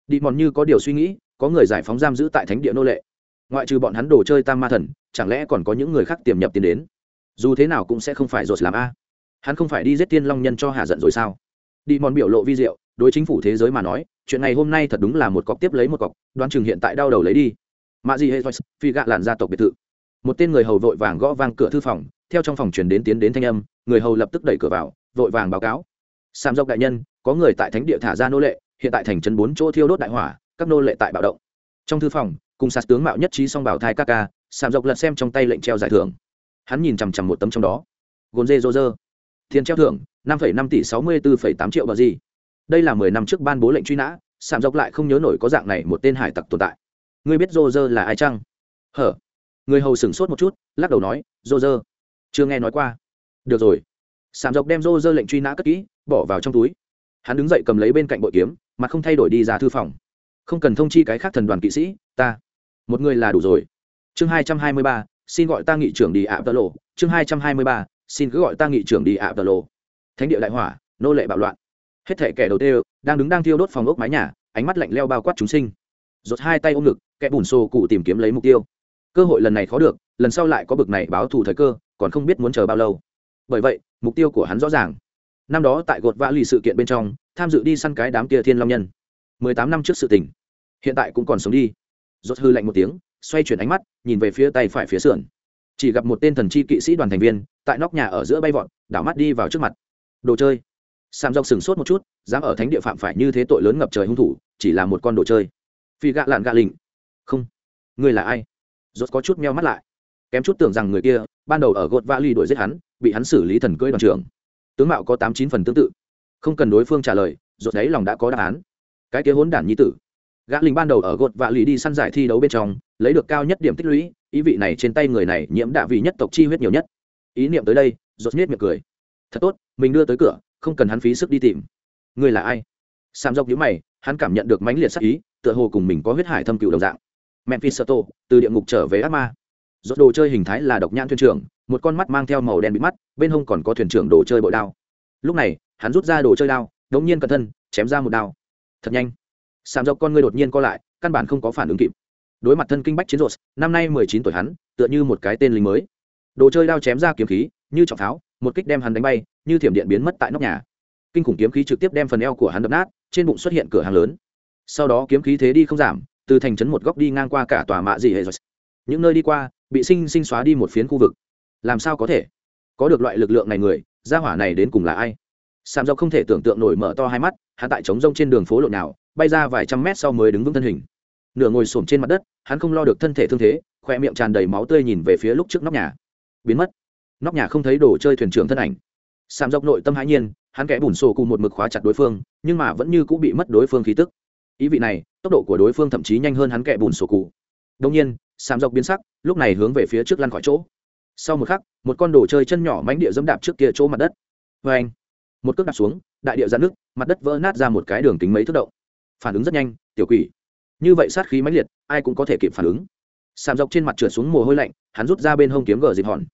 Đi mòn như có điều suy nghĩ, có người giải phóng giam giữ tại thánh địa nô lệ. Ngoại trừ bọn hắn đồ chơi tam ma thần, chẳng lẽ còn có những người khác tiềm nhập tiến đến? Dù thế nào cũng sẽ không phải rột làm a. Hắn không phải đi giết tiên long nhân cho hạ giận rồi sao? Đi mòn biểu lộ vi diệu đối chính phủ thế giới mà nói, chuyện này hôm nay thật đúng là một cọc tiếp lấy một cọc, đoán chừng hiện tại đau đầu lấy đi. Mạ gì hệ phi gạ làn gia tộc biệt thự. Một tên người hầu vội vàng gõ vang cửa thư phòng, theo trong phòng truyền đến tiến đến thanh âm, người hầu lập tức đẩy cửa vào, vội vàng báo cáo. Sam dốc đại nhân, có người tại thánh địa thả ra nô lệ, hiện tại thành trấn bốn chỗ thiêu đốt đại hỏa, các nô lệ tại bạo động. Trong thư phòng, cùng sạt tướng mạo nhất trí song bảo thai ca ca sam dốc lật xem trong tay lệnh treo giải thưởng. Hắn nhìn chằm chằm một tấm trong đó. Gồn dê dô dơ tiền treo thưởng, năm năm tỷ sáu mươi bốn tám triệu bờ gì đây là mười năm trước ban bố lệnh truy nã, sạm dốc lại không nhớ nổi có dạng này một tên hải tặc tồn tại. Ngươi biết rô rơ là ai chăng? Hở. Người hầu sửng sốt một chút, lắc đầu nói rô rơ chưa nghe nói qua. Được rồi. Sạm dốc đem rô rơ lệnh truy nã cất kỹ, bỏ vào trong túi. Hắn đứng dậy cầm lấy bên cạnh bội kiếm mà không thay đổi đi ra thư phòng. Không cần thông chi cái khác thần đoàn kỵ sĩ, ta. Một người là đủ rồi. Chương hai trăm hai mươi ba, xin gọi ta nghị trưởng đi ạ tơ lộ chương hai trăm hai mươi ba, xin cứ gọi ta nghị trưởng đi ạ tơ lộ thánh địa đại hỏa, nô lệ bạo loạn hết thể kẻ đầu tiên đang đứng đang thiêu đốt phòng ốc mái nhà, ánh mắt lạnh leo bao quát chúng sinh. Rột hai tay ôm ngực, kẻ bùn xô cụ tìm kiếm lấy mục tiêu. Cơ hội lần này khó được, lần sau lại có bực này báo thù thời cơ, còn không biết muốn chờ bao lâu. Bởi vậy, mục tiêu của hắn rõ ràng. Năm đó tại gột vã lì sự kiện bên trong, tham dự đi săn cái đám kia thiên long nhân. Mười tám năm trước sự tình. Hiện tại cũng còn sống đi. Rốt hư lạnh một tiếng, xoay chuyển ánh mắt, nhìn về phía tay phải phía sườn. Chỉ gặp một tên thần chi kỵ sĩ đoàn thành viên, tại nóc nhà ở giữa bay vọt, đảo mắt đi vào trước mặt. Đồ chơi! Sam dọc sừng sốt một chút, dám ở thánh địa phạm phải như thế tội lớn ngập trời hung thủ, chỉ là một con đồ chơi. Phi gạ lạn gạ lình không. Người là ai? Rốt có chút meo mắt lại. Kém chút tưởng rằng người kia, ban đầu ở gột vã ly đuổi giết hắn, bị hắn xử lý thần cưỡi đoàn trưởng. Tướng mạo có tám chín phần tương tự. Không cần đối phương trả lời, rốt đấy lòng đã có đáp án. Cái kia hỗn đản nhi tử. Gã linh ban đầu ở gột vạ lì đi săn giải thi đấu bên trong, lấy được cao nhất điểm tích lũy, ý vị này trên tay người này nhiễm đạ vị nhất tộc chi huyết nhiều nhất. Ý niệm tới đây, rốt nhếch miệng cười. Thật tốt, mình đưa tới cửa không cần hắn phí sức đi tìm. Người là ai? Sam dốc nhữ mày, hắn cảm nhận được mãnh liệt sắc ý, tựa hồ cùng mình có huyết hải thâm cựu đồng dạng. Memphis từ địa ngục trở về ác ma. Rốt đồ chơi hình thái là độc nhãn thuyền trưởng, một con mắt mang theo màu đen bị mắt, bên hông còn có thuyền trưởng đồ chơi bội đao. Lúc này, hắn rút ra đồ chơi đao, đống nhiên cẩn thân chém ra một đao. Thật nhanh. Sàm dọc con người đột nhiên co lại, căn bản không có phản ứng kịp. Đối mặt thân kinh bách chiến rột năm nay mười chín tuổi hắn, tựa như một cái tên lính mới. Đồ chơi đao chém ra kiếm khí, như trọng pháo một kích đem hắn đánh bay, như thiểm điện biến mất tại nóc nhà. Kinh khủng kiếm khí trực tiếp đem phần eo của hắn đập nát, trên bụng xuất hiện cửa hàng lớn. Sau đó kiếm khí thế đi không giảm, từ thành trấn một góc đi ngang qua cả tòa mạ dị hệ rồi. Những nơi đi qua, bị sinh sinh xóa đi một phiến khu vực. Làm sao có thể? Có được loại lực lượng này người, gia hỏa này đến cùng là ai? Sàm dọc không thể tưởng tượng nổi mở to hai mắt, hắn tại trống rông trên đường phố lộ nào, bay ra vài trăm mét sau mới đứng vững thân hình. Nửa ngồi xổm trên mặt đất, hắn không lo được thân thể thương thế, khoe miệng tràn đầy máu tươi nhìn về phía lúc trước nóc nhà. Biến mất nóc nhà không thấy đồ chơi thuyền trưởng thân ảnh. Sàm dọc nội tâm hãi nhiên, hắn kẽ bùn sổ cùng một mực khóa chặt đối phương, nhưng mà vẫn như cũng bị mất đối phương khí tức. Ý vị này, tốc độ của đối phương thậm chí nhanh hơn hắn kẽ bùn sổ cụ đông nhiên sàm dọc biến sắc, lúc này hướng về phía trước lăn khỏi chỗ. Sau một khắc, một con đồ chơi chân nhỏ mánh địa dẫm đạp trước kia chỗ mặt đất. Vê anh, một cước đạp xuống, đại địa giãn nước mặt đất vỡ nát ra một cái đường kính mấy thước động. Phản ứng rất nhanh, tiểu quỷ. Như vậy sát khí mãnh liệt, ai cũng có thể kịp phản ứng. Sàm dọc trên mặt trượt xuống mồ hôi lạnh, hắn rút ra bên hông kiếm gờ dịp hòn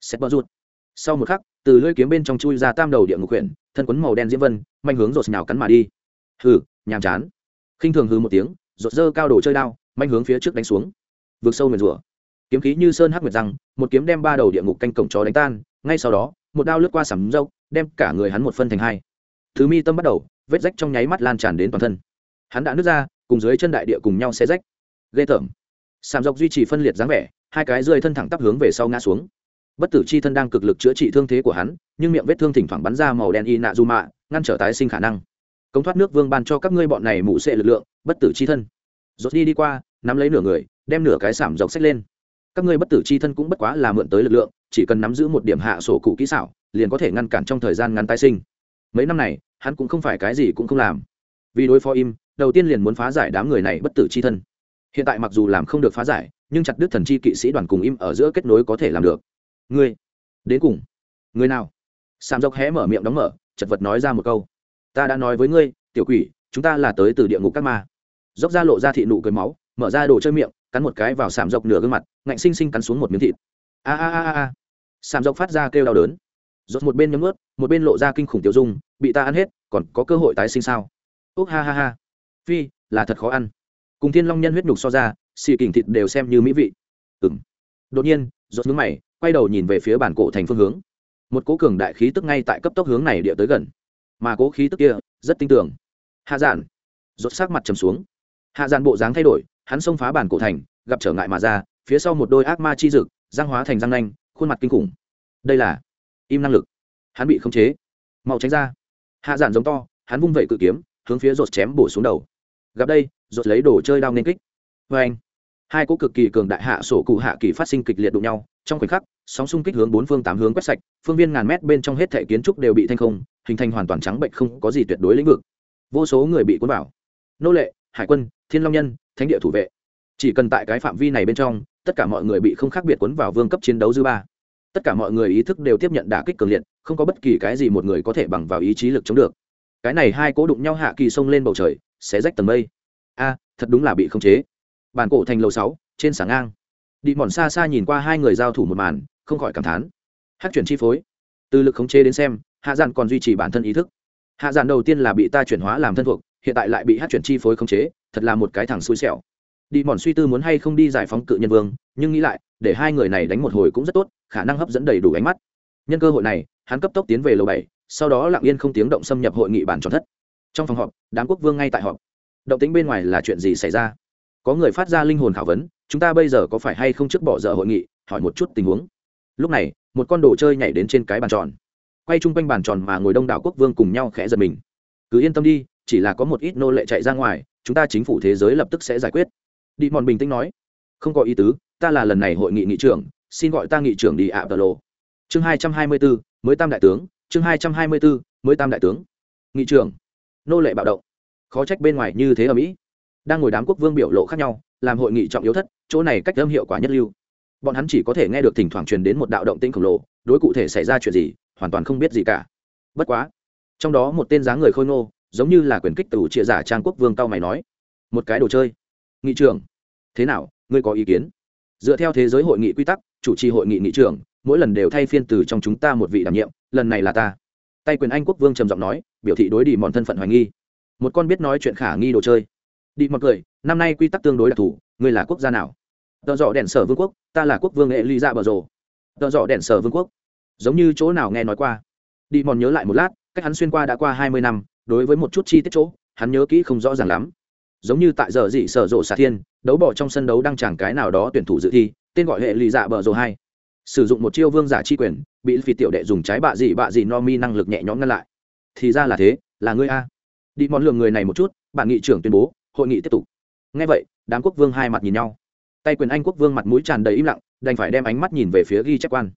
xét bờ rụt. sau một khắc từ lưỡi kiếm bên trong chui ra tam đầu địa ngục quyển thân quấn màu đen diễm vân manh hướng rột nhào cắn mà đi. Hừ nhàm chán. Khinh thường hừ một tiếng rột dơ cao đồ chơi đao manh hướng phía trước đánh xuống. Vượt sâu nguyền rủa. Kiếm khí như sơn hắc nguyệt răng một kiếm đem ba đầu địa ngục canh cổng chó đánh tan ngay sau đó một đao lướt qua sầm râu, đem cả người hắn một phân thành hai. Thứ mi tâm bắt đầu vết rách trong nháy mắt lan tràn đến toàn thân. Hắn đã nứt ra cùng dưới chân đại địa cùng nhau xe rách. Ghê tởm. Sàm dọc duy trì phân liệt dáng vẻ hai cái rơi thân thẳng tắp hướng về sau ngã xuống bất tử c h i thân đang cực lực chữa trị thương thế của hắn, nhưng miệng vết thương thỉnh thoảng bắn ra màu đen y nạ du mạ ngăn trở tái sinh khả năng. Công thoát nước vương ban cho các ngươi bọn này mụ sệ lực lượng, bất tử c h i thân. Rốt đi đi qua, nắm lấy nửa người, đem nửa cái sảm dọc xách lên. Các ngươi bất tử c h i thân cũng bất quá là mượn tới lực lượng, chỉ cần nắm giữ một điểm hạ sổ cụ kỹ xảo, liền có thể ngăn cản trong thời gian ngắn tái sinh. Mấy năm này, hắn cũng không phải cái gì cũng không làm. Vì đối phó im, đầu tiên liền muốn phá giải đám người này bất tử c h i thân. Hiện tại mặc dù làm không được phá giải, nhưng chặt đứt thần chi kỵ sĩ đoàn cùng im ở giữa kết nối có thể làm được ngươi? Đến cùng. Người nào? Sàm dốc hé mở miệng đóng mở, chật vật nói ra một câu. Ta đã nói với ngươi, tiểu quỷ, chúng ta là tới từ địa ngục các ma. Dốc ra lộ ra thị nụ cười máu, mở ra đồ chơi miệng, cắn một cái vào sàm dốc nửa gương mặt, ngạnh xinh xinh cắn xuống một miếng thịt. A a a a sàm dốc phát ra kêu đau đớn. Dốc một bên nhấm ướt một bên lộ ra kinh khủng tiểu dung, bị ta ăn hết, còn có cơ hội tái sinh sao? Úc ha ha ha. Phi, là thật khó ăn. Cùng thiên long nhân huyết nhục so ra, xì kình thịt đều xem như mỹ vị. Ừng đột nhiên dốt ngứng mày quay đầu nhìn về phía bản cổ thành phương hướng. Một cố cường đại khí tức ngay tại cấp tốc hướng này địa tới gần. Mà cố khí tức kia, rất tinh tưởng hạ giản. Rốt sắc mặt trầm xuống. Hạ giản bộ dáng thay đổi, hắn xông phá bản cổ thành, gặp trở ngại mà ra, phía sau một đôi ác ma chi dực giang hóa thành răng nanh, khuôn mặt kinh khủng. Đây là im năng lực. Hắn bị khống chế. Mau tránh ra. Hạ giản giống to, hắn vung vẩy cự kiếm, hướng phía rột chém bổ xuống đầu. Gặp đây rột lấy đồ chơi đao nên kích. Vê anh hai cỗ cực kỳ cường đại hạ sổ cụ hạ kỳ phát sinh kịch liệt đụng nhau, trong khoảnh khắc, sóng xung kích hướng bốn phương tám hướng quét sạch, phương viên ngàn mét bên trong hết thể kiến trúc đều bị thanh không, hình thành hoàn toàn trắng bệnh không có gì tuyệt đối lĩnh vực. Vô số người bị cuốn vào. Nô lệ, hải quân, thiên long nhân, thánh địa thủ vệ. Chỉ cần tại cái phạm vi này bên trong, tất cả mọi người bị không khác biệt cuốn vào vương cấp chiến đấu dư ba. Tất cả mọi người ý thức đều tiếp nhận đả kích cường liệt, không có bất kỳ cái gì một người có thể bằng vào ý chí lực chống được. Cái này hai cố đụng nhau hạ kỳ sông lên bầu trời sẽ rách tầng mây. A, thật đúng là bị khống chế bàn cổ thành lầu sáu, trên sáng ngang. Đi mòn xa xa nhìn qua hai người giao thủ một màn, không khỏi cảm thán. Hát chuyển chi phối. Từ lực khống chế đến xem, hạ dạn còn duy trì bản thân ý thức. Hạ dạn đầu tiên là bị ta chuyển hóa làm thân thuộc, hiện tại lại bị hát chuyển chi phối khống chế, thật là một cái thằng xui xẻo. Đi mòn suy tư muốn hay không đi giải phóng cự nhân vương, nhưng nghĩ lại, để hai người này đánh một hồi cũng rất tốt, khả năng hấp dẫn đầy đủ ánh mắt. Nhân cơ hội này, hắn cấp tốc tiến về lầu bảy, sau đó lặng yên không tiếng động xâm nhập hội nghị bản tròn thất. Trong phòng họp, đám quốc vương ngay tại họp. Động tính bên ngoài là chuyện gì xảy ra? Có người phát ra linh hồn khảo vấn, chúng ta bây giờ có phải hay không trước bỏ dở hội nghị, hỏi một chút tình huống. Lúc này, một con đồ chơi nhảy đến trên cái bàn tròn. Quay chung quanh bàn tròn mà ngồi đông đảo quốc vương cùng nhau khẽ giật mình. Cứ yên tâm đi, chỉ là có một ít nô lệ chạy ra ngoài, chúng ta chính phủ thế giới lập tức sẽ giải quyết. Đi mòn bình tĩnh nói. Không có ý tứ, ta là lần này hội nghị nghị trưởng, xin gọi ta nghị trưởng đi ạ, tờ lộ chương hai trăm hai mươi bốn mới tam đại tướng, chương hai trăm hai mươi bốn mới tam đại tướng. Nghị trưởng. Nô lệ bạo động. Khó trách bên ngoài như thế ở mỹ đang ngồi đám quốc vương biểu lộ khác nhau, làm hội nghị trọng yếu thất, chỗ này cách âm hiệu quả nhất lưu. Bọn hắn chỉ có thể nghe được thỉnh thoảng truyền đến một đạo động tĩnh khổng lồ, đối cụ thể xảy ra chuyện gì, hoàn toàn không biết gì cả. Bất quá, trong đó một tên dáng người khôi ngô, giống như là quyền kích từ trịa giả trang quốc vương cao mày nói, một cái đồ chơi. Nghị trưởng. Thế nào, ngươi có ý kiến? Dựa theo thế giới hội nghị quy tắc, chủ trì hội nghị nghị trưởng, mỗi lần đều thay phiên từ trong chúng ta một vị đảm nhiệm, lần này là ta. Tay quyền anh quốc vương trầm giọng nói, biểu thị đối đi mòn thân phận hoài nghi. Một con biết nói chuyện khả nghi đồ chơi đi mọi cười, năm nay quy tắc tương đối đặc thù, ngươi là quốc gia nào? Tợ dọ đèn sở vương quốc, ta là quốc vương hệ ly dạ bờ rồ. Tợ dọ đèn sở vương quốc. Giống như chỗ nào nghe nói qua. Đi mòn nhớ lại một lát, cách hắn xuyên qua đã qua hai mươi năm, đối với một chút chi tiết chỗ, hắn nhớ kỹ không rõ ràng lắm. Giống như tại giờ dị sở rộ xà thiên, đấu bỏ trong sân đấu đăng chẳng cái nào đó tuyển thủ dự thi, tên gọi hệ lì dạ bờ rồ hai. Sử dụng một chiêu vương giả chi quyền, bị phi tiểu đệ dùng trái bạ dị bạ dị no mi năng lực nhẹ nhõm ngăn lại. Thì ra là thế, là ngươi a. Đi mòn lường người này một chút, bạn nghị trưởng tuyên bố hội nghị tiếp tục. Ngay vậy, đám quốc vương hai mặt nhìn nhau. Tay quyền anh quốc vương mặt mũi tràn đầy im lặng, đành phải đem ánh mắt nhìn về phía ghi chép quan.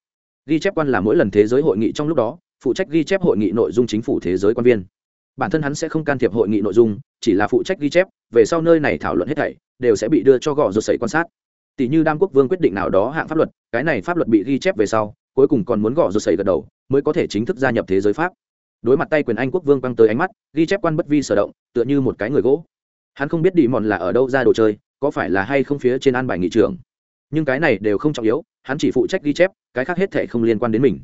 Ghi chép quan là mỗi lần thế giới hội nghị trong lúc đó, phụ trách ghi chép hội nghị nội dung chính phủ thế giới quan viên. Bản thân hắn sẽ không can thiệp hội nghị nội dung, chỉ là phụ trách ghi chép, về sau nơi này thảo luận hết thảy, đều sẽ bị đưa cho gõ rột sẩy quan sát. Tỷ như đam quốc vương quyết định nào đó hạng pháp luật, cái này pháp luật bị ghi chép về sau, cuối cùng còn muốn gõ rột sẩy gật đầu, mới có thể chính thức gia nhập thế giới pháp. Đối mặt tay quyền anh quốc vương quăng tới ánh mắt, ghi chép quan bất vi sở động, tựa như một cái người gỗ hắn không biết đi mòn là ở đâu ra đồ chơi, có phải là hay không phía trên an bài nghị trưởng nhưng cái này đều không trọng yếu, hắn chỉ phụ trách ghi chép, cái khác hết thể không liên quan đến mình.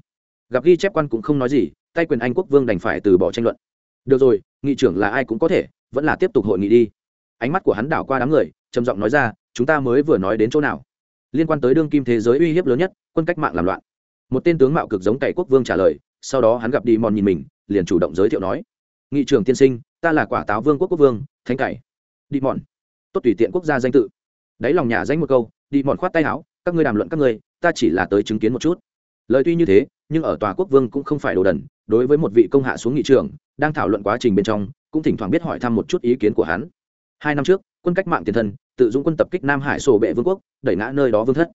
Gặp ghi chép quan cũng không nói gì, tay quyền anh quốc vương đành phải từ bỏ tranh luận. Được rồi, nghị trưởng là ai cũng có thể, vẫn là tiếp tục hội nghị đi. Ánh mắt của hắn đảo qua đám người, trầm giọng nói ra, chúng ta mới vừa nói đến chỗ nào? Liên quan tới đương kim thế giới uy hiếp lớn nhất, quân cách mạng làm loạn. Một tên tướng mạo cực giống cậy quốc vương trả lời, sau đó hắn gặp đi mòn nhìn mình, liền chủ động giới thiệu nói, nghị trưởng tiên sinh, ta là quả táo vương quốc quốc vương, thánh cậy đi mòn. Tốt tùy tiện quốc gia danh tự. Đáy lòng nhà danh một câu, đi mòn khoát tay áo, các ngươi đàm luận các ngươi, ta chỉ là tới chứng kiến một chút. Lời tuy như thế, nhưng ở tòa quốc vương cũng không phải đồ đần, đối với một vị công hạ xuống nghị trưởng, đang thảo luận quá trình bên trong, cũng thỉnh thoảng biết hỏi thăm một chút ý kiến của hắn. Hai năm trước, quân cách mạng tiền thân, tự dũng quân tập kích nam hải sổ bệ vương quốc, đẩy ngã nơi đó vương thất.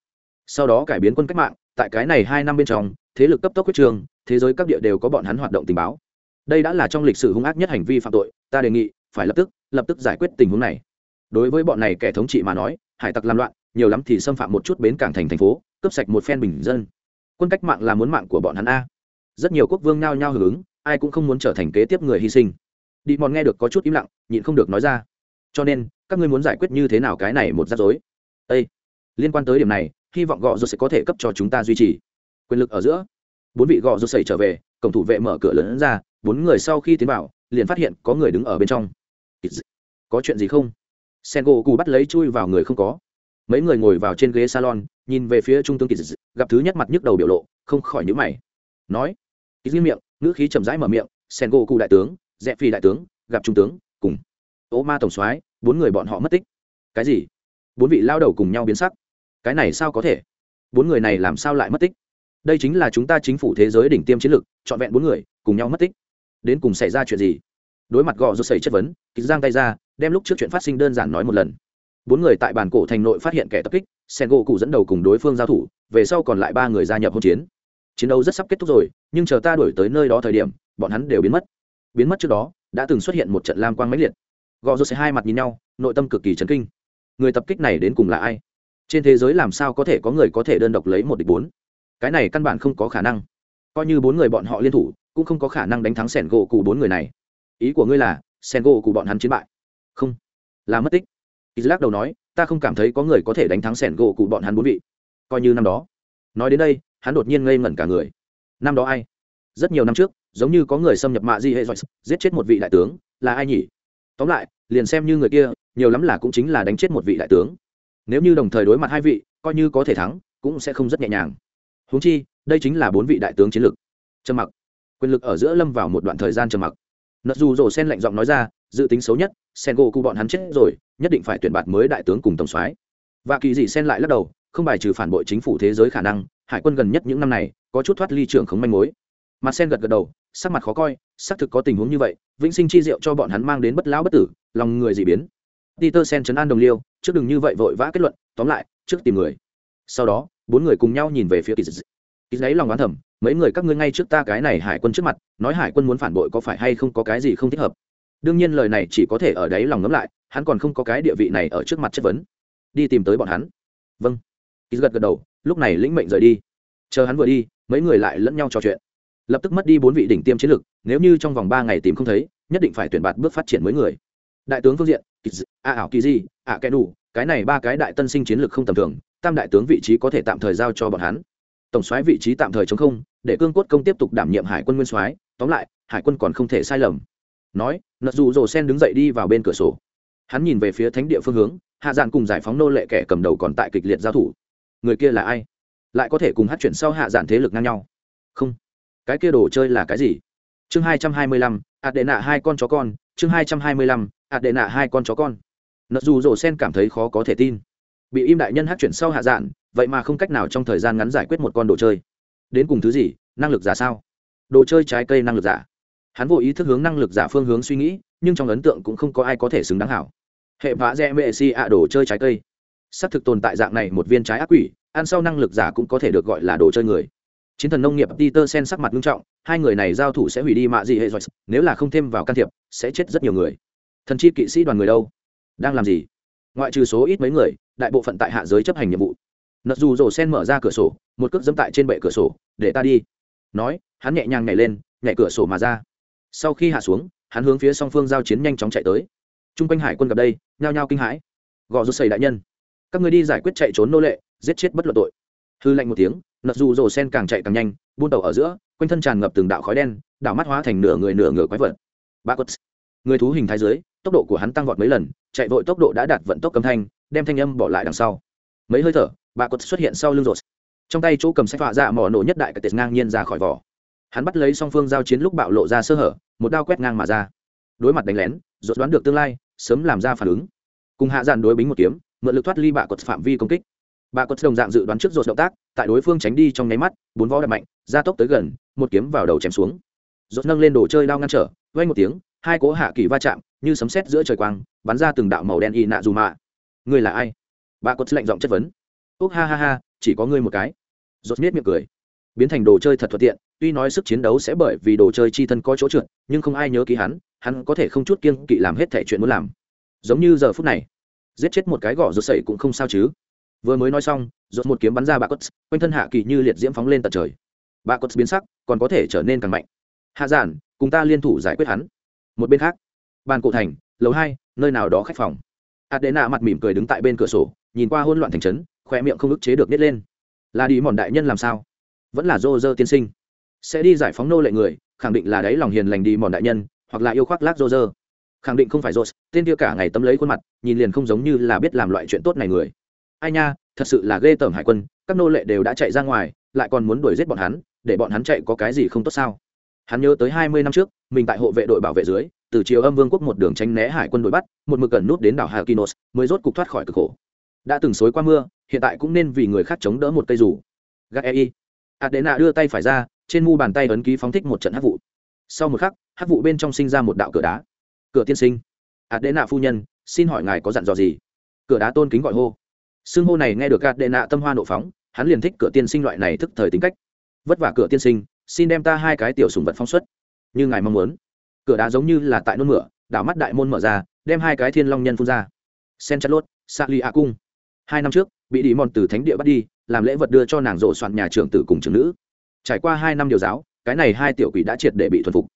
Sau đó cải biến quân cách mạng, tại cái này hai năm bên trong, thế lực cấp tốc quyết trường, thế giới các địa đều có bọn hắn hoạt động tình báo. Đây đã là trong lịch sử hung ác nhất hành vi phạm tội, ta đề nghị phải lập tức lập tức giải quyết tình huống này. Đối với bọn này kẻ thống trị mà nói, hải tặc làm loạn, nhiều lắm thì xâm phạm một chút bến cảng thành thành phố, cướp sạch một phen bình dân. Quân cách mạng là muốn mạng của bọn hắn a. Rất nhiều quốc vương nao nhao hưởng ứng, ai cũng không muốn trở thành kế tiếp người hy sinh. Đi mòn nghe được có chút im lặng, nhịn không được nói ra. Cho nên, các ngươi muốn giải quyết như thế nào cái này một rắc rối? Ê! liên quan tới điểm này, hy vọng gọ rồi sẽ có thể cấp cho chúng ta duy trì. Quyền lực ở giữa. Bốn vị gọ rồi xảy trở về, cổng thủ vệ mở cửa lớn ra, bốn người sau khi tiến vào, liền phát hiện có người đứng ở bên trong có chuyện gì không? Sen gỗ cù bắt lấy chui vào người không có. Mấy người ngồi vào trên ghế salon, nhìn về phía trung tướng kỳ gặp thứ nhất mặt nhức đầu biểu lộ, không khỏi nhữ mày. Nói kỳ dư miệng, ngữ khí chậm rãi mở miệng sen gỗ cù đại tướng, dẹp phi đại tướng, gặp trung tướng, cùng. Ô ma tổng soái, bốn người bọn họ mất tích. Cái gì? Bốn vị lao đầu cùng nhau biến sắc. Cái này sao có thể? Bốn người này làm sao lại mất tích? Đây chính là chúng ta chính phủ thế giới đỉnh tiêm chiến lược, trọn vẹn bốn người, cùng nhau mất tích. Đến cùng xảy ra chuyện gì? Đối mặt gò rột xảy chất vấn kýt giang tay ra, đem lúc trước chuyện phát sinh đơn giản nói một lần. Bốn người tại bản cổ thành nội phát hiện kẻ tập kích sen gỗ cụ dẫn đầu cùng đối phương giao thủ, về sau còn lại ba người gia nhập hỗn chiến. Chiến đấu rất sắp kết thúc rồi, nhưng chờ ta đổi tới nơi đó thời điểm, bọn hắn đều biến mất. Biến mất trước đó, đã từng xuất hiện một trận lam quang mãnh liệt. Gò rột xảy hai mặt nhìn nhau, nội tâm cực kỳ chấn kinh. Người tập kích này đến cùng là ai? Trên thế giới làm sao có thể có người có thể đơn độc lấy một địch bốn? Cái này căn bản không có khả năng. Coi như bốn người bọn họ liên thủ, cũng không có khả năng đánh thắng sẻn gỗ cụ bốn người này ý của ngươi là sen gỗ cụ bọn hắn chiến bại. Không. Là mất tích. Isaac đầu nói, ta không cảm thấy có người có thể đánh thắng sen gỗ cụ bọn hắn bốn vị. Coi như năm đó. Nói đến đây, hắn đột nhiên ngây ngẩn cả người. Năm đó ai? Rất nhiều năm trước, giống như có người xâm nhập mạ di hệ giết chết một vị đại tướng, là ai nhỉ? Tóm lại, liền xem như người kia, nhiều lắm là cũng chính là đánh chết một vị đại tướng. Nếu như đồng thời đối mặt hai vị, coi như có thể thắng, cũng sẽ không rất nhẹ nhàng. Húng chi, đây chính là bốn vị đại tướng chiến lược. Trầm mặc. Quyền lực ở giữa lâm vào một đoạn thời gian trầm mặc nợ dù rổ sen lạnh giọng nói ra, dự tính xấu nhất sen gỗ cụ bọn hắn chết rồi, nhất định phải tuyển bạt mới đại tướng cùng tổng soái. Và kỳ dị sen lại lắc đầu, không bài trừ phản bội chính phủ thế giới khả năng, hải quân gần nhất những năm này, có chút thoát ly trưởng không manh mối. Mặt sen gật gật đầu, sắc mặt khó coi, xác thực có tình huống như vậy, vĩnh sinh chi diệu cho bọn hắn mang đến bất lão bất tử, lòng người dị biến. Peter sen chấn an đồng liêu, trước đừng như vậy vội vã kết luận, tóm lại, trước tìm người. Sau đó, bốn người cùng nhau nhìn về phía kỳ dị ít lấy lòng oán thầm mấy người các ngươi ngay trước ta cái này hải quân trước mặt nói hải quân muốn phản bội có phải hay không có cái gì không thích hợp? Đương nhiên lời này chỉ có thể ở đấy lòng ngấm lại hắn còn không có cái địa vị này ở trước mặt chất vấn. Đi tìm tới bọn hắn. Vâng. Ít gật gật đầu lúc này lĩnh mệnh rời đi. Chờ hắn vừa đi mấy người lại lẫn nhau trò chuyện. Lập tức mất đi bốn vị đỉnh tiêm chiến lược, nếu như trong vòng ba ngày tìm không thấy nhất định phải tuyển bạt bước phát triển mới người. Đại tướng phương diện a ảo kỳ di a kẻ đủ cái này ba cái đại tân sinh chiến lược không tầm thường tam đại tướng vị trí có thể tạm thời giao cho bọn hắn tổng soái vị trí tạm thời chống không, để cương cốt công tiếp tục đảm nhiệm hải quân nguyên soái, tóm lại, hải quân còn không thể sai lầm. Nói, nợ dù rồ sen đứng dậy đi vào bên cửa sổ. Hắn nhìn về phía thánh địa phương hướng, hạ dạn cùng giải phóng nô lệ kẻ cầm đầu còn tại kịch liệt giao thủ. Người kia là ai? Lại có thể cùng hát chuyển sau hạ dạn thế lực ngang nhau. Không. Cái kia đồ chơi là cái gì? Chương hai trăm hai mươi lăm ạt đệ nạ hai con chó con, chương hai trăm hai mươi lăm ạt đệ nạ hai con chó con. Nợ dù rồ sen cảm thấy khó có thể tin. Bị im đại nhân hát chuyển sau hạ dạn vậy mà không cách nào trong thời gian ngắn giải quyết một con đồ chơi. Đến cùng thứ gì, năng lực giả sao? Đồ chơi trái cây năng lực giả. Hắn vô ý thức hướng năng lực giả phương hướng suy nghĩ, nhưng trong ấn tượng cũng không có ai có thể xứng đáng hảo. Hệ vã dẹ mệ si ạ đồ chơi trái cây. S ắ c thực tồn tại dạng này một viên trái ác quỷ, ăn sau năng lực giả cũng có thể được gọi là đồ chơi người. Chiến thần nông nghiệp peter sen sắc mặt nghiêm trọng, hai người này giao thủ sẽ hủy đi mạ gì hệ dọc nếu là không thêm vào can thiệp, sẽ chết rất nhiều người. Thần chi kỵ sĩ đoàn người đâu? Đang làm gì? Ngoại trừ số ít mấy người, đại bộ phận tại hạ giới chấp hành nhiệm vụ nợ dù rổ sen mở ra cửa sổ, một cước dẫm tại trên bệ cửa sổ, để ta đi. Nói, hắn nhẹ nhàng nhảy lên, nhảy cửa sổ mà ra. Sau khi hạ xuống, hắn hướng phía song phương giao chiến nhanh chóng chạy tới. T r u n g quanh hải quân gặp đây, nhao nhao kinh hãi. Gò rút xây đại nhân, các người đi giải quyết chạy trốn nô lệ, giết chết bất luận tội. Hư lạnh một tiếng, nợ dù rổ sen càng chạy càng nhanh, buôn tàu ở giữa, quanh thân tràn ngập từng đạo khói đen, đảo mắt hóa thành nửa người nửa ngửa quái vật. Ba quất. Người thú hình thái dưới, tốc độ của hắn tăng vọt mấy lần, chạy vội tốc độ đã đạt vận tốc cấm thanh, đem thanh âm bỏ lại đằng sau. Mấy hơi thở bà cốt xuất hiện sau lưng rột. Trong tay chỗ cầm sách phạ dạ mỏ nổ nhất đại cái tệt ngang nhiên ra khỏi vỏ. Hắn bắt lấy song phương giao chiến lúc bạo lộ ra sơ hở, một đao quét ngang mà ra. Đối mặt đánh lén, rột đoán được tương lai, sớm làm ra phản ứng. Cùng hạ dàn đối bính một kiếm, mượn lực thoát ly bạ cốt phạm vi công kích. Bạ cốt đồng dạng dự đoán trước rột động tác, tại đối phương tránh đi trong nháy mắt, bốn vó đập mạnh, gia tốc tới gần, một kiếm vào đầu chém xuống. Rột nâng lên đồ chơi đao ngăn trở vay một tiếng, hai cố hạ kỳ va chạm, như sấm sét giữa trời quang, bắn ra từng đạo màu đen y nạ dù mạ. Người là ai? Bà cốt lạnh giọng chất vấn úc, ha ha ha, chỉ có ngươi một cái. Rốt miết miệng cười. Biến thành đồ chơi thật thuận tiện, tuy nói sức chiến đấu sẽ bởi vì đồ chơi chi thân có chỗ trượt, nhưng không ai nhớ ký hắn hắn có thể không chút kiêng kỵ làm hết thể chuyện muốn làm. Giống như giờ phút này, giết chết một cái gõ rột sậy cũng không sao chứ. Vừa mới nói xong rột một kiếm bắn ra bà cốt, quanh thân hạ kỳ như liệt diễm phóng lên tận trời. Bà cốt biến sắc, còn có thể trở nên càng mạnh. Hạ giản, cùng ta liên thủ giải quyết hắn. Một bên khác, bàn cổ thành, lầu hai, nơi nào đó khách phòng. Adena mặt mỉm cười đứng tại bên cửa sổ, nhìn qua hỗn loạn thành trấn khoe miệng không ức chế được nít lên. Là đi mòn đại nhân làm sao? Vẫn là dô dơ tiên sinh. Sẽ đi giải phóng nô lệ người, khẳng định là đấy lòng hiền lành đi mòn đại nhân, hoặc là yêu khoác lác dô dơ. Khẳng định không phải dô tên kia cả ngày tấm lấy khuôn mặt, nhìn liền không giống như là biết làm loại chuyện tốt này người. Ai nha, thật sự là ghê tởm hải quân, các nô lệ đều đã chạy ra ngoài, lại còn muốn đuổi giết bọn hắn, để bọn hắn chạy có cái gì không tốt sao? Hắn nhớ tới hai mươi năm trước, mình tại hộ vệ đội bảo vệ dưới, từ chiều âm vương quốc một đường tránh né hải quân đuổi bắt, một mực gần nút đến đảo hà kinos mới rốt cục thoát khỏi cực khổ. Đã từng xối qua mưa hiện tại cũng nên vì người khác chống đỡ một cây rủ gác ei adena đưa tay phải ra, trên mu bàn tay ấn ký phóng thích một trận hát vụ. Sau một khắc, hát vụ bên trong sinh ra một đạo cửa đá. Cửa tiên sinh, adena phu nhân, xin hỏi ngài có dặn dò gì? Cửa đá tôn kính gọi hô. Xưng hô này nghe được adena tâm hoa nộ phóng, hắn liền thích cửa tiên sinh loại này thức thời tính cách. Vất vả cửa tiên sinh, xin đem ta hai cái tiểu sùng vật phóng xuất. Như ngài mong muốn. Cửa đá giống như là tại nôn mửa, đảo mắt đại môn mở ra, đem hai cái thiên long nhân phun ra. Sen chặt lốt sa li a cung hai năm trước, bị đi mòn từ thánh địa bắt đi, làm lễ vật đưa cho nàng rộ soạn nhà trưởng tử cùng trưởng nữ. Trải qua hai năm điều giáo, cái này hai tiểu quỷ đã triệt để bị thuần phục.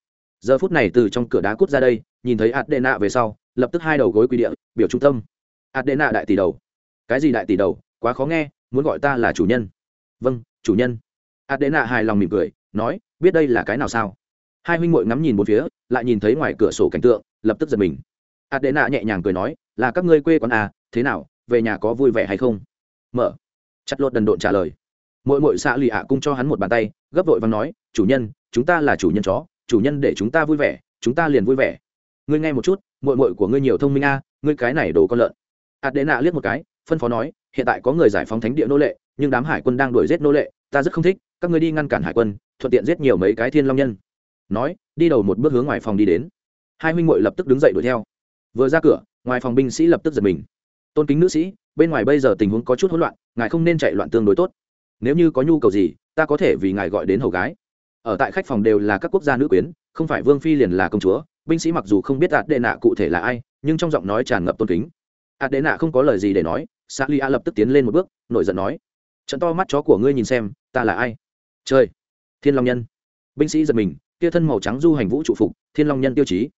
Giờ phút này từ trong cửa đá cút ra đây, nhìn thấy ạt đệ nạ về sau, lập tức hai đầu gối quy địa, biểu trung tâm. Ạt đệ nạ đại tỷ đầu. Cái gì đại tỷ đầu? Quá khó nghe, muốn gọi ta là chủ nhân. Vâng chủ nhân. Ạt đệ nạ hài lòng mỉm cười, nói, biết đây là cái nào sao? Hai huynh muội ngắm nhìn một phía, lại nhìn thấy ngoài cửa sổ cảnh tượng, lập tức giật mình. Ạt đệ nạ nhẹ nhàng cười nói, là các ngươi quê quán à thế nào? Về nhà có vui vẻ hay không? Mở. Chặt lột đần độn trả lời. Mỗi mỗi xạ lì ạ cung cho hắn một bàn tay, gấp vội và nói, chủ nhân, chúng ta là chủ nhân chó, chủ nhân để chúng ta vui vẻ, chúng ta liền vui vẻ. Ngươi nghe một chút, mội mội của ngươi nhiều thông minh a, ngươi cái này đồ con lợn. Ạt đệ nạ liếc một cái, phân phó nói, hiện tại có người giải phóng thánh địa nô lệ, nhưng đám hải quân đang đuổi giết nô lệ, ta rất không thích, các ngươi đi ngăn cản hải quân, thuận tiện giết nhiều mấy cái thiên long nhân. Nói, đi đầu một bước hướng ngoài phòng đi đến. Hai huynh muội lập tức đứng dậy đuổi theo. Vừa ra cửa, ngoài phòng binh sĩ lập tức giật mình tôn kính nữ sĩ, bên ngoài bây giờ tình huống có chút hỗn loạn, ngài không nên chạy loạn tương đối tốt. Nếu như có nhu cầu gì, ta có thể vì ngài gọi đến hầu gái. Ở tại khách phòng đều là các quốc gia nữ quyến, không phải vương phi liền là công chúa, binh sĩ mặc dù không biết đạt đệ nạ cụ thể là ai, nhưng trong giọng nói tràn ngập tôn kính. Đạt đệ nạ không có lời gì để nói sa li a lập tức tiến lên một bước, nổi giận nói, trận to mắt chó của ngươi nhìn xem, ta là ai? Chơi thiên long nhân. Binh sĩ giật mình, kia thân màu trắng du hành vũ trụ phục, thiên long nhân tiêu chí.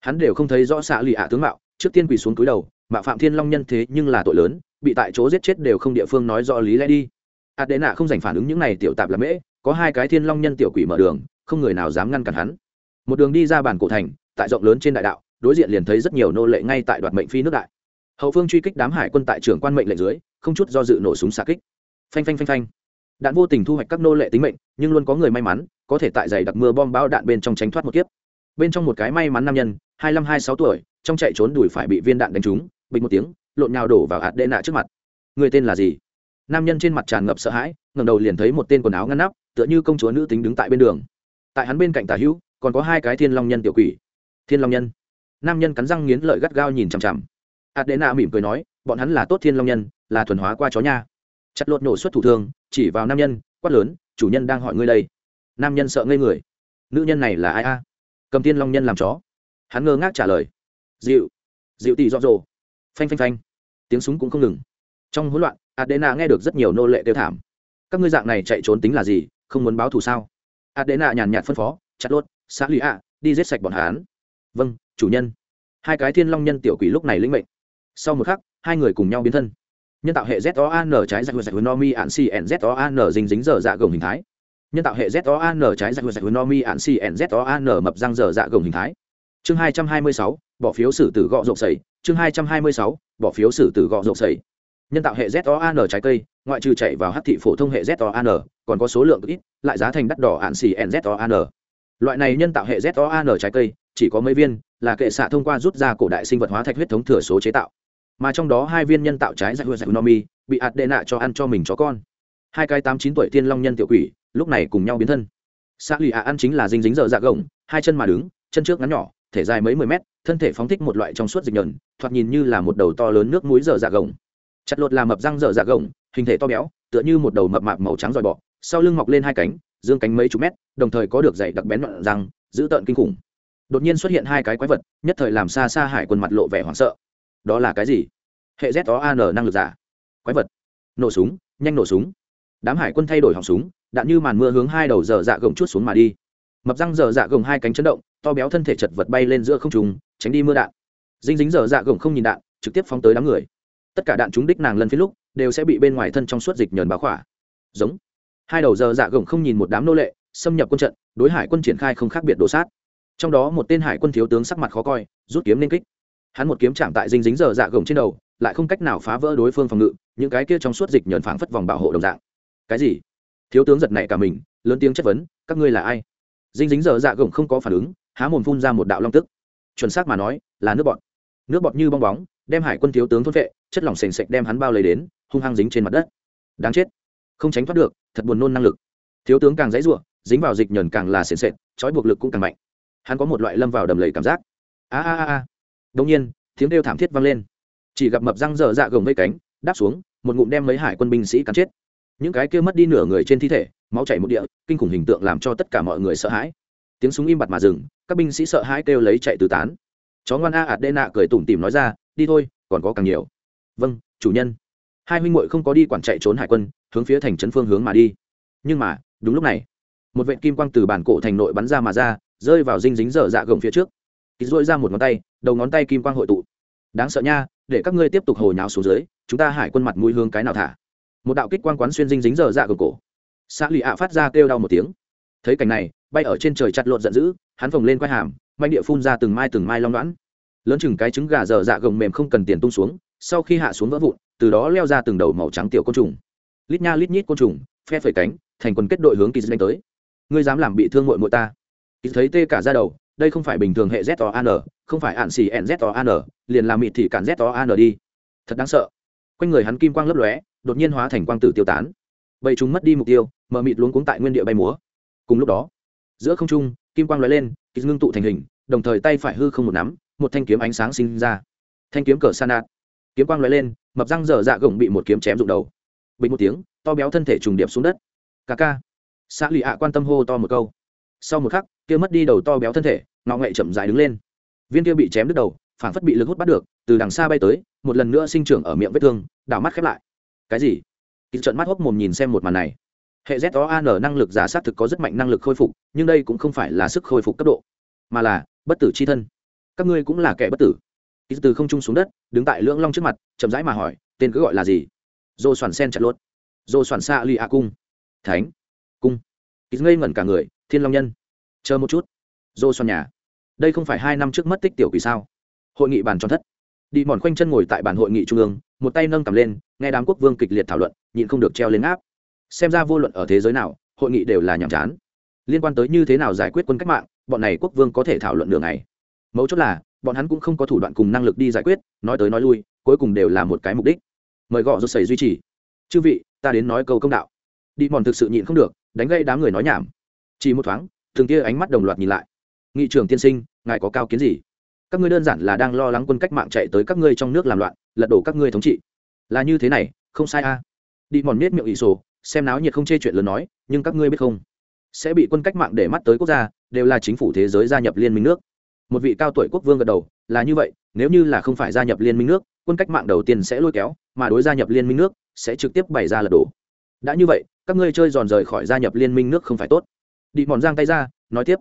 Hắn đều không thấy rõ xạ lì ạ tướng mạo, trước tiên quỳ xuống túi đầu mà phạm thiên long nhân thế nhưng là tội lớn, bị tại chỗ giết chết đều không địa phương nói rõ lý lẽ đi. Ạt đệ nạ không dành phản ứng những này tiểu tạp là mễ, có hai cái thiên long nhân tiểu quỷ mở đường, không người nào dám ngăn cản hắn. Một đường đi ra bản cổ thành, tại rộng lớn trên đại đạo, đối diện liền thấy rất nhiều nô lệ ngay tại đoạt mệnh phi nước đại. Hậu phương truy kích đám hải quân tại trưởng quan mệnh lệnh dưới, không chút do dự nổ súng xạ kích. Phanh phanh phanh phanh. Đạn vô tình thu hoạch các nô lệ tính mệnh, nhưng luôn có người may mắn, có thể tại giày đặc mưa bom bão đạn bên trong tránh thoát một kiếp. Bên trong một cái may mắn nam nhân, hai mươi hai sáu tuổi, trong chạy trốn đuổi phải bị viên đạn đánh trúng bình một tiếng, lộn nhào đổ vào hạt đệ nạ trước mặt. Người tên là gì? Nam nhân trên mặt tràn ngập sợ hãi, ngẩng đầu liền thấy một tên quần áo ngăn nắp, tựa như công chúa nữ tính đứng tại bên đường. Tại hắn bên cạnh tả hữu, còn có hai cái thiên long nhân tiểu quỷ. Thiên long nhân. Nam nhân cắn răng nghiến lợi gắt gao nhìn chằm chằm. Hạt đệ nạ mỉm cười nói, bọn hắn là tốt thiên long nhân, là thuần hóa qua chó nha. Chặt lột nổ xuất thủ thương chỉ vào nam nhân, quát lớn, chủ nhân đang hỏi ngươi đây. Nam nhân sợ ngây người. Nữ nhân này là ai a? Cầm thiên long nhân làm chó. Hắn ngơ ngác trả lời. Dịu dịu tì dọn dồ phanh phanh phanh. Tiếng súng cũng không ngừng. Trong hỗn loạn adena nghe được rất nhiều nô lệ kêu thảm. Các ngươi dạng này chạy trốn tính là gì? Không muốn báo thù sao? Adena nhàn nhạt phân phó chặt lốt xã lì ạ đi giết sạch bọn hán vâng chủ nhân. Hai cái thiên long nhân tiểu quỷ lúc này lĩnh mệnh. Sau một khắc hai người cùng nhau biến thân. Nhân tạo hệ Z O N N trái dạch dạch Nomi ạn N N dính dính dở dạ gồng hình thái. Nhân tạo hệ Z O N N trái dạch dạch Nomi ạn N N mập răng dở dạ gồng hình thái. Chương 226, bỏ phiếu xử tử gọ rộng sẩy, chương 226, bỏ phiếu xử tử gọ rộng sẩy. Nhân tạo hệ ZOAN trái cây, ngoại trừ chạy vào hắc thị phổ thông hệ ZOAN, còn có số lượng ít, lại giá thành đắt đỏ ạn xỉ ZOAN. Loại này nhân tạo hệ ZOAN trái cây, chỉ có mấy viên, là kệ xạ thông qua rút ra cổ đại sinh vật hóa thạch huyết thống thừa số chế tạo mà trong đó hai viên nhân tạo trái dạy dạy nomi bị ạt đệ nạ cho ăn cho mình chó con hai cái tám chín tuổi tiên long nhân tiểu quỷ lúc này cùng nhau biến thân xã lì ăn chính là dính dính dở dạ gồng hai chân mà đứng chân trước ngắn nhỏ thể dài mấy mười mét, thân thể phóng thích một loại trong suốt dịch nhờn, thoạt nhìn như là một đầu to lớn nước muối dở dạ gồng. Chặt lột là mập răng dở dạ gồng, hình thể to béo, tựa như một đầu mập mạp màu trắng dòi bọ, sau lưng mọc lên hai cánh, dương cánh mấy chục mét, đồng thời có được dày đặc bén đoạn răng dữ tợn kinh khủng. Đột nhiên xuất hiện hai cái quái vật, nhất thời làm xa xa hải quân mặt lộ vẻ hoảng sợ. Đó là cái gì? Hệ z có an năng lực giả. Quái vật. Nổ súng, nhanh nổ súng. Đám hải quân thay đổi họng súng, đạn như màn mưa hướng hai đầu dở dạ gồng chút xuống mà đi mập răng dở dạ gồng hai cánh chấn động, to béo thân thể chật vật bay lên giữa không trùng tránh đi mưa đạn. Dinh dính dở dạ gồng không nhìn đạn, trực tiếp phóng tới đám người. Tất cả đạn trúng đích nàng lần phía lúc, đều sẽ bị bên ngoài thân trong suốt dịch nhờn báo khỏa. Giống. Hai đầu dở dạ gồng không nhìn một đám nô lệ, xâm nhập quân trận, đối hải quân triển khai không khác biệt đồ sát. Trong đó một tên hải quân thiếu tướng sắc mặt khó coi, rút kiếm lên kích. Hắn một kiếm chạm tại dinh dính dở dạ gồng trên đầu, lại không cách nào phá vỡ đối phương phòng ngự, những cái kia trong suốt dịch nhờn phảng phất vòng bảo hộ đồng dạng. Cái gì? Thiếu tướng giật nảy cả mình, lớn tiếng chất vấn, các ngươi là ai? Dinh dính dở dạ gồng không có phản ứng, há mồm phun ra một đạo long tức. Chuẩn xác mà nói, là nước bọt. Nước bọt như bong bóng, đem hải quân thiếu tướng thôn vệ, chất lỏng sền sệch đem hắn bao lấy đến, hung hăng dính trên mặt đất. Đáng chết. Không tránh thoát được, thật buồn nôn năng lực. Thiếu tướng càng dãy ruộng, dính vào dịch nhờn càng là sền sệt, trói buộc lực cũng càng mạnh. Hắn có một loại lâm vào đầm lầy cảm giác. A a a a. Đông nhiên, tiếng kêu thảm thiết vang lên. Chỉ gặp mập răng dở dạ gồng vây cánh, đáp xuống, một ngụm đem mấy hải quân binh sĩ cắn chết. Những cái kia mất đi nửa người trên thi thể máu chảy một địa, kinh khủng hình tượng làm cho tất cả mọi người sợ hãi. Tiếng súng im bặt mà dừng, các binh sĩ sợ hãi kêu lấy chạy tứ tán. Chó ngoan a ạt đê nạ cười tủm tỉm nói ra, đi thôi, còn có càng nhiều. Vâng chủ nhân. Hai huynh muội không có đi quản chạy trốn hải quân, hướng phía thành trấn phương hướng mà đi. Nhưng mà, đúng lúc này, một vệ kim quang từ bản cổ thành nội bắn ra mà ra, rơi vào dinh dính dở dạ gồng phía trước. Ký dội ra một ngón tay, đầu ngón tay kim quang hội tụ. Đáng sợ nha, để các ngươi tiếp tục hồi nháo xuống dưới, chúng ta hải quân mặt mũi hướng cái nào thả? Một đạo kích quang quán xuyên dinh dính dở dạ gồng cổ xã lì ạ phát ra kêu đau một tiếng. Thấy cảnh này, bay ở trên trời chặt lộn giận dữ, hắn phồng lên quai hàm, manh địa phun ra từng mai từng mai long đoãn lớn chừng cái trứng gà dở dạ gồng mềm không cần tiền tung xuống, sau khi hạ xuống vỡ vụn, từ đó leo ra từng đầu màu trắng tiểu côn trùng. Lít nha lít nhít côn trùng, phe phẩy cánh, thành quần kết đội hướng kỳ đánh tới. Ngươi dám làm bị thương mội mội ta? Kỳ thấy tê cả ra đầu, đây không phải bình thường hệ z o an không phải ạn xì n z o an liền làm mịt thì cản z o an đi. Thật đáng sợ. Quanh người hắn kim quang lấp lóe, đột nhiên hóa thành quang tử tiêu tán. Bầy chúng mất đi mục tiêu mờ mịt luống cuống tại nguyên địa bay múa. Cùng lúc đó, giữa không trung, kim quang lóe lên, kịch ngưng tụ thành hình, đồng thời tay phải hư không một nắm, một thanh kiếm ánh sáng sinh ra. Thanh kiếm cờ sa nạt kiếm quang lóe lên, mập răng dở dạ gồng bị một kiếm chém rụng đầu. Bình một tiếng, to béo thân thể trùng điệp xuống đất. Ca ca. Xã lì ạ quan tâm hô to một câu. Sau một khắc, kia mất đi đầu to béo thân thể, ngọ ngậy chậm dài đứng lên. Viên kia bị chém đứt đầu, phản phất bị lực hút bắt được, từ đằng xa bay tới, một lần nữa sinh trưởng ở miệng vết thương, đảo mắt khép lại. Cái gì? Kịch trận mắt hốc mồm nhìn xem một màn này hệ z o an năng lực giả sát thực có rất mạnh năng lực khôi phục, nhưng đây cũng không phải là sức khôi phục cấp độ, mà là bất tử c h i thân. Các ngươi cũng là kẻ bất tử. Ký từ không trung xuống đất, đứng tại lưỡng long trước mặt, chậm rãi mà hỏi, tên cứ gọi là gì? Dô soàn sen chặt lốt. Dô soàn xa li a cung. Thánh. Cung. Ký ngây ngẩn cả người, thiên long nhân. Chờ một chút. Dô soàn nhà. Đây không phải hai năm trước mất tích tiểu quỷ sao? Hội nghị bàn tròn thất. Đi mòn khoanh chân ngồi tại bàn hội nghị trung ương, một tay nâng cầm lên, nghe đám quốc vương kịch liệt thảo luận, nhịn không được treo lên áp xem ra vô luận ở thế giới nào, hội nghị đều là nhàm chán. Liên quan tới như thế nào giải quyết quân cách mạng, bọn này quốc vương có thể thảo luận đường này mấu chốt là, bọn hắn cũng không có thủ đoạn cùng năng lực đi giải quyết, nói tới nói lui, cuối cùng đều là một cái mục đích. Mời gõ rút sầy duy trì. Chư vị, ta đến nói câu công đạo. Đi mòn thực sự nhịn không được, đánh gây đám người nói nhảm. Chỉ một thoáng, thường kia ánh mắt đồng loạt nhìn lại. Nghị trưởng tiên sinh, ngài có cao kiến gì? Các ngươi đơn giản là đang lo lắng quân cách mạng chạy tới các ngươi trong nước làm loạn, lật đổ các ngươi thống trị. Là như thế này, không sai a. Đi mòn miết miệng ỷ sổ xem náo nhiệt không chê chuyện lớn nói, nhưng các ngươi biết không? Sẽ bị quân cách mạng để mắt tới quốc gia, đều là chính phủ thế giới gia nhập liên minh nước. Một vị cao tuổi quốc vương gật đầu, là như vậy, nếu như là không phải gia nhập liên minh nước, quân cách mạng đầu tiên sẽ lôi kéo, mà đối gia nhập liên minh nước, sẽ trực tiếp bày ra lật đổ. Đã như vậy, các ngươi chơi giòn rời khỏi gia nhập liên minh nước không phải tốt. Đi mòn giang tay ra, nói tiếp.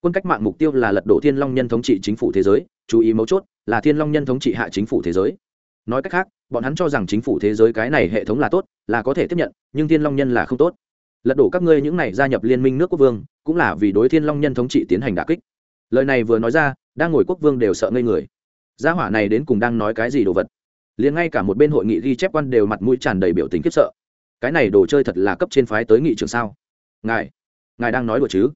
Quân cách mạng mục tiêu là lật đổ thiên long nhân thống trị chính phủ thế giới, chú ý mấu chốt là thiên long nhân thống trị hạ chính phủ thế giới nói cách khác, bọn hắn cho rằng chính phủ thế giới cái này hệ thống là tốt, là có thể tiếp nhận, nhưng thiên long nhân là không tốt. Lật đổ các ngươi những này gia nhập liên minh nước quốc vương, cũng là vì đối thiên long nhân thống trị tiến hành đà kích. Lời này vừa nói ra, đang ngồi quốc vương đều sợ ngây người. Gia hỏa này đến cùng đang nói cái gì đồ vật? Liền ngay cả một bên hội nghị ghi chép quan đều mặt mũi tràn đầy biểu tình khiếp sợ. Cái này đồ chơi thật là cấp trên phái tới nghị trường sao? Ngài ngài đang nói đùa chứ?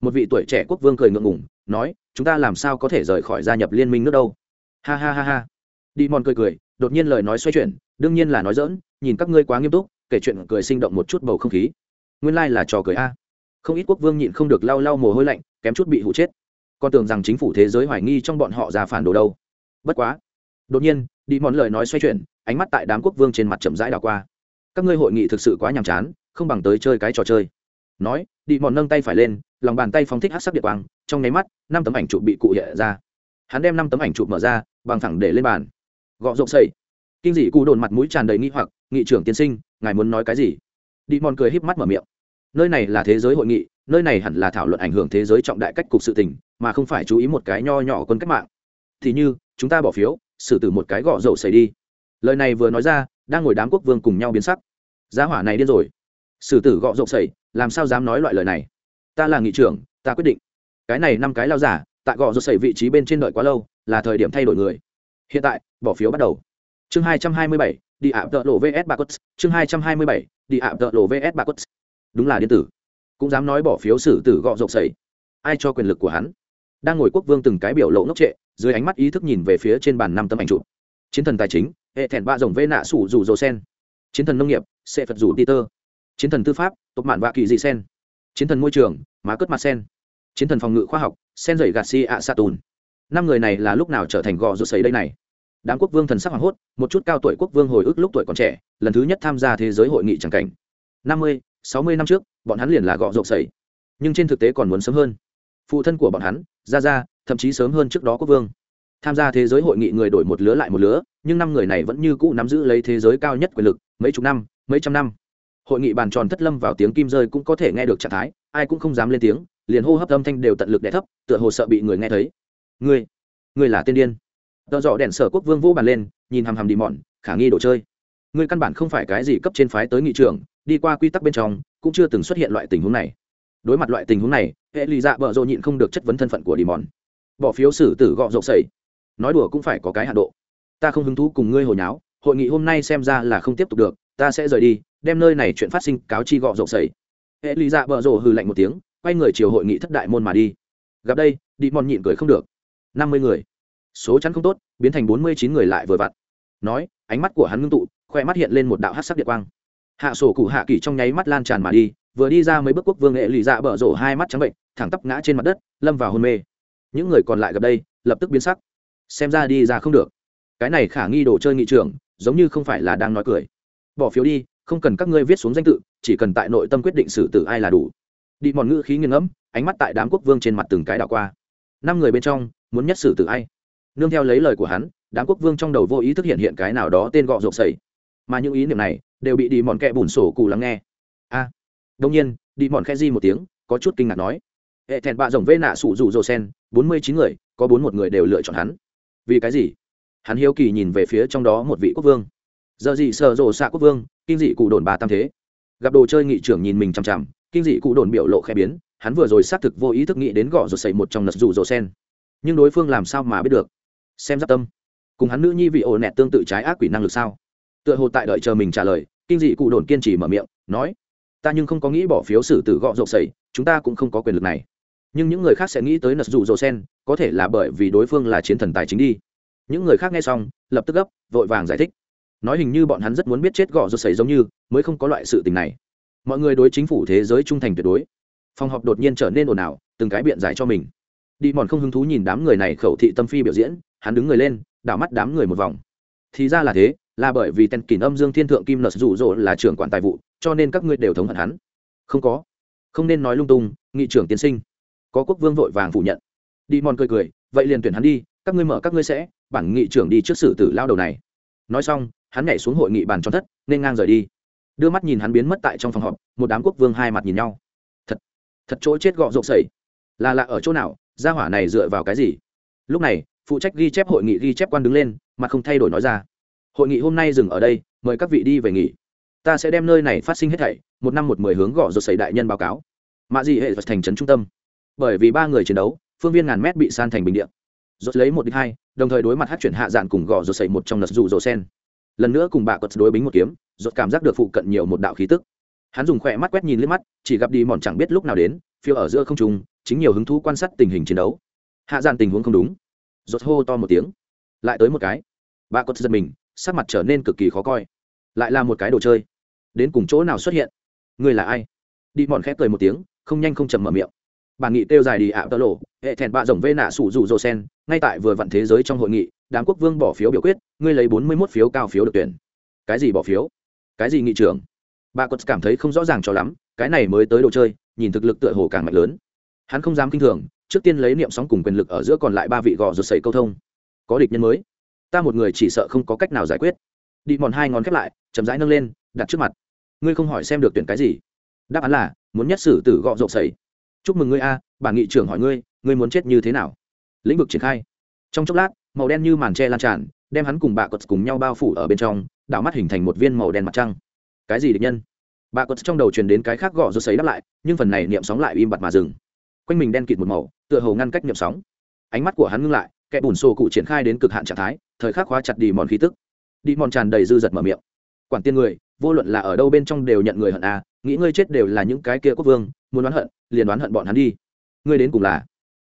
Một vị tuổi trẻ quốc vương cười ngượng ngùng, nói, chúng ta làm sao có thể rời khỏi gia nhập liên minh nước đâu? Ha ha ha ha. Đi mòn cười cười đột nhiên lời nói xoay chuyển, đương nhiên là nói dỡn nhìn các ngươi quá nghiêm túc, kể chuyện cười sinh động một chút bầu không khí. Nguyên lai、like、là trò cười a. Không ít quốc vương nhịn không được lau lau mồ hôi lạnh, kém chút bị hụ chết. Con tưởng rằng chính phủ thế giới hoài nghi trong bọn họ ra phản đồ đâu. Bất quá. Đột nhiên, đi mòn lời nói xoay chuyển, ánh mắt tại đám quốc vương trên mặt chậm rãi đảo qua. Các ngươi hội nghị thực sự quá nhàm chán, không bằng tới chơi cái trò chơi. Nói, đi mòn nâng tay phải lên, lòng bàn tay phóng thích hát sắc điện quang, trong nháy mắt, năm tấm ảnh chụp bị cụ hiện ra. Hắn đem năm tấm ảnh chụp mở ra, bằng thẳng để lên bàn gọ rộng xây kinh dị cụ đồn mặt mũi tràn đầy nghi hoặc, nghị trưởng tiên sinh, ngài muốn nói cái gì? Đi mòn cười híp mắt mở miệng. Nơi này là thế giới hội nghị, nơi này hẳn là thảo luận ảnh hưởng thế giới trọng đại cách cục sự tình, mà không phải chú ý một cái nho nhỏ quân cách mạng. Thì như, chúng ta bỏ phiếu, xử tử một cái gõ dầu xảy đi. Lời này vừa nói ra, đang ngồi đám quốc vương cùng nhau biến sắc. Giá hỏa này điên rồi. Xử tử gõ rộng sẩy làm sao dám nói loại lời này? Ta là nghị trưởng, ta quyết định. Cái này năm cái lao giả, tại gõ rộng sẩy vị trí bên trên đợi quá lâu, là thời điểm thay đổi người hiện tại, bỏ phiếu bắt đầu. Chương hai trăm hai mươi bảy, đi ạ tợ lộ vs ba cốt chương hai trăm hai mươi bảy, đi ạ tợ lộ vs ba cốt đúng là điện tử. Cũng dám nói bỏ phiếu xử tử gọ rộng sẩy ai cho quyền lực của hắn? Đang ngồi quốc vương từng cái biểu lộ ngốc trệ, dưới ánh mắt ý thức nhìn về phía trên bàn năm tấm ảnh chụp. Chiến thần tài chính, hệ thẹn bạ rồng vê nạ sủ rủ rồ sen. Chiến thần nông nghiệp, sẽ phật rủ peter. Chiến thần tư pháp, tộc mạn vạ kỳ dị sen. Chiến thần môi trường, má cất mặt sen. Chiến thần phòng ngự khoa học, sen dậy gạt si ạ sa tùn năm người này là lúc nào trở thành gò rụt sấy đây này? Đám quốc vương thần sắc hoảng hốt, một chút cao tuổi quốc vương hồi ức lúc tuổi còn trẻ, lần thứ nhất tham gia thế giới hội nghị tràng cảnh. Năm mươi, sáu mươi năm trước, bọn hắn liền là gọ rộp sấy nhưng trên thực tế còn muốn sớm hơn. Phụ thân của bọn hắn ra ra thậm chí sớm hơn trước đó quốc vương. Tham gia thế giới hội nghị người đổi một lứa lại một lứa, nhưng năm người này vẫn như cũ nắm giữ lấy thế giới cao nhất quyền lực, mấy chục năm, mấy trăm năm. Hội nghị bàn tròn thất lâm vào tiếng kim rơi cũng có thể nghe được trạng thái, ai cũng không dám lên tiếng, liền hô hấp âm thanh đều tận lực đẻ thấp, tựa hồ sợ bị người nghe thấy ngươi ngươi là tên điên. Tợ dọ đèn sở quốc vương vũ bàn lên, nhìn hằm hằm đi mòn khả nghi đồ chơi. Ngươi căn bản không phải cái gì cấp trên phái tới nghị trưởng, đi qua quy tắc bên trong, cũng chưa từng xuất hiện loại tình huống này. Đối mặt loại tình huống này hệ lụy dạ bợ rộ nhịn không được chất vấn thân phận của đi mòn bỏ phiếu xử tử gọ rộng sẩy nói đùa cũng phải có cái hạ độ. Ta không hứng thú cùng ngươi hồi nháo, hội nghị hôm nay xem ra là không tiếp tục được, ta sẽ rời đi, đem nơi này chuyện phát sinh cáo chi gọ rộng sẩy hệ lì dạ bợ rộ hừ lạnh một tiếng, quay người chiều hội nghị thất đại môn mà đi. Gặp đây đi mòn nhịn cười không được năm mươi người. Số chắn không tốt, biến thành bốn mươi chín người lại vừa vặn. Nói, ánh mắt của hắn ngưng tụ khoe mắt hiện lên một đạo hát sắc địa quang. Hạ sổ cụ hạ kỳ trong nháy mắt lan tràn mà đi, vừa đi ra mấy bước quốc vương nghệ lì dạ bở rổ hai mắt trắng bệnh, thẳng tắp ngã trên mặt đất, lâm vào hôn mê. Những người còn lại gặp đây, lập tức biến sắc. Xem ra đi ra không được. Cái này khả nghi đồ chơi nghị trưởng, giống như không phải là đang nói cười. Bỏ phiếu đi, không cần các ngươi viết xuống danh tự, chỉ cần tại nội tâm quyết định xử tử ai là đủ. Đi mòn ngữ khí nghiêng ngẫm, ánh mắt tại đám quốc vương trên mặt từng cái đảo qua. Năm người bên trong muốn nhất xử tử ai. Nương theo lấy lời của hắn, đám quốc vương trong đầu vô ý thức hiện hiện cái nào đó tên gọ rộp sầy mà những ý niệm này đều bị đi mòn kẹ bùn sổ cụ lắng nghe. A! Đông nhiên, đi mòn khe di một tiếng, có chút kinh ngạc nói. Hệ thẹn bạ rồng vê nạ sủ rủ rồ sen, bốn mươi chín người, có bốn một người đều lựa chọn hắn. Vì cái gì? Hắn hiếu kỳ nhìn về phía trong đó một vị quốc vương. Giờ gì sợ rộ xạ quốc vương, kinh dị cụ đồn bà tam thế. Gặp đồ chơi nghị trưởng nhìn mình chằm chằm, kinh dị cụ đồn biểu lộ khẽ biến, hắn vừa rồi xác thực vô ý thức nghĩ đến gõ rồi xảy một trong nật rủ rồ sen nhưng đối phương làm sao mà biết được? Xem giáp tâm. Cùng hắn nữ nhi vị ổ nẹt tương tự trái ác quỷ năng lực sao? Tựa hồ tại đợi chờ mình trả lời, kinh dị cụ đồn kiên trì mở miệng, nói, ta nhưng không có nghĩ bỏ phiếu xử tử gọ rộp sẩy, chúng ta cũng không có quyền lực này. Nhưng những người khác sẽ nghĩ tới nật dù dồ sen, có thể là bởi vì đối phương là chiến thần tài chính đi. Những người khác nghe xong, lập tức gấp, vội vàng giải thích. Nói hình như bọn hắn rất muốn biết chết gọ rộp sẩy giống như, mới không có loại sự tình này. Mọi người đối chính phủ thế giới trung thành tuyệt đối. Phòng họp đột nhiên trở nên ồn ào, từng cái biện giải cho mình đi mòn không hứng thú nhìn đám người này khẩu thị tâm phi biểu diễn, hắn đứng người lên, đảo mắt đám người một vòng. Thì ra là thế, là bởi vì tên kỷ âm dương thiên thượng kim nợ rủ rỗ là trưởng quản tài vụ, cho nên các ngươi đều thống hận hắn. Không có. Không nên nói lung tung, nghị trưởng tiến sinh. Có quốc vương vội vàng phủ nhận. Đi mòn cười cười, vậy liền tuyển hắn đi, các ngươi mở các ngươi sẽ, bản nghị trưởng đi trước xử tử lao đầu này. Nói xong, hắn nhảy xuống hội nghị bàn tròn thất, nên ngang rời đi. Đưa mắt nhìn hắn biến mất tại trong phòng họp, một đám quốc vương hai mặt nhìn nhau. Thật thật chỗ chết gọ rộp sẩy là lạ ở chỗ nào gia hỏa này dựa vào cái gì? Lúc này, phụ trách ghi chép hội nghị ghi chép quan đứng lên, mà không thay đổi nói ra. Hội nghị hôm nay dừng ở đây, mời các vị đi về nghỉ. Ta sẽ đem nơi này phát sinh hết thảy, một năm một mười hướng gõ rột xảy đại nhân báo cáo. Mạ dị hệ thành trấn trung tâm. Bởi vì ba người chiến đấu, phương viên ngàn mét bị san thành bình điện rột lấy một đích hai, đồng thời đối mặt hát chuyển hạ dạn cùng gõ rột xảy một trong nật dù rồ sen. Lần nữa cùng bà cất đối bính một kiếm, rột cảm giác được phụ cận nhiều một đạo khí tức hắn dùng khỏe mắt quét nhìn lên mắt, chỉ gặp đi mòn chẳng biết lúc nào đến, phiêu ở giữa không trung, chính nhiều hứng thú quan sát tình hình chiến đấu. Hạ dàn tình huống không đúng. Rột hô to một tiếng. Lại tới một cái. Bà cất giật mình, sắc mặt trở nên cực kỳ khó coi. Lại là một cái đồ chơi. Đến cùng chỗ nào xuất hiện? Người là ai? Đi mòn khép cười một tiếng, không nhanh không chầm mở miệng. Bà nghị tiêu dài đi ạ tơ lộ, hệ thẹn bạ rồng vê nạ sủ dù rô sen, ngay tại vừa vặn thế giới trong hội nghị, đám quốc vương bỏ phiếu biểu quyết, ngươi lấy bốn mươi mốt phiếu cao phiếu được tuyển. Cái gì bỏ phiếu? Cái gì nghị trưởng? Bà quật cảm thấy không rõ ràng cho lắm, cái này mới tới đồ chơi, nhìn thực lực tựa hồ càng mạnh lớn. Hắn không dám kinh thường, trước tiên lấy niệm sóng cùng quyền lực ở giữa còn lại ba vị gò rột sẩy câu thông. Có địch nhân mới. Ta một người chỉ sợ không có cách nào giải quyết. Đi mòn hai ngón khép lại, chậm rãi nâng lên, đặt trước mặt. Ngươi không hỏi xem được tuyển cái gì. Đáp án là, muốn nhất xử tử gọ rộp sẩy chúc mừng ngươi a, bản nghị trưởng hỏi ngươi ngươi muốn chết như thế nào? Lĩnh vực triển khai. Trong chốc lát, màu đen như màn tre lan tràn, đem hắn cùng bà cột cùng nhau bao phủ ở bên trong, đảo mắt hình thành một viên màu đen mặt trăng. Cái gì địch nhân? Bà cột trong đầu truyền đến cái khác gõ rồi sấy đáp lại, nhưng phần này niệm sóng lại im bặt mà dừng. Quanh mình đen kịt một màu, tựa hồ ngăn cách niệm sóng. Ánh mắt của hắn ngưng lại, kẻ bùn sổ cụ triển khai đến cực hạn trạng thái, thời khắc khóa chặt đi mòn khí tức. Đi mòn tràn đầy dư giật mở miệng. Quản tiên người, vô luận là ở đâu bên trong đều nhận người hận à nghĩ ngươi chết đều là những cái kia quốc vương, muốn đoán hận, liền đoán hận bọn hắn đi. Ngươi đến cùng là?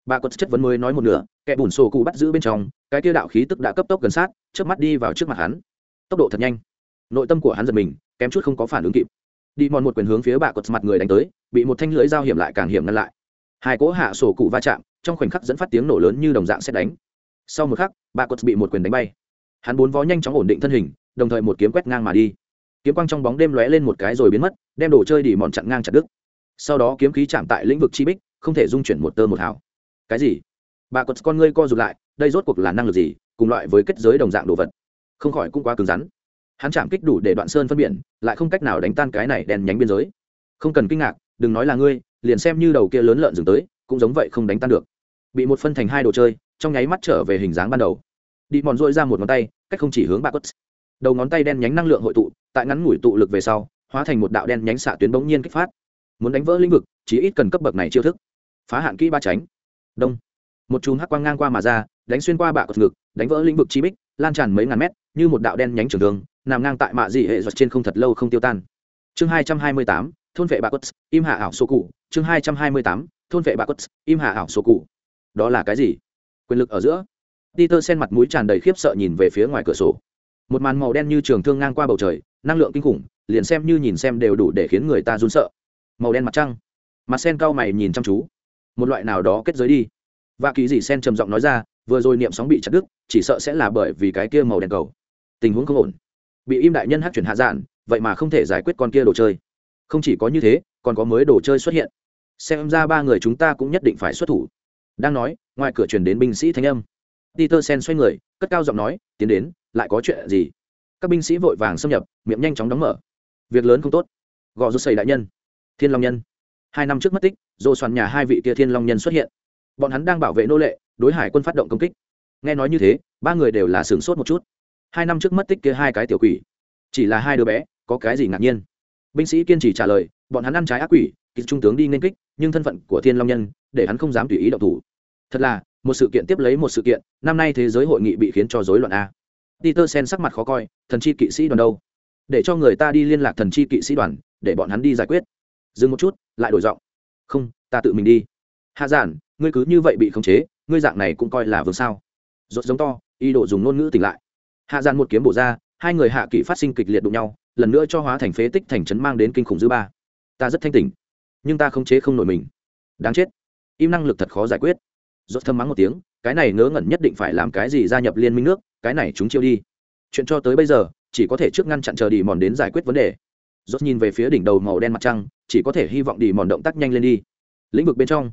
Bà cột chất vấn mới nói một nửa, kẻ bùn sổ cụ bắt giữ bên trong, cái kia đạo khí tức đã cấp tốc gần sát trước mắt đi vào trước mặt hắn. Tốc độ thật nhanh. Nội tâm của hắn giật mình, kém chút không có phản ứng kịp đi mòn một quyền hướng phía bà cột mặt người đánh tới, bị một thanh lưới dao hiểm lại càng hiểm ngăn lại. Hai cỗ hạ sổ cụ va chạm, trong khoảnh khắc dẫn phát tiếng nổ lớn như đồng dạng xét đánh. Sau một khắc, bà cột bị một quyền đánh bay. Hắn bốn vó nhanh chóng ổn định thân hình, đồng thời một kiếm quét ngang mà đi. Kiếm quang trong bóng đêm lóe lên một cái rồi biến mất, đem đồ chơi đi mòn chặn ngang chặt đứt. Sau đó kiếm khí chạm tại lĩnh vực chi bích, không thể dung chuyển một tơ một hào. Cái gì? Bà cột con ngươi co rụt lại, đây rốt cuộc là năng lực gì, cùng loại với kết giới đồng dạng đồ vật? Không khỏi cũng quá cứng rắn hắn chạm kích đủ để đoạn sơn phân biển, lại không cách nào đánh tan cái này đèn nhánh biên giới. Không cần kinh ngạc, đừng nói là ngươi, liền xem như đầu kia lớn lợn dừng tới, cũng giống vậy không đánh tan được. Bị một phân thành hai đồ chơi, trong nháy mắt trở về hình dáng ban đầu. Đi mòn dội ra một ngón tay, cách không chỉ hướng bà quất. Đầu ngón tay đen nhánh năng lượng hội tụ, tại ngắn ngủi tụ lực về sau, hóa thành một đạo đen nhánh xạ tuyến bỗng nhiên kích phát. Muốn đánh vỡ lĩnh vực chỉ ít cần cấp bậc này chiêu thức. Phá hạn kỹ ba tránh. Đông. Một chùm hắc quang ngang qua mà ra, đánh xuyên qua bạ cột ngực, đánh vỡ lĩnh vực chi bích, lan tràn mấy ngàn mét, như một đạo đen nhánh trường đường nằm ngang tại mạ dị hệ giật trên không thật lâu không tiêu tan. Chương hai trăm hai mươi tám, thôn vệ bà quất, im hạ ảo số cụ chương hai trăm hai mươi tám, thôn vệ bà quất, im hạ ảo số cụ đó là cái gì? Quyền lực ở giữa. Peter sen mặt mũi tràn đầy khiếp sợ nhìn về phía ngoài cửa sổ. Một màn màu đen như trường thương ngang qua bầu trời, năng lượng kinh khủng, liền xem như nhìn xem đều đủ để khiến người ta run sợ. Màu đen mặt trăng. Mặt sen cao mày nhìn chăm chú. Một loại nào đó kết giới đi. Và kỳ dị sen trầm giọng nói ra, vừa rồi niệm sóng bị chặt đứt, chỉ sợ sẽ là bởi vì cái kia màu đen cầu. Tình huống không ổn bị im đại nhân hát chuyển hạ dạn vậy mà không thể giải quyết con kia đồ chơi. Không chỉ có như thế, còn có mới đồ chơi xuất hiện. Xem ra ba người chúng ta cũng nhất định phải xuất thủ. Đang nói, ngoài cửa truyền đến binh sĩ thanh âm. Peter sen xoay người, cất cao giọng nói, tiến đến, lại có chuyện gì? Các binh sĩ vội vàng xâm nhập, miệng nhanh chóng đóng mở. Việc lớn không tốt. Gò rút xây đại nhân. Thiên long nhân. Hai năm trước mất tích dồ soàn nhà hai vị kia thiên long nhân xuất hiện. Bọn hắn đang bảo vệ nô lệ, đối hải quân phát động công kích. Nghe nói như thế, ba người đều là sửng sốt một chút hai năm trước mất tích kia hai cái tiểu quỷ. Chỉ là hai đứa bé, có cái gì ngạc nhiên? Binh sĩ kiên trì trả lời, bọn hắn ăn trái ác quỷ kịch trung tướng đi nên kích, nhưng thân phận của thiên long nhân, để hắn không dám tùy ý động thủ. Thật là, một sự kiện tiếp lấy một sự kiện, năm nay thế giới hội nghị bị khiến cho rối loạn a. Peter sen sắc mặt khó coi, thần chi kỵ sĩ đoàn đâu? Để cho người ta đi liên lạc thần chi kỵ sĩ đoàn, để bọn hắn đi giải quyết. Dừng một chút, lại đổi giọng. Không, ta tự mình đi. Hạ giản, ngươi cứ như vậy bị khống chế, ngươi dạng này cũng coi là vương sao. Rốt giống to, ý đồ dùng ngôn ngữ tỉnh lại hạ dàn một kiếm bổ ra, hai người hạ kỷ phát sinh kịch liệt đụng nhau, lần nữa cho hóa thành phế tích thành trấn mang đến kinh khủng dư ba. Ta rất thanh tỉnh, nhưng ta không chế không nổi mình. Đáng chết. Im năng lực thật khó giải quyết. Rốt thâm mắng một tiếng, cái này ngớ ngẩn nhất định phải làm cái gì gia nhập liên minh nước, cái này chúng chiêu đi. Chuyện cho tới bây giờ, chỉ có thể trước ngăn chặn chờ đi mòn đến giải quyết vấn đề. Rốt nhìn về phía đỉnh đầu màu đen mặt trăng, chỉ có thể hy vọng đi mòn động tác nhanh lên đi. Lĩnh vực bên trong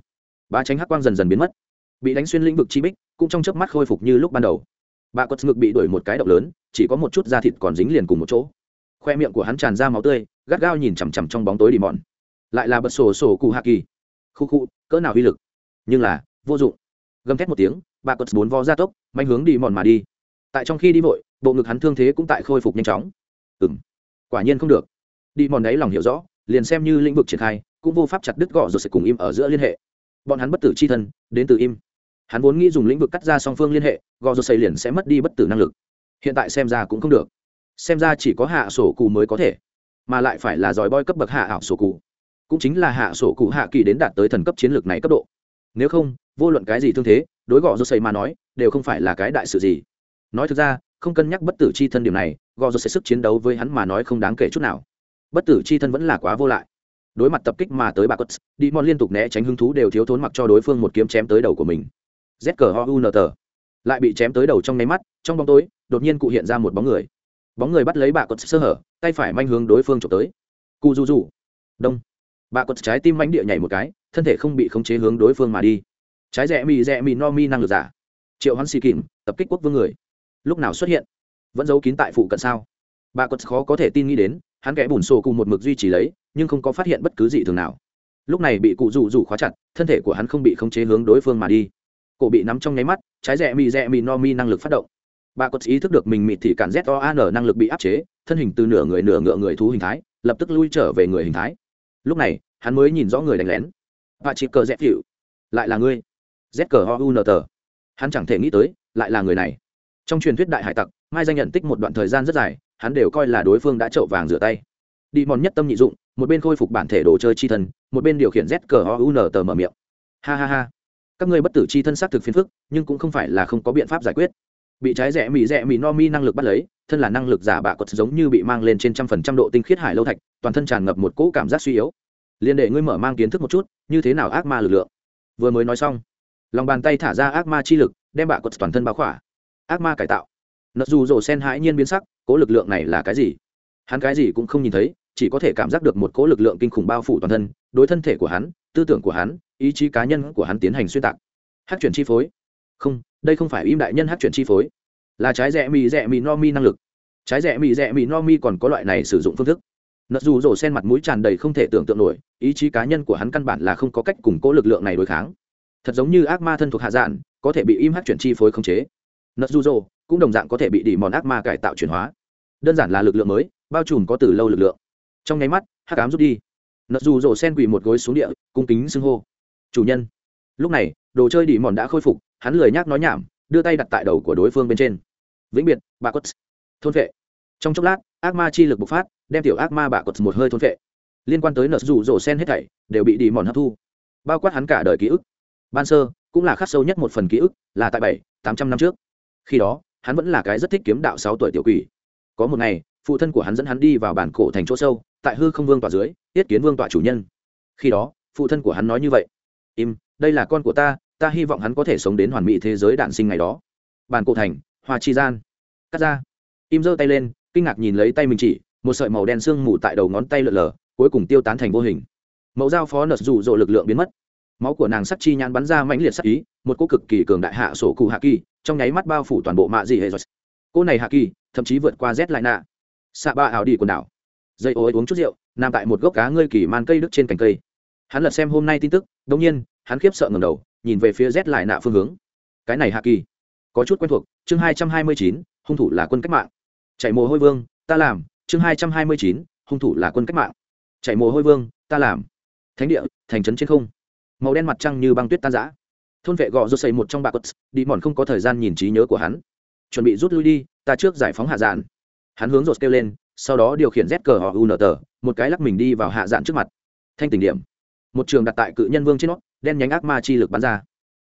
ba tránh hắc quang dần dần biến mất. Bị đánh xuyên lĩnh vực chi bích, cũng trong chớp mắt khôi phục như lúc ban đầu bà quất ngực bị đuổi một cái động lớn, chỉ có một chút da thịt còn dính liền cùng một chỗ. Khoe miệng của hắn tràn ra máu tươi, gắt gao nhìn chằm chằm trong bóng tối đi mòn lại là bật sổ sổ cụ hạ kỳ khu khu, cỡ nào uy lực? Nhưng là, vô dụng. Gầm thét một tiếng, bà quất bốn vo ra tốc manh hướng đi mòn mà đi. Tại trong khi đi vội, bộ ngực hắn thương thế cũng tại khôi phục nhanh chóng. Ừ m quả nhiên không được. Đi mòn đấy lòng hiểu rõ, liền xem như lĩnh vực triển khai, cũng vô pháp chặt đứt gõ rồi sẽ cùng im ở giữa liên hệ. Bọn hắn bất tử c h i thân, đến từ im hắn vốn nghĩ dùng lĩnh vực cắt ra song phương liên hệ, gò rồi xây liền sẽ mất đi bất tử năng lực. Hiện tại xem ra cũng không được. Xem ra chỉ có hạ sổ cụ mới có thể, mà lại phải là giỏi boy cấp bậc hạ ảo sổ cụ. Cũng chính là hạ sổ cụ hạ kỳ đến đạt tới thần cấp chiến lược này cấp độ. Nếu không, vô luận cái gì thương thế, đối gò rồi xây mà nói, đều không phải là cái đại sự gì. Nói thực ra, không cân nhắc bất tử c h i thân điểm này, gò rồi xây sức chiến đấu với hắn mà nói không đáng kể chút nào. Bất tử c h i thân vẫn là quá vô lại. Đối mặt tập kích mà tới bà cất đi mòn liên tục né tránh hứng thú đều thiếu thốn mặc cho đối phương một kiếm chém tới đầu của mình z cờ ho u n tờ lại bị chém tới đầu trong nháy mắt, trong bóng tối, đột nhiên cụ hiện ra một bóng người. Bóng người bắt lấy bà quất sơ hở, tay phải manh hướng đối phương trộm tới. Cụ du du đông. Bà quất trái tim manh địa nhảy một cái, thân thể không bị khống chế hướng đối phương mà đi. Trái rẽ mì rẽ mì no mi năng lực giả. Triệu hắn xì kìm, tập kích quốc vương người. Lúc nào xuất hiện? Vẫn giấu kín tại phụ cận sao? Bà quất khó có thể tin nghĩ đến, hắn kẽ bùn sổ cùng một mực duy trì lấy, nhưng không có phát hiện bất cứ gì thường nào. Lúc này bị cụ rủ rủ khóa chặt, thân thể của hắn không bị khống chế hướng đối phương mà đi cổ bị nắm trong nháy mắt, trái rẽ mì rẽ mì no mi năng lực phát động. Bà có ý thức được mình mịt thì cản z o an năng lực bị áp chế, thân hình từ nửa người nửa ngựa người thú hình thái, lập tức lui trở về người hình thái. Lúc này, hắn mới nhìn rõ người đánh lén. Bà chỉ cờ dép hiệu lại là ngươi. Z cờ ho u n t. Hắn chẳng thể nghĩ tới, lại là người này. Trong truyền thuyết đại hải tặc, mai danh nhận tích một đoạn thời gian rất dài, hắn đều coi là đối phương đã trậu vàng rửa tay. Đi mòn nhất tâm nhị dụng, một bên khôi phục bản thể đồ chơi chi thân, một bên điều khiển z cờ ho u n tờ mở miệng. Ha ha ha các ngươi bất tử chi thân xác thực phiền phức, nhưng cũng không phải là không có biện pháp giải quyết. Bị trái rẽ mì rẽ mì no mi năng lực bắt lấy, thân là năng lực giả bạ quật giống như bị mang lên trên trăm phần trăm độ tinh khiết hải lâu thạch, toàn thân tràn ngập một cỗ cảm giác suy yếu. Liền để ngươi mở mang kiến thức một chút, như thế nào ác ma lực lượng? Vừa mới nói xong, lòng bàn tay thả ra ác ma chi lực, đem bạ quật toàn thân báo khỏa. Ác ma cải tạo. Nật dù rổ sen hãi nhiên biến sắc, cỗ lực lượng này là cái gì? Hắn cái gì cũng không nhìn thấy, chỉ có thể cảm giác được một cỗ lực lượng kinh khủng bao phủ toàn thân, đối thân thể của hắn, tư tưởng của hắn ý chí cá nhân của hắn tiến hành xuyên tạc. Hát chuyển chi phối. Không, đây không phải im đại nhân hát chuyển chi phối. Là trái rẽ mì rẽ mì no mi năng lực. Trái rẽ mì rẽ mì no mi còn có loại này sử dụng phương thức. Nợ dù rổ sen mặt mũi tràn đầy không thể tưởng tượng nổi, ý chí cá nhân của hắn căn bản là không có cách củng cố lực lượng này đối kháng. Thật giống như ác ma thân thuộc hạ dạn, có thể bị im hát chuyển chi phối khống chế. Nợ dù rổ cũng đồng dạng có thể bị đỉ mòn ác ma cải tạo chuyển hóa. Đơn giản là lực lượng mới, bao trùm có từ lâu lực lượng. Trong nháy mắt hát ám rút đi. Nợ dù rổ sen quỳ một gối xuống địa, cung kính xưng hô chủ nhân. Lúc này, đồ chơi đỉ mòn đã khôi phục, hắn lười nhác nói nhảm, đưa tay đặt tại đầu của đối phương bên trên. Vĩnh biệt, bà cốt. Thôn vệ. Trong chốc lát, ác ma chi lực bộc phát, đem tiểu ác ma bà cốt một hơi thôn vệ. Liên quan tới nợ rủ rổ sen hết thảy, đều bị đỉ mòn hấp thu. Bao quát hắn cả đời ký ức. Ban sơ, cũng là khắc sâu nhất một phần ký ức, là tại bảy, tám trăm năm trước. Khi đó, hắn vẫn là cái rất thích kiếm đạo sáu tuổi tiểu quỷ. Có một ngày, phụ thân của hắn dẫn hắn đi vào bản cổ thành chỗ sâu, tại hư không vương tọa dưới tiết kiến vương tọa chủ nhân. Khi đó, phụ thân của hắn nói như vậy im, đây là con của ta ta hy vọng hắn có thể sống đến hoàn mỹ thế giới đạn sinh ngày đó. Bàn cổ thành, hoa chi gian. Cắt ra. Im giơ tay lên, kinh ngạc nhìn lấy tay mình chỉ, một sợi màu đen sương mù tại đầu ngón tay lượn lờ, cuối cùng tiêu tán thành vô hình. Mẫu dao phó nợt rụ rộ lực lượng biến mất. Máu của nàng sắc chi nhãn bắn ra mãnh liệt sắc ý, một cô cực kỳ cường đại hạ sổ cụ hạ kỳ, trong nháy mắt bao phủ toàn bộ mạ dị hệ cô này hạ kỳ, thậm chí vượt qua z lại nạ. Xạ ba ảo đi quần đảo. Dây ô uống chút rượu, nằm tại một gốc cá ngươi kỳ man cây đức trên cành cây. Hắn lật xem hôm nay tin tức đông nhiên, hắn khiếp sợ ngầm đầu, nhìn về phía rét lại nạ phương hướng. Cái này hạ kỳ, có chút quen thuộc, chương hai trăm hai mươi chín, hung thủ là quân cách mạng. Chạy mồ hôi vương, ta làm, chương hai trăm hai mươi chín, hung thủ là quân cách mạng. Chạy mồ hôi vương, ta làm. Thánh địa, thành trấn trên không. Màu đen mặt trăng như băng tuyết tan giã thôn vệ gọ rô xây một trong bạc quất đi mòn không có thời gian nhìn trí nhớ của hắn. Chuẩn bị rút lui đi, ta trước giải phóng hạ dạn hắn hướng rột kêu lên, sau đó điều khiển z cờ họ u n tờ một cái lắc mình đi vào hạ dạn trước mặt. Thanh tình điểm một trường đặt tại cự nhân vương trên nó, đen nhánh ác ma chi lực bắn ra.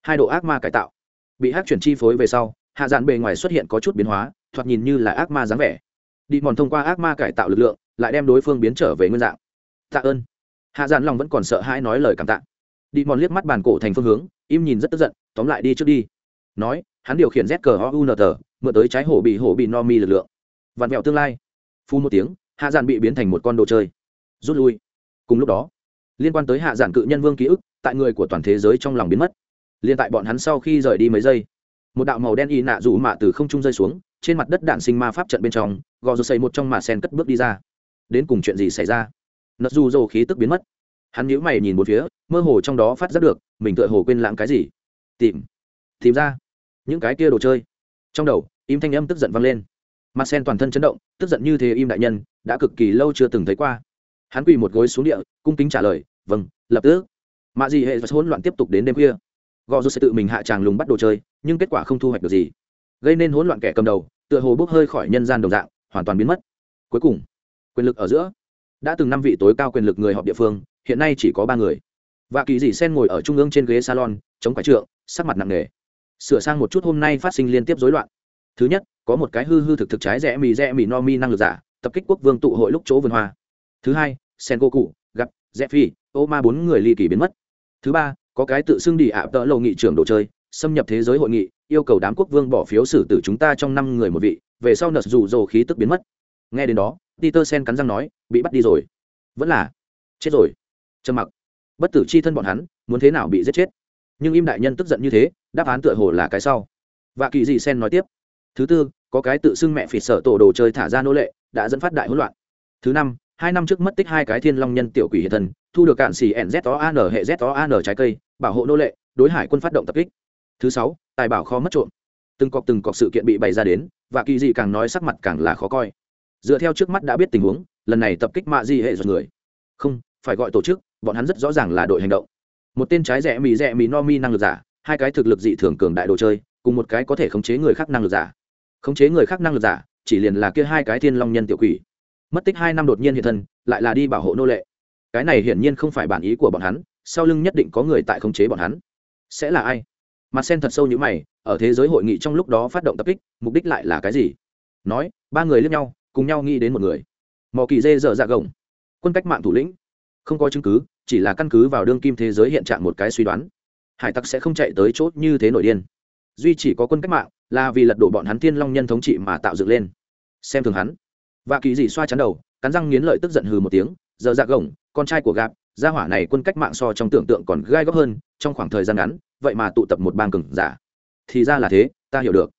Hai độ ác ma cải tạo. Bị hát chuyển chi phối về sau, hạ dạn bề ngoài xuất hiện có chút biến hóa, thoạt nhìn như là ác ma dáng vẻ. Đi mòn thông qua ác ma cải tạo lực lượng, lại đem đối phương biến trở về nguyên dạng. Tạ ơn. Hạ dạn lòng vẫn còn sợ hãi nói lời cảm tạ. Đi mòn liếc mắt bàn cổ thành phương hướng, im nhìn rất tức giận, tóm lại đi trước đi. Nói, hắn điều khiển z cờ o u n t, mượn tới trái hổ bị hổ bị no mi lực lượng. Vặn vẹo tương lai. Phu một tiếng, hạ giản bị biến thành một con đồ chơi. Rút lui. Cùng lúc đó liên quan tới hạ giản cự nhân vương ký ức, tại người của toàn thế giới trong lòng biến mất. Liên tại bọn hắn sau khi rời đi mấy giây, một đạo màu đen y nạ rủ mạ từ không trung rơi xuống, trên mặt đất đạn sinh ma pháp trận bên trong, gò rô xây một trong mạ sen cất bước đi ra. Đến cùng chuyện gì xảy ra? Nật dù dầu khí tức biến mất. Hắn nhíu mày nhìn một phía, mơ hồ trong đó phát giác được, mình tựa hồ quên lãng cái gì. Tìm. Tìm ra. Những cái kia đồ chơi. Trong đầu, im thanh âm tức giận vang lên. Mà sen toàn thân chấn động, tức giận như thế im đại nhân, đã cực kỳ lâu chưa từng thấy qua hắn quỳ một gối xuống địa, cung kính trả lời vâng lập tức. Mạ gì hệ hỗn loạn tiếp tục đến đêm khuya. Gò rút sẽ tự mình hạ tràng lùng bắt đồ chơi, nhưng kết quả không thu hoạch được gì. Gây nên hỗn loạn kẻ cầm đầu, tựa hồ bốc hơi khỏi nhân gian đồng dạng, hoàn toàn biến mất. Cuối cùng, quyền lực ở giữa. Đã từng năm vị tối cao quyền lực người họp địa phương, hiện nay chỉ có ba người. Và kỳ dị sen ngồi ở trung ương trên ghế salon, chống quái trượng, sắc mặt nặng nề. Sửa sang một chút hôm nay phát sinh liên tiếp rối loạn. Thứ nhất, có một cái hư hư thực thực trái rẽ mì rẽ mì no mi năng lực giả, tập kích quốc vương tụ hội lúc chỗ vườn hoa thứ hai sen cô cụ gặp rẽ phi ô ma bốn người ly kỳ biến mất. Thứ ba, có cái tự xưng đi ạ, tợ lầu nghị trưởng đồ chơi, xâm nhập thế giới hội nghị, yêu cầu đám quốc vương bỏ phiếu xử tử chúng ta trong năm người một vị, về sau nợ rủ rồ khí tức biến mất. Nghe đến đó, peter sen cắn răng nói, bị bắt đi rồi. Vẫn là chết rồi. Trầm mặc. Bất tử chi thân bọn hắn, muốn thế nào bị giết chết? Nhưng im đại nhân tức giận như thế, đáp án tựa hồ là cái sau. Và kỳ dị sen nói tiếp. Thứ tư, có cái tự xưng mẹ phỉ sở tổ đồ chơi thả ra nô lệ, đã dẫn phát đại hỗn loạn. Thứ năm hai năm trước mất tích hai cái thiên long nhân tiểu quỷ hiện thân, thu được cạn xì nzon hệ zon trái cây, bảo hộ nô lệ, đối hải quân phát động tập kích. Thứ sáu, tài bảo kho mất trộm. Từng cọc từng cọc sự kiện bị bày ra đến, và kỳ dị càng nói sắc mặt càng là khó coi. Dựa theo trước mắt đã biết tình huống, lần này tập kích mạ di hệ giật người. Không, phải gọi tổ chức, bọn hắn rất rõ ràng là đội hành động. Một tên trái rẻ mì rẻ mì no mi năng lực giả, hai cái thực lực dị thường cường đại đồ chơi, cùng một cái có thể khống chế người khác năng lực giả. Khống chế người khác năng lực giả, chỉ liền là kia hai cái thiên long nhân tiểu quỷ mất tích hai năm đột nhiên hiện thân, lại là đi bảo hộ nô lệ. Cái này hiển nhiên không phải bản ý của bọn hắn, sau lưng nhất định có người tại khống chế bọn hắn. Sẽ là ai? Mặt sen thật sâu như mày, ở thế giới hội nghị trong lúc đó phát động tập kích, mục đích lại là cái gì? Nói, ba người lướt nhau, cùng nhau nghĩ đến một người. Mò kỳ dê dở dạ gồng. Quân cách mạng thủ lĩnh. Không có chứng cứ, chỉ là căn cứ vào đương kim thế giới hiện trạng một cái suy đoán. Hải tặc sẽ không chạy tới chốt như thế nổi điên. Duy chỉ có quân cách mạng, là vì lật đổ bọn hắn tiên long nhân thống trị mà tạo dựng lên. Xem thường hắn và kỳ dị xoa chắn đầu, cắn răng nghiến lợi tức giận hừ một tiếng, giờ dạ gồng, con trai của gạp, gia hỏa này quân cách mạng so trong tưởng tượng còn gai góc hơn, trong khoảng thời gian ngắn, vậy mà tụ tập một bang cừng giả. Thì ra là thế, ta hiểu được.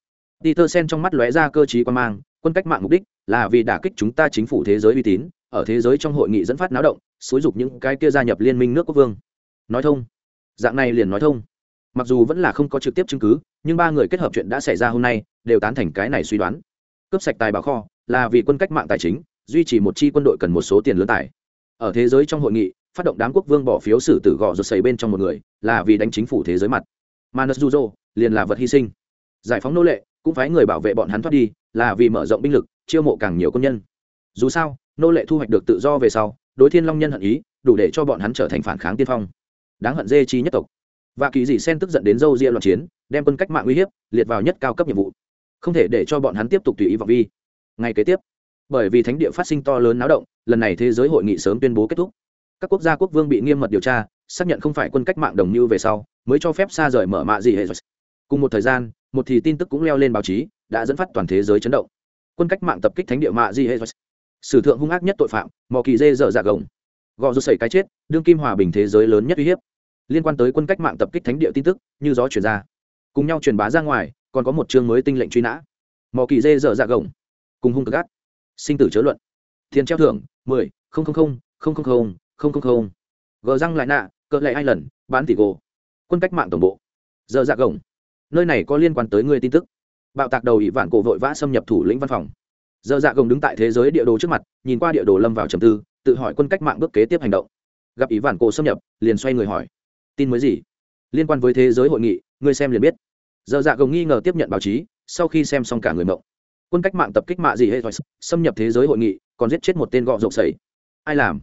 Peter sen trong mắt lóe ra cơ chí quan mang, quân cách mạng mục đích là vì đả kích chúng ta chính phủ thế giới uy tín, ở thế giới trong hội nghị dẫn phát náo động, xúi dục những cái kia gia nhập liên minh nước quốc vương. Nói thông. Dạng này liền nói thông. Mặc dù vẫn là không có trực tiếp chứng cứ, nhưng ba người kết hợp chuyện đã xảy ra hôm nay, đều tán thành cái này suy đoán. Cướp sạch tài bảo kho là vì quân cách mạng tài chính, duy trì một chi quân đội cần một số tiền lớn tài. Ở thế giới trong hội nghị, phát động đám quốc vương bỏ phiếu xử tử gò rột xầy bên trong một người, là vì đánh chính phủ thế giới mặt. Manus juzo, liền là vật hy sinh. Giải phóng nô lệ, cũng phái người bảo vệ bọn hắn thoát đi, là vì mở rộng binh lực, chiêu mộ càng nhiều công nhân. Dù sao, nô lệ thu hoạch được tự do về sau, đối thiên long nhân hận ý, đủ để cho bọn hắn trở thành phản kháng tiên phong. Đáng hận dê chi nhất tộc. Và kỳ dị sen tức giận đến dâu ria loạn chiến, đem quân cách mạng uy hiếp, liệt vào nhất cao cấp nhiệm vụ. Không thể để cho bọn hắn tiếp tục tùy ý vào vi ngay kế tiếp, bởi vì thánh địa phát sinh to lớn náo động, lần này thế giới hội nghị sớm tuyên bố kết thúc. Các quốc gia quốc vương bị nghiêm mật điều tra, xác nhận không phải quân cách mạng đồng như về sau, mới cho phép xa rời mở mạ gì hệ rồi. Cùng một thời gian, một thì tin tức cũng leo lên báo chí, đã dẫn phát toàn thế giới chấn động. Quân cách mạng tập kích thánh địa mạ gì hệ rồi. Sử thượng hung ác nhất tội phạm, mò kỳ dê dở dạ gồng. Gò rút sẩy cái chết, đương kim hòa bình thế giới lớn nhất uy hiếp. Liên quan tới quân cách mạng tập kích thánh địa tin tức, như gió chuyển ra. Cùng nhau truyền bá ra ngoài, còn có một chương mới tinh lệnh truy nã. Mò kỳ dê dở dạ gồng cùng hung cực gắt sinh tử chớ luận. Tiền treo thưởng, mười, không không không không không không không không không. Gờ răng lại nạ, cỡ lại hai lần, bán tỷ gồ quân cách mạng tổng bộ. Giờ dạ gồng. Nơi này có liên quan tới người tin tức. Bạo tạc đầu ỷ vạn cổ vội vã xâm nhập thủ lĩnh văn phòng. Giờ dạ gồng đứng tại thế giới địa đồ trước mặt, nhìn qua địa đồ lâm vào trầm tư, tự hỏi quân cách mạng bước kế tiếp hành động. Gặp ỷ vạn cổ xâm nhập, liền xoay người hỏi. Tin mới gì? Liên quan với thế giới hội nghị, ngươi xem liền biết. Giờ dạ gồng nghi ngờ tiếp nhận báo chí, sau khi xem xong cả người mộng quân cách mạng tập kích mạ gì hết xâm nhập thế giới hội nghị, còn giết chết một tên gọ rộng sẩy. Ai làm?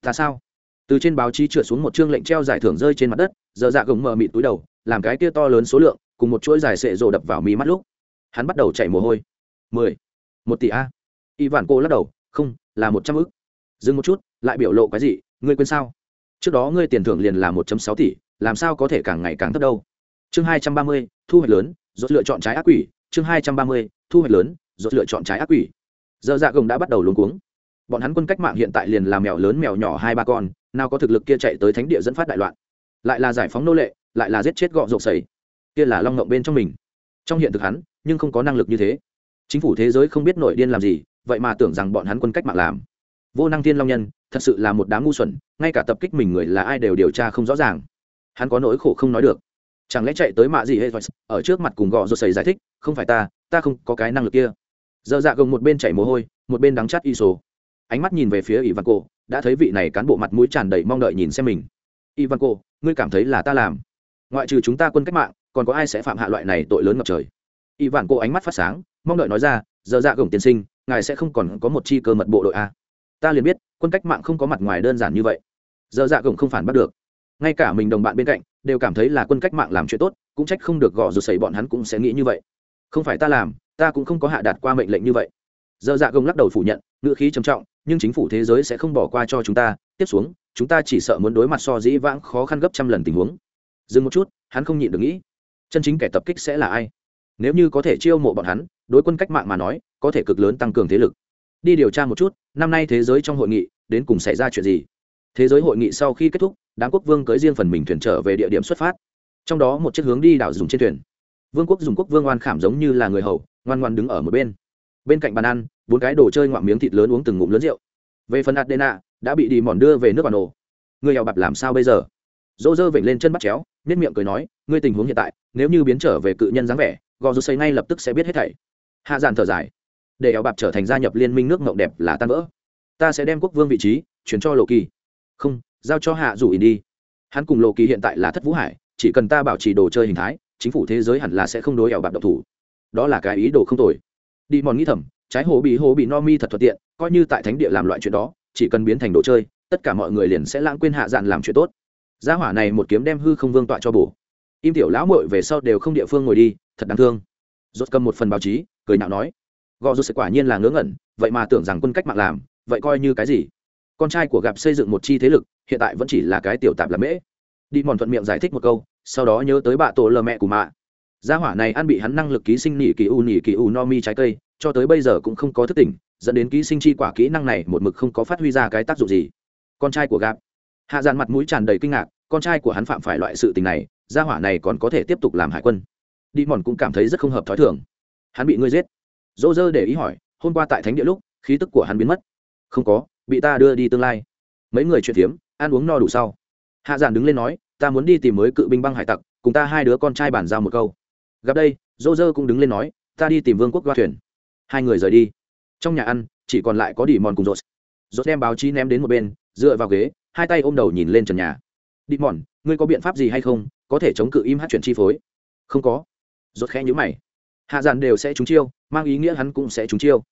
Ta sao? Từ trên báo chí trượt xuống một chương lệnh treo giải thưởng rơi trên mặt đất, giờ dạ gồng mờ mịt túi đầu, làm cái kia to lớn số lượng, cùng một chuỗi dài sệ rồ đập vào mí mắt lúc. Hắn bắt đầu chảy mồ hôi. Mười. Một tỷ a. Y vản cô lắc đầu, không, là một trăm ức. Dừng một chút, lại biểu lộ cái gì, ngươi quên sao? Trước đó ngươi tiền thưởng liền là một trăm sáu tỷ, làm sao có thể càng ngày càng thấp đâu? Chương hai trăm ba mươi, thu hoạch lớn, rốt lựa chọn trái ác quỷ. Chương hai trăm ba mươi, thu hoạch lớn rốt lựa chọn trái ác quỷ. Giờ dạ gồng đã bắt đầu luống cuống. Bọn hắn quân cách mạng hiện tại liền làm mèo lớn mèo nhỏ hai ba con, nào có thực lực kia chạy tới thánh địa dẫn phát đại loạn. Lại là giải phóng nô lệ, lại là giết chết gọ rộp sầy. Kia là long ngộng bên trong mình. Trong hiện thực hắn, nhưng không có năng lực như thế. Chính phủ thế giới không biết nội điên làm gì, vậy mà tưởng rằng bọn hắn quân cách mạng làm. Vô năng thiên long nhân, thật sự là một đám ngu xuẩn, ngay cả tập kích mình người là ai đều điều tra không rõ ràng. Hắn có nỗi khổ không nói được. Chẳng lẽ chạy tới mạ gì hết ở trước mặt cùng gọ rộp sầy giải thích, không phải ta ta không có cái năng lực kia giờ dạ gồng một bên chảy mồ hôi, một bên đắng chát y số ánh mắt nhìn về phía iván cô đã thấy vị này cán bộ mặt mũi tràn đầy mong đợi nhìn xem mình. Iván cô ngươi cảm thấy là ta làm? Ngoại trừ chúng ta quân cách mạng, còn có ai sẽ phạm hạ loại này tội lớn ngập trời? Iván cô ánh mắt phát sáng, mong đợi nói ra giờ dạ gồng tiên sinh, ngài sẽ không còn có một chi cơ mật bộ đội a? Ta liền biết, quân cách mạng không có mặt ngoài đơn giản như vậy. Giờ dạ gồng không phản bắt được. Ngay cả mình đồng bạn bên cạnh, đều cảm thấy là quân cách mạng làm chuyện tốt, cũng trách không được gõ rồi xảy bọn hắn cũng sẽ nghĩ như vậy. Không phải ta làm ta cũng không có hạ đạt qua mệnh lệnh như vậy. Giờ dạ gồng lắc đầu phủ nhận, ngữ khí trầm trọng, nhưng chính phủ thế giới sẽ không bỏ qua cho chúng ta. Tiếp xuống, chúng ta chỉ sợ muốn đối mặt so dĩ vãng khó khăn gấp trăm lần tình huống. Dừng một chút, hắn không nhịn được nghĩ, chân chính kẻ tập kích sẽ là ai? Nếu như có thể chiêu mộ bọn hắn, đối quân cách mạng mà nói, có thể cực lớn tăng cường thế lực. Đi điều tra một chút, năm nay thế giới trong hội nghị, đến cùng xảy ra chuyện gì? Thế giới hội nghị sau khi kết thúc, đám quốc vương cưới riêng phần mình thuyền trở về địa điểm xuất phát. Trong đó một chiếc hướng đi đảo dùng trên thuyền vương quốc dùng quốc vương oan khảm giống như là người hầu, ngoan ngoan đứng ở một bên. Bên cạnh bàn ăn, bốn cái đồ chơi ngoạm miếng thịt lớn uống từng ngụm lớn rượu. Về phần adena, đã bị đi mòn đưa về nước bàn ổ người hào bạc làm sao bây giờ? Dỗ dơ vểnh lên chân bắt chéo nết miệng cười nói, ngươi tình huống hiện tại, nếu như biến trở về cự nhân dáng vẻ gò dù xây ngay lập tức sẽ biết hết thảy. Hạ giàn thở dài, để hào bạc trở thành gia nhập liên minh nước mộng đẹp là tan vỡ. Ta sẽ đem quốc vương vị trí chuyển cho lộ kỳ không, giao cho hạ rủ in đi. Hắn cùng lộ kỳ hiện tại là thất vũ hải, chỉ cần ta bảo trì đồ chơi hình thái chính phủ thế giới hẳn là sẽ không đối ẻo bạc độc thủ. Đó là cái ý đồ không tồi. Đi mòn nghĩ thầm, trái hồ bị hồ bị no mi thật thuận tiện, coi như tại thánh địa làm loại chuyện đó, chỉ cần biến thành đồ chơi, tất cả mọi người liền sẽ lãng quên hạ dạn làm chuyện tốt. Gia hỏa này một kiếm đem hư không vương tọa cho bổ. Im tiểu lão mội về sau đều không địa phương ngồi đi, thật đáng thương. Rốt cầm một phần báo chí, cười nhạo nói, gò rốt sẽ quả nhiên là ngớ ngẩn, vậy mà tưởng rằng quân cách mạng làm, vậy coi như cái gì? Con trai của gặp xây dựng một chi thế lực, hiện tại vẫn chỉ là cái tiểu tạp làm mễ. Đi mòn thuận miệng giải thích một câu sau đó nhớ tới bạ tổ lờ mẹ của mạ. Gia hỏa này ăn bị hắn năng lực ký sinh nỉ kỳ u nỉ kỳ u no mi trái cây, cho tới bây giờ cũng không có thức tỉnh, dẫn đến ký sinh chi quả kỹ năng này một mực không có phát huy ra cái tác dụng gì. Con trai của gạp. Hạ dàn mặt mũi tràn đầy kinh ngạc, con trai của hắn phạm phải loại sự tình này, gia hỏa này còn có thể tiếp tục làm hải quân. Đi mòn cũng cảm thấy rất không hợp thói thường. Hắn bị ngươi giết. Dỗ dơ để ý hỏi, hôm qua tại thánh địa lúc, khí tức của hắn biến mất. Không có, bị ta đưa đi tương lai. Mấy người chuyện phiếm, ăn uống no đủ sau. Hạ giản đứng lên nói ta muốn đi tìm mới cự binh băng hải tặc, cùng ta hai đứa con trai bàn giao một câu. Gặp đây dô dơ cũng đứng lên nói, ta đi tìm vương quốc loa thuyền. Hai người rời đi. Trong nhà ăn, chỉ còn lại có đi mòn cùng rột rột đem báo chí ném đến một bên, dựa vào ghế, hai tay ôm đầu nhìn lên trần nhà. Đi mòn, ngươi có biện pháp gì hay không? Có thể chống cự im hát chuyển chi phối? Không có. Rột khẽ nhữ mày. Hạ giản đều sẽ trúng chiêu, mang ý nghĩa hắn cũng sẽ trúng chiêu.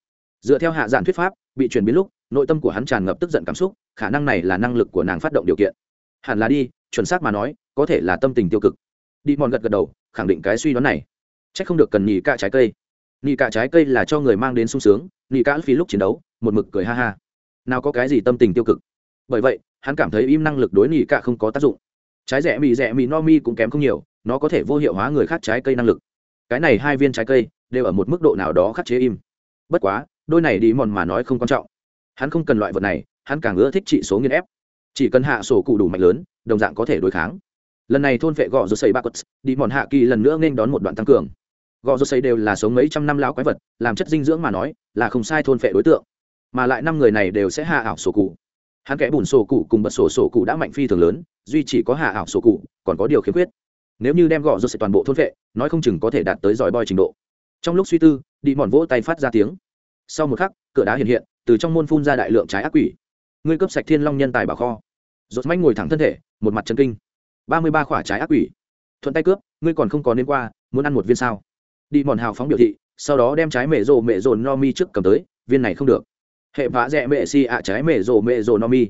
Dựa theo hạ giản thuyết pháp, bị chuyển biến lúc, nội tâm của hắn tràn ngập tức giận cảm xúc, khả năng này là năng lực của nàng phát động điều kiện. Hẳn là đi chuẩn xác mà nói, có thể là tâm tình tiêu cực. Đi mòn gật gật đầu, khẳng định cái suy đoán này. C h ắ c không được cần nhì cả trái cây. Nhì cả trái cây là cho người mang đến sung sướng nhì cả phí lúc chiến đấu, một mực cười ha ha. Nào có cái gì tâm tình tiêu cực. Bởi vậy, hắn cảm thấy im năng lực đối nhì cả không có tác dụng. Trái rẻ mì rẻ mì no mi cũng kém không nhiều, nó có thể vô hiệu hóa người khác trái cây năng lực. Cái này hai viên trái cây đều ở một mức độ nào đó khắc chế im. Bất quá, đôi này đi mòn mà nói không quan trọng. Hắn không cần loại vật này, hắn càng ưa thích trị số nghiên ép chỉ cần hạ sổ cụ đủ mạnh lớn, đồng dạng có thể đối kháng. Lần này thôn vệ gò rô xây ba quất đi mòn hạ kỳ lần nữa nên đón một đoạn tăng cường. Gò rô xây đều là sống mấy trăm năm lao quái vật, làm chất dinh dưỡng mà nói, là không sai thôn vệ đối tượng. Mà lại năm người này đều sẽ hạ ảo sổ cụ. Hắn kẽ bùn sổ cụ cùng bật sổ sổ cụ đã mạnh phi thường lớn, duy chỉ có hạ ảo sổ cụ, còn có điều khiếm khuyết. Nếu như đem gò rô xây toàn bộ thôn vệ, nói không chừng có thể đạt tới giỏi boi trình độ. Trong lúc suy tư, đi mòn vỗ tay phát ra tiếng. Sau một khắc, cửa đá hiện hiện, từ trong môn phun ra đại lượng trái ác quỷ ngươi cấp sạch thiên long nhân tài bảo kho. Rột mánh ngồi thẳng thân thể, một mặt chân kinh. Ba mươi ba quả trái ác quỷ. Thuận tay cướp, ngươi còn không có nên qua, muốn ăn một viên sao? Đi mòn hào phóng biểu thị, sau đó đem trái mẹ rồ mẹ rồ no mi trước cầm tới, viên này không được. Hệ vã rẽ mẹ si ạ, trái mẹ rồ mẹ rồ no mi.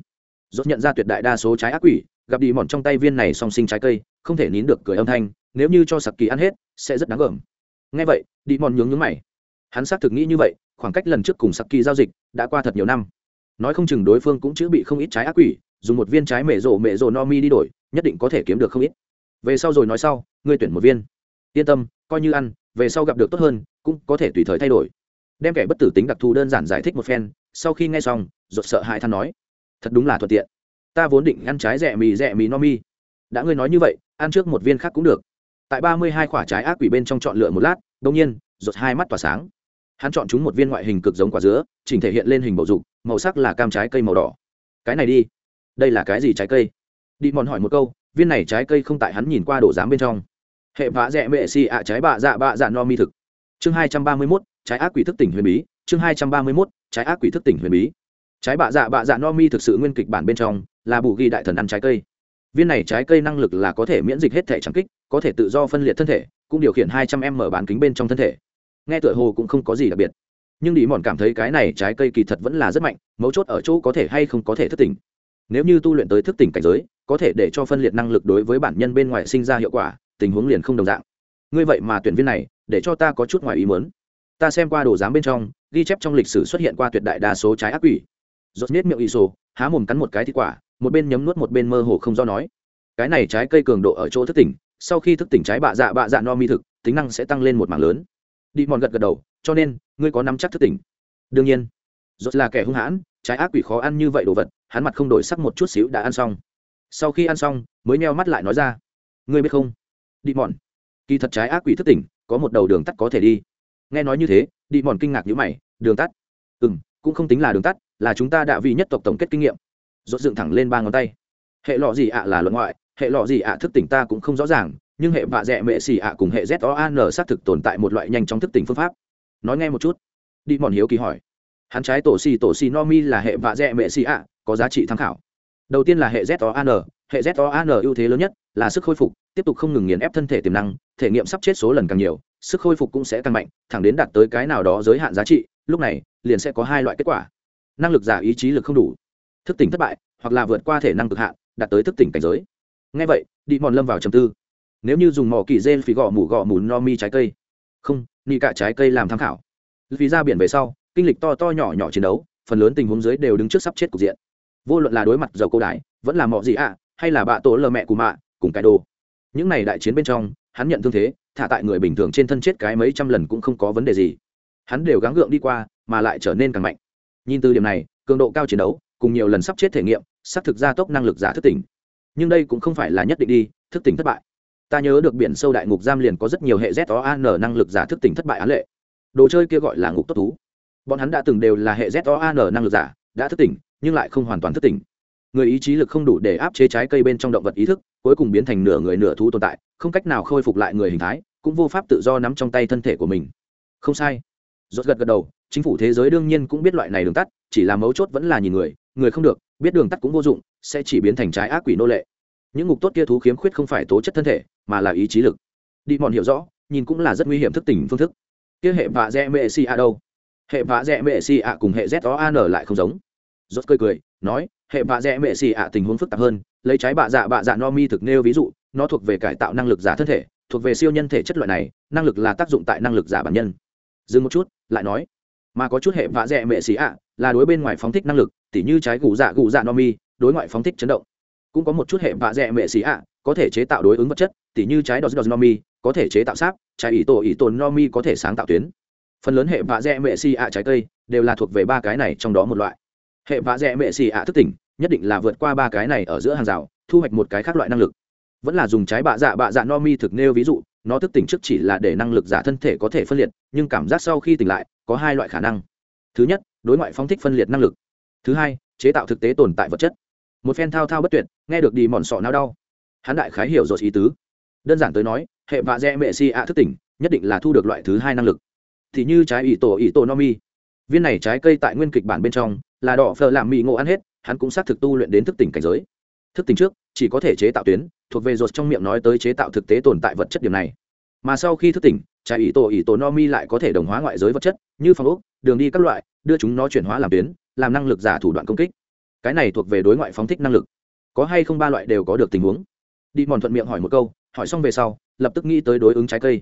Rốt nhận ra tuyệt đại đa số trái ác quỷ, gặp đi mòn trong tay viên này song sinh trái cây, không thể nín được cười âm thanh, nếu như cho sặc kỳ ăn hết, sẽ rất đáng gờm. Ngay vậy, đi mòn nhướng nhướng mày. Hắn xác thực nghĩ như vậy, khoảng cách lần trước cùng sặc kỳ giao dịch đã qua thật nhiều năm nói không chừng đối phương cũng chữ bị không ít trái ác quỷ, dùng một viên trái mẹ rổ mẹ rổ no mi đi đổi, nhất định có thể kiếm được không ít. Về sau rồi nói sau, ngươi tuyển một viên. Yên tâm, coi như ăn, về sau gặp được tốt hơn, cũng có thể tùy thời thay đổi. Đem kẻ bất tử tính đặc thù đơn giản giải thích một phen, sau khi nghe xong rột sợ hãi than nói, thật đúng là thuận tiện. Ta vốn định ăn trái rẻ mì rẻ mì no mi. Đã ngươi nói như vậy, ăn trước một viên khác cũng được. Tại ba mươi hai quả trái ác quỷ bên trong chọn lựa một lát đông nhiên rột hai mắt tỏa sáng. Hắn chọn chúng một viên ngoại hình cực giống quả dứa, chỉnh thể hiện lên hình bầu dục màu sắc là cam trái cây màu đỏ. Cái này đi. Đây là cái gì trái cây? Đi mòn hỏi một câu, viên này trái cây không tại hắn nhìn qua đổ giám bên trong. Hệ vã rẽ mệ xì ạ trái bạ dạ bạ dạ no mi thực. Chương hai trăm ba mươi mốt, trái ác quỷ thức tỉnh huyền bí. Chương hai trăm ba mươi mốt, trái ác quỷ thức tỉnh huyền bí. Trái bạ dạ bạ dạ no mi thực sự nguyên kịch bản bên trong, là bù ghi đại thần ăn trái cây. Viên này trái cây năng lực là có thể miễn dịch hết thể trắng kích, có thể tự do phân liệt thân thể, cũng điều khiển hai trăm em mở bán kính bên trong thân thể. Nghe tựa hồ cũng không có gì đặc biệt nhưng đi mòn cảm thấy cái này trái cây kỳ thật vẫn là rất mạnh, mấu chốt ở chỗ có thể hay không có thể thức tỉnh. Nếu như tu luyện tới thức tỉnh cảnh giới, có thể để cho phân liệt năng lực đối với bản nhân bên ngoài sinh ra hiệu quả, tình huống liền không đồng dạng. Ngươi vậy mà tuyển viên này, để cho ta có chút ngoài ý muốn. Ta xem qua đồ giám bên trong, ghi chép trong lịch sử xuất hiện qua tuyệt đại đa số trái ác quỷ. Rốt nết miệng y sô há mồm cắn một cái thịt quả, một bên nhấm nuốt một bên mơ hồ không do nói. Cái này trái cây cường độ ở chỗ thức tỉnh, sau khi thức tỉnh trái bạ dạ bạ dạ no mi thực, tính năng sẽ tăng lên một mảng lớn đi mòn gật gật đầu, cho nên, ngươi có nắm chắc thức tỉnh. Đương nhiên. Rốt là kẻ hung hãn, trái ác quỷ khó ăn như vậy đồ vật, hắn mặt không đổi sắc một chút xíu đã ăn xong. Sau khi ăn xong, mới neo mắt lại nói ra. Ngươi biết không? Đi mòn. Kỳ thật trái ác quỷ thức tỉnh, có một đầu đường tắt có thể đi. Nghe nói như thế, đi mòn kinh ngạc nhữ mày, đường tắt? Ừ m cũng không tính là đường tắt, là chúng ta đã vì nhất tộc tổng kết kinh nghiệm. Rốt dựng thẳng lên ba ngón tay. Hệ lọ gì ạ là luận ngoại, hệ lọ gì ạ thức tỉnh ta cũng không rõ ràng nhưng hệ vạ dẹ mệ xì ạ cùng hệ z o an xác thực tồn tại một loại nhanh chóng thức tỉnh phương pháp. Nói nghe một chút. Đi mòn hiếu kỳ hỏi. Hắn trái tổ xì tổ xì no mi là hệ vạ dẹ mệ xì ạ, có giá trị tham khảo. Đầu tiên là hệ z o an hệ z o an ưu thế lớn nhất là sức khôi phục, tiếp tục không ngừng nghiền ép thân thể tiềm năng, thể nghiệm sắp chết số lần càng nhiều, sức khôi phục cũng sẽ tăng mạnh, thẳng đến đạt tới cái nào đó giới hạn giá trị, lúc này, liền sẽ có hai loại kết quả. Năng lực giả ý chí lực không đủ, thức tỉnh thất bại, hoặc là vượt qua thể năng cực hạn, đạt tới thức tỉnh cảnh giới. Ngay vậy, đi mòn lâm vào trầm tư nếu như dùng mỏ kỳ dê phí gõ mủ gõ mủ no mi trái cây. Không ni cả trái cây làm tham khảo. Vì ra biển về sau, kinh lịch to to nhỏ nhỏ chiến đấu, phần lớn tình huống dưới đều đứng trước sắp chết cục diện. Vô luận là đối mặt dầu cô đái, vẫn là mọ gì ạ, hay là bạ tổ lờ mẹ của mạ, cùng cái đồ. Những này đại chiến bên trong, hắn nhận thương thế, thả tại người bình thường trên thân chết cái mấy trăm lần cũng không có vấn đề gì. Hắn đều gắng gượng đi qua, mà lại trở nên càng mạnh. Nhìn từ điểm này, cường độ cao chiến đấu, cùng nhiều lần sắp chết thể nghiệm, xác thực gia tốc năng lực giả thức tỉnh. Nhưng đây cũng không phải là nhất định đi, thức tỉnh thất bại ta nhớ được biển sâu đại ngục giam liền có rất nhiều hệ z o an năng lực giả thức tỉnh thất bại án lệ. Đồ chơi kia gọi là ngục tốt thú. Bọn hắn đã từng đều là hệ z o an năng lực giả, đã thức tỉnh, nhưng lại không hoàn toàn thức tỉnh. Người ý chí lực không đủ để áp chế trái cây bên trong động vật ý thức, cuối cùng biến thành nửa người nửa thú tồn tại, không cách nào khôi phục lại người hình thái, cũng vô pháp tự do nắm trong tay thân thể của mình. Không sai. Rốt gật gật đầu, chính phủ thế giới đương nhiên cũng biết loại này đường tắt, chỉ là mấu chốt vẫn là nhìn người người không được, biết đường tắt cũng vô dụng, sẽ chỉ biến thành trái ác quỷ nô lệ những ngục tốt kia thú khiếm khuyết không phải tố chất thân thể, mà là ý chí lực. Đi mòn hiểu rõ, nhìn cũng là rất nguy hiểm thức tỉnh phương thức. Kia hệ vạ dẹ mệ si a đâu? Hệ vạ dẹ mệ si a cùng hệ z o an lại không giống. Rốt cười cười, nói, hệ vạ dẹ mệ si a tình huống phức tạp hơn, lấy trái bạ dạ bạ dạ no mi thực nêu ví dụ, nó thuộc về cải tạo năng lực giả thân thể, thuộc về siêu nhân thể chất loại này, năng lực là tác dụng tại năng lực giả bản nhân. Dừng một chút, lại nói, mà có chút hệ vạ dẹ mệ xì ạ là đối bên ngoài phóng thích năng lực, tỉ như trái gù dạ gù dạ no mi, đối ngoại phóng thích chấn động cũng có một chút hệ vạ dẹ mệ xì ạ, có thể chế tạo đối ứng vật chất, tỉ như trái đos đos no mi, có thể chế tạo sáp, trái ý tổ ý tồn no mi có thể sáng tạo tuyến. Phần lớn hệ vạ dẹ mệ xì ạ trái cây đều là thuộc về ba cái này trong đó một loại. Hệ vạ dẹ mệ xì ạ thức tỉnh, nhất định là vượt qua ba cái này ở giữa hàng rào, thu hoạch một cái khác loại năng lực. Vẫn là dùng trái bạ dạ bạ dạ no mi thực nêu ví dụ, nó thức tỉnh trước chỉ là để năng lực giả thân thể có thể phân liệt, nhưng cảm giác sau khi tỉnh lại, có hai loại khả năng. Thứ nhất, đối ngoại phóng thích phân liệt năng lực. Thứ hai, chế tạo thực tế tồn tại vật chất một phen thao thao bất tuyệt, nghe được đi mòn sọ não đau. Hắn đại khái hiểu rồi ý tứ. Đơn giản tới nói, hệ vạ dẹ mệ si ạ thức tỉnh, nhất định là thu được loại thứ hai năng lực. Thì như trái ỷ tổ ỷ tổ no mi. Viên này trái cây tại nguyên kịch bản bên trong, là đỏ phờ làm mì ngộ ăn hết, hắn cũng xác thực tu luyện đến thức tỉnh cảnh giới. Thức tỉnh trước, chỉ có thể chế tạo tuyến, thuộc về rột trong miệng nói tới chế tạo thực tế tồn tại vật chất điểm này. Mà sau khi thức tỉnh, trái ỷ tổ ỷ tổ no mi lại có thể đồng hóa ngoại giới vật chất, như phòng ốc, đường đi các loại, đưa chúng nó chuyển hóa làm tuyến, làm năng lực giả thủ đoạn công kích cái này thuộc về đối ngoại phóng thích năng lực. Có hay không ba loại đều có được tình huống. Đi mòn thuận miệng hỏi một câu, hỏi xong về sau, lập tức nghĩ tới đối ứng trái cây.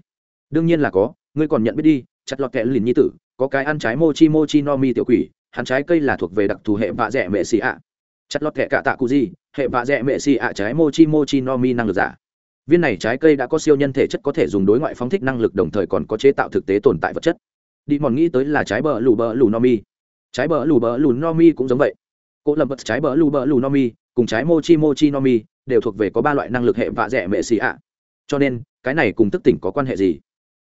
Đương nhiên là có, ngươi còn nhận biết đi, chặt lọt kẽ lìn nhi tử, có cái ăn trái mochi mochi no mi tiểu quỷ, hắn trái cây là thuộc về đặc thù hệ vạ rẻ mệ xì ạ. Chặt lọt kẽ cả tạ cụ gì, hệ vạ rẻ mệ xì ạ trái mochi mochi no mi năng lực giả. Viên này trái cây đã có siêu nhân thể chất có thể dùng đối ngoại phóng thích năng lực đồng thời còn có chế tạo thực tế tồn tại vật chất. Đi mòn nghĩ tới là trái bờ lù bờ lù no mi. Trái bờ lù bờ lù no mi cũng giống vậy cỗ lầm vật trái bờ lù bờ lù no mi cùng trái mochi mochi no mi đều thuộc về có ba loại năng lực hệ vạ rẻ mệ xì ạ. Cho nên, cái này cùng thức tỉnh có quan hệ gì?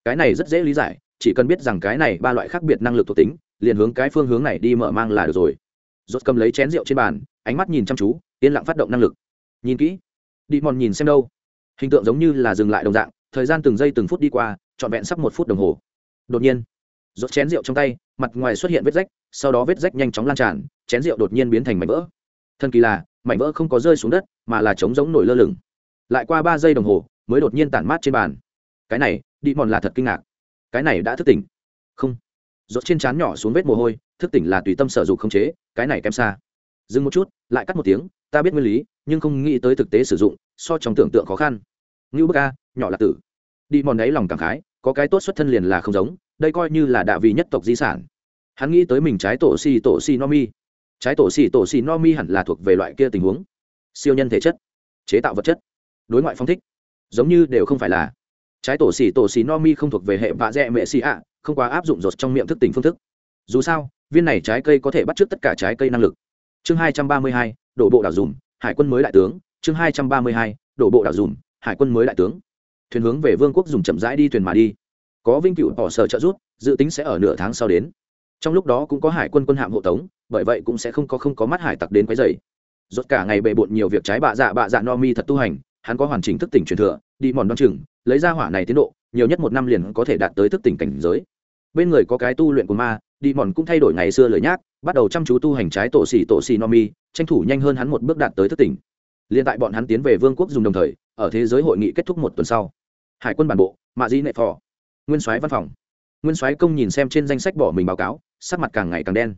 Cái này rất dễ lý giải, chỉ cần biết rằng cái này ba loại khác biệt năng lực thuộc tính, liền hướng cái phương hướng này đi mở mang là được rồi. Rốt cầm lấy chén rượu trên bàn, ánh mắt nhìn chăm chú, yên lặng phát động năng lực. Nhìn kỹ. Đi mòn nhìn xem đâu. Hình tượng giống như là dừng lại đồng dạng, thời gian từng giây từng phút đi qua, trọn vẹn sắp một phút đồng hồ. Đột nhiên, rốt chén rượu trong tay mặt ngoài xuất hiện vết rách, sau đó vết rách nhanh chóng lan tràn, chén rượu đột nhiên biến thành mảnh vỡ. Thân kỳ là, mảnh vỡ không có rơi xuống đất, mà là trống giống nổi lơ lửng. Lại qua ba giây đồng hồ, mới đột nhiên tản mát trên bàn. Cái này, đi mòn là thật kinh ngạc. Cái này đã thức tỉnh. Không. Rốt trên trán nhỏ xuống vết mồ hôi, thức tỉnh là tùy tâm sở dụng không chế, cái này kém xa. Dừng một chút, lại cắt một tiếng, ta biết nguyên lý, nhưng không nghĩ tới thực tế sử dụng, so trong tưởng tượng khó khăn. Ngưu bức a, nhỏ là tử. Đi mòn đấy lòng cảm khái, có cái tốt xuất thân liền là không giống đây coi như là đạ vị nhất tộc di sản. Hắn nghĩ tới mình trái tổ xì tổ xì no mi. Trái tổ xì tổ xì no mi hẳn là thuộc về loại kia tình huống. Siêu nhân thể chất, chế tạo vật chất, đối ngoại phong thích. Giống như đều không phải là. Trái tổ xì tổ xì no mi không thuộc về hệ vạ dẹ mẹ xì ạ, không quá áp dụng rột trong miệng thức tỉnh phương thức. Dù sao, viên này trái cây có thể bắt t r ư ớ c tất cả trái cây năng lực. Chương hai trăm ba mươi hai, đổ bộ đảo dùm, hải quân mới đại tướng. Chương hai trăm ba mươi hai, đổ bộ đảo dùm, hải quân mới đại tướng. Thuyền hướng về vương quốc dùng chậm rãi đi thuyền mà đi có vinh cựu bỏ sở trợ rút dự tính sẽ ở nửa tháng sau đến. Trong lúc đó cũng có hải quân quân hạm hộ tống, bởi vậy cũng sẽ không có không có mắt hải tặc đến quấy dày rốt cả ngày bề bộn nhiều việc trái bạ dạ bạ dạ no mi thật tu hành, hắn có hoàn chỉnh thức tỉnh truyền thừa, đi mòn đoan chừng, lấy ra hỏa này tiến độ, nhiều nhất một năm liền có thể đạt tới thức tỉnh cảnh giới. Bên người có cái tu luyện của ma, đi mòn cũng thay đổi ngày xưa lời nhác, bắt đầu chăm chú tu hành trái tổ xỉ tổ xỉ no mi, tranh thủ nhanh hơn hắn một bước đạt tới thức tỉnh. Liên tại bọn hắn tiến về vương quốc dùng đồng thời, ở thế giới hội nghị kết thúc một tuần sau, hải quân bản bộ, mạ di nệ phò nguyên soái văn phòng. Nguyên soái công nhìn xem trên danh sách bỏ mình báo cáo, sắc mặt càng ngày càng đen.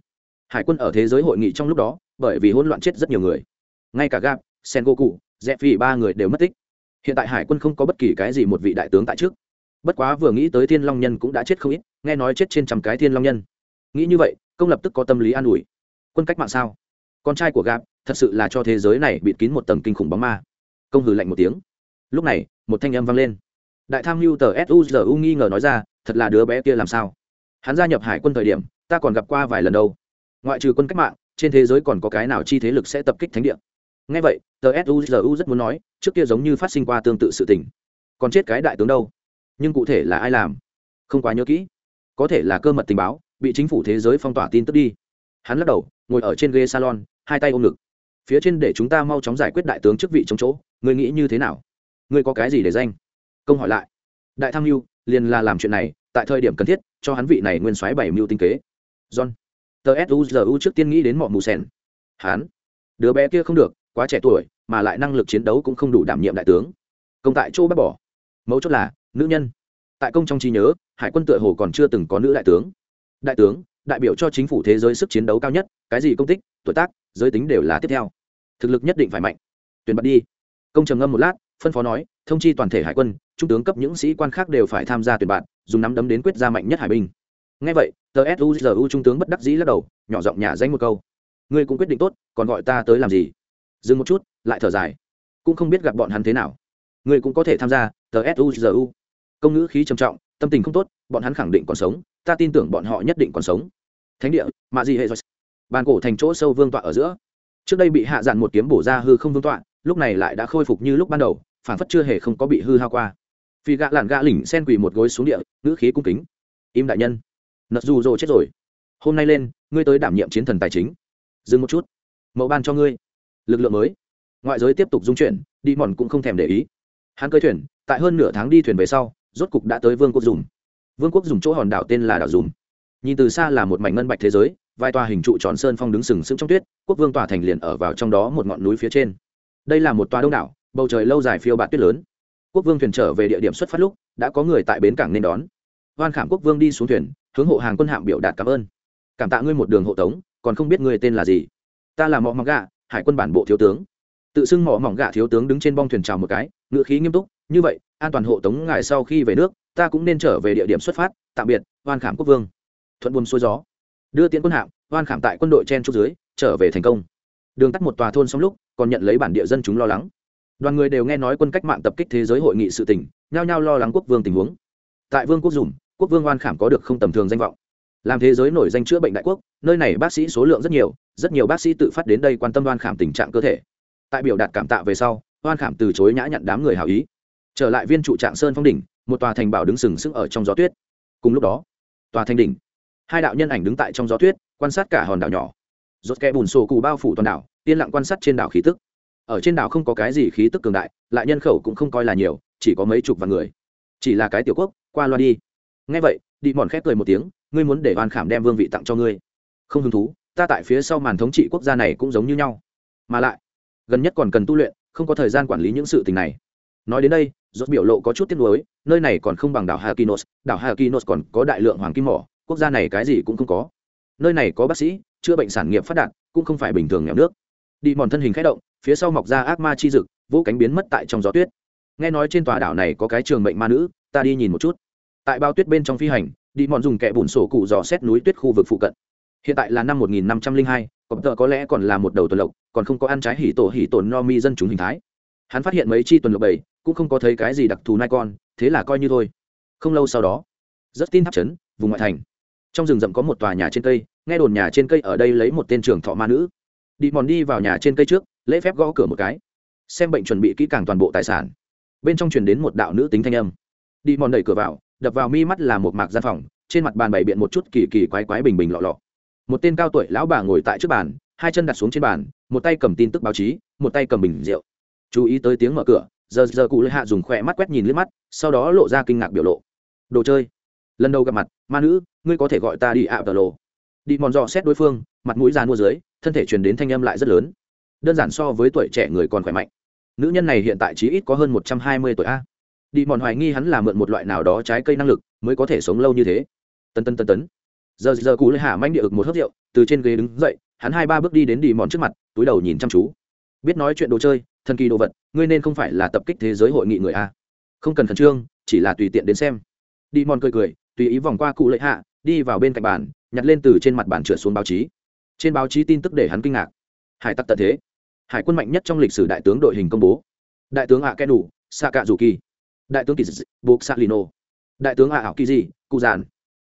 Hải quân ở thế giới hội nghị trong lúc đó, bởi vì hỗn loạn chết rất nhiều người. Ngay cả gap sen goku dẹp phi ba người đều mất tích. Hiện tại hải quân không có bất kỳ cái gì một vị đại tướng tại trước. Bất quá vừa nghĩ tới thiên long nhân cũng đã chết không ít, nghe nói chết trên trăm cái thiên long nhân. Nghĩ như vậy, công lập tức có tâm lý an ủi. Quân cách mạng sao? Con trai của gap, thật sự là cho thế giới này bịt kín một tầng kinh khủng bóng ma. Công hừ lạnh một tiếng. Lúc này, một thanh âm vang lên đại tham mưu tờ suzu nghi ngờ nói ra, thật là đứa bé kia làm sao? Hắn gia nhập hải quân thời điểm, ta còn gặp qua vài lần đâu. Ngoại trừ quân cách mạng, trên thế giới còn có cái nào chi thế lực sẽ tập kích thánh địa? Ngay vậy, tờ suzu rất muốn nói, trước kia giống như phát sinh qua tương tự sự tình. Còn chết cái đại tướng đâu? Nhưng cụ thể là ai làm? Không quá nhớ kỹ. Có thể là cơ mật tình báo, bị chính phủ thế giới phong tỏa tin tức đi. Hắn lắc đầu, ngồi ở trên ghế salon, hai tay ôm ngực. Phía trên để chúng ta mau chóng giải quyết đại tướng chức vị trong chỗ người nghĩ như thế nào? Người có cái gì để danh? Công hỏi lại. Đại tham mưu, liền là làm chuyện này, tại thời điểm cần thiết, cho hắn vị này nguyên soái bảy mưu tinh kế. John. Tờ suzu trước tiên nghĩ đến mọi mù sen hắn. Đứa bé kia không được, quá trẻ tuổi, mà lại năng lực chiến đấu cũng không đủ đảm nhiệm đại tướng. Công tại chỗ bác bỏ. Mấu chốt là, nữ nhân. Tại công trong trí nhớ, hải quân tựa hồ còn chưa từng có nữ đại tướng. Đại tướng, đại biểu cho chính phủ thế giới sức chiến đấu cao nhất, cái gì công tích, tuổi tác, giới tính đều là tiếp theo. Thực lực nhất định phải mạnh. Tuyển bật đi. Công trầm ngâm một lát phân phó nói, thông chi toàn thể hải quân, trung tướng cấp những sĩ quan khác đều phải tham gia tuyển bạn, dùng nắm đấm đến quyết ra mạnh nhất hải binh. Ngay vậy, tờ suzu trung tướng bất đắc dĩ lắc đầu, nhỏ giọng nhả danh một câu, ngươi cũng quyết định tốt, còn gọi ta tới làm gì? Dừng một chút, lại thở dài, cũng không biết gặp bọn hắn thế nào. Ngươi cũng có thể tham gia, tờ suzu công ngữ khí trầm trọng, tâm tình không tốt, bọn hắn khẳng định còn sống, ta tin tưởng bọn họ nhất định còn sống. Thánh địa, mạ gì hệ bàn cổ thành chỗ sâu vương tọa ở giữa. Trước đây bị hạ dạn một kiếm bổ ra hư không vương tọa, lúc này lại đã khôi phục như lúc ban đầu phản phất chưa hề không có bị hư hao qua. Phi gạ lạn gạ lỉnh sen quỳ một gối xuống địa, ngữ khí cung kính. Im đại nhân. Nật dù rồ chết rồi. Hôm nay lên, ngươi tới đảm nhiệm chiến thần tài chính. Dừng một chút. Mẫu ban cho ngươi. Lực lượng mới. Ngoại giới tiếp tục dung chuyển, đi mòn cũng không thèm để ý. Hắn cơi thuyền, tại hơn nửa tháng đi thuyền về sau, rốt cục đã tới vương quốc dùng. Vương quốc dùng chỗ hòn đảo tên là đảo dùng. Nhìn từ xa là một mảnh ngân bạch thế giới, vài tòa hình trụ tròn sơn phong đứng sừng sững trong tuyết, quốc vương tòa thành liền ở vào trong đó một ngọn núi phía trên. Đây là một tòa đông đảo bầu trời lâu dài phiêu bạt tuyết lớn. Quốc vương thuyền trở về địa điểm xuất phát lúc, đã có người tại bến cảng nên đón. Hoan khảm quốc vương đi xuống thuyền, hướng hộ hàng quân hạm biểu đạt cảm ơn. Cảm tạ ngươi một đường hộ tống, còn không biết ngươi tên là gì. Ta là mỏ mỏng gạ, hải quân bản bộ thiếu tướng. Tự xưng mỏ mỏng gạ thiếu tướng đứng trên bong thuyền chào một cái ngựa khí nghiêm túc, như vậy, an toàn hộ tống ngài sau khi về nước, ta cũng nên trở về địa điểm xuất phát, tạm biệt, hoan khảm quốc vương. Thuận buồm xuôi gió, đưa tiến quân hạm, hoan khảm tại quân đội chen trúc dưới, trở về thành công. Đường tắt một tòa thôn xong lúc, còn nhận lấy bản địa dân chúng lo lắng đoàn người đều nghe nói quân cách mạng tập kích thế giới hội nghị sự tỉnh nhao nhao lo lắng quốc vương tình huống. Tại vương quốc dùm quốc vương oan khảm có được không tầm thường danh vọng. Làm thế giới nổi danh chữa bệnh đại quốc, nơi này bác sĩ số lượng rất nhiều rất nhiều bác sĩ tự phát đến đây quan tâm oan khảm tình trạng cơ thể. Tại biểu đạt cảm tạ về sau, oan khảm từ chối nhã nhận đám người hào ý. Trở lại viên trụ trạng sơn phong đỉnh, một tòa thành bảo đứng sừng sững ở trong gió tuyết. Cùng lúc đó, tòa thành đỉnh, hai đạo nhân ảnh đứng tại trong gió tuyết, quan sát cả hòn đảo nhỏ. Rốt kẽ bùn sổ cụ bao phủ toàn đảo, yên lặng quan sát trên đảo khí tức ở trên đảo không có cái gì khí tức cường đại, lại nhân khẩu cũng không coi là nhiều, chỉ có mấy chục vạn người. Chỉ là cái tiểu quốc, qua loa đi. Ngay vậy đi mòn khép cười một tiếng, ngươi muốn để oan khảm đem vương vị tặng cho ngươi. Không hứng thú, ta tại phía sau màn thống trị quốc gia này cũng giống như nhau. Mà lại, gần nhất còn cần tu luyện, không có thời gian quản lý những sự tình này. Nói đến đây, rốt biểu lộ có chút tiếc nuối, nơi này còn không bằng đảo hakinos đảo hakinos còn có đại lượng hoàng kim mỏ, quốc gia này cái gì cũng không có. Nơi này có bác sĩ, chữa bệnh sản nghiệp phát đạt, cũng không phải bình thường nghèo nước. Đi mòn thân hình khẽ động phía sau mọc ra ác ma chi dực vỗ cánh biến mất tại trong gió tuyết. Nghe nói trên tòa đảo này có cái trường mệnh ma nữ ta đi nhìn một chút. Tại bao tuyết bên trong phi hành đi mòn dùng kẻ bùn sổ cụ dò xét núi tuyết khu vực phụ cận. Hiện tại là năm 1502, cọp tợ có lẽ còn là một đầu tuần lộc còn không có ăn trái hỉ tổ hỉ tổn no mi dân chúng hình thái. Hắn phát hiện mấy chi tuần lộc bảy cũng không có thấy cái gì đặc thù nai con thế là coi như thôi. Không lâu sau đó rất tin tháp chấn vùng ngoại thành. Trong rừng rậm có một tòa nhà trên cây nghe đồn nhà trên cây ở đây lấy một tên trường thọ ma nữ. Đi mòn đi vào nhà trên cây trước lễ phép gõ cửa một cái. Xem bệnh chuẩn bị kỹ càng toàn bộ tài sản. Bên trong truyền đến một đạo nữ tính thanh âm. Đi mòn đẩy cửa vào, đập vào mi mắt là một mạc gian phòng, trên mặt bàn bày biện một chút kỳ kỳ quái quái bình bình lọ lọ. Một tên cao tuổi lão bà ngồi tại trước bàn, hai chân đặt xuống trên bàn, một tay cầm tin tức báo chí, một tay cầm bình rượu. Chú ý tới tiếng mở cửa, giờ giờ cụ lệ hạ dùng khỏe mắt quét nhìn liếc mắt, sau đó lộ ra kinh ngạc biểu lộ. Đồ chơi. Lần đầu gặp mặt, ma nữ, ngươi có thể gọi ta đi ạ tờ lộ đi mòn dò xét đối phương, mặt mũi già mua dưới, thân thể truyền đến thanh âm lại rất lớn đơn giản so với tuổi trẻ người còn khỏe mạnh. Nữ nhân này hiện tại chỉ ít có hơn một trăm hai mươi tuổi a. Đi mòn hoài nghi hắn là mượn một loại nào đó trái cây năng lực mới có thể sống lâu như thế. Tân tân tân tấn. Giờ giờ cụ lê hạ manh địa ực một hớt rượu, từ trên ghế đứng dậy, hắn hai ba bước đi đến đi mòn trước mặt, túi đầu nhìn chăm chú. Biết nói chuyện đồ chơi, thần kỳ đồ vật, ngươi nên không phải là tập kích thế giới hội nghị người a. Không cần khẩn trương, chỉ là tùy tiện đến xem. Đi mòn cười cười, tùy ý vòng qua cụ lệ hạ, đi vào bên cạnh bàn, nhặt lên từ trên mặt bàn trượt xuống báo chí. Trên báo chí tin tức để hắn kinh ngạc. Hải tặc tận thế hải quân mạnh nhất trong lịch sử đại tướng đội hình công bố. Đại tướng ạ kẻ đủ sa cạ dù kỳ đại tướng kỳ dị buộc sa lino đại tướng ạ ảo kỳ dị cụ giàn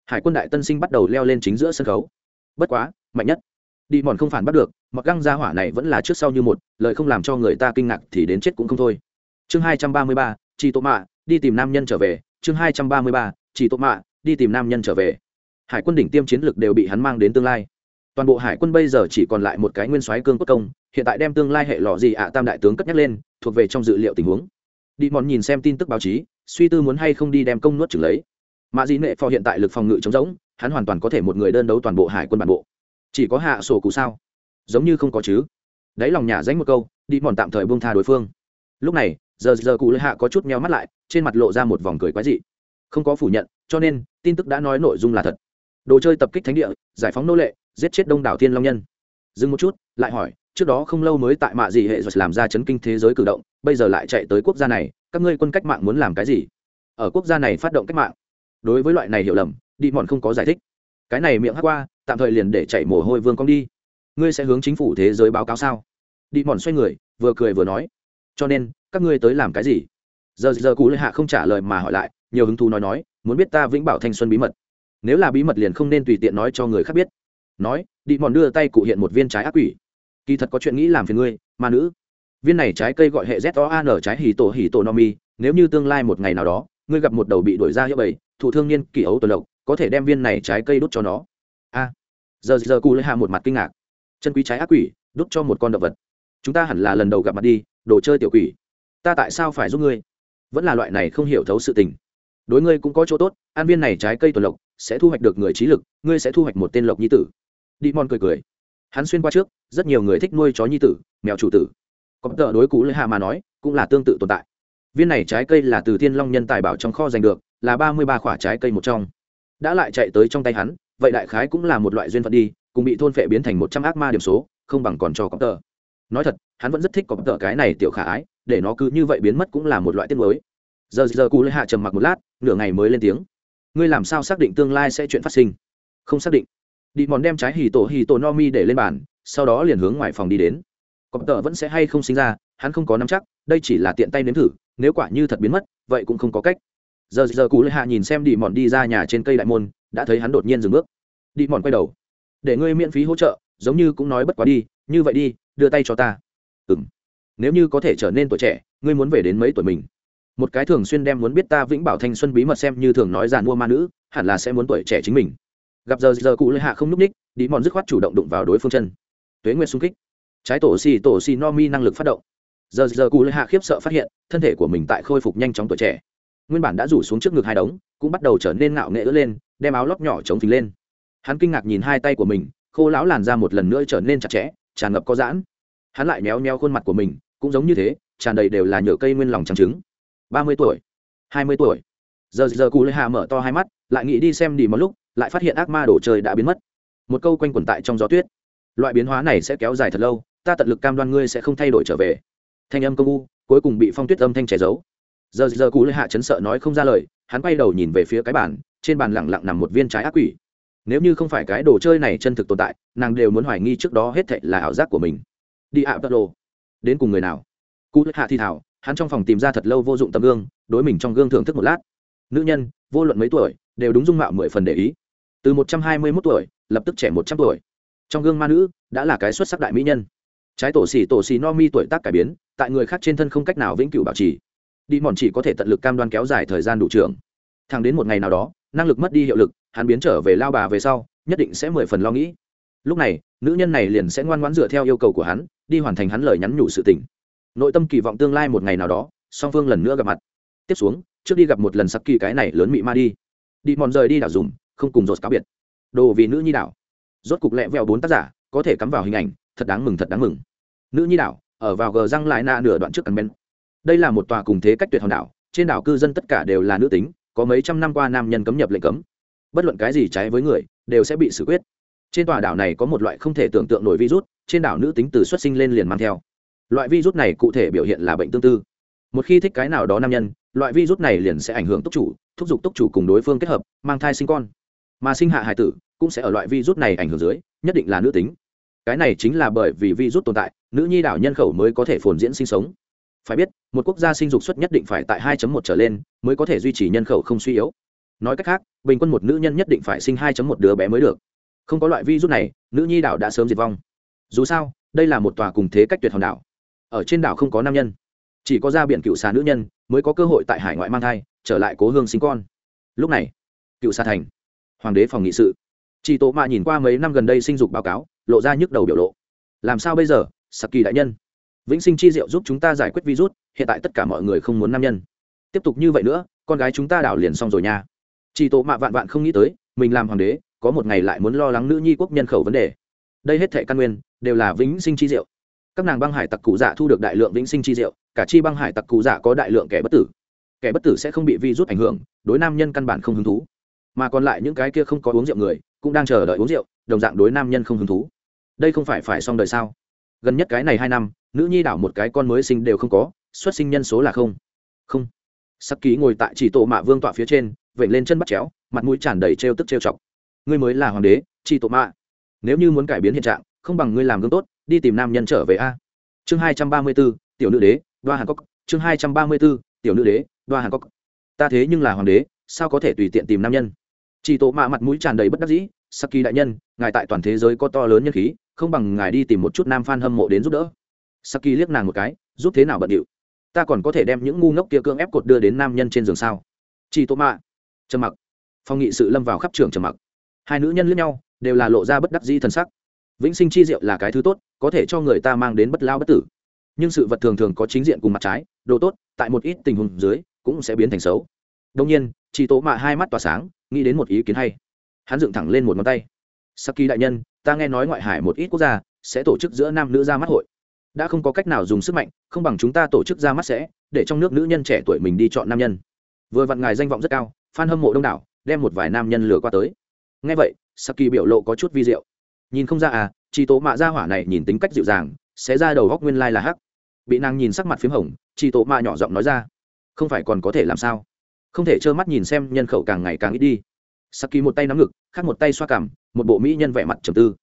hải quân đại tân sinh bắt đầu leo lên chính giữa sân khấu. Bất quá, mạnh nhất. Đi mòn không phản bắt được, mặc găng ra hỏa này vẫn là trước sau như một, lời không làm cho người ta kinh ngạc thì đến chết cũng không thôi. Chương hai trăm ba mươi ba chị tô mạ đi tìm nam nhân trở về. Chương hai trăm ba mươi ba chị tô mạ đi tìm nam nhân trở về. Hải quân đỉnh tiêm chiến lược đều bị hắn mang đến tương lai toàn bộ hải quân bây giờ chỉ còn lại một cái nguyên soái cương quốc công, hiện tại đem tương lai hệ lọ gì ạ tam đại tướng cất nhắc lên, thuộc về trong dự liệu tình huống. Đi mòn nhìn xem tin tức báo chí, suy tư muốn hay không đi đem công nuốt trừng lấy. Mã dĩ nệ phò hiện tại lực phòng ngự chống rỗng, hắn hoàn toàn có thể một người đơn đấu toàn bộ hải quân bản bộ. Chỉ có hạ sổ cụ sao? Giống như không có chứ. Đáy lòng nhà danh một câu, đi mòn tạm thời buông tha đối phương. Lúc này, giờ giờ cụ lưỡi hạ có chút meo mắt lại, trên mặt lộ ra một vòng cười quái dị. Không có phủ nhận, cho nên, tin tức đã nói nội dung là thật. Đồ chơi tập kích thánh địa, giải phóng nô lệ giết chết đông đảo thiên long nhân. Dừng một chút, lại hỏi, trước đó không lâu mới tại mạ gì hệ rồi làm ra chấn kinh thế giới cử động, bây giờ lại chạy tới quốc gia này, các ngươi quân cách mạng muốn làm cái gì? Ở quốc gia này phát động cách mạng. Đối với loại này hiểu lầm, đi mòn không có giải thích. Cái này miệng hát qua, tạm thời liền để chạy mồ hôi vương công đi. Ngươi sẽ hướng chính phủ thế giới báo cáo sao? Đi mòn xoay người, vừa cười vừa nói. Cho nên, các ngươi tới làm cái gì? Giờ giờ cú lệ hạ không trả lời mà hỏi lại, nhiều hứng thú nói nói, muốn biết ta vĩnh bảo thanh xuân bí mật. Nếu là bí mật liền không nên tùy tiện nói cho người khác biết nói, đi mòn đưa tay cụ hiện một viên trái ác quỷ. Kỳ thật có chuyện nghĩ làm phiền ngươi, ma nữ. Viên này trái cây gọi hệ z o a n, trái hì tổ hì tổ no mi. Nếu như tương lai một ngày nào đó, ngươi gặp một đầu bị đuổi ra hiệu bầy thủ thương niên kỳ ấu tuần lộc, có thể đem viên này trái cây đốt cho nó. A. Giờ giờ cụ lấy hạ một mặt kinh ngạc. Chân quý trái ác quỷ đốt cho một con động vật. Chúng ta hẳn là lần đầu gặp mặt đi, đồ chơi tiểu quỷ. Ta tại sao phải giúp ngươi? Vẫn là loại này không hiểu thấu sự tình. Đối ngươi cũng có chỗ tốt an viên này trái cây tuần lộc, sẽ thu hoạch được người trí lực, ngươi sẽ thu hoạch một tên lộc nhi tử đi mòn cười cười. Hắn xuyên qua trước, rất nhiều người thích nuôi chó nhi tử, mèo chủ tử. Có tờ đối cũ lê hạ mà nói, cũng là tương tự tồn tại. Viên này trái cây là từ thiên long nhân tài bảo trong kho giành được, là ba mươi ba quả trái cây một trong. Đã lại chạy tới trong tay hắn, vậy đại khái cũng là một loại duyên phận đi, cùng bị thôn phệ biến thành một trăm ác ma điểm số, không bằng còn cho có tờ nói thật, hắn vẫn rất thích có tờ cái này tiểu khả ái, để nó cứ như vậy biến mất cũng là một loại tiết mới giờ giờ cụ lê hạ trầm mặc một lát, nửa ngày mới lên tiếng. Ngươi làm sao xác định tương lai sẽ chuyện phát sinh? Không xác định đi mòn đem trái hì tổ hì tổ no mi để lên bàn, sau đó liền hướng ngoài phòng đi đến. Cọp tờ vẫn sẽ hay không sinh ra, hắn không có nắm chắc, đây chỉ là tiện tay nếm thử, nếu quả như thật biến mất, vậy cũng không có cách. Giờ giờ cú lệ hạ nhìn xem đi mòn đi ra nhà trên cây đại môn, đã thấy hắn đột nhiên dừng bước. Đi mòn quay đầu. Để ngươi miễn phí hỗ trợ, giống như cũng nói bất quá đi, như vậy đi, đưa tay cho ta. Ừ m nếu như có thể trở nên tuổi trẻ, ngươi muốn về đến mấy tuổi mình? Một cái thường xuyên đem muốn biết ta vĩnh bảo thanh xuân bí mật xem như thường nói giàn mua ma nữ, hẳn là sẽ muốn tuổi trẻ chính mình gặp giờ giờ cụ lệ hạ không n ú c ních, đi mòn dứt khoát chủ động đụng vào đối phương chân. Tuế nguyên xung kích. Trái tổ xì tổ xì no mi năng lực phát động. Giờ giờ cụ lệ hạ khiếp sợ phát hiện, thân thể của mình tại khôi phục nhanh chóng tuổi trẻ. Nguyên bản đã rủ xuống trước ngực hai đống, cũng bắt đầu trở nên ngạo nghệ ứa lên, đem áo lóc nhỏ chống phình lên. Hắn kinh ngạc nhìn hai tay của mình, khô lão làn ra một lần nữa trở nên chặt chẽ, tràn ngập có giãn. Hắn lại méo méo khuôn mặt của mình, cũng giống như thế, tràn đầy đều là nhựa cây nguyên lòng trắng trứng. Ba mươi tuổi, hai mươi tuổi. Giờ giờ cụ lệ hạ mở to hai mắt, lại nghĩ đi xem đi một lúc lại phát hiện ác ma đồ chơi đã biến mất. Một câu quanh quẩn tại trong gió tuyết. Loại biến hóa này sẽ kéo dài thật lâu, ta tận lực cam đoan ngươi sẽ không thay đổi trở về. Thanh âm công u, cuối cùng bị phong tuyết âm thanh che giấu. Giờ giờ cú lệ hạ chấn sợ nói không ra lời, hắn quay đầu nhìn về phía cái bàn, trên bàn lẳng lặng nằm một viên trái ác quỷ. Nếu như không phải cái đồ chơi này chân thực tồn tại, nàng đều muốn hoài nghi trước đó hết thệ là ảo giác của mình. Đi ạ tất đồ đến cùng người nào? Cú lệ hạ thi thảo hắn trong phòng tìm ra thật lâu vô dụng tấm gương, đối mình trong gương thưởng thức một lát. Nữ nhân, vô luận mấy tuổi, đều đúng dung mạo mười phần để ý từ một trăm hai mươi mốt tuổi, lập tức trẻ một trăm tuổi. Trong gương ma nữ, đã là cái xuất sắc đại mỹ nhân. Trái tổ xỉ tổ xỉ no mi tuổi tác cải biến, tại người khác trên thân không cách nào vĩnh cửu bảo trì. Đi mòn chỉ có thể tận lực cam đoan kéo dài thời gian đủ trưởng. Thẳng đến một ngày nào đó, năng lực mất đi hiệu lực, hắn biến trở về lao bà về sau, nhất định sẽ mười phần lo nghĩ. Lúc này, nữ nhân này liền sẽ ngoan ngoãn dựa theo yêu cầu của hắn, đi hoàn thành hắn lời nhắn nhủ sự tình. Nội tâm kỳ vọng tương lai một ngày nào đó, song phương lần nữa gặp mặt. Tiếp xuống, trước đi gặp một lần sắc kỳ cái này lớn mị ma đi. Đi mòn rời đi đảo dùng không cùng rột cáo biệt. Đồ vì nữ nhi đảo. Rốt cục lẹ vẹo bốn tác giả, có thể cắm vào hình ảnh, thật đáng mừng, thật đáng mừng. Nữ nhi đảo, ở vào gờ răng lại na nửa đoạn trước cần bên. Đây là một tòa cùng thế cách tuyệt hòn đảo, trên đảo cư dân tất cả đều là nữ tính, có mấy trăm năm qua nam nhân cấm nhập lệnh cấm. Bất luận cái gì trái với người, đều sẽ bị xử quyết. Trên tòa đảo này có một loại không thể tưởng tượng nổi virus, trên đảo nữ tính từ xuất sinh lên liền mang theo. Loại virus này cụ thể biểu hiện là bệnh tương tư. Một khi thích cái nào đó nam nhân, loại virus này liền sẽ ảnh hưởng túc chủ, thúc giục túc chủ cùng đối phương kết hợp, mang thai sinh con mà sinh hạ hải tử cũng sẽ ở loại virus này ảnh hưởng dưới, nhất định là nữ tính. Cái này chính là bởi vì virus tồn tại, nữ nhi đảo nhân khẩu mới có thể phồn diễn sinh sống. Phải biết, một quốc gia sinh dục suất nhất định phải tại 2.1 trở lên mới có thể duy trì nhân khẩu không suy yếu. Nói cách khác, bình quân một nữ nhân nhất định phải sinh 2.1 đứa bé mới được. Không có loại virus này, nữ nhi đảo đã sớm diệt vong. Dù sao, đây là một tòa cùng thế cách tuyệt hòn đảo. Ở trên đảo không có nam nhân. Chỉ có ra biển cựu xà nữ nhân mới có cơ hội tại hải ngoại mang thai, trở lại cố hương sinh con. Lúc này, cựu xà thành hoàng đế phòng nghị sự. Chị tổ mạ nhìn qua mấy năm gần đây sinh dục báo cáo, lộ ra nhức đầu biểu lộ. Làm sao bây giờ, saki đại nhân? Vĩnh sinh chi diệu giúp chúng ta giải quyết virus, hiện tại tất cả mọi người không muốn nam nhân. Tiếp tục như vậy nữa, con gái chúng ta đảo liền xong rồi nha. Chị tổ mạ vạn vạn không nghĩ tới, mình làm hoàng đế, có một ngày lại muốn lo lắng nữ nhi quốc nhân khẩu vấn đề. Đây hết thệ căn nguyên, đều là vĩnh sinh chi diệu. Các nàng băng hải tặc cụ dạ thu được đại lượng vĩnh sinh chi diệu, cả chi băng hải tặc cụ dạ có đại lượng kẻ bất tử. Kẻ bất tử sẽ không bị virus ảnh hưởng, đối nam nhân căn bản không hứng thú mà còn lại những cái kia không có uống rượu người, cũng đang chờ đợi uống rượu, đồng dạng đối nam nhân không hứng thú. Đây không phải phải xong đời sao? Gần nhất cái này hai năm, nữ nhi đảo một cái con mới sinh đều không có, xuất sinh nhân số là không. Không. Sắc ký ngồi tại chỉ tổ mạ vương tọa phía trên vẩy lên chân bắt chéo, mặt mũi tràn đầy trêu tức trêu chọc. Ngươi mới là hoàng đế, chỉ tổ mạ. Nếu như muốn cải biến hiện trạng, không bằng ngươi làm gương tốt, đi tìm nam nhân trở về a. Chương hai trăm ba mươi b ố tiểu nữ đế, đoa hàn cốc. Chương hai trăm ba mươi b ố tiểu nữ đế, đoa hàn cốc. Ta thế nhưng là hoàng đế, sao có thể tùy tiện tìm nam nhân? Chỉ tổ mạ mặt mũi tràn đầy bất đắc dĩ, saki đại nhân, ngài tại toàn thế giới có to lớn nhân khí, không bằng ngài đi tìm một chút nam f a n hâm mộ đến giúp đỡ. Saki liếc nàng một cái, giúp thế nào bận điệu? Ta còn có thể đem những ngu ngốc kia cưỡng ép cột đưa đến nam nhân trên giường sao? Chỉ tổ mạ, trầm mặc. Phong nghị sự lâm vào khắp trường trầm mặc. Hai nữ nhân lướt nhau, đều là lộ ra bất đắc dĩ t sắc. Vĩnh sinh chi diệu là cái thứ tốt, có thể cho người ta mang đến bất lao bất tử. Nhưng sự vật thường thường có chính diện cùng mặt trái, đồ tốt, tại một ít tình huống dưới, cũng sẽ biến thành xấu đông nhiên chị tổ mạ hai mắt tỏa sáng, nghĩ đến một ý kiến hay. Hắn dựng thẳng lên một ngón tay. Saki đại nhân, ta nghe nói ngoại hải một ít quốc gia sẽ tổ chức giữa nam nữ ra mắt hội. Đã không có cách nào dùng sức mạnh, không bằng chúng ta tổ chức ra mắt sẽ, để trong nước nữ nhân trẻ tuổi mình đi chọn nam nhân. Vừa vặn ngài danh vọng rất cao f hâm mộ đông đảo đem một vài nam nhân lừa qua tới. Ngay vậy, saki biểu lộ có chút vi diệu. Nhìn không ra à chị tổ mạ ra hỏa này nhìn tính cách dịu dàng sẽ ra đầu góc nguyên lai là hắc. Bị nàng nhìn sắc mặt p h í m hồng chị tổ mạ nhỏ giọng nói ra, không phải còn có thể làm sao? Không thể trơ mắt nhìn xem nhân khẩu càng ngày càng ít đi. Saki một tay nắm ngực, khác một tay xoa cằm một bộ mỹ nhân vẻ mặt trầm tư.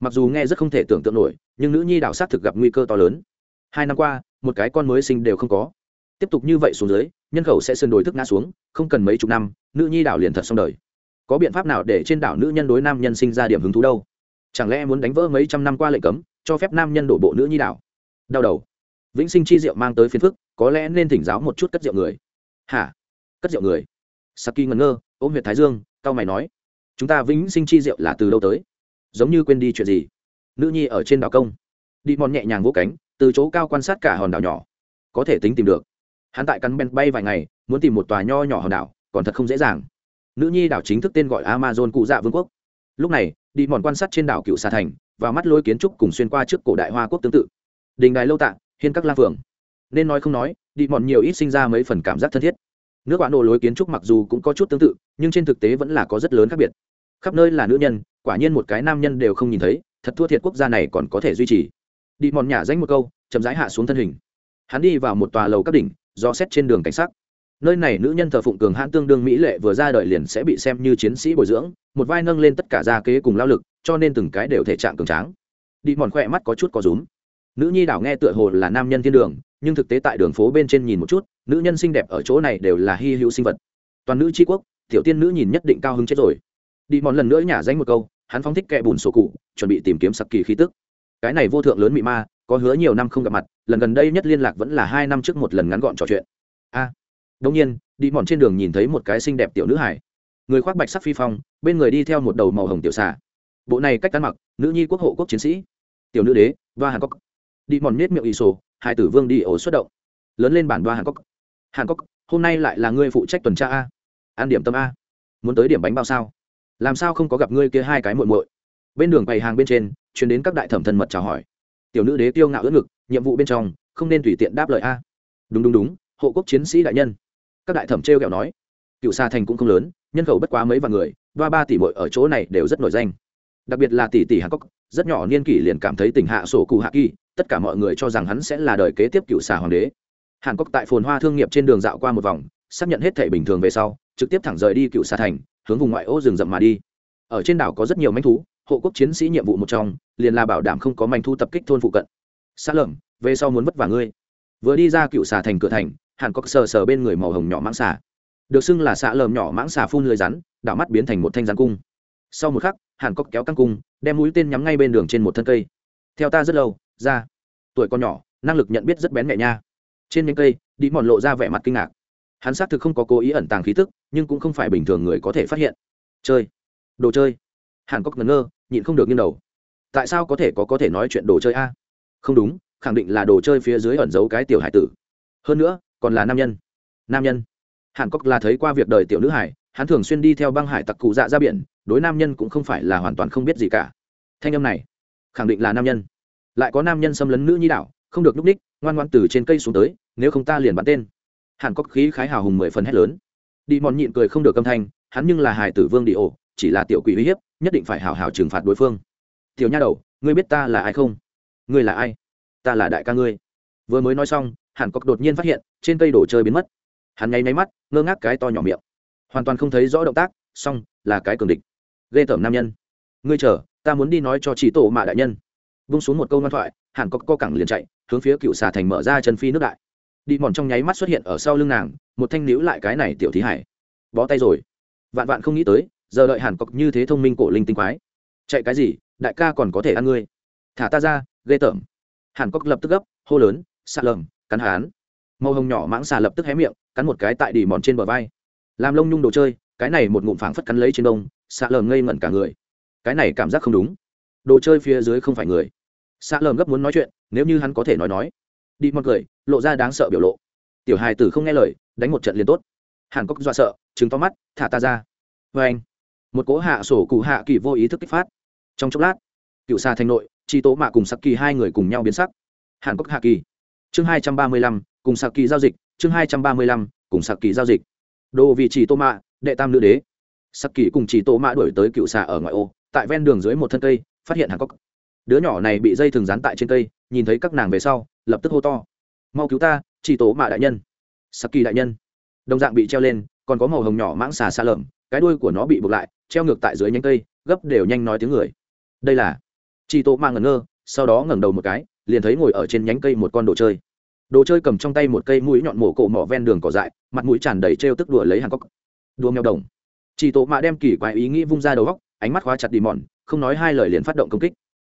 Mặc dù nghe rất không thể tưởng tượng nổi, nhưng nữ nhi đảo s á t thực gặp nguy cơ to lớn. Hai năm qua, một cái con mới sinh đều không có. Tiếp tục như vậy xuống dưới, nhân khẩu sẽ sơn đổi thức ngã xuống, không cần mấy chục năm, nữ nhi đảo liền thật xong đời. Có biện pháp nào để trên đảo nữ nhân đối nam nhân sinh ra điểm hứng thú đâu? Chẳng lẽ muốn đánh vỡ mấy trăm năm qua lệnh cấm, cho phép nam nhân đổ bộ nữ nhi đảo? Đau đầu. Vĩnh sinh chi diệu mang tới phiền phức, có lẽ nên thỉnh giáo một chút cất rượu người. Hả? Cất rượu người. Saki ngẩn ngơ, ôm huyện thái dương cao mày nói, chúng ta vĩnh sinh chi rượu là từ đâu tới? Giống như quên đi chuyện gì? Nữ nhi ở trên đảo công. Đi mòn nhẹ nhàng vỗ cánh, từ chỗ cao quan sát cả hòn đảo nhỏ. Có thể tính tìm được. Hắn tại cắn ben bay vài ngày, muốn tìm một tòa nho nhỏ hòn đảo, còn thật không dễ dàng. Nữ nhi đảo chính thức tên gọi amazon cụ dạ vương quốc. Lúc này, đi mòn quan sát trên đảo cựu xà thành, và mắt lối kiến trúc cùng xuyên qua trước cổ đại hoa quốc tương tự. Đình đài lâu tạ hiên các la phường. Nên nói không nói, đi mòn nhiều ít sinh ra mấy phần cảm giác thân thiết nước quả nổ lối kiến trúc mặc dù cũng có chút tương tự, nhưng trên thực tế vẫn là có rất lớn khác biệt. Khắp nơi là nữ nhân, quả nhiên một cái nam nhân đều không nhìn thấy, thật thua thiệt quốc gia này còn có thể duy trì. Đi mòn nhả danh một câu, chậm rãi hạ xuống thân hình. Hắn đi vào một tòa lầu các đỉnh, do xét trên đường cảnh sát nơi này nữ nhân thờ phụng cường hãn tương đương mỹ lệ vừa ra đời liền sẽ bị xem như chiến sĩ bồi dưỡng, một vai nâng lên tất cả gia kế cùng lao lực, cho nên từng cái đều thể trạng cường tráng. Đi mòn khỏe mắt có chút có rúm. Nữ nhi đảo nghe tựa hồ là nam nhân thiên đường, nhưng thực tế tại đường phố bên trên nhìn một chút nữ nhân xinh đẹp ở chỗ này đều là hy hữu sinh vật. Toàn nữ tri quốc, tiểu tiên nữ nhìn nhất định cao hứng chết rồi. Đi mòn lần nữa nhả danh một câu, hắn phóng thích kẹ bùn sổ cụ, chuẩn bị tìm kiếm sặc kỳ khí tức. Cái này vô thượng lớn mị ma, có hứa nhiều năm không gặp mặt, lần gần đây nhất liên lạc vẫn là hai năm trước một lần ngắn gọn trò chuyện. A đông nhiên, đi mòn trên đường nhìn thấy một cái xinh đẹp tiểu nữ hải người khoác bạch sắc phi phong, bên người đi theo một đầu màu hồng tiểu xà. Bộ này cách tán mặc, nữ nhi quốc hộ quốc chiến sĩ. Tiểu nữ đế và hàn cốc. Đi mòn nết miệng ỷ sổ hải tử vương đi ổ xuất động. Lớn lên bản đoa hàn cốc hàn cốc hôm nay lại là ngươi phụ trách tuần tra a. An điểm tâm a. Muốn tới điểm bánh bao sao? Làm sao không có gặp ngươi kia hai cái muội muội? Bên đường bày hàng bên trên chuyển đến các đại thẩm thân mật chào hỏi. Tiểu nữ đế tiêu ngạo ưỡn ngực, nhiệm vụ bên trong, không nên tùy tiện đáp lời a. Đúng đúng đúng, hộ quốc chiến sĩ đại nhân. Các đại thẩm trêu ghẹo nói. Cựu xa thành cũng không lớn, nhân khẩu bất quá mấy vạn người, ba ba tỷ muội ở chỗ này đều rất nổi danh. Đặc biệt là tỷ tỷ hàn cốc rất nhỏ niên kỷ liền cảm thấy tình hạ sổ cụ hạ kỳ, tất cả mọi người cho rằng hắn sẽ là đời kế tiếp cựu xà hoàng đế hàn cốc tại phồn hoa thương nghiệp trên đường dạo qua một vòng, xác nhận hết thể bình thường về sau, trực tiếp thẳng rời đi cựu xà thành, hướng vùng ngoại ô rừng rậm mà đi. Ở trên đảo có rất nhiều manh thú, hộ quốc chiến sĩ nhiệm vụ một trong, liền là bảo đảm không có manh thu tập kích thôn phụ cận. Xa lởm về sau muốn vất vả ngươi. Vừa đi ra cựu xà thành cửa thành, hàn cốc sờ sờ bên người màu hồng nhỏ mãng xà. Được xưng là xạ lởm nhỏ mãng xà phun lưới rắn, đảo mắt biến thành một thanh rắn cung. Sau một khắc, hàn cốc kéo căng cung, đem mũi tên nhắm ngay bên đường trên một thân cây. Theo ta rất lâu, ra. Tuổi con nhỏ, năng lực nhận biết rất bén nhẹ nha trên nhánh cây đi mòn lộ ra vẻ mặt kinh ngạc. Hắn xác thực không có cố ý ẩn tàng khí thức nhưng cũng không phải bình thường người có thể phát hiện. Chơi. Đồ chơi. Hàn cốc ngẩn ngơ, nhịn không được nghiêng đầu. Tại sao có thể có có thể nói chuyện đồ chơi a? Không đúng, khẳng định là đồ chơi phía dưới ẩn giấu cái tiểu hải tử. Hơn nữa, còn là nam nhân. Nam nhân. Hàn cốc là thấy qua việc đời tiểu nữ hải, hắn thường xuyên đi theo băng hải tặc cụ dạ ra biển, đối nam nhân cũng không phải là hoàn toàn không biết gì cả. Thanh âm này, khẳng định là nam nhân. Lại có nam nhân xâm lấn nữ nhi đảo không được núp ních, ngoan ngoan từ trên cây xuống tới, nếu không ta liền bắn tên. Hàn cốc khí khái hào hùng mười phần hét lớn. Đi mòn nhịn cười không được âm thanh, hắn nhưng là hài tử vương đi ổ, chỉ là tiểu quỷ uy hiếp, nhất định phải hào hào trừng phạt đối phương. Tiểu nha đầu, ngươi biết ta là ai không? Ngươi là ai? Ta là đại ca ngươi. Vừa mới nói xong, hàn cốc đột nhiên phát hiện, trên cây đồ chơi biến mất. Hắn nháy máy mắt, ngơ ngác cái to nhỏ miệng. Hoàn toàn không thấy rõ động tác, xong, là cái cường địch. Ghê tởm nam nhân. Ngươi chờ, ta muốn đi nói cho chỉ tổ mạ đại nhân vung xuống một câu ngoan thoại hàn cốc co cẳng liền chạy, hướng phía cựu xà thành mở ra chân phi nước đại. Đi mòn trong nháy mắt xuất hiện ở sau lưng nàng, một thanh níu lại cái này tiểu thí hải. Bó tay rồi. Vạn vạn không nghĩ tới, giờ đợi hàn cốc như thế thông minh cổ linh tinh quái. Chạy cái gì, đại ca còn có thể ăn ngươi. Thả ta ra, ghê tởm. Hàn cốc lập tức gấp, hô lớn, xạ lầm cắn hán. Màu hồng nhỏ mãng xà lập tức hé miệng, cắn một cái tại đỉ mòn trên bờ vai. Làm lông nhung đồ chơi, cái này một ngụm phảng phất cắn lấy trên đông xạ lầm ngây ngẩn cả người. Cái này cảm giác không đúng. Đồ chơi phía dưới không phải người xạ lầm gấp muốn nói chuyện, nếu như hắn có thể nói nói. Đi một cười lộ ra đáng sợ biểu lộ. Tiểu hài tử không nghe lời, đánh một trận liền tốt. Hàn cốc dọa sợ chứng to mắt, thả ta ra. Vê anh, một cỗ hạ sổ cụ hạ kỳ vô ý thức kích phát. Trong chốc lát, cựu xa thành nội, chi tố mạ cùng sắc kỳ hai người cùng nhau biến sắc. Hàn cốc hạ kỳ. Chương hai trăm ba mươi lăm, cùng sắc kỳ giao dịch. Chương hai trăm ba mươi lăm, cùng sắc kỳ giao dịch. Đồ vị chỉ tô mạ, đệ tam nữ đế. Sắc kỳ cùng chỉ tô mạ đổi tới cựu xà ở ngoại ô, tại ven đường dưới một thân cây, phát hiện hàn cốc đứa nhỏ này bị dây thừng dán tại trên cây, nhìn thấy các nàng về sau, lập tức hô to. Mau cứu ta, chỉ tố mạ đại nhân. Sắc kỳ đại nhân. Đồng dạng bị treo lên, còn có màu hồng nhỏ mãng xà xa lợm cái đuôi của nó bị buộc lại, treo ngược tại dưới nhánh cây, gấp đều nhanh nói tiếng người. Đây là chỉ tố mạ ngẩn ngơ, sau đó ngẩng đầu một cái, liền thấy ngồi ở trên nhánh cây một con đồ chơi. Đồ chơi cầm trong tay một cây mũi nhọn mổ cổ mỏ ven đường cỏ dại, mặt mũi tràn đầy trêu tức đùa lấy hàng cốc. Đua mèo đồng. Chỉ tổ mạ đem kỳ quái ý nghĩ vung ra đầu góc, ánh mắt khóa chặt đi mòn, không nói hai lời liền phát động công kích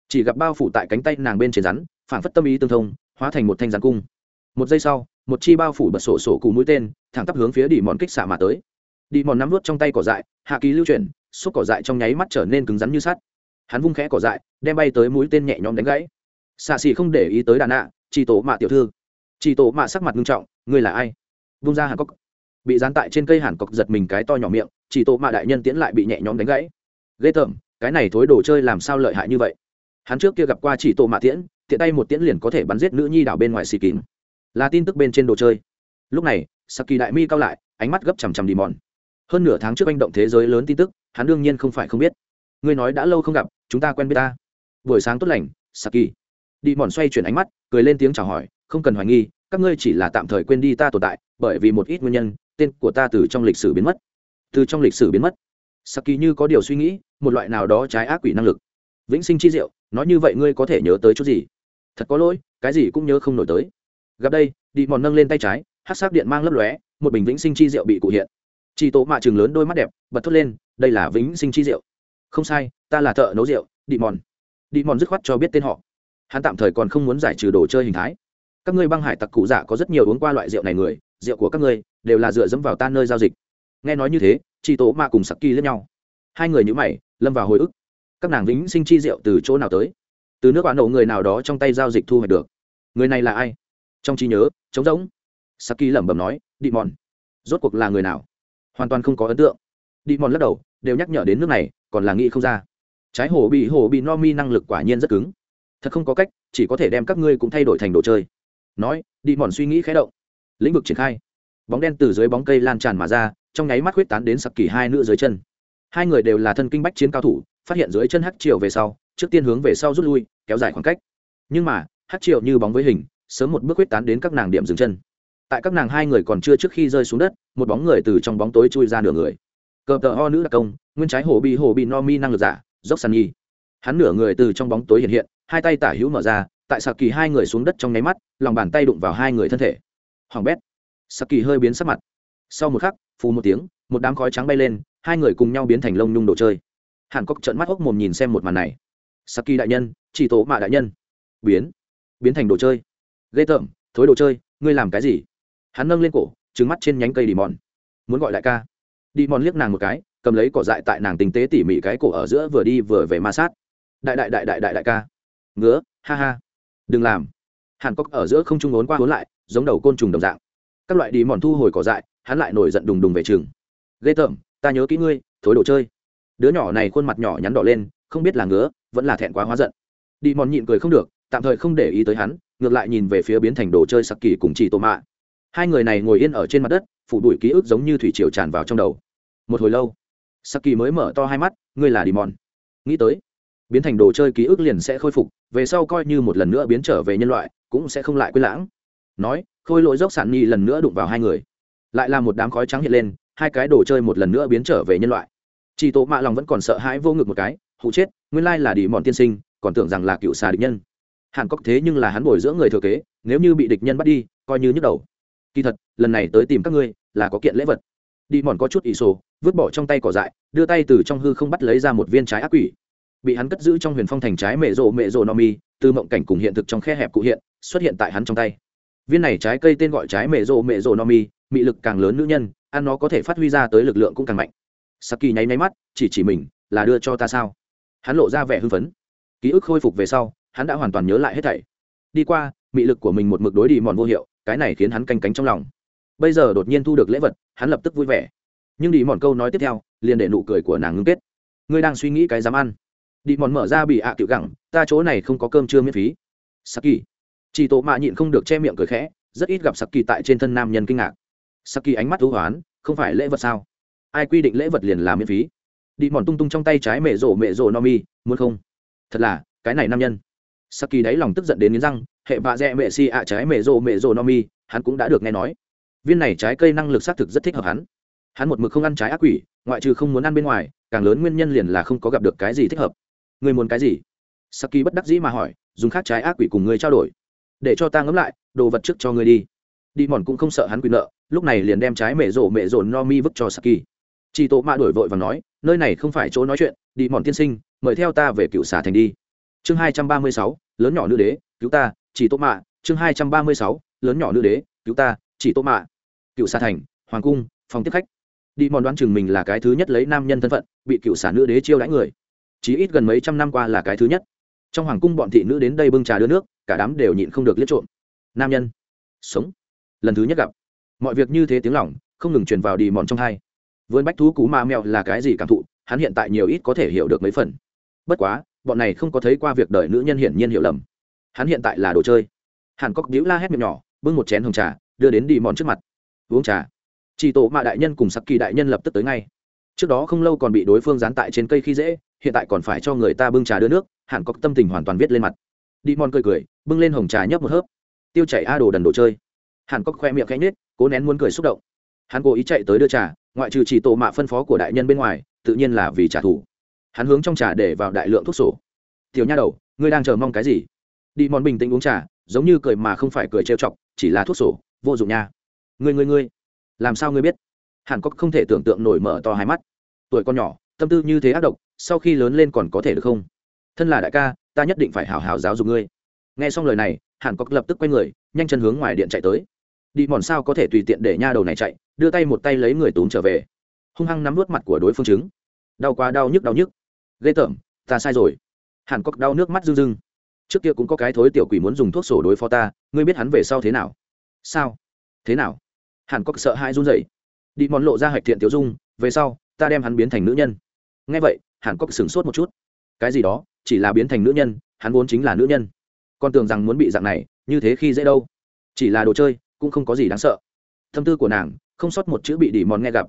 chỉ gặp bao phủ tại cánh tay nàng bên trên rắn phản phất tâm ý tương thông hóa thành một thanh rắn cung. Một giây sau một chi bao phủ bật sổ sổ cù mũi tên thẳng tắp hướng phía đi mòn kích xạ mà tới. Đi mòn nắm vút trong tay cỏ dại hạ kỳ lưu chuyển xúc cỏ dại trong nháy mắt trở nên cứng rắn như sắt. Hắn vung khẽ cỏ dại đem bay tới mũi tên nhẹ nhõm đánh gãy. Xạ xì không để ý tới đàn ạ, chỉ tổ mạ tiểu thư. Chỉ tổ mạ sắc mặt nghiêm trọng ngươi là ai? Vung ra hàn cốc. Bị dán tại trên cây hàn cốc giật mình cái to nhỏ miệng chỉ tổ mạ đại nhân tiễn lại bị nhẹ nhõm đánh gãy. Ghê tởm cái này thối đồ chơi làm sao lợi hại như vậy? Hắn trước kia gặp qua chỉ tổ mạ tiễn, tiện tay một tiễn liền có thể bắn giết nữ nhi đảo bên ngoài xì kín. Là tin tức bên trên đồ chơi. Lúc này, saki đại mi cao lại, ánh mắt gấp chằm chằm đi mòn. Hơn nửa tháng trước anh động thế giới lớn tin tức, hắn đương nhiên không phải không biết. Ngươi nói đã lâu không gặp, chúng ta quen biết ta. Buổi sáng tốt lành, saki. Đi mòn xoay chuyển ánh mắt, cười lên tiếng chào hỏi, không cần hoài nghi, các ngươi chỉ là tạm thời quên đi ta tồn tại, bởi vì một ít nguyên nhân, tên của ta từ trong lịch sử biến mất. Từ trong lịch sử biến mất. Saki như có điều suy nghĩ, một loại nào đó trái ác quỷ năng lực. Vĩnh sinh chi diệu nói như vậy ngươi có thể nhớ tới chút gì? Thật có lỗi, cái gì cũng nhớ không nổi tới. Gặp đây đi mòn nâng lên tay trái hát sắc điện mang lấp lóe, một bình vĩnh sinh chi rượu bị cụ hiện. Chị tổ mạ trường lớn đôi mắt đẹp, bật thốt lên, đây là vĩnh sinh chi rượu? không sai, ta là thợ nấu rượu đi mòn. Đi mòn dứt khoát cho biết tên họ. Hắn tạm thời còn không muốn giải trừ đồ chơi hình thái. Các ngươi băng hải tặc cụ giả có rất nhiều uống qua loại rượu này người, rượu của các ngươi đều là dựa dẫm vào tan nơi giao dịch. Nghe nói như thế chị tổ mạ cùng saki lẫn nhau. Hai người nhữ mày, lâm vào hồi ức các nàng vĩnh sinh chi rượu từ chỗ nào tới? Từ nước bạn nổ người nào đó trong tay giao dịch thu hoạch được? Người này là ai? Trong trí nhớ, trống rỗng. Saki lẩm bẩm nói đi mòn rốt cuộc là người nào? Hoàn toàn không có ấn tượng. Đi mòn lắc đầu, đều nhắc nhở đến nước này, còn là nghĩ không ra. Trái hồ bị hồ bị no mi năng lực quả nhiên rất cứng. Thật không có cách, chỉ có thể đem các ngươi cũng thay đổi thành đồ chơi. Nói đi mòn suy nghĩ khé động. Lĩnh vực triển khai. Bóng đen từ dưới bóng cây lan tràn mà ra, trong nháy mắt huyết tán đến sặc kỳ hai nữ dưới chân. Hai người đều là thân kinh bách chiến cao thủ phát hiện dưới chân hắc triều về sau, trước tiên hướng về sau rút lui, kéo dài khoảng cách. Nhưng mà, hắc triều như bóng với hình, sớm một bước huyết tán đến các nàng điểm dừng chân. Tại các nàng hai người còn chưa trước khi rơi xuống đất, một bóng người từ trong bóng tối chui ra nửa người. Cờ tờ ho nữ đặc công, nguyên trái hồ bị hồ bị no mi năng lực giả, dốc sàn nhi. Hắn nửa người từ trong bóng tối hiện hiện, hai tay tả hữu mở ra, tại sạc kỳ hai người xuống đất trong nháy mắt, lòng bàn tay đụng vào hai người thân thể. Hoàng bét. Sạc kỳ hơi biến sắc mặt. Sau một khắc, phù một tiếng, một đám khói trắng bay lên, hai người cùng nhau biến thành lông nhung đồ chơi hàn cốc trợn mắt hốc mồm nhìn xem một màn này. Saki đại nhân, chỉ tổ mạ đại nhân. Biến. Biến thành đồ chơi. Ghê tởm, thối đồ chơi, ngươi làm cái gì? Hắn nâng lên cổ trứng mắt trên nhánh cây đi mòn muốn gọi đại ca. Đi mòn liếc nàng một cái, cầm lấy cỏ dại tại nàng tinh tế tỉ mỉ cái cổ ở giữa vừa đi vừa về ma sát. Đại đại đại đại đại đại ca. Ngứa, ha ha. Đừng làm. Hàn cốc ở giữa không trung ốn qua ốn lại, giống đầu côn trùng đồng dạng. Các loại đi mòn thu hồi cỏ dại, hắn lại nổi giận đùng đùng về trường. Ghê tởm, ta nhớ kỹ ngươi, thối đồ chơi đứa nhỏ này khuôn mặt nhỏ nhắn đỏ lên, không biết là ngứa, vẫn là thẹn quá hóa giận. Đi mòn nhịn cười không được, tạm thời không để ý tới hắn, ngược lại nhìn về phía biến thành đồ chơi sặc kỳ cùng chị tô mạ. Hai người này ngồi yên ở trên mặt đất, phủ đuổi ký ức giống như thủy triều tràn vào trong đầu. Một hồi lâu sặc kỳ mới mở to hai mắt, ngươi là đi mòn nghĩ tới, biến thành đồ chơi ký ức liền sẽ khôi phục, về sau coi như một lần nữa biến trở về nhân loại, cũng sẽ không lại quên lãng. Nói, khôi lỗi dốc sản nhi lần nữa đụng vào hai người. Lại là một đám khói trắng hiện lên, hai cái đồ chơi một lần nữa biến trở về nhân loại chị tổ mạ lòng vẫn còn sợ hãi vô ngực một cái, hụ chết, nguyên lai là đi mòn tiên sinh, còn tưởng rằng là cựu xà địch nhân. Hàn cốc thế nhưng là hắn bồi dưỡng người thừa kế, nếu như bị địch nhân bắt đi, coi như nhức đầu. Kỳ thật, lần này tới tìm các ngươi, là có kiện lễ vật. Đi mòn có chút ỷ sổ, vứt bỏ trong tay cỏ dại, đưa tay từ trong hư không bắt lấy ra một viên trái ác quỷ. Bị hắn cất giữ trong huyền phong thành trái mẹ rộ mẹ rộ no mi, từ mộng cảnh cùng hiện thực trong khe hẹp cụ hiện, xuất hiện tại hắn trong tay. Viên này trái cây tên gọi trái mẹ rộ mẹ rộ no mi, mị lực càng lớn nữ nhân, ăn nó có thể phát huy ra tới lực lượng cũng càng mạnh saki nháy nháy mắt, chỉ chỉ mình, là đưa cho ta sao? Hắn lộ ra vẻ hưng phấn. Ký ức khôi phục về sau, hắn đã hoàn toàn nhớ lại hết thảy. Đi qua, mị lực của mình một mực đối đi mòn vô hiệu, cái này khiến hắn canh cánh trong lòng. Bây giờ đột nhiên thu được lễ vật, hắn lập tức vui vẻ. Nhưng đi mòn câu nói tiếp theo, liền để nụ cười của nàng ngưng kết. Ngươi đang suy nghĩ cái dám ăn. Đi mòn mở ra bị ạ à tiểu gẳng, ta chỗ này không có cơm trưa miễn phí. Saki. Chỉ tổ mạ nhịn không được che miệng cười khẽ, rất ít gặp saki tại trên thân nam nhân kinh ngạc. Saki ánh mắt thú hoán, không phải lễ vật sao? Ai quy định lễ vật liền làm miễn phí. Đi mòn tung tung trong tay trái mẹ rổ mẹ rổ no mi muốn không? Thật là, cái này nam nhân. Saki đáy lòng tức giận đến nghiến răng, hệ vạ dẹ mẹ si ạ trái mẹ rổ mẹ rổ no mi hắn cũng đã được nghe nói. Viên này trái cây năng lực xác thực rất thích hợp hắn. Hắn một mực không ăn trái ác quỷ, ngoại trừ không muốn ăn bên ngoài, càng lớn nguyên nhân liền là không có gặp được cái gì thích hợp. Người muốn cái gì? Saki bất đắc dĩ mà hỏi, dùng khác trái ác quỷ cùng người trao đổi. Để cho ta ngẫm lại, đồ vật trước cho người đi. Đi mòn cũng không sợ hắn quyền nợ, lúc này liền đem trái mẹ rổ mẹ rổ no mi vứt cho saki chị tổ mạ đổi vội và nói, nơi này không phải chỗ nói chuyện, đi mòn tiên sinh, mời theo ta về cựu xà thành đi. Chương hai trăm ba mươi sáu, lớn nhỏ nữ đế, cứu ta chỉ tổ mạ chương hai trăm ba mươi sáu, lớn nhỏ nữ đế, cứu ta chỉ tổ mạ cựu xà thành, hoàng cung, phòng tiếp khách. Đi mòn đoán chừng mình là cái thứ nhất lấy nam nhân thân phận, bị cựu xà nữ đế chiêu đãi người. Chỉ ít gần mấy trăm năm qua là cái thứ nhất. Trong hoàng cung bọn thị nữ đến đây bưng trà đưa nước, cả đám đều nhịn không được liếc trộm. Nam nhân, sống. Lần thứ nhất gặp. Mọi việc như thế tiếng lỏng không ngừng truyền vào đi mòn trong hai vườn bách thú cú ma mèo là cái gì cảm thụ, hắn hiện tại nhiều ít có thể hiểu được mấy phần. Bất quá, bọn này không có thấy qua việc đời nữ nhân hiển nhiên hiểu lầm. Hắn hiện tại là đồ chơi. Hàn cốc đĩu la hét miệng nhỏ, bưng một chén hồng trà, đưa đến đi mòn trước mặt. Uống trà. Chỉ tổ mạ đại nhân cùng sắc kỳ đại nhân lập tức tới ngay. Trước đó không lâu còn bị đối phương dán tại trên cây khi dễ, hiện tại còn phải cho người ta bưng trà đưa nước, hàn cốc tâm tình hoàn toàn viết lên mặt. Đi mòn cười cười, bưng lên hồng trà nhấp một hớp. Tiêu chảy a đồ đần đồ chơi. Hàn cốc khoe miệng khẽ nhếch, cố nén muốn cười xúc động hắn cố ý chạy tới đưa trà, ngoại trừ chỉ tổ mạ phân phó của đại nhân bên ngoài, tự nhiên là vì trả thù. Hắn hướng trong trà để vào đại lượng thuốc sổ. Tiểu nha đầu, ngươi đang chờ mong cái gì? Đi mòn bình tĩnh uống trà, giống như cười mà không phải cười trêu chọc, chỉ là thuốc sổ, vô dụng nha. Ngươi ngươi ngươi, làm sao ngươi biết? Hàn cốc không thể tưởng tượng nổi mở to hai mắt. Tuổi con nhỏ, tâm tư như thế ác độc, sau khi lớn lên còn có thể được không? Thân là đại ca, ta nhất định phải hào hào giáo dục ngươi. Nghe xong lời này, hàn cốc lập tức quay người, nhanh chân hướng ngoài điện chạy tới đi mòn sao có thể tùy tiện để nha đầu này chạy, đưa tay một tay lấy người tốn trở về. Hung hăng nắm vớt mặt của đối phương chứng đau quá, đau nhức đau nhức. Ghê tởm, ta sai rồi. Hàn cốc đau nước mắt rưng rưng. Trước kia cũng có cái thối tiểu quỷ muốn dùng thuốc sổ đối phó ta, ngươi biết hắn về sau thế nào? Sao? Thế nào? Hàn cốc sợ hai run rẩy. Đi mòn lộ ra hạch thiện tiểu dung, về sau, ta đem hắn biến thành nữ nhân. Ngay vậy, hàn cốc sửng sốt một chút. Cái gì đó, chỉ là biến thành nữ nhân, hắn vốn chính là nữ nhân. Con tưởng rằng muốn bị dạng này, như thế khi dễ đâu. Chỉ là đồ chơi cũng không có gì đáng sợ. Tâm tư của nàng, không sót một chữ bị đi mòn nghe gặp.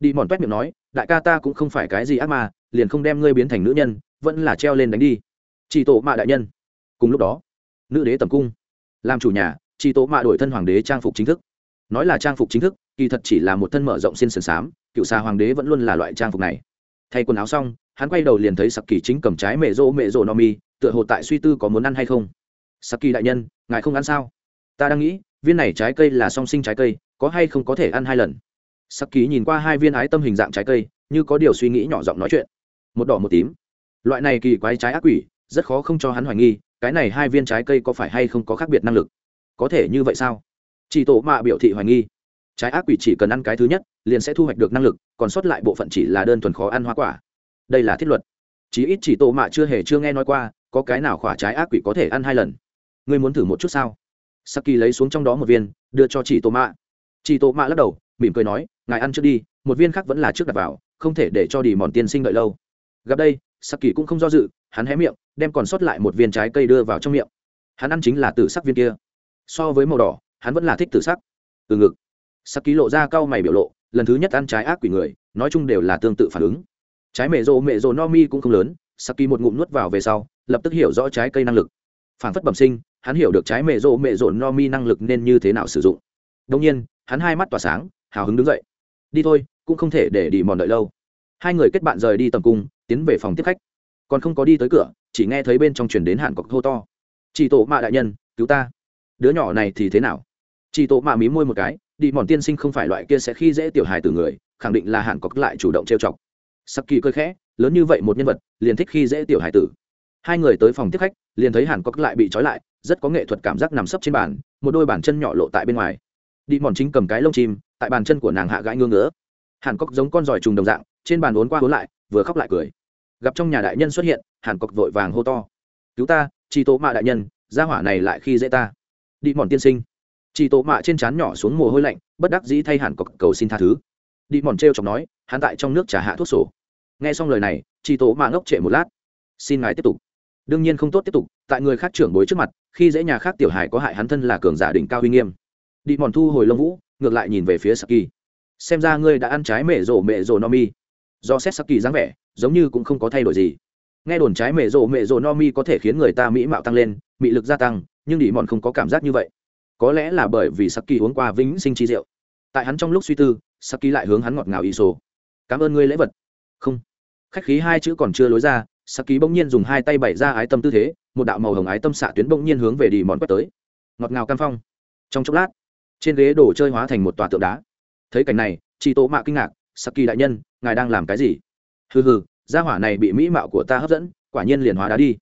Đi mòn quét miệng nói, đại ca ta cũng không phải cái gì ác mà liền không đem ngươi biến thành nữ nhân, vẫn là treo lên đánh đi. Chỉ tổ mạ đại nhân. Cùng lúc đó, nữ đế tầm cung, làm chủ nhà, chỉ tổ mạ đổi thân hoàng đế trang phục chính thức. Nói là trang phục chính thức, kỳ thật chỉ là một thân mở rộng xin sườn xám cựu xà hoàng đế vẫn luôn là loại trang phục này. Thay quần áo xong, hắn quay đầu liền thấy sặc kỳ chính cầm trái mẹ rô mẹ rô no mi, tựa hồ tại suy tư có muốn ăn hay không. Sặc kỳ đại nhân, ngài không ăn sao? Ta đang nghĩ viên này trái cây là song sinh trái cây, có hay không có thể ăn hai lần? Sắc ký nhìn qua hai viên ái tâm hình dạng trái cây, như có điều suy nghĩ nhỏ giọng nói chuyện. Một đỏ một tím. Loại này kỳ quái trái ác quỷ, rất khó không cho hắn hoài nghi, cái này hai viên trái cây có phải hay không có khác biệt năng lực? Có thể như vậy sao? Chỉ tổ mạ biểu thị hoài nghi. Trái ác quỷ chỉ cần ăn cái thứ nhất, liền sẽ thu hoạch được năng lực, còn sót lại bộ phận chỉ là đơn thuần khó ăn hoa quả. Đây là thiết luật. Chí ít chỉ tổ mạ chưa hề chưa nghe nói qua, có cái nào khỏa trái ác quỷ có thể ăn hai lần. Ngươi muốn thử một chút sao? Saki lấy xuống trong đó một viên, đưa cho chỉ tổ mạ chỉ tổ mạ lắc đầu, mỉm cười nói, ngài ăn trước đi, một viên khác vẫn là trước đặt vào, không thể để cho đi mòn tiên sinh đợi lâu. Gặp đây, saki cũng không do dự, hắn hé miệng, đem còn sót lại một viên trái cây đưa vào trong miệng. Hắn ăn chính là tử sắc viên kia. So với màu đỏ, hắn vẫn là thích tử sắc. Từ ngực sắc lộ ra cau mày biểu lộ, lần thứ nhất ăn trái ác quỷ người, nói chung đều là tương tự phản ứng. Trái mẹ rộ mẹ rộ no mi cũng không lớn sắc một ngụm nuốt vào về sau, lập tức hiểu rõ trái cây năng lực. Phản phất bẩm sinh hắn hiểu được trái mẹ rộ mẹ rộn no mi năng lực nên như thế nào sử dụng. Đông nhiên, hắn hai mắt tỏa sáng, hào hứng đứng dậy. Đi thôi, cũng không thể để đi mòn đợi lâu. Hai người kết bạn rời đi tầm cung, tiến về phòng tiếp khách. Còn không có đi tới cửa, chỉ nghe thấy bên trong chuyển đến hạn cọc hô to. Chị tổ mạ đại nhân, cứu ta. Đứa nhỏ này thì thế nào? Chị tổ mạ mí môi một cái, đi mòn tiên sinh không phải loại kia sẽ khi dễ tiểu hài từ người, khẳng định là hạn cọc lại chủ động trêu chọc. Sắc kỳ cơ khẽ, lớn như vậy một nhân vật, liền thích khi dễ tiểu hài tử. Hai người tới phòng tiếp khách, liền thấy hàn cọc lại bị trói lại rất có nghệ thuật cảm giác nằm sấp trên bàn, một đôi bàn chân nhỏ lộ tại bên ngoài. Đi mòn chính cầm cái lông chim, tại bàn chân của nàng hạ gãi ngưỡng ngứa. Hàn cốc giống con giỏi trùng đồng dạng, trên bàn uốn qua uốn lại, vừa khóc lại cười. Gặp trong nhà đại nhân xuất hiện, hàn cốc vội vàng hô to. Cứu ta chi tố mạ đại nhân, gia hỏa này lại khi dễ ta. Đi mòn tiên sinh. Chi tố mạ trên trán nhỏ xuống mồ hôi lạnh, bất đắc dĩ thay hàn cốc cầu xin tha thứ. Đi mòn trêu chọc nói, hắn tại trong nước trả hạ thuốc sổ. Nghe xong lời này chi tố mạ ngốc trệ một lát. Xin ngài tiếp tục đương nhiên không tốt tiếp tục, tại người khác trưởng bối trước mặt, khi dễ nhà khác tiểu hài có hại hắn thân là cường giả đỉnh cao uy nghiêm. Đi mòn thu hồi lông vũ, ngược lại nhìn về phía saki. Xem ra ngươi đã ăn trái mẹ rổ mẹ rổ no mi. Do xét saki dáng vẻ, giống như cũng không có thay đổi gì. Nghe đồn trái mẹ rổ mẹ rổ no mi có thể khiến người ta mỹ mạo tăng lên, mị lực gia tăng, nhưng đi mòn không có cảm giác như vậy. Có lẽ là bởi vì saki uống qua vĩnh sinh chi rượu. Tại hắn trong lúc suy tư, saki lại hướng hắn ngọt ngào ý sổ. Cảm ơn ngươi lễ vật. Không. Khách khí hai chữ còn chưa lối ra Saki bỗng nhiên dùng hai tay bày ra ái tâm tư thế, một đạo màu hồng ái tâm xạ tuyến bỗng nhiên hướng về đi mòn quét tới. Ngọt ngào cam phong. Trong chốc lát, trên ghế đổ chơi hóa thành một tòa tượng đá. Thấy cảnh này chị tố mạ kinh ngạc Saki đại nhân, ngài đang làm cái gì? Hừ hừ, gia hỏa này bị mỹ mạo của ta hấp dẫn, quả nhiên liền hóa đá đi.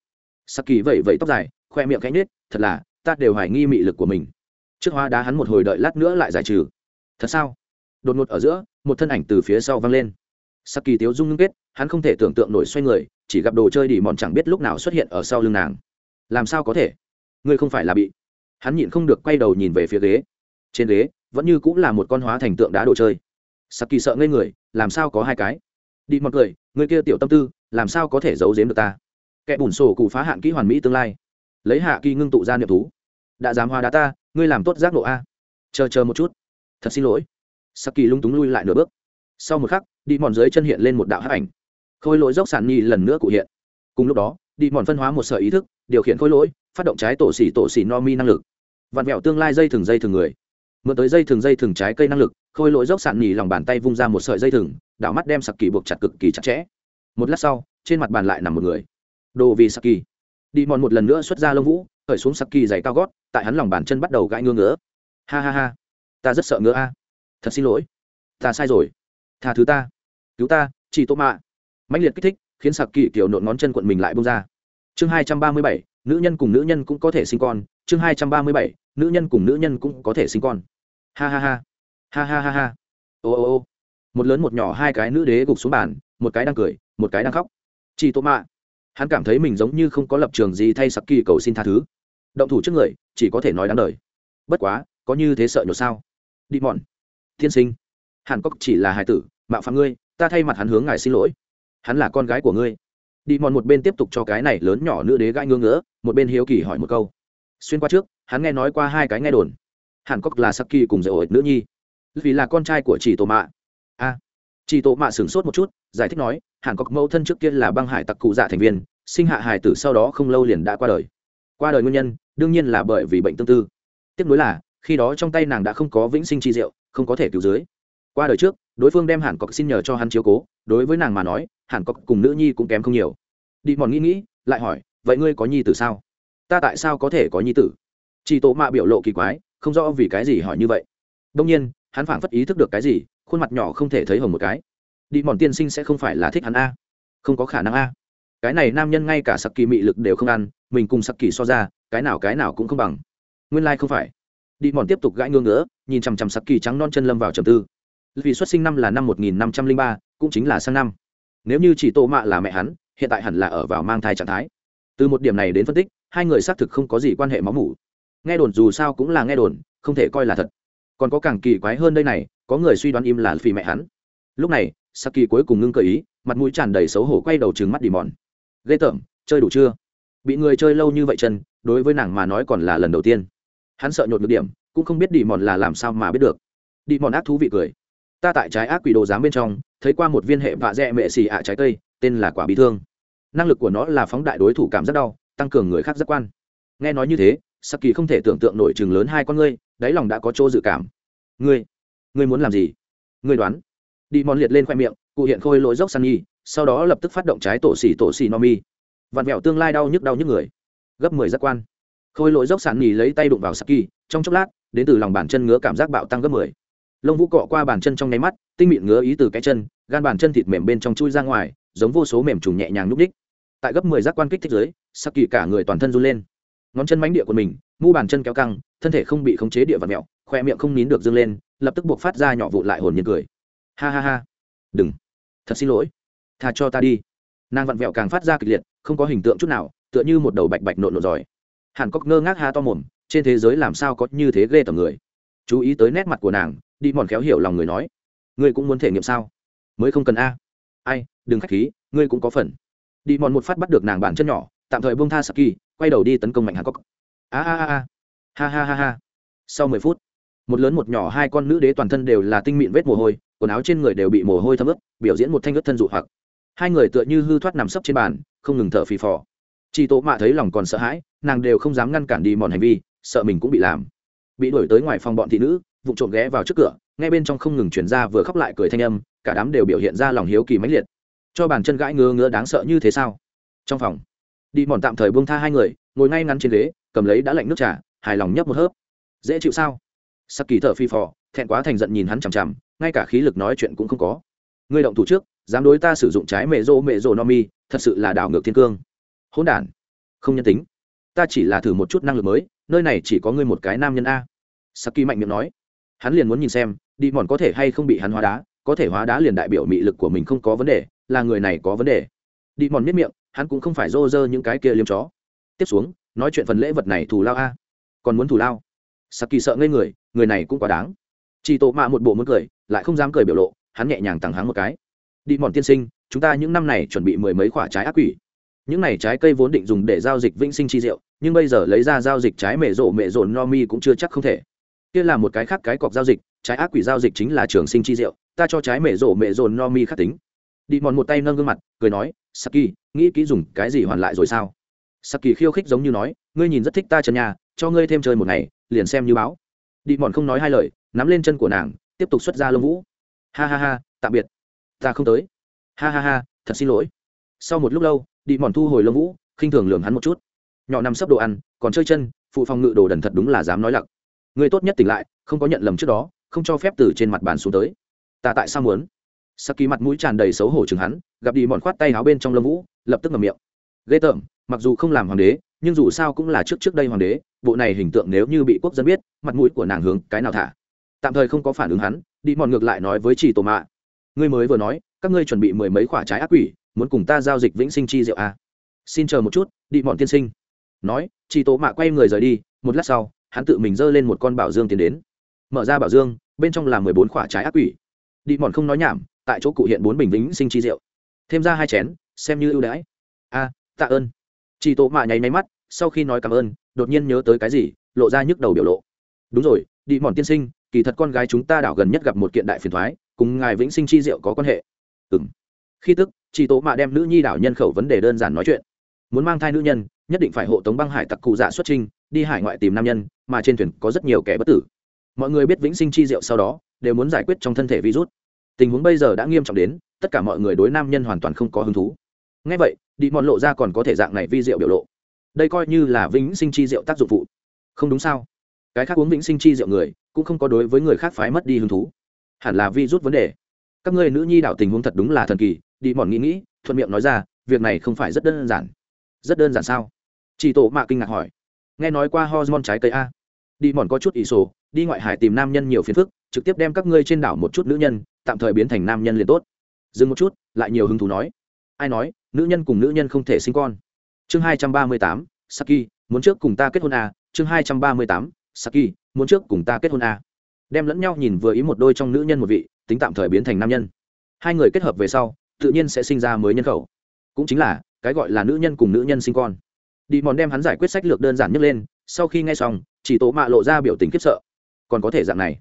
Saki vẩy vẩy tóc dài, khoe miệng cánh nết thật là, ta đều hoài nghi mị lực của mình. Trước hóa đá hắn một hồi đợi lát nữa lại giải trừ. Thật sao? Đột ngột ở giữa, một thân ảnh từ phía sau văng lên. Saki tiếu dung ngưng kết, hắn không thể tưởng tượng nổi xoay người chỉ gặp đồ chơi đi mòn chẳng biết lúc nào xuất hiện ở sau lưng nàng. Làm sao có thể? Ngươi không phải là bị. Hắn nhịn không được quay đầu nhìn về phía ghế. Trên ghế, vẫn như cũng là một con hóa thành tượng đá đồ chơi. Saki sợ ngây người, làm sao có hai cái? Đi mòn cười, người kia tiểu tâm tư, làm sao có thể giấu giếm được ta? Kẻ bùn sổ cụ phá hạn kỹ hoàn mỹ tương lai. Lấy hạ kỳ ngưng tụ ra niệm thú. Đã dám hoa đá ta, ngươi làm tốt giác độ a. Chờ chờ một chút. Thật xin lỗi. Saki lung túng lui lại nửa bước. Sau một khắc, đi mòn dưới chân hiện lên một đạo hắc ảnh khôi lỗi dốc sản nhi lần nữa cụ hiện. Cùng lúc đó, đi mòn phân hóa một sợi ý thức, điều khiển khôi lỗi, phát động trái tổ xỉ tổ xỉ no mi năng lực. Vặn vẹo tương lai dây thừng dây thừng người. Mượn tới dây thừng dây thừng trái cây năng lực, khôi lỗi dốc sản nhì lòng bàn tay vung ra một sợi dây thừng, đảo mắt đem sặc kỳ buộc chặt cực kỳ chặt chẽ. Một lát sau, trên mặt bàn lại nằm một người. Đồ vì sặc kỳ đi mòn một lần nữa xuất ra lông vũ, khởi xuống sặc kỳ giày cao gót, tại hắn lòng bàn chân bắt đầu gãi ngứa ngứa. Ha ha ha. Ta rất sợ ngứa a. Thật xin lỗi. Ta sai rồi. Tha thứ ta. Cứu ta, chỉ tô mạ mãnh liệt kích thích, khiến sạc kỳ kiểu nộn ngón chân quận mình lại bông ra. Chương hai trăm ba mươi bảy, nữ nhân cùng nữ nhân cũng có thể sinh con. Chương hai trăm ba mươi bảy, nữ nhân cùng nữ nhân cũng có thể sinh con. Ha ha ha. Ha ha ha ha. Ô ô ô. Một lớn một nhỏ hai cái nữ đế gục xuống bàn, một cái đang cười, một cái đang khóc. Chị tô mạ. Hắn cảm thấy mình giống như không có lập trường gì thay sặc kỳ cầu xin tha thứ. Động thủ trước người, chỉ có thể nói đáng đời. Bất quá, có như thế sợ nhột sao? Đi mòn tiên sinh. Hàn cốc chỉ là hài tử, mạo phạm ngươi, ta thay mặt hắn hướng ngài xin lỗi hắn là con gái của ngươi. Đi mòn một bên tiếp tục cho cái này lớn nhỏ nữ đế gãi ngưỡng ngỡ một bên hiếu kỳ hỏi một câu. Xuyên qua trước hắn nghe nói qua hai cái nghe đồn. Hàn cốc là sắc kỳ cùng dạy ổi nữ nhi. Vì là con trai của chị tổ mạ. A à, chị tổ mạ sửng sốt một chút giải thích nói hàn cốc mẫu thân trước kia là băng hải tặc cụ dạ thành viên sinh hạ hải tử sau đó không lâu liền đã qua đời. Qua đời nguyên nhân đương nhiên là bởi vì bệnh tương tư. Tiếp nối là khi đó trong tay nàng đã không có vĩnh sinh chi rượu không có thể cứu dưới. Qua đời trước đối phương đem hàn cọc xin nhờ cho hắn chiếu cố đối với nàng mà nói hàn có cùng nữ nhi cũng kém không nhiều. Đi mòn nghĩ nghĩ, lại hỏi, vậy ngươi có nhi tử sao? Ta tại sao có thể có nhi tử? Chị tổ mạ biểu lộ kỳ quái, không rõ vì cái gì hỏi như vậy. Đông nhiên, hắn phảng phất ý thức được cái gì, khuôn mặt nhỏ không thể thấy hồng một cái. Đi mòn tiên sinh sẽ không phải là thích hắn a. Không có khả năng a. Cái này nam nhân ngay cả sặc kỳ mị lực đều không ăn, mình cùng sặc kỳ so ra, cái nào cái nào cũng không bằng. Nguyên lai、like、không phải. Đi mòn tiếp tục gãi ngưỡng nữa nhìn chằm chằm sặc kỳ trắng non chân lâm vào trầm tư. Vì xuất sinh năm là năm một nghìn năm trăm linh ba cũng chính là sang năm. Nếu như chỉ tô mạ là mẹ hắn, hiện tại hẳn là ở vào mang thai trạng thái. Từ một điểm này đến phân tích, hai người xác thực không có gì quan hệ máu mủ. Nghe đồn dù sao cũng là nghe đồn, không thể coi là thật. Còn có càng kỳ quái hơn đây này, có người suy đoán im là vì mẹ hắn. Lúc này, saki cuối cùng ngưng cờ ý, mặt mũi tràn đầy xấu hổ quay đầu trừng mắt đi mòn. Ghê tởm, chơi đủ chưa? Bị người chơi lâu như vậy chân, đối với nàng mà nói còn là lần đầu tiên. Hắn sợ nhột được điểm, cũng không biết đi mòn là làm sao mà biết được. Đi mòn ác thú vị cười ta tại trái ác quỷ đồ giám bên trong, thấy qua một viên hệ vạ dẹ mệ xì ạ trái cây, tên là quả bí thương. Năng lực của nó là phóng đại đối thủ cảm giác đau, tăng cường người khác giác quan. Nghe nói như thế sắc kỳ không thể tưởng tượng nổi chừng lớn hai con ngươi, đáy lòng đã có chỗ dự cảm. Ngươi ngươi muốn làm gì? Ngươi đoán. Đi mòn liệt lên khoe miệng, cụ hiện khôi lỗi dốc săn nhi sau đó lập tức phát động trái tổ xỉ tổ xỉ no mi. Vặn vẹo tương lai đau nhức đau nhức người. Gấp mười giác quan. Khôi lỗi dốc sàn nhì lấy tay đụng vào saki trong chốc lát, đến từ lòng bàn chân ngứa cảm giác bạo tăng gấp mười lông vũ cọ qua bàn chân trong nháy mắt, tinh mịn ngứa ý từ cái chân, gan bàn chân thịt mềm bên trong chui ra ngoài, giống vô số mềm trùng nhẹ nhàng núp đích. Tại gấp mười giác quan kích thích dưới, sắc kỳ cả người toàn thân run lên. Ngón chân mánh địa của mình, mu bàn chân kéo căng, thân thể không bị khống chế địa vật mẹo, khoe miệng không nín được dâng lên, lập tức buộc phát ra nhỏ vụ lại hồn nhiên cười. Ha ha ha. Đừng. Thật xin lỗi. Tha cho ta đi. Nàng vặn vẹo càng phát ra kịch liệt, không có hình tượng chút nào, tựa như một đầu bạch bạch nộn nộn giỏi. Hàn cốc ngơ ngác ha to mồm, trên thế giới làm sao có như thế ghê tầm người. Chú ý tới nét mặt của nàng đi mòn khéo hiểu lòng người nói. Ngươi cũng muốn thể nghiệm sao? Mới không cần a. Ai, đừng k h á c h khí, ngươi cũng có phần. Đi mòn một phát bắt được nàng bàn chân nhỏ, tạm thời bông tha saki, quay đầu đi tấn công mạnh hàn cốc a a a ha ha ha ha. Sau mười phút, một lớn một nhỏ hai con nữ đế toàn thân đều là tinh mịn vết mồ hôi, quần áo trên người đều bị mồ hôi thấm ướt, biểu diễn một thanh ướt thân dụ hoặc. Hai người tựa như hư thoát nằm sấp trên bàn, không ngừng thở phì phò. Chị tổ mạ thấy lòng còn sợ hãi, nàng đều không dám ngăn cản đi mòn hành vi, sợ mình cũng bị làm. Bị đuổi tới ngoài phòng bọn thị nữ vụ trộm ghé vào trước cửa ngay bên trong không ngừng chuyển ra vừa khóc lại cười thanh âm, cả đám đều biểu hiện ra lòng hiếu kỳ mãnh liệt. Cho bàn chân gãi ngứa ngứa đáng sợ như thế sao? Trong phòng, đi mòn tạm thời buông tha hai người, ngồi ngay ngắn trên ghế, cầm lấy đã lạnh nước trà, hài lòng nhấp một hớp. Dễ chịu sao? Sắc kỳ thở phi phò, thẹn quá thành giận nhìn hắn chằm chằm, ngay cả khí lực nói chuyện cũng không có. Ngươi động thủ trước, dám đối ta sử dụng trái mẹ rô mẹ rô no mi, thật sự là đảo ngược thiên cương. Hỗn đản, không nhân tính. Ta chỉ là thử một chút năng lực mới, nơi này chỉ có ngươi một cái nam nhân a. Saki mạnh miệng nói hắn liền muốn nhìn xem, đi mòn có thể hay không bị hắn hóa đá, có thể hóa đá liền đại biểu mị lực của mình không có vấn đề, là người này có vấn đề. Đi mòn miết miệng, hắn cũng không phải rô rơ những cái kia liêm chó. Tiếp xuống, nói chuyện phần lễ vật này thù lao a. Còn muốn thù lao? Saki sợ ngây người người này cũng quá đáng. Chỉ tổ mạ một bộ muốn cười, lại không dám cười biểu lộ, hắn nhẹ nhàng tằng hắng một cái. Đi mòn tiên sinh, chúng ta những năm này chuẩn bị mười mấy quả trái ác quỷ. Những này trái cây vốn định dùng để giao dịch vĩnh sinh chi rượu nhưng bây giờ lấy ra giao dịch trái mẹ rộ mẹ rộn no mi cũng chưa chắc không thể kia là một cái khác cái cọc giao dịch, trái ác quỷ giao dịch chính là trường sinh chi diệu, ta cho trái mẹ rổ mẹ dồn no mi khắc tính. Đi mòn một tay nâng gương mặt, cười nói, saki, nghĩ kỹ dùng cái gì hoàn lại rồi sao? Saki khiêu khích giống như nói, ngươi nhìn rất thích ta chân nhà cho ngươi thêm chơi một ngày, liền xem như báo. Đi mòn không nói hai lời, nắm lên chân của nàng, tiếp tục xuất ra lông vũ. Ha ha ha, tạm biệt. Ta không tới. Ha ha ha, thật xin lỗi. Sau một lúc lâu, đi mòn thu hồi lông vũ, khinh thường lường hắn một chút. Nhỏ nằm sấp đồ ăn, còn chơi chân, phụ phòng ngự đồ đần thật đúng là dám nói lặc người tốt nhất tỉnh lại, không có nhận lầm trước đó, không cho phép từ trên mặt bàn xuống tới. Ta tại sao muốn? Sắc kỳ mặt mũi tràn đầy xấu hổ chừng hắn, gặp đi mòn khoát tay áo bên trong lông vũ, lập tức ngầm miệng. Ghê tởm, mặc dù không làm hoàng đế, nhưng dù sao cũng là trước trước đây hoàng đế, bộ này hình tượng nếu như bị quốc dân biết, mặt mũi của nàng hướng cái nào thả? Tạm thời không có phản ứng hắn, đi mòn ngược lại nói với chị tổ mạ. Ngươi mới vừa nói, các ngươi chuẩn bị mười mấy quả trái ác quỷ, muốn cùng ta giao dịch vĩnh sinh chi rượu à. xin chờ một chút, đi mòn tiên sinh. Nói chị tố mạ quay người rời đi, một lát sau hắn tự mình giơ lên một con bảo dương tiến đến. Mở ra bảo dương, bên trong là mười bốn quả trái ác quỷ. Đi mòn không nói nhảm, tại chỗ cụ hiện bốn bình vĩnh sinh chi rượu thêm ra hai chén, xem như ưu đãi. A, tạ ơn. Chị tố mạ nháy máy mắt, sau khi nói cảm ơn, đột nhiên nhớ tới cái gì, lộ ra nhức đầu biểu lộ. Đúng rồi, đi mòn tiên sinh, kỳ thật con gái chúng ta đảo gần nhất gặp một kiện đại phiền thoái, cùng ngài vĩnh sinh chi diệu có quan hệ. Ừ m khi tức chị tố mạ đem nữ nhi đảo nhân khẩu vấn đề đơn giản nói chuyện. Muốn mang thai nữ nhân nhất định phải hộ tống băng hải tặc cụ dạ xuất trinh, đi hải ngoại tìm nam nhân, mà trên thuyền có rất nhiều kẻ bất tử. Mọi người biết vĩnh sinh chi diệu sau đó, đều muốn giải quyết trong thân thể virus. Tình huống bây giờ đã nghiêm trọng đến, tất cả mọi người đối nam nhân hoàn toàn không có hứng thú. Ngay vậy đi mọn lộ ra còn có thể dạng này vi diệu biểu lộ. Đây coi như là vĩnh sinh chi diệu tác dụng phụ. Không đúng sao? Cái khác uống vĩnh sinh chi diệu người, cũng không có đối với người khác phái mất đi hứng thú. Hẳn là vi rút vấn đề. Các ngươi nữ nhi đạo tình huống thật đúng là thần kỳ đi mòn nghĩ nghĩ, thuận miệng nói ra, việc này không phải rất đơn giản. Rất đơn giản sao? Chị tổ mạ kinh ngạc hỏi, nghe nói qua hormone trái cây a? Đi mòn có chút ỷ sổ, đi ngoại hải tìm nam nhân nhiều phiền phức, trực tiếp đem các ngươi trên đảo một chút nữ nhân, tạm thời biến thành nam nhân liền tốt. Dừng một chút, lại nhiều hứng thú nói, ai nói, nữ nhân cùng nữ nhân không thể sinh con. Chương hai trăm ba mươi tám, saki, muốn trước cùng ta kết hôn à chương hai trăm ba mươi tám, saki, muốn trước cùng ta kết hôn à đem lẫn nhau nhìn vừa ý một đôi trong nữ nhân một vị, tính tạm thời biến thành nam nhân. Hai người kết hợp về sau, tự nhiên sẽ sinh ra mới nhân khẩu. Cũng chính là, cái gọi là nữ nhân cùng nữ nhân sinh con đi mòn đem hắn giải quyết sách lược đơn giản nhất lên, sau khi nghe xong, chỉ tổ mạ lộ ra biểu tình khiếp sợ. Còn có thể dạng này.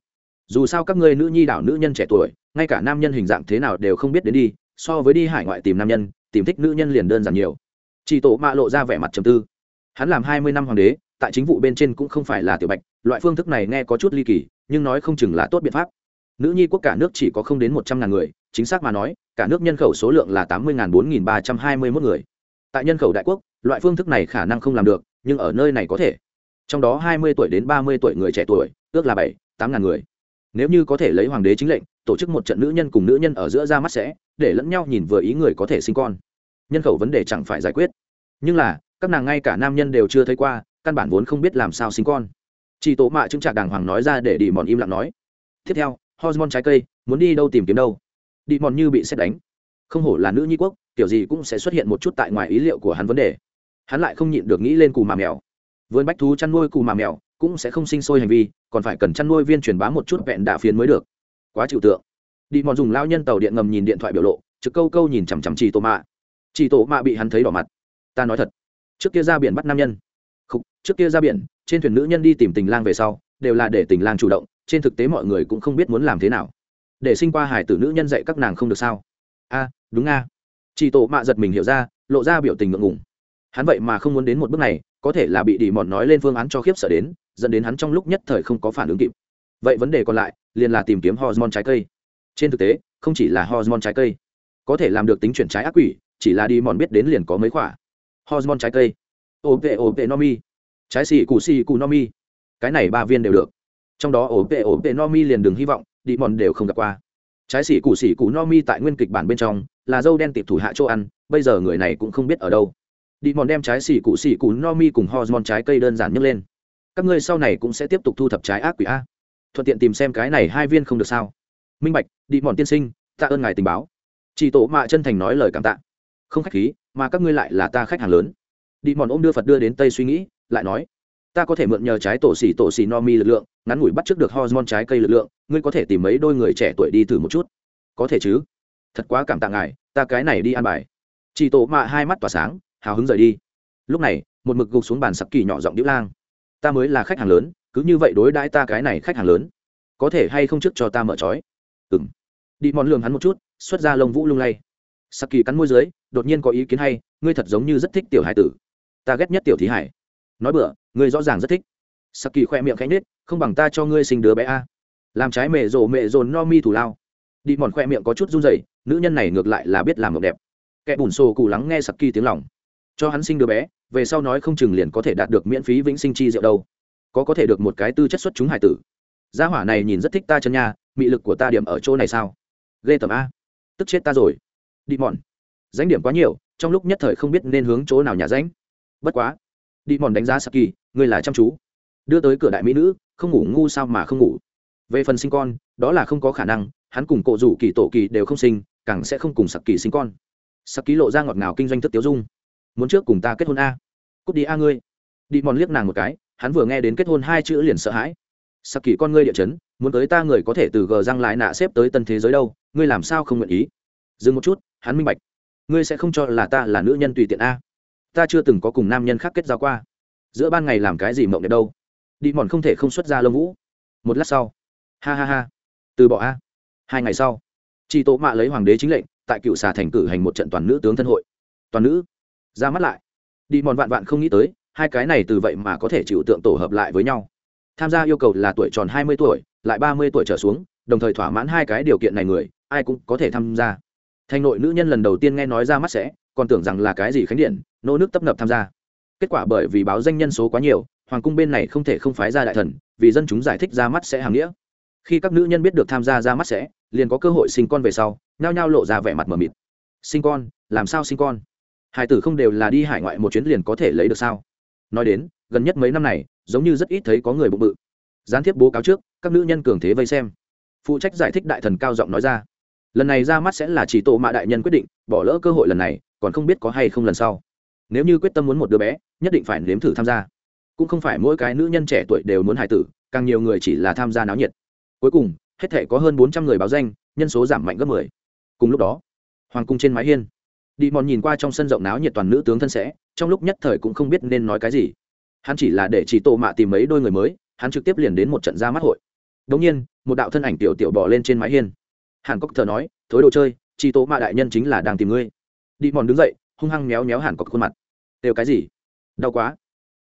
Dù sao các ngươi nữ nhi đảo nữ nhân trẻ tuổi, ngay cả nam nhân hình dạng thế nào đều không biết đến đi, so với đi hải ngoại tìm nam nhân, tìm thích nữ nhân liền đơn giản nhiều. Chỉ tổ mạ lộ ra vẻ mặt trầm tư. Hắn làm hai mươi năm hoàng đế, tại chính vụ bên trên cũng không phải là tiểu bạch, loại phương thức này nghe có chút ly kỳ, nhưng nói không chừng là tốt biện pháp. Nữ nhi quốc cả nước chỉ có không đến một trăm ngàn người, chính xác mà nói, cả nước nhân khẩu số lượng là tám mươi bốn nghìn ba trăm hai mươi mốt người. Tại nhân khẩu đại quốc loại phương thức này khả năng không làm được, nhưng ở nơi này có thể. Trong đó hai mươi tuổi đến ba mươi tuổi người trẻ tuổi, ước là bảy, tám ngàn người. Nếu như có thể lấy hoàng đế chính lệnh, tổ chức một trận nữ nhân cùng nữ nhân ở giữa ra mắt sẽ, để lẫn nhau nhìn vừa ý người có thể sinh con. Nhân khẩu vấn đề chẳng phải giải quyết. Nhưng là, các nàng ngay cả nam nhân đều chưa thấy qua, căn bản vốn không biết làm sao sinh con. Chị tổ mạ chứng trạc đàng hoàng nói ra để đi mòn im lặng nói. Tiếp theo, hormone trái cây, muốn đi đâu tìm kiếm đâu. Đi mòn như bị xét đánh. Không hổ là nữ nhi quốc, kiểu gì cũng sẽ xuất hiện một chút tại ngoài ý liệu của hắn vấn đề hắn lại không nhịn được nghĩ lên cù mà mèo. Vườn bách thú chăn nuôi cù mà mèo cũng sẽ không sinh sôi hành vi còn phải cần chăn nuôi viên truyền bá một chút vẹn đạ phiến mới được. Quá chịu tượng. Đi mòn dùng lao nhân tàu điện ngầm nhìn điện thoại biểu lộ trực câu câu nhìn chằm chằm chị tổ mạ. Chị tổ mạ bị hắn thấy đỏ mặt. Ta nói thật trước kia ra biển bắt nam nhân. Khúc, trước kia ra biển trên thuyền nữ nhân đi tìm tình lang về sau đều là để tình lang chủ động trên thực tế mọi người cũng không biết muốn làm thế nào. Để sinh qua hải tử nữ nhân dạy các nàng không được sao? A đúng a. Chị tổ mạ giật mình hiểu ra lộ ra biểu tình ngượng ngùng hắn vậy mà không muốn đến một bước này, có thể là bị đi mòn nói lên phương án cho khiếp sợ đến, dẫn đến hắn trong lúc nhất thời không có phản ứng kịp. Vậy vấn đề còn lại, liền là tìm kiếm hormone trái cây. Trên thực tế, không chỉ là hormone trái cây, có thể làm được tính chuyển trái ác quỷ, chỉ là đi mòn biết đến liền có mấy quả. Hormone trái cây. Ổ vệ ổ vệ nomi trái xì cù xì cù nomi cái này ba viên đều được. Trong đó ổ vệ ổ vệ nomi liền đừng hy vọng đi mòn đều không gặp qua. Trái xỉ củ xỉ củ no mi tại nguyên kịch bản bên trong, là dâu đen tiệp thủ hạ chỗ ăn, bây giờ người này cũng không biết ở đâu đi mòn đem trái xỉ cụ xỉ cụ no mi cùng hormone trái cây đơn giản nhấc lên. Các ngươi sau này cũng sẽ tiếp tục thu thập trái ác quỷ a. Thuận tiện tìm xem cái này hai viên không được sao. Minh bạch, đi mòn tiên sinh, tạ ơn ngài tình báo. Chị tổ mạ chân thành nói lời cảm tạ. Không khách khí, mà các ngươi lại là ta khách hàng lớn. Đi mòn ôm đưa phật đưa đến tây suy nghĩ, lại nói, ta có thể mượn nhờ trái tổ xỉ tổ xỉ no mi lực lượng, ngắn ngủi bắt trước được hormone trái cây lực lượng, ngươi có thể tìm mấy đôi người trẻ tuổi đi thử một chút. Có thể chứ. Thật quá cảm tạ ngài, ta cái này đi ăn bài. Chị tổ mạ hai mắt tỏa sáng hào hứng rời đi. Lúc này, một mực gục xuống bàn sặc kỳ nhỏ giọng đĩu lang. Ta mới là khách hàng lớn, cứ như vậy đối đãi ta cái này khách hàng lớn. Có thể hay không trước cho ta mở trói? Ừ m đi mòn lường hắn một chút, xuất ra lông vũ lung lay. Sặc kỳ cắn môi dưới, đột nhiên có ý kiến hay, ngươi thật giống như rất thích tiểu hải tử. Ta ghét nhất tiểu thí hải. Nói bữa ngươi rõ ràng rất thích. Sặc kỳ khoe miệng khẽ nết không bằng ta cho ngươi sinh đứa bé a. Làm trái mẹ rồ mẹ dồn no mi thủ lao. Đi mòn khoe miệng có chút run rẩy, nữ nhân này ngược lại là biết làm ngọc đẹp. Kẻ bùn xô cù lắng nghe sặc kỳ tiếng lòng cho hắn sinh đứa bé, về sau nói không chừng liền có thể đạt được miễn phí vĩnh sinh chi diệu đâu. Có có thể được một cái tư chất xuất chúng hải tử. Gia hỏa này nhìn rất thích ta chân nha, mị lực của ta điểm ở chỗ này sao? Ghê tầm a. Tức chết ta rồi. Đi mòn. Danh điểm quá nhiều, trong lúc nhất thời không biết nên hướng chỗ nào nhà ránh bất quá. Đi mòn đánh giá saki ngươi là chăm chú. Đưa tới cửa đại mỹ nữ, không ngủ ngu sao mà không ngủ. Về phần sinh con, đó là không có khả năng, hắn cùng cộ rủ kỳ tổ kỳ đều không sinh, càng sẽ không cùng sặc kỳ sinh con. Sặc kỳ lộ ra ngọt ngào kinh doanh thức tiêu dung muốn trước cùng ta kết hôn a? Cút đi a ngươi. Đi mòn liếc nàng một cái, hắn vừa nghe đến kết hôn hai chữ liền sợ hãi. Sặc kỳ con ngươi địa chấn, muốn tới ta người có thể từ gờ răng lại nạ xếp tới tân thế giới đâu, ngươi làm sao không nguyện ý? Dừng một chút, hắn minh bạch. Ngươi sẽ không cho là ta là nữ nhân tùy tiện a. Ta chưa từng có cùng nam nhân khác kết giao qua. Giữa ban ngày làm cái gì mộng đẹp đâu. Đi mòn không thể không xuất ra lông vũ. Một lát sau. Ha ha ha. Từ bỏ a. Hai ngày sau. Chị tổ mạ lấy hoàng đế chính lệnh, tại cựu xà thành cử hành một trận toàn nữ tướng thân hội. Toàn nữ ra mắt lại. Đi mòn vạn vạn không nghĩ tới, hai cái này từ vậy mà có thể chịu tượng tổ hợp lại với nhau. Tham gia yêu cầu là tuổi tròn hai mươi tuổi, lại ba mươi tuổi trở xuống, đồng thời thỏa mãn hai cái điều kiện này người, ai cũng có thể tham gia. Thành nội nữ nhân lần đầu tiên nghe nói ra mắt sẽ, còn tưởng rằng là cái gì khánh điện, nô nước tấp nập tham gia. Kết quả bởi vì báo danh nhân số quá nhiều, hoàng cung bên này không thể không phái ra đại thần, vì dân chúng giải thích ra mắt sẽ hàng nghĩa. Khi các nữ nhân biết được tham gia ra mắt sẽ, liền có cơ hội sinh con về sau, nhao nhao lộ ra vẻ mặt mờ mịt. Sinh con? Làm sao sinh con? Hải tử không đều là đi hải ngoại một chuyến liền có thể lấy được sao? Nói đến, gần nhất mấy năm này, giống như rất ít thấy có người bụng bự. Gián tiếp bố cáo trước, các nữ nhân cường thế vây xem. Phụ trách giải thích đại thần cao giọng nói ra. Lần này ra mắt sẽ là chỉ tổ mạ đại nhân quyết định, bỏ lỡ cơ hội lần này, còn không biết có hay không lần sau. Nếu như quyết tâm muốn một đứa bé, nhất định phải nếm thử tham gia. Cũng không phải mỗi cái nữ nhân trẻ tuổi đều muốn hài tử, càng nhiều người chỉ là tham gia náo nhiệt. Cuối cùng, hết thể có hơn bốn trăm người báo danh, nhân số giảm mạnh gấp mười. Cùng lúc đó, hoàng cung trên mái hiên đi mòn nhìn qua trong sân rộng náo nhiệt toàn nữ tướng thân sẽ, trong lúc nhất thời cũng không biết nên nói cái gì. Hắn chỉ là để chỉ tổ mạ tìm mấy đôi người mới, hắn trực tiếp liền đến một trận ra mắt hội. Đống nhiên, một đạo thân ảnh tiểu tiểu bỏ lên trên mái hiên. Hàn cốc thờ nói, thối đồ chơi, chỉ tổ mạ đại nhân chính là đang tìm ngươi. Đi mòn đứng dậy, hung hăng méo méo hàn cốc khuôn mặt. Đều cái gì? Đau quá.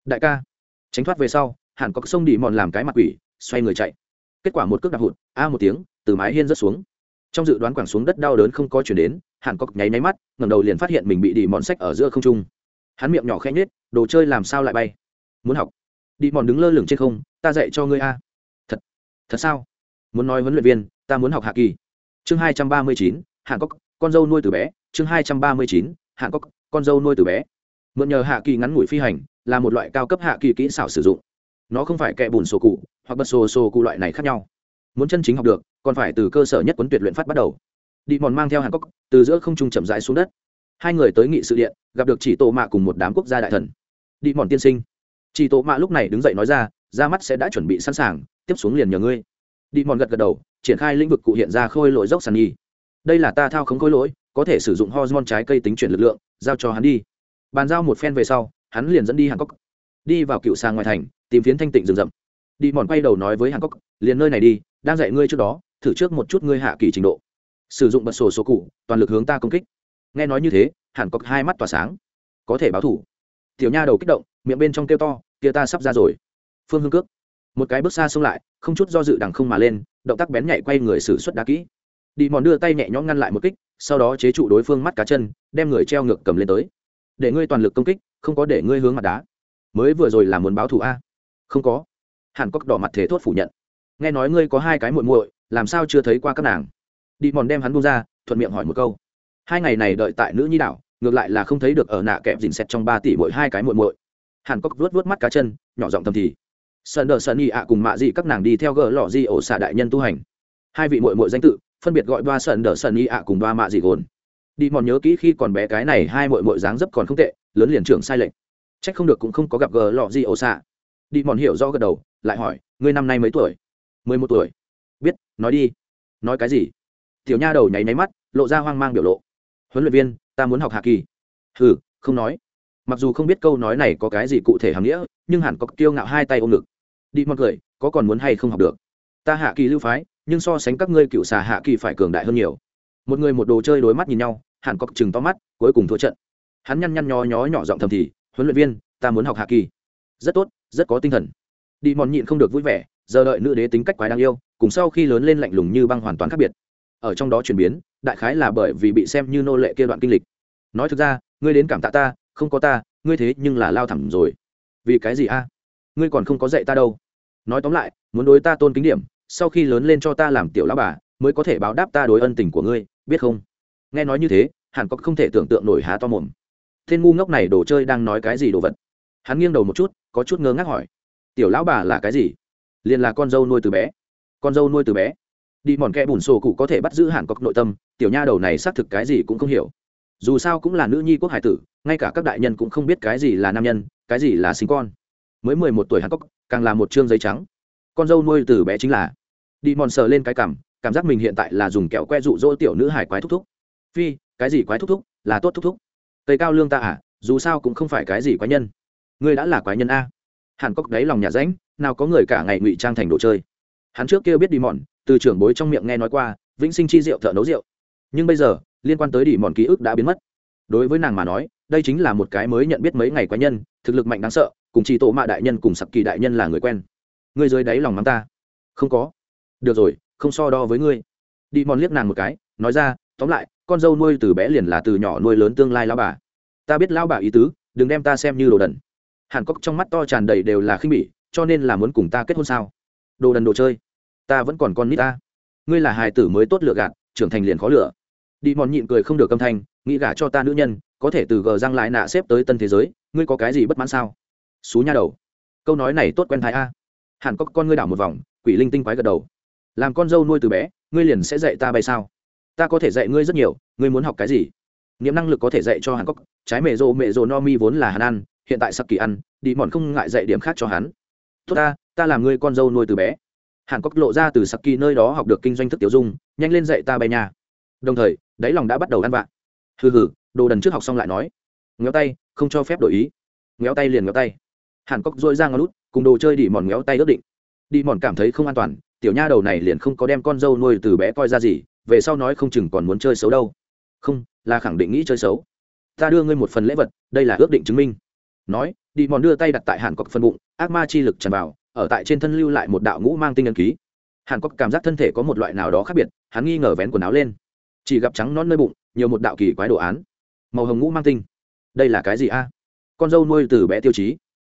Đại ca. Tránh thoát về sau, hàn cốc xông đi mòn làm cái mặt quỷ, xoay người chạy. Kết quả một cước đạp hụt, a một tiếng, từ mái hiên rớt xuống. Trong dự đoán quẳng xuống đất đau đớn không có chuyển đến hàn cốc nháy nháy mắt, ngẩng đầu liền phát hiện mình bị đi mòn sách ở giữa không trung. Hắn miệng nhỏ khẽ nhết đồ chơi làm sao lại bay? Muốn học? Đi mòn đứng lơ lửng trên không, ta dạy cho ngươi a. Thật? Thật sao? Muốn nói huấn luyện viên, ta muốn học hạ kỳ. Chương hai trăm ba mươi chín, hàn cốc con dâu nuôi từ bé. Chương hai trăm ba mươi chín, hàn cốc con dâu nuôi từ bé. Mượn nhờ hạ kỳ ngắn ngủi phi hành, là một loại cao cấp hạ kỳ kỹ xảo sử dụng. Nó không phải kẹ bùn sổ cụ, hoặc bật sổ sổ cụ loại này khác nhau. Muốn chân chính học được, còn phải từ cơ sở nhất quấn tuyệt luyện phát bắt đầu đi mòn mang theo hàn cốc từ giữa không trung chậm rãi xuống đất. Hai người tới nghị sự điện, gặp được chỉ tổ mạ cùng một đám quốc gia đại thần. Đi mòn tiên sinh. Chỉ tổ mạ lúc này đứng dậy nói ra ra mắt sẽ đã chuẩn bị sẵn sàng, tiếp xuống liền nhờ ngươi. Đi mòn gật gật đầu, triển khai lĩnh vực cụ hiện ra khôi lỗi dốc sàn nhi. Đây là ta thao không khôi lỗi, có thể sử dụng hormone trái cây tính chuyển lực lượng, giao cho hắn đi. Bàn giao một phen về sau, hắn liền dẫn đi hàn cốc đi vào cựu sang ngoài thành, tìm phiến thanh tịnh rừng rậm. Đi mòn quay đầu nói với hàn cốc liền nơi này đi, đang dạy ngươi trước đó, thử trước một chút ngươi hạ kỳ trình độ sử dụng bật sổ số cụ, toàn lực hướng ta công kích. Nghe nói như thế, hẳn có hai mắt tỏa sáng. Có thể báo thủ. Tiểu nha đầu kích động, miệng bên trong kêu to, kia ta sắp ra rồi. Phương hương cước. Một cái bước xa xông lại, không chút do dự đằng không mà lên, động tác bén nhạy quay người xử suất đá kỹ. Đi mòn đưa tay nhẹ nhõm ngăn lại một kích, sau đó chế trụ đối phương mắt cá chân, đem người treo ngược cầm lên tới. Để ngươi toàn lực công kích, không có để ngươi hướng mặt đá. Mới vừa rồi là muốn báo thù a? Không có. Hàn cốc đỏ mặt thế thốt phủ nhận. Nghe nói ngươi có hai cái muội muội, làm sao chưa thấy qua các nàng? Đi mòn đem hắn buông ra, thuận miệng hỏi một câu. Hai ngày này đợi tại nữ nhi đảo, ngược lại là không thấy được ở nạ kẹp dình xét trong ba tỷ mỗi hai cái muội muội. Hàn cốc vuốt vuốt mắt cá chân, nhỏ giọng thầm thì. Sơn đờ sơn y ạ cùng mạ dị các nàng đi theo gờ lọ di ổ xạ đại nhân tu hành. Hai vị muội muội danh tự, phân biệt gọi ba sơn đờ sơn y ạ cùng ba mạ dị gồn. Đi mòn nhớ kỹ khi còn bé cái này hai muội muội dáng dấp còn không tệ, lớn liền trưởng sai lệch. Trách không được cũng không có gặp gờ lọ di ổ xạ. Đi mòn hiểu rõ gật đầu, lại hỏi, ngươi năm nay mấy tuổi? Mười một tuổi. Biết, nói đi. Nói cái gì? Tiểu nha đầu nháy nháy mắt, lộ ra hoang mang biểu lộ. Huấn luyện viên, ta muốn học hạ kỳ. Hừ, không nói. Mặc dù không biết câu nói này có cái gì cụ thể hàm nghĩa, nhưng hẳn có kiêu ngạo hai tay ôm ngực. Đi mọi người có còn muốn hay không học được? Ta hạ kỳ lưu phái, nhưng so sánh các ngươi cựu xà hạ kỳ phải cường đại hơn nhiều. Một người một đồ chơi đối mắt nhìn nhau, hẳn có chừng to mắt, cuối cùng thua trận. Hắn nhăn nhăn nhó nhó nhỏ giọng thầm thì, huấn luyện viên, ta muốn học hạ kỳ. Rất tốt, rất có tinh thần. Đi mòn nhịn không được vui vẻ, giờ đợi nữ đế tính cách quái đáng yêu, cùng sau khi lớn lên lạnh lùng như băng hoàn toàn khác biệt ở trong đó chuyển biến, đại khái là bởi vì bị xem như nô lệ kia đoạn kinh lịch. Nói thực ra, ngươi đến cảm tạ ta, không có ta, ngươi thế nhưng là lao thẳng rồi. Vì cái gì a? Ngươi còn không có dạy ta đâu. Nói tóm lại, muốn đối ta tôn kính điểm, sau khi lớn lên cho ta làm tiểu lão bà, mới có thể báo đáp ta đối ân tình của ngươi, biết không? Nghe nói như thế hàn cốc không thể tưởng tượng nổi há to mồm. Tên ngu ngốc này đồ chơi đang nói cái gì đồ vật? Hắn nghiêng đầu một chút, có chút ngơ ngác hỏi. Tiểu lão bà là cái gì? Liền là con dâu nuôi từ bé. Con dâu nuôi từ bé đi mòn kẽ bùn sổ cụ có thể bắt giữ hàn cọc nội tâm, tiểu nha đầu này xác thực cái gì cũng không hiểu. Dù sao cũng là nữ nhi quốc hải tử, ngay cả các đại nhân cũng không biết cái gì là nam nhân, cái gì là sinh con. Mới mười một tuổi hàn cọc càng là một chương giấy trắng. Con dâu nuôi từ bé chính là. Đi mòn sờ lên cái cảm cảm giác mình hiện tại là dùng kẹo que rụ rỗ tiểu nữ hải quái thúc thúc. Phi, cái gì quái thúc thúc? Là tốt thúc thúc. Tây cao lương ta à dù sao cũng không phải cái gì quái nhân. Ngươi đã là quái nhân a. Hàn cốc đáy lòng nhà ránh nào có người cả ngày ngụy trang thành đồ chơi. Hắn trước kia biết đi mòn từ trưởng bối trong miệng nghe nói qua, vĩnh sinh chi rượu thợ nấu rượu. Nhưng bây giờ, liên quan tới đỉ mòn ký ức đã biến mất. Đối với nàng mà nói, đây chính là một cái mới nhận biết mấy ngày quái nhân, thực lực mạnh đáng sợ, cùng chỉ tổ mạ đại nhân cùng sặc kỳ đại nhân là người quen. Ngươi dưới đáy lòng mắng ta. Không có. Được rồi, không so đo với ngươi. Đi mòn liếc nàng một cái, nói ra, tóm lại, con dâu nuôi từ bé liền là từ nhỏ nuôi lớn tương lai lao bà. Ta biết lao bà ý tứ, đừng đem ta xem như đồ đần. Hàn cốc trong mắt to tràn đầy đều là khinh bỉ, cho nên là muốn cùng ta kết hôn sao? Đồ đần đồ chơi ta vẫn còn con nít ta. Ngươi là hài tử mới tốt lựa gạt, trưởng thành liền khó lựa. Đi mòn nhịn cười không được âm thanh, nghĩ gả cho ta nữ nhân, có thể từ gờ răng lại nạ xếp tới tân thế giới, ngươi có cái gì bất mãn sao? Xú nha đầu. Câu nói này tốt quen thái a. Hẳn có con ngươi đảo một vòng, quỷ linh tinh quái gật đầu. Làm con dâu nuôi từ bé, ngươi liền sẽ dạy ta bay sao? Ta có thể dạy ngươi rất nhiều, ngươi muốn học cái gì? Niệm năng lực có thể dạy cho hàn cốc trái mẹ rộ mẹ rộ no mi vốn là hắn ăn, hiện tại sắp kỳ ăn, đi mòn không ngại dạy điểm khác cho hắn. Tốt ta ta làm ngươi con dâu nuôi từ bé hàn cốc lộ ra từ sắp kỳ nơi đó học được kinh doanh thức tiểu dung, nhanh lên dạy ta bay nhà. Đồng thời, đáy lòng đã bắt đầu ăn vạ. Hừ hừ, đồ đần trước học xong lại nói. Ngéo tay, không cho phép đổi ý. Ngéo tay liền ngéo tay. Hàn cốc dội ra ngó lút cùng đồ chơi đi mòn ngéo tay ước định. Đi mòn cảm thấy không an toàn, tiểu nha đầu này liền không có đem con dâu nuôi từ bé coi ra gì, về sau nói không chừng còn muốn chơi xấu đâu. Không, là khẳng định nghĩ chơi xấu. Ta đưa ngươi một phần lễ vật, đây là ước định chứng minh. Nói đi mòn đưa tay đặt tại hàn cốc phân bụng, ác ma chi lực tràn vào ở tại trên thân lưu lại một đạo ngũ mang tinh ấn ký. Hàn cốc cảm giác thân thể có một loại nào đó khác biệt, hắn nghi ngờ vén quần áo lên. Chỉ gặp trắng non nơi bụng, nhiều một đạo kỳ quái đồ án. Màu hồng ngũ mang tinh. Đây là cái gì a? Con dâu nuôi từ bé tiêu chí.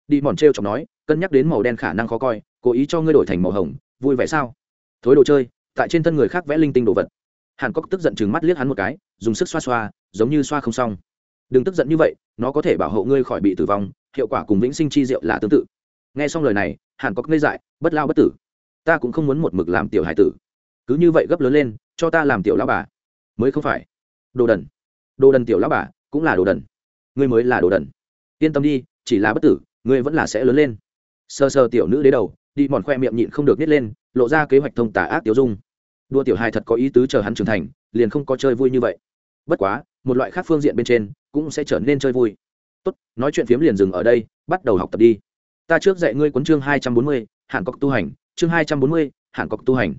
Đi mòn t r e o chọc nói, cân nhắc đến màu đen khả năng khó coi, cố ý cho ngươi đổi thành màu hồng, vui vẻ sao? Thối đồ chơi, tại trên thân người khác vẽ linh tinh đồ vật. Hàn cốc tức giận chừng mắt liếc hắn một cái, dùng sức xoa xoa, giống như xoa không xong. Đừng tức giận như vậy, nó có thể bảo hộ ngươi khỏi bị tử vong, hiệu quả cùng vĩnh sinh chi diệu là tương tự nghe xong lời này, hàn cốc ngây dại, bất lao bất tử. Ta cũng không muốn một mực làm tiểu hải tử. Cứ như vậy gấp lớn lên, cho ta làm tiểu lao bà. Mới không phải. Đồ đần. Đồ đần tiểu lão bà, cũng là đồ đần. Ngươi mới là đồ đần. Yên tâm đi, chỉ là bất tử, ngươi vẫn là sẽ lớn lên. Sơ sơ tiểu nữ đế đầu, đi mòn khoe miệng nhịn không được nít lên, lộ ra kế hoạch thông tả ác tiểu dung. Đua tiểu hài thật có ý tứ chờ hắn trưởng thành, liền không có chơi vui như vậy. Bất quá, một loại khác phương diện bên trên, cũng sẽ trở nên chơi vui. Tốt, nói chuyện phiếm liền dừng ở đây, bắt đầu học tập đi ta trước dạy ngươi cuốn chương hai trăm bốn mươi hạn cọc tu hành chương hai trăm bốn mươi hạn cọc tu hành.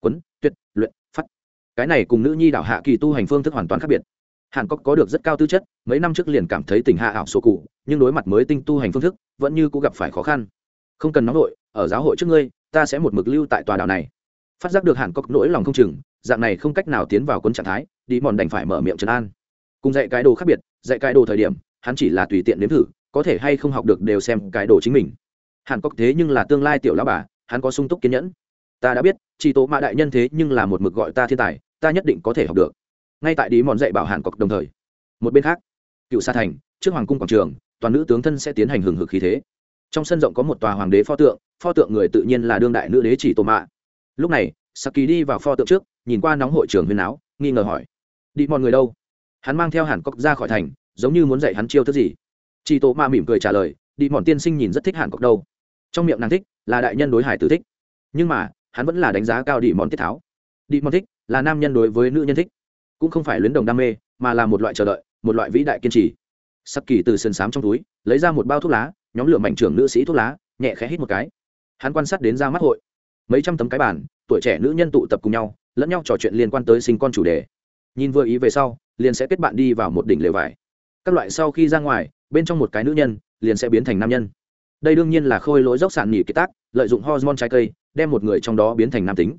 Quấn tuyệt luyện phát. Cái này cùng nữ nhi đảo hạ kỳ tu hành phương thức hoàn toàn khác biệt. Hàn cốc có được rất cao tư chất mấy năm trước liền cảm thấy tình hạ ảo sổ cụ nhưng đối mặt mới tinh tu hành phương thức vẫn như cũng gặp phải khó khăn. Không cần nóng đội, ở giáo hội trước ngươi ta sẽ một mực lưu tại tòa đảo này. Phát giác được hàn cốc nỗi lòng không chừng dạng này không cách nào tiến vào quân trạng thái đi mòn đành phải mở miệng trấn an. Cùng dạy cái đồ khác biệt dạy cái đồ thời điểm hắn chỉ là tùy tiện nếm thử có thể hay không học được đều xem cái đồ chính mình. Hàn cốc thế nhưng là tương lai tiểu lão bà, hắn có sung túc kiên nhẫn. Ta đã biết, chỉ tố mạ đại nhân thế nhưng là một mực gọi ta thiên tài, ta nhất định có thể học được. Ngay tại đi mòn dạy bảo hàn Cốc đồng thời, một bên khác, cựu sa thành, trước hoàng cung quảng trường, toàn nữ tướng thân sẽ tiến hành hừng hực khí thế. Trong sân rộng có một tòa hoàng đế pho tượng pho tượng người tự nhiên là đương đại nữ đế chỉ tổ mạ lúc này, saki đi vào pho tượng trước, nhìn qua nóng hội trường huyên áo nghi ngờ hỏi đi mòn người đâu? Hắn mang theo hàn cốc ra khỏi thành, giống như muốn dạy hắn chiêu thức gì chị tổ mạ mỉm cười trả lời, đi mòn tiên sinh nhìn rất thích hàn cọc đâu. Trong miệng nàng thích là đại nhân đối hải tử thích. Nhưng mà, hắn vẫn là đánh giá cao đi mòn tiết tháo. Đi mòn thích là nam nhân đối với nữ nhân thích. Cũng không phải luyến đồng đam mê, mà là một loại chờ đợi, một loại vĩ đại kiên trì. Sắc kỳ từ sườn xám trong túi, lấy ra một bao thuốc lá, nhóm lửa mạnh trưởng nữ sĩ thuốc lá, nhẹ khẽ hít một cái. Hắn quan sát đến ra mắt hội. Mấy trăm tấm cái bản tuổi trẻ nữ nhân tụ tập cùng nhau, lẫn nhau trò chuyện liên quan tới sinh con chủ đề. Nhìn vừa ý về sau, liền sẽ kết bạn đi vào một đỉnh lều vải. Các loại sau khi ra ngoài bên trong một cái nữ nhân liền sẽ biến thành nam nhân. Đây đương nhiên là khôi lỗi dốc sản nhỉ kiệt tác, lợi dụng hormone trái cây, đem một người trong đó biến thành nam tính.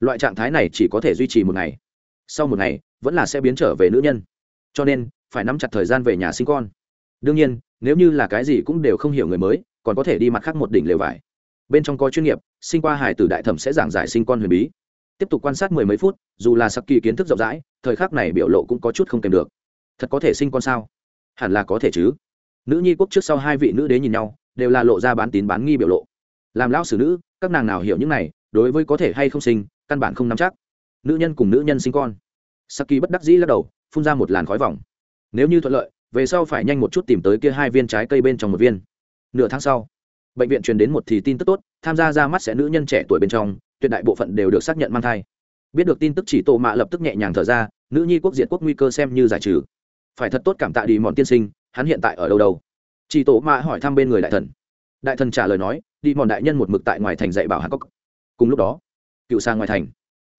Loại trạng thái này chỉ có thể duy trì một ngày. Sau một ngày, vẫn là sẽ biến trở về nữ nhân. Cho nên, phải nắm chặt thời gian về nhà sinh con. Đương nhiên, nếu như là cái gì cũng đều không hiểu người mới, còn có thể đi mặt khác một đỉnh lều vải. Bên trong có chuyên nghiệp, sinh qua hải tử đại thẩm sẽ giảng giải sinh con huyền bí. Tiếp tục quan sát mười mấy phút, dù là sắc kỳ kiến thức rộng rãi, thời khắc này biểu lộ cũng có chút không kèm được. Thật có thể sinh con sao? Hẳn là có thể chứ nữ nhi quốc trước sau hai vị nữ đế nhìn nhau, đều là lộ ra bán tín bán nghi biểu lộ. Làm lão sử nữ, các nàng nào hiểu những này, đối với có thể hay không sinh, căn bản không nắm chắc. Nữ nhân cùng nữ nhân sinh con. Saki bất đắc dĩ lắc đầu, phun ra một làn khói vòng. Nếu như thuận lợi, về sau phải nhanh một chút tìm tới kia hai viên trái cây bên trong một viên. Nửa tháng sau, bệnh viện truyền đến một thì tin tức tốt, tham gia ra mắt sẽ nữ nhân trẻ tuổi bên trong, tuyệt đại bộ phận đều được xác nhận mang thai. Biết được tin tức chỉ tổ mạ lập tức nhẹ nhàng thở ra, nữ nhi quốc diện quốc nguy cơ xem như giải trừ. Phải thật tốt cảm tạ đi mòn tiên sinh hắn hiện tại ở đâu đâu? Chỉ tổ mạ hỏi thăm bên người đại thần. Đại thần trả lời nói, đi mòn đại nhân một mực tại ngoài thành dạy bảo hàn cốc cùng lúc đó, cựu sang ngoài thành.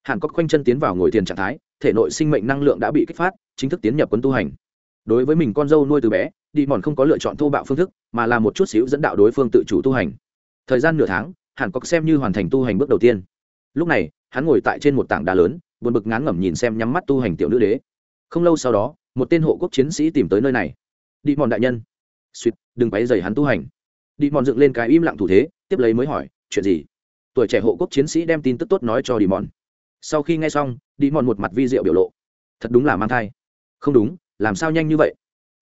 Hàn cốc khoanh chân tiến vào ngồi tiền trạng thái, thể nội sinh mệnh năng lượng đã bị kích phát, chính thức tiến nhập quân tu hành. Đối với mình con dâu nuôi từ bé, đi mòn không có lựa chọn thô bạo phương thức, mà là một chút xíu dẫn đạo đối phương tự chủ tu hành. Thời gian nửa tháng hàn cốc xem như hoàn thành tu hành bước đầu tiên. Lúc này, hắn ngồi tại trên một tảng đá lớn, buồn bực ngán ngẩm nhìn xem nhắm mắt tu hành tiểu nữ đế. Không lâu sau đó, một tên hộ quốc chiến sĩ tìm tới nơi này đi mòn đại nhân. Suýt đừng quấy dày hắn tu hành. Đi mòn dựng lên cái im lặng thủ thế, tiếp lấy mới hỏi, chuyện gì? Tuổi trẻ hộ quốc chiến sĩ đem tin tức tốt nói cho đi mòn. Sau khi nghe xong, đi mòn một mặt vi diệu biểu lộ. Thật đúng là mang thai. Không đúng, làm sao nhanh như vậy?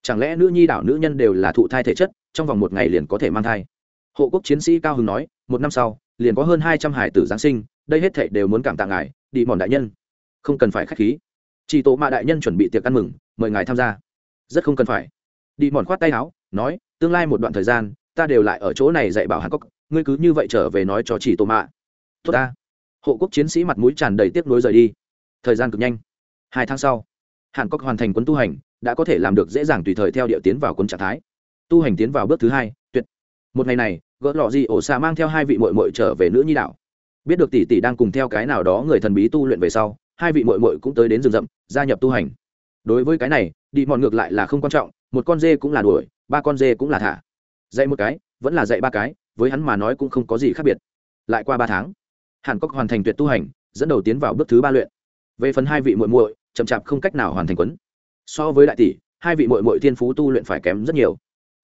Chẳng lẽ nữ nhi đảo nữ nhân đều là thụ thai thể chất, trong vòng một ngày liền có thể mang thai? Hộ quốc chiến sĩ cao hưng nói, một năm sau, liền có hơn hai trăm hải tử giáng sinh, đây hết thảy đều muốn cảm tạ ngài, đi mòn đại nhân. Không cần phải k h á c h khí. Chỉ tổ mạ đại nhân chuẩn bị tiệc ăn mừng, mời ngài tham gia. Rất không cần phải đi mòn khoát tay áo, nói, tương lai một đoạn thời gian, ta đều lại ở chỗ này dạy bảo hàn cốc ngươi cứ như vậy trở về nói cho chỉ tổ mạ. Tốt ta. Hộ quốc chiến sĩ mặt mũi tràn đầy tiếc nuối rời đi. Thời gian cực nhanh. Hai tháng sau, hàn cốc hoàn thành quân tu hành, đã có thể làm được dễ dàng tùy thời theo địa tiến vào quân trạng thái. Tu hành tiến vào bước thứ hai, tuyệt. Một ngày này, gỡ lọ gì ổ xa mang theo hai vị mội mội trở về nữ nhi đạo biết được tỷ tỷ đang cùng theo cái nào đó người thần bí tu luyện về sau, hai vị mội mội cũng tới đến rừng rậm, gia nhập tu hành. Đối với cái này đi mòn ngược lại là không quan trọng, một con dê cũng là đuổi, ba con dê cũng là thả. Dạy một cái, vẫn là dạy ba cái, với hắn mà nói cũng không có gì khác biệt. Lại qua ba tháng, hàn cốc hoàn thành tuyệt tu hành, dẫn đầu tiến vào bước thứ ba luyện. Về phần hai vị muội muội, chậm chạp không cách nào hoàn thành quấn. So với đại tỷ, hai vị muội muội thiên phú tu luyện phải kém rất nhiều.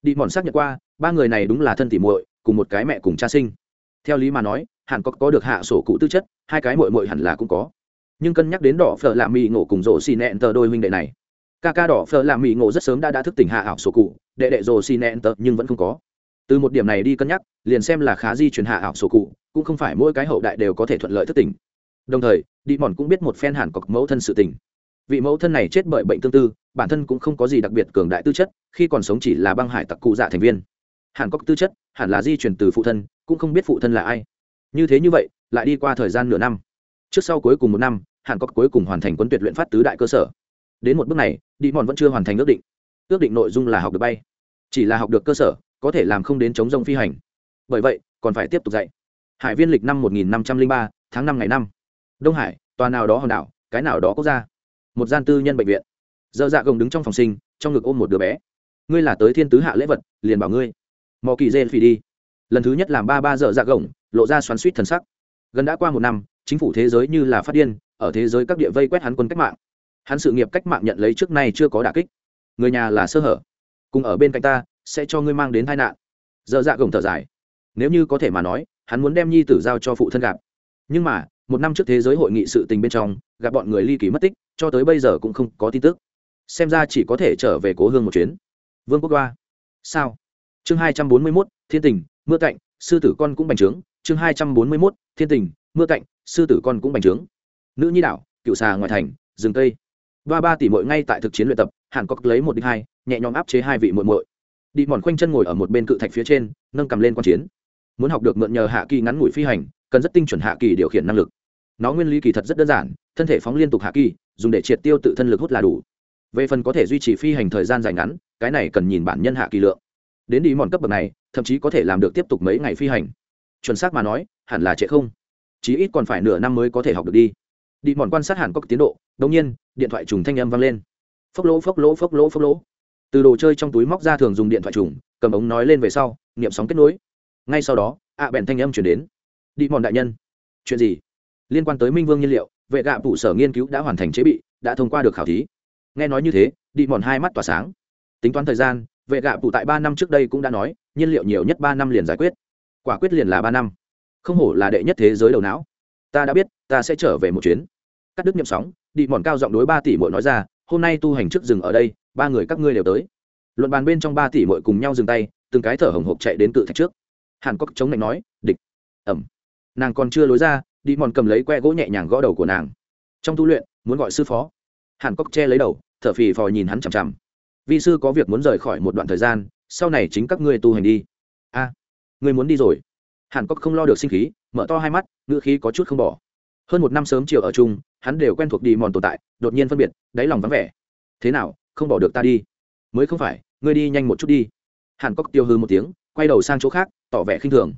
Đi mòn xác nhận qua, ba người này đúng là thân tỷ muội, cùng một cái mẹ cùng cha sinh. Theo lý mà nói, hàn cốc có được hạ sổ cụ tư chất, hai cái muội muội hẳn là cũng có. Nhưng cân nhắc đến đỏ phở lạ mì ngộ cùng rổ xì nẹn tờ đôi huynh đệ này ca ca đỏ phở làm mỹ ngộ rất sớm đã đã thức tỉnh hạ ảo sổ cụ, đệ đệ rồ xì nẹn tờ, nhưng vẫn không có. Từ một điểm này đi cân nhắc, liền xem là khá di chuyển hạ ảo sổ cụ, cũng không phải mỗi cái hậu đại đều có thể thuận lợi thức tỉnh. Đồng thời, đi mòn cũng biết một phen hẳn cọc mẫu thân sự tỉnh. vị mẫu thân này chết bởi bệnh tương tư, bản thân cũng không có gì đặc biệt cường đại tư chất, khi còn sống chỉ là băng hải tặc cụ dạ thành viên. Hẳn có tư chất, hẳn là di chuyển từ phụ thân, cũng không biết phụ thân là ai. Như thế như vậy, lại đi qua thời gian nửa năm. Trước sau cuối cùng một năm, hàn có cuối cùng hoàn thành quân tuyệt luyện phát tứ đại cơ sở đến một bước này, đi mòn vẫn chưa hoàn thành ước định. Ước định nội dung là học được bay. Chỉ là học được cơ sở, có thể làm không đến chống rông phi hành. Bởi vậy, còn phải tiếp tục dạy. Hải viên lịch năm một nghìn năm trăm linh ba, tháng năm ngày năm. Đông hải, tòa nào đó hòn đảo, cái nào đó quốc gia. Một gian tư nhân bệnh viện. Dơ dạ gồng đứng trong phòng sinh, trong ngực ôm một đứa bé. Ngươi là tới thiên tứ hạ lễ vật, liền bảo ngươi. Mò kỳ dê phi đi. Lần thứ nhất làm ba ba dở dạ gồng, lộ ra xoắn suýt thần sắc. Gần đã qua một năm, chính phủ thế giới như là phát điên, ở thế giới các địa vây quét hắn quân cách mạng hắn sự nghiệp cách mạng nhận lấy trước nay chưa có đả kích. Người nhà là sơ hở. Cùng ở bên cạnh ta, sẽ cho ngươi mang đến tai nạn. Dơ dạ gồng thở dài. Nếu như có thể mà nói, hắn muốn đem nhi tử giao cho phụ thân gặp. Nhưng mà, một năm trước thế giới hội nghị sự tình bên trong, gặp bọn người ly kỳ mất tích, cho tới bây giờ cũng không có tin tức. Xem ra chỉ có thể trở về cố hương một chuyến. Vương quốc đoa sao? Chương hai trăm bốn mươi mốt, thiên tình, mưa cạnh, sư tử con cũng bành trướng. Chương hai trăm bốn mươi mốt, thiên tình, mưa cạnh, sư tử con cũng bành trướng. Nữ nhi đảo, cựu xà ngoại thành, rừng tây ba ba tỷ muội ngay tại thực chiến luyện tập, hàn cốc lấy một đích hai, nhẹ nhõm áp chế hai vị muội muội. đi mòn khoanh chân ngồi ở một bên cự thạch phía trên, nâng cầm lên quan chiến. Muốn học được mượn nhờ hạ kỳ ngắn ngủi phi hành, cần rất tinh chuẩn hạ kỳ điều khiển năng lực. Nó nguyên lý kỳ thật rất đơn giản, thân thể phóng liên tục hạ kỳ, dùng để triệt tiêu tự thân lực hút là đủ. Về phần có thể duy trì phi hành thời gian dài ngắn, cái này cần nhìn bản nhân hạ kỳ lượng. Đến đi mòn cấp bậc này, thậm chí có thể làm được tiếp tục mấy ngày phi hành. Chuẩn xác mà nói, hẳn là trễ không. Chí ít còn phải nửa năm mới có thể học được đi đi mòn quan sát hẳn cốc tiến độ đông nhiên, điện thoại trùng thanh âm vang lên. Phốc lỗ phốc lỗ phốc lỗ phốc lỗ. Từ đồ chơi trong túi móc ra thường dùng điện thoại trùng, cầm ống nói lên về sau nghiệm sóng kết nối. Ngay sau đó, ạ bèn thanh âm chuyển đến. Đi mòn đại nhân. Chuyện gì? Liên quan tới minh vương nhiên liệu, vệ gạ phụ sở nghiên cứu đã hoàn thành chế bị, đã thông qua được khảo thí. Nghe nói như thế, đi mòn hai mắt tỏa sáng. Tính toán thời gian, vệ gạ phụ tại ba năm trước đây cũng đã nói, nhiên liệu nhiều nhất ba năm liền giải quyết. Quả quyết liền là ba năm. Không hổ là đệ nhất thế giới đầu não ta đã biết ta sẽ trở về một chuyến. Cắt đứt nhậm sóng đi mòn cao giọng đối ba tỷ mội nói ra hôm nay tu hành trước rừng ở đây ba người các ngươi đều tới. Luận bàn bên trong ba tỷ mội cùng nhau dừng tay từng cái thở hồng hộc chạy đến cự thạch trước. Hàn cốc chống lạnh nói địch. Ẩm. Nàng còn chưa lối ra đi mòn cầm lấy que gỗ nhẹ nhàng gõ đầu của nàng. Trong tu luyện muốn gọi sư phó. Hàn cốc che lấy đầu thở phì phò nhìn hắn chằm chằm. Vi sư có việc muốn rời khỏi một đoạn thời gian sau này chính các ngươi tu hành đi. A à, ngươi muốn đi rồi hàn cốc không lo được sinh khí, mở to hai mắt, ngữ khí có chút không bỏ. Hơn một năm sớm chiều ở chung, hắn đều quen thuộc đi mòn tồn tại, đột nhiên phân biệt, đáy lòng vắng vẻ. Thế nào, không bỏ được ta đi. Mới không phải, ngươi đi nhanh một chút đi. Hàn cốc tiêu hư một tiếng, quay đầu sang chỗ khác, tỏ vẻ khinh thường.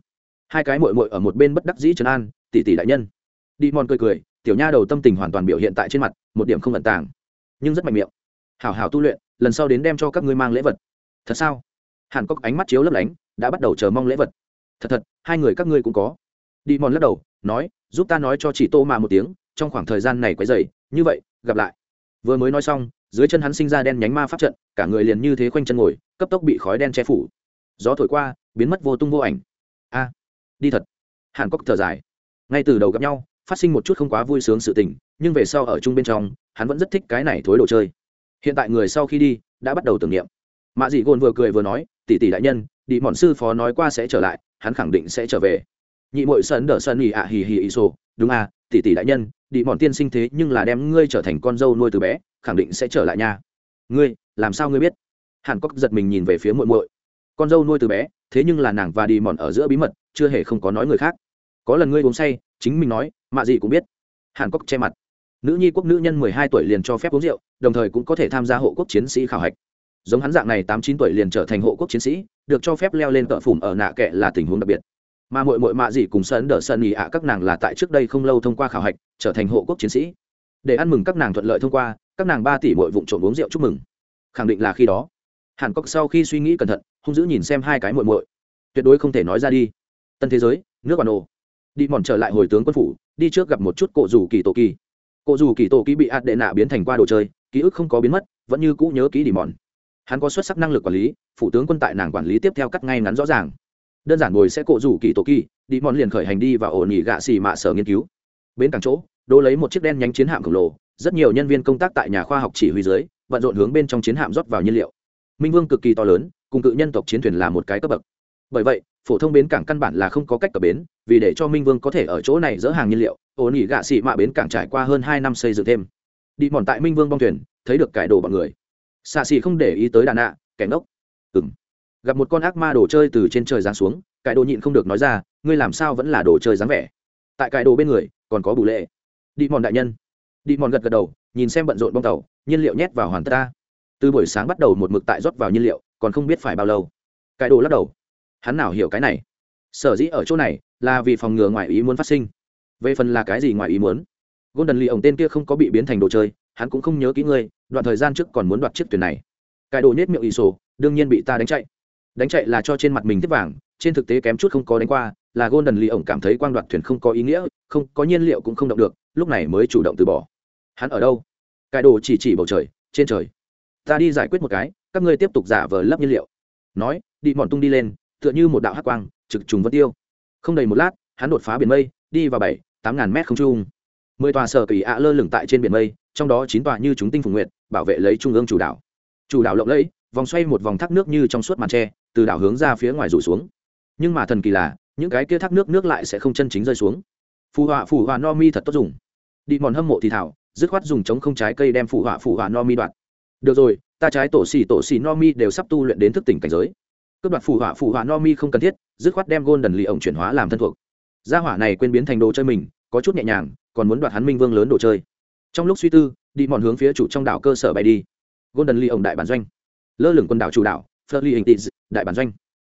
Hai cái mội mội ở một bên bất đắc dĩ trấn an, tỷ tỷ đại nhân. Đi mòn cười cười, tiểu nha đầu tâm tình hoàn toàn biểu hiện tại trên mặt, một điểm không ẩn tàng, nhưng rất mạnh miệng. Hảo hảo tu luyện, lần sau đến đem cho các ngươi mang lễ vật. Thật sao? Hàn cốc ánh mắt chiếu lấp lánh, đã bắt đầu chờ mong lễ vật thật thật, hai người các ngươi cũng có. Đi mòn lắc đầu, nói, giúp ta nói cho chị tô mà một tiếng, trong khoảng thời gian này quấy dày như vậy, gặp lại. Vừa mới nói xong, dưới chân hắn sinh ra đen nhánh ma pháp trận, cả người liền như thế khoanh chân ngồi, cấp tốc bị khói đen che phủ. Gió thổi qua, biến mất vô tung vô ảnh. A, đi thật. Hàn cốc thở dài. Ngay từ đầu gặp nhau, phát sinh một chút không quá vui sướng sự tình, nhưng về sau ở chung bên trong, hắn vẫn rất thích cái này thối đồ chơi. Hiện tại người sau khi đi, đã bắt đầu tưởng niệm. Mạ dị gôn vừa cười vừa nói, tỷ tỷ đại nhân, đi mọn sư phó nói qua sẽ trở lại hắn khẳng định sẽ trở về. Nhị mội sân đỡ sân ỉ ạ hì hì ý sô, đúng à tỷ tỷ đại nhân, đi bọn tiên sinh thế nhưng là đem ngươi trở thành con dâu nuôi từ bé, khẳng định sẽ trở lại nha. Ngươi, làm sao ngươi biết? Hàn cốc giật mình nhìn về phía muội muội. Con dâu nuôi từ bé, thế nhưng là nàng và đi mòn ở giữa bí mật, chưa hề không có nói người khác. Có lần ngươi uống say, chính mình nói, mạ gì cũng biết. Hàn cốc che mặt. Nữ nhi quốc nữ nhân mười hai tuổi liền cho phép uống rượu, đồng thời cũng có thể tham gia hộ quốc chiến sĩ khảo hạch giống hắn dạng này tám chín tuổi liền trở thành hộ quốc chiến sĩ, được cho phép leo lên cỡ phủm ở nạ kệ là tình huống đặc biệt. Mà mội mội mạ gì cùng sơn đỡ sơn ý ạ, các nàng là tại trước đây không lâu thông qua khảo hạch, trở thành hộ quốc chiến sĩ. Để ăn mừng các nàng thuận lợi thông qua, các nàng ba tỷ mội vụng trộm uống rượu chúc mừng. Khẳng định là khi đó. Hàn cốc sau khi suy nghĩ cẩn thận, hung dữ nhìn xem hai cái mội mội tuyệt đối không thể nói ra đi. Tân thế giới, nước bản đồ đi mòn trở lại hồi tướng quân phủ, đi trước gặp một chút cổ dù kỳ tổ kỳ. Cổ dù kỳ tổ kỳ bị ạt đệ nạ biến thành qua đồ chơi, ký ức không có biến mất, vẫn như cũ nhớ ký đi mòn hắn có xuất sắc năng lực quản lý, phủ tướng quân tại nàng quản lý tiếp theo cắt ngay ngắn rõ ràng. Đơn giản bồi sẽ cộ rủ kỳ tổ kỳ, đi mòn liền khởi hành đi và ổn nghỉ gạ xì mạ sở nghiên cứu. Bến cảng chỗ đỗ lấy một chiếc đen nhánh chiến hạm khổng lồ, rất nhiều nhân viên công tác tại nhà khoa học chỉ huy dưới bận rộn hướng bên trong chiến hạm rót vào nhiên liệu. Minh vương cực kỳ to lớn, cùng cự nhân tộc chiến thuyền là một cái cấp bậc. Bởi vậy, phổ thông bến cảng căn bản là không có cách cập bến, vì để cho minh vương có thể ở chỗ này dỡ hàng nhiên liệu ổn nghỉ gạ xì mạ bến cảng trải qua hơn hai năm xây dựng thêm. Đi mòn tại minh vương bong thuyền, thấy được cải đồ bọn người xạ xì không để ý tới đà nạ, kẻ ngốc. Ừ m gặp một con ác ma đồ chơi từ trên trời giáng xuống cải đồ nhịn không được nói ra, ngươi làm sao vẫn là đồ chơi dáng vẻ? Tại cải đồ bên người, còn có bù lệ. Đi mòn đại nhân. Đi mòn gật gật đầu, nhìn xem bận rộn bong tàu, nhiên liệu nhét vào hoàn tất ta. Từ buổi sáng bắt đầu một mực tại rót vào nhiên liệu, còn không biết phải bao lâu. Cải đồ lắc đầu. Hắn nào hiểu cái này? Sở dĩ ở chỗ này là vì phòng ngừa ngoài ý muốn phát sinh. Về phần là cái gì ngoài ý muốn? Golden lee ổng tên kia không có bị biến thành đồ chơi hắn cũng không nhớ kỹ ngươi, đoạn thời gian trước còn muốn đoạt chiếc thuyền này. Cải đồ nhét miệng ỷ sổ, đương nhiên bị ta đánh chạy. Đánh chạy là cho trên mặt mình tiếp vàng, trên thực tế kém chút không có đánh qua, là golden lee ổng cảm thấy quang đoạt thuyền không có ý nghĩa, không có nhiên liệu cũng không động được, lúc này mới chủ động từ bỏ. Hắn ở đâu? Cải đồ chỉ chỉ bầu trời, trên trời. Ta đi giải quyết một cái, các ngươi tiếp tục giả vờ lấp nhiên liệu. Nói, đi mòn tung đi lên, tựa như một đạo hát quang, trực trùng vân tiêu. Không đầy một lát, hắn đột phá biển mây, đi vào bảy, tám ngàn mét không trung. Mười tòa sở kỳ ạ lơ lửng tại trên biển mây trong đó chín tòa như chúng tinh phùng nguyện bảo vệ lấy trung ương chủ đảo. Chủ đảo lộng lẫy, vòng xoay một vòng thác nước như trong suốt màn tre, từ đảo hướng ra phía ngoài rủ xuống. Nhưng mà thần kỳ là, những cái kia thác nước nước lại sẽ không chân chính rơi xuống. Phù họa phù họa no mi thật tốt dùng. Đi mòn hâm mộ thì thảo, dứt khoát dùng chống không trái cây đem phù họa phù họa no mi đoạt. Được rồi, ta trái tổ xì tổ xì no mi đều sắp tu luyện đến thức tỉnh cảnh giới. Cướp đoạt phù họa phù họa no mi không cần thiết, dứt khoát đem gôn đần lì ổng chuyển hóa làm thân thuộc. Gia hỏa này quên biến thành đồ chơi mình, có chút nhẹ nhàng, còn muốn đoạt hắn minh vương lớn đồ chơi trong lúc suy tư đi mòn hướng phía chủ trong đảo cơ sở bay đi golden lee ổng đại bản doanh lơ lửng quân đảo chủ đảo flurry hình tiz đại bản doanh.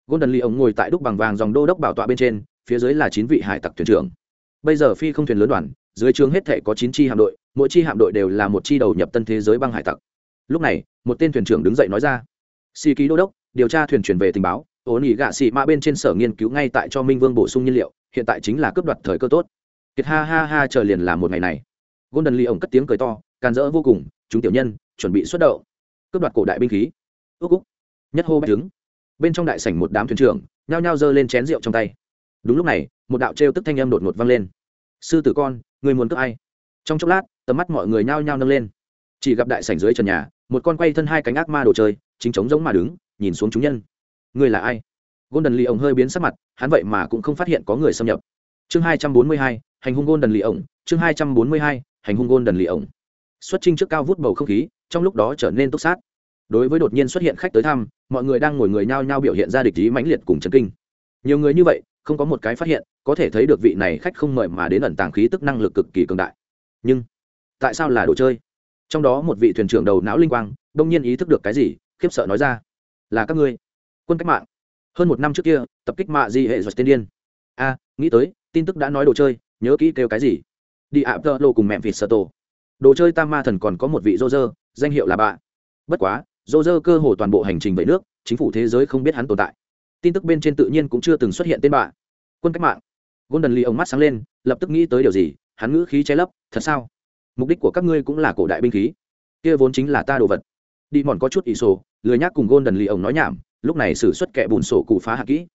Golden Lee ổng ngồi tại đúc bằng vàng dòng đô đốc bảo tọa bên trên, phía dưới là chín vị hải tặc thuyền trưởng. Bây giờ phi không thuyền lớn đoàn, dưới trướng hết thể có chín chi hạm đội, mỗi chi hạm đội đều là một chi đầu nhập tân thế giới băng hải tặc. Lúc này, một tên thuyền trưởng đứng dậy nói ra: xì ký đô đốc, điều tra thuyền chuyển về tình báo, ổn ỉ gạ xì mã bên trên sở nghiên cứu ngay tại cho minh vương bổ sung nhiên liệu hiện tại chính là cướp đoạt thời cơ tốt kiệt ha ha ha chờ liền là một ngày này golden lee ổng cất tiếng cười to can dỡ vô cùng, chúng tiểu nhân, chuẩn bị xuất đậu cướp đoạt cổ đại binh khí. Ước úc. Nhất hô bách trứng bên trong đại sảnh một đám thuyền trưởng, nhao nhao giơ lên chén rượu trong tay. Đúng lúc này, một đạo trêu tức thanh âm đột ngột vang lên. Sư tử con, người muốn cướp ai? Trong chốc lát, tầm mắt mọi người nhao nhao nâng lên. Chỉ gặp đại sảnh dưới trần nhà, một con quay thân hai cánh ác ma đồ chơi, chính chống giống mà đứng, nhìn xuống chúng nhân. Người là ai? Golden lì ổng hơi biến sắc mặt, hắn vậy mà cũng không phát hiện có người xâm nhập. Chương hai trăm bốn mươi hai, hành hung golden lì ổng chương hai trăm bốn mươi hai hành hung gôn đần lì ổng. Xuất trinh trước cao vút bầu không khí, trong lúc đó trở nên túc sát. Đối với đột nhiên xuất hiện khách tới thăm, mọi người đang ngồi người nhao nhao biểu hiện ra địch ý mãnh liệt cùng chấn kinh. Nhiều người như vậy, không có một cái phát hiện, có thể thấy được vị này khách không mời mà đến ẩn tàng khí tức năng lực cực kỳ cường đại. Nhưng, tại sao là đồ chơi? Trong đó một vị thuyền trưởng đầu não linh quang, đông nhiên ý thức được cái gì, khiếp sợ nói ra. Là các ngươi, quân cách mạng. Hơn một năm trước kia, tập kích mạ di hệ giật tiên điên. A, nghĩ tới, tin tức đã nói đồ chơi, nhớ kỹ kêu cái gì đi ạ, tơ, lô cùng mẹ vịt sơ tổ. Đồ chơi tam ma thần còn có một vị rô rơ danh hiệu là bạ bất quá rô rơ cơ hồ toàn bộ hành trình vậy nước, chính phủ thế giới không biết hắn tồn tại. Tin tức bên trên tự nhiên cũng chưa từng xuất hiện tên bạ quân cách mạng. Golden lee ông mắt sáng lên, lập tức nghĩ tới điều gì, hắn ngữ khí che lấp, thật sao? Mục đích của các ngươi cũng là cổ đại binh khí. Kia vốn chính là ta đồ vật. Đi mòn có chút ỷ sổ, lười nhác cùng golden lee ông nói nhảm, lúc này xử suất kẻ bùn sổ cụ phá hạ kỹ.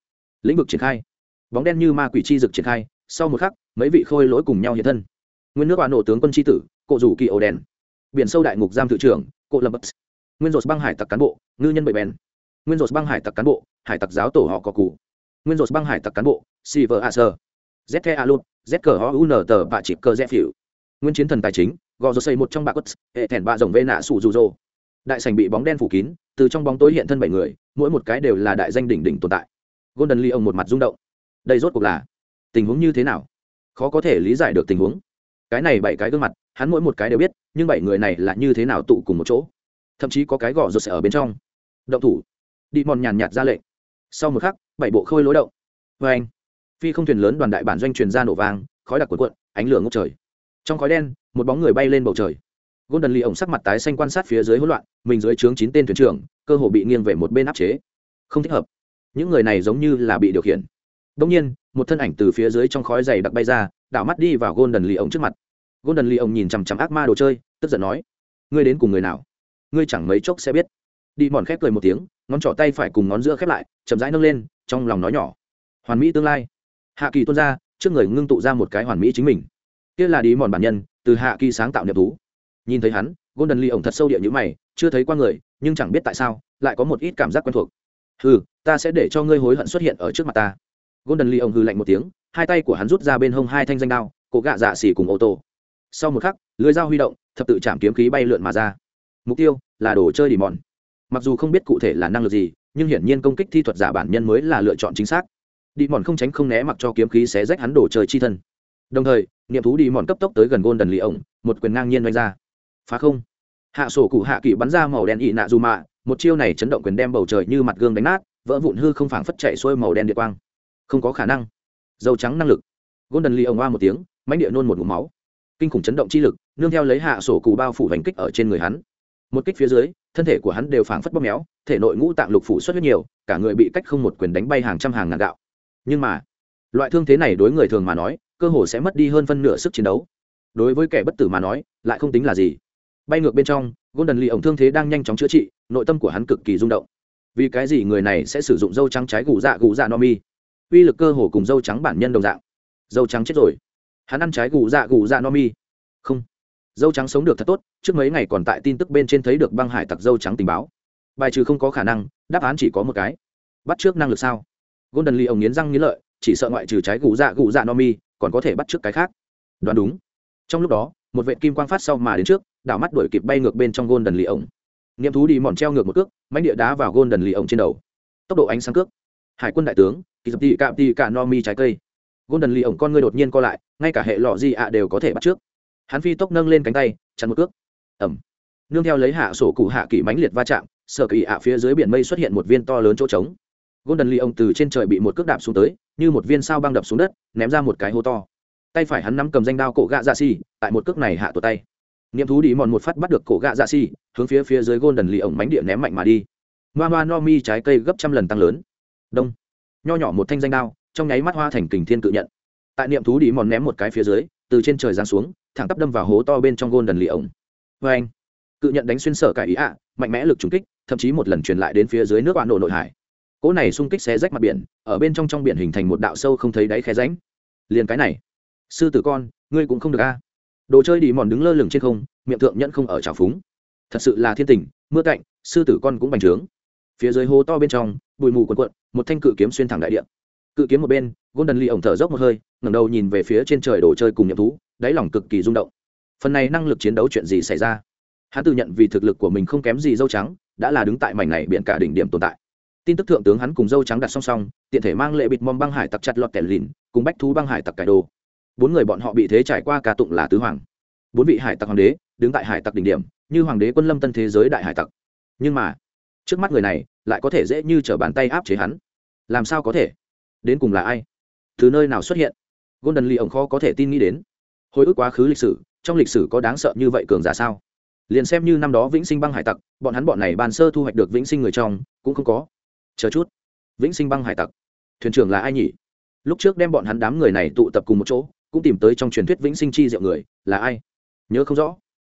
Lĩnh vực triển khai. Bóng đen như ma quỷ chi dực triển khai, sau một khắc, mấy vị khôi lỗi cùng nhau hiện thân nguyên nước bà nổ tướng quân tri tử cộ rủ kỳ ổ đèn. Biển sâu đại ngục giam thự trưởng cộ lâm bất nguyên rột băng hải tặc cán bộ, ngư nhân bậy bèn. Nguyên rột băng hải tặc cán bộ, hải tặc giáo tổ họ có cụ nguyên rột băng hải tặc cán bộ si vợ a sơ z the a lụt z cờ ho u n tờ bạ chịp cơ z phiểu. nguyên chiến thần tài chính, gò rô xây một trong bạ quất, hệ thẻn bạ rồng vê nạ sủ rụ rô. Đại sành bị bóng đen phủ kín, từ trong bóng tối hiện thân bảy người, mỗi một cái đều là đại danh đỉnh đỉnh tồn tại. Golden lee ông một mặt rung động. Đây rốt cuộc là tình huống như thế nào? Khó có thể lý giải được tình huống cái này bảy cái gương mặt, hắn mỗi một cái đều biết, nhưng bảy người này là như thế nào tụ cùng một chỗ? Thậm chí có cái gò rột sẽ ở bên trong. Động thủ. Đi mòn nhàn nhạt ra lệnh. Sau một khắc, bảy bộ khôi lối động. Vê anh, phi không thuyền lớn đoàn đại bản doanh truyền ra nổ vàng khói đặc cuộn cuộn, ánh lửa ngốc trời. Trong khói đen, một bóng người bay lên bầu trời. Golden lee ổng sắc mặt tái xanh quan sát phía dưới hỗn loạn, mình dưới trướng chín tên thuyền trưởng, cơ hồ bị nghiêng về một bên áp chế. Không thích hợp. Những người này giống như là bị điều khiển. Đông nhiên, một thân ảnh từ phía dưới trong khói dày đặc bay ra đảo mắt đi vào golden lee ổng trước mặt. Golden lee ổng nhìn chằm chằm ác ma đồ chơi, tức giận nói, ngươi đến cùng người nào? Ngươi chẳng mấy chốc sẽ biết. Đi mòn khép cười một tiếng, ngón trỏ tay phải cùng ngón giữa khép lại, chậm rãi nâng lên, trong lòng nói nhỏ, hoàn mỹ tương lai. Hạ kỳ tuôn ra, trước người ngưng tụ ra một cái hoàn mỹ chính mình. Kia là đi mòn bản nhân, từ hạ kỳ sáng tạo niệm thú. Nhìn thấy hắn, golden lee ổng thật sâu địa như mày, chưa thấy qua người, nhưng chẳng biết tại sao, lại có một ít cảm giác quen thuộc. Hừ, ta sẽ để cho ngươi hối hận xuất hiện ở trước mặt ta. Golden lee ổng hừ lạnh một tiếng hai tay của hắn rút ra bên hông hai thanh danh đao, cổ gạ dạ xỉ cùng ô tô. Sau một khắc, lưới dao huy động, thập tự chạm kiếm khí bay lượn mà ra. Mục tiêu là đồ chơi đi mòn. Mặc dù không biết cụ thể là năng lực gì, nhưng hiển nhiên công kích thi thuật giả bản nhân mới là lựa chọn chính xác. Đi mòn không tránh không né mặc cho kiếm khí xé rách hắn đồ chơi chi thân. Đồng thời, niệm thú đi mòn cấp tốc tới gần gôn đần lì ổng một quyền ngang nhiên đánh ra. Phá không. Hạ sổ cụ hạ kỵ bắn ra màu đen ị nạ dù mạ, một chiêu này chấn động quyền đem bầu trời như mặt gương đánh nát, vỡ vụn hư không phảng phất chạy xuôi màu đen địa quang. Không có khả năng dầu trắng năng lực. Gôn đần ly ông oa một tiếng mánh địa nôn một ngụm máu. Kinh khủng chấn động chi lực, nương theo lấy hạ sổ cụ bao phủ hành kích ở trên người hắn. Một kích phía dưới, thân thể của hắn đều phảng phất bóp méo, thể nội ngũ tạng lục phủ xuất huyết nhiều, cả người bị cách không một quyền đánh bay hàng trăm hàng ngàn gạo. Nhưng mà, loại thương thế này đối người thường mà nói, cơ hồ sẽ mất đi hơn phân nửa sức chiến đấu. Đối với kẻ bất tử mà nói, lại không tính là gì. Bay ngược bên trong, golden lee ổng thương thế đang nhanh chóng chữa trị, nội tâm của hắn cực kỳ rung động. Vì cái gì người này sẽ sử dụng dâu trắng trái gù dạ gù dạ no mi? Uy lực cơ hồ cùng dâu trắng bản nhân đồng dạng. Dâu trắng chết rồi. Hắn ăn trái gù dạ gù dạ no mi. Không. Dâu trắng sống được thật tốt, trước mấy ngày còn tại tin tức bên trên thấy được băng hải tặc dâu trắng tình báo. Bài trừ không có khả năng, đáp án chỉ có một cái. Bắt trước năng lực sao? Golden lee ổng nghiến răng nghiến lợi, chỉ sợ ngoại trừ trái gù dạ gù dạ no mi, còn có thể bắt trước cái khác. Đoán đúng. Trong lúc đó, một vệ kim quang phát sau mà đến trước, đảo mắt đuổi kịp bay ngược bên trong golden lee ổng nghiệm thú đi mòn treo ngược một cước mánh địa đá vào golden lee ổng trên đầu. Tốc độ ánh sáng cước. Hải quân đại tướng kỳ dập tị cạm tị cả no mi trái cây. Golden lee ổng con ngươi đột nhiên co lại, ngay cả hệ lọ gì ạ đều có thể bắt trước. Hắn phi tốc nâng lên cánh tay chắn một cước. Ẩm nương theo lấy hạ sổ cụ hạ kỳ mãnh liệt va chạm, sở kỳ ạ phía dưới biển mây xuất hiện một viên to lớn chỗ trống. Golden lee ông từ trên trời bị một cước đạp xuống tới, như một viên sao băng đập xuống đất, ném ra một cái hô to. Tay phải hắn nắm cầm danh đao cổ gạ dạ xì, tại một cước này hạ tột tay. Niệm thú đi mòn một phát bắt được cổ gạ dạ xì, hướng phía phía dưới golden lee ổng mánh địa ném mạnh mà đi. Ma ma no mi trái cây gấp trăm lần tăng lớn. Đông nho nhỏ một thanh danh đao, trong nháy mắt hoa thành kình thiên cự nhận. Tại niệm thú đi mòn ném một cái phía dưới, từ trên trời giáng xuống, thẳng tắp đâm vào hố to bên trong gôn đần lì ổng. Vê anh cự nhận đánh xuyên sở cải ý ạ, mạnh mẽ lực trùng kích, thậm chí một lần truyền lại đến phía dưới nước bạn nổ nội hải. Cỗ này xung kích xé rách mặt biển, ở bên trong trong biển hình thành một đạo sâu không thấy đáy khe ránh liền cái này! Sư tử con, ngươi cũng không được a. Đồ chơi đi mòn đứng lơ lửng trên không, miệng thượng nhẫn không ở trào phúng. Thật sự là thiên tình, mưa cạnh, sư tử con cũng bành trướng. Phía dưới hố to bên trong, bụi mù quần quận một thanh cự kiếm xuyên thẳng đại địa, cự kiếm một bên golden lee ổng thở dốc một hơi ngẩng đầu nhìn về phía trên trời đồ chơi cùng nhậm thú đáy lòng cực kỳ rung động. Phần này năng lực chiến đấu chuyện gì xảy ra? Hắn tự nhận vì thực lực của mình không kém gì dâu trắng đã là đứng tại mảnh này biển cả đỉnh điểm tồn tại. Tin tức thượng tướng hắn cùng dâu trắng đặt song song tiện thể mang lệ bịt mom băng hải tặc chặt lọt kẻ lìn cùng bách thú băng hải tặc cải đồ. Bốn người bọn họ bị thế trải qua ca tụng là tứ hoàng. Bốn vị hải tặc hoàng đế đứng tại hải tặc đỉnh điểm như hoàng đế quân lâm tân thế giới đại hải tặc. Nhưng mà trước mắt người này lại có thể dễ như t r ở bàn tay áp chế hắn làm sao có thể? Đến cùng là ai? Từ nơi nào xuất hiện? Golden lee ổng khó có thể tin nghĩ đến. Hồi ức quá khứ lịch sử, trong lịch sử có đáng sợ như vậy cường giả sao? Liền xem như năm đó vĩnh sinh băng hải tặc, bọn hắn bọn này bàn sơ thu hoạch được vĩnh sinh người trong, cũng không có. Chờ chút. Vĩnh sinh băng hải tặc. Thuyền trưởng là ai nhỉ? Lúc trước đem bọn hắn đám người này tụ tập cùng một chỗ, cũng tìm tới trong truyền thuyết vĩnh sinh chi diệu người, là ai? Nhớ không rõ.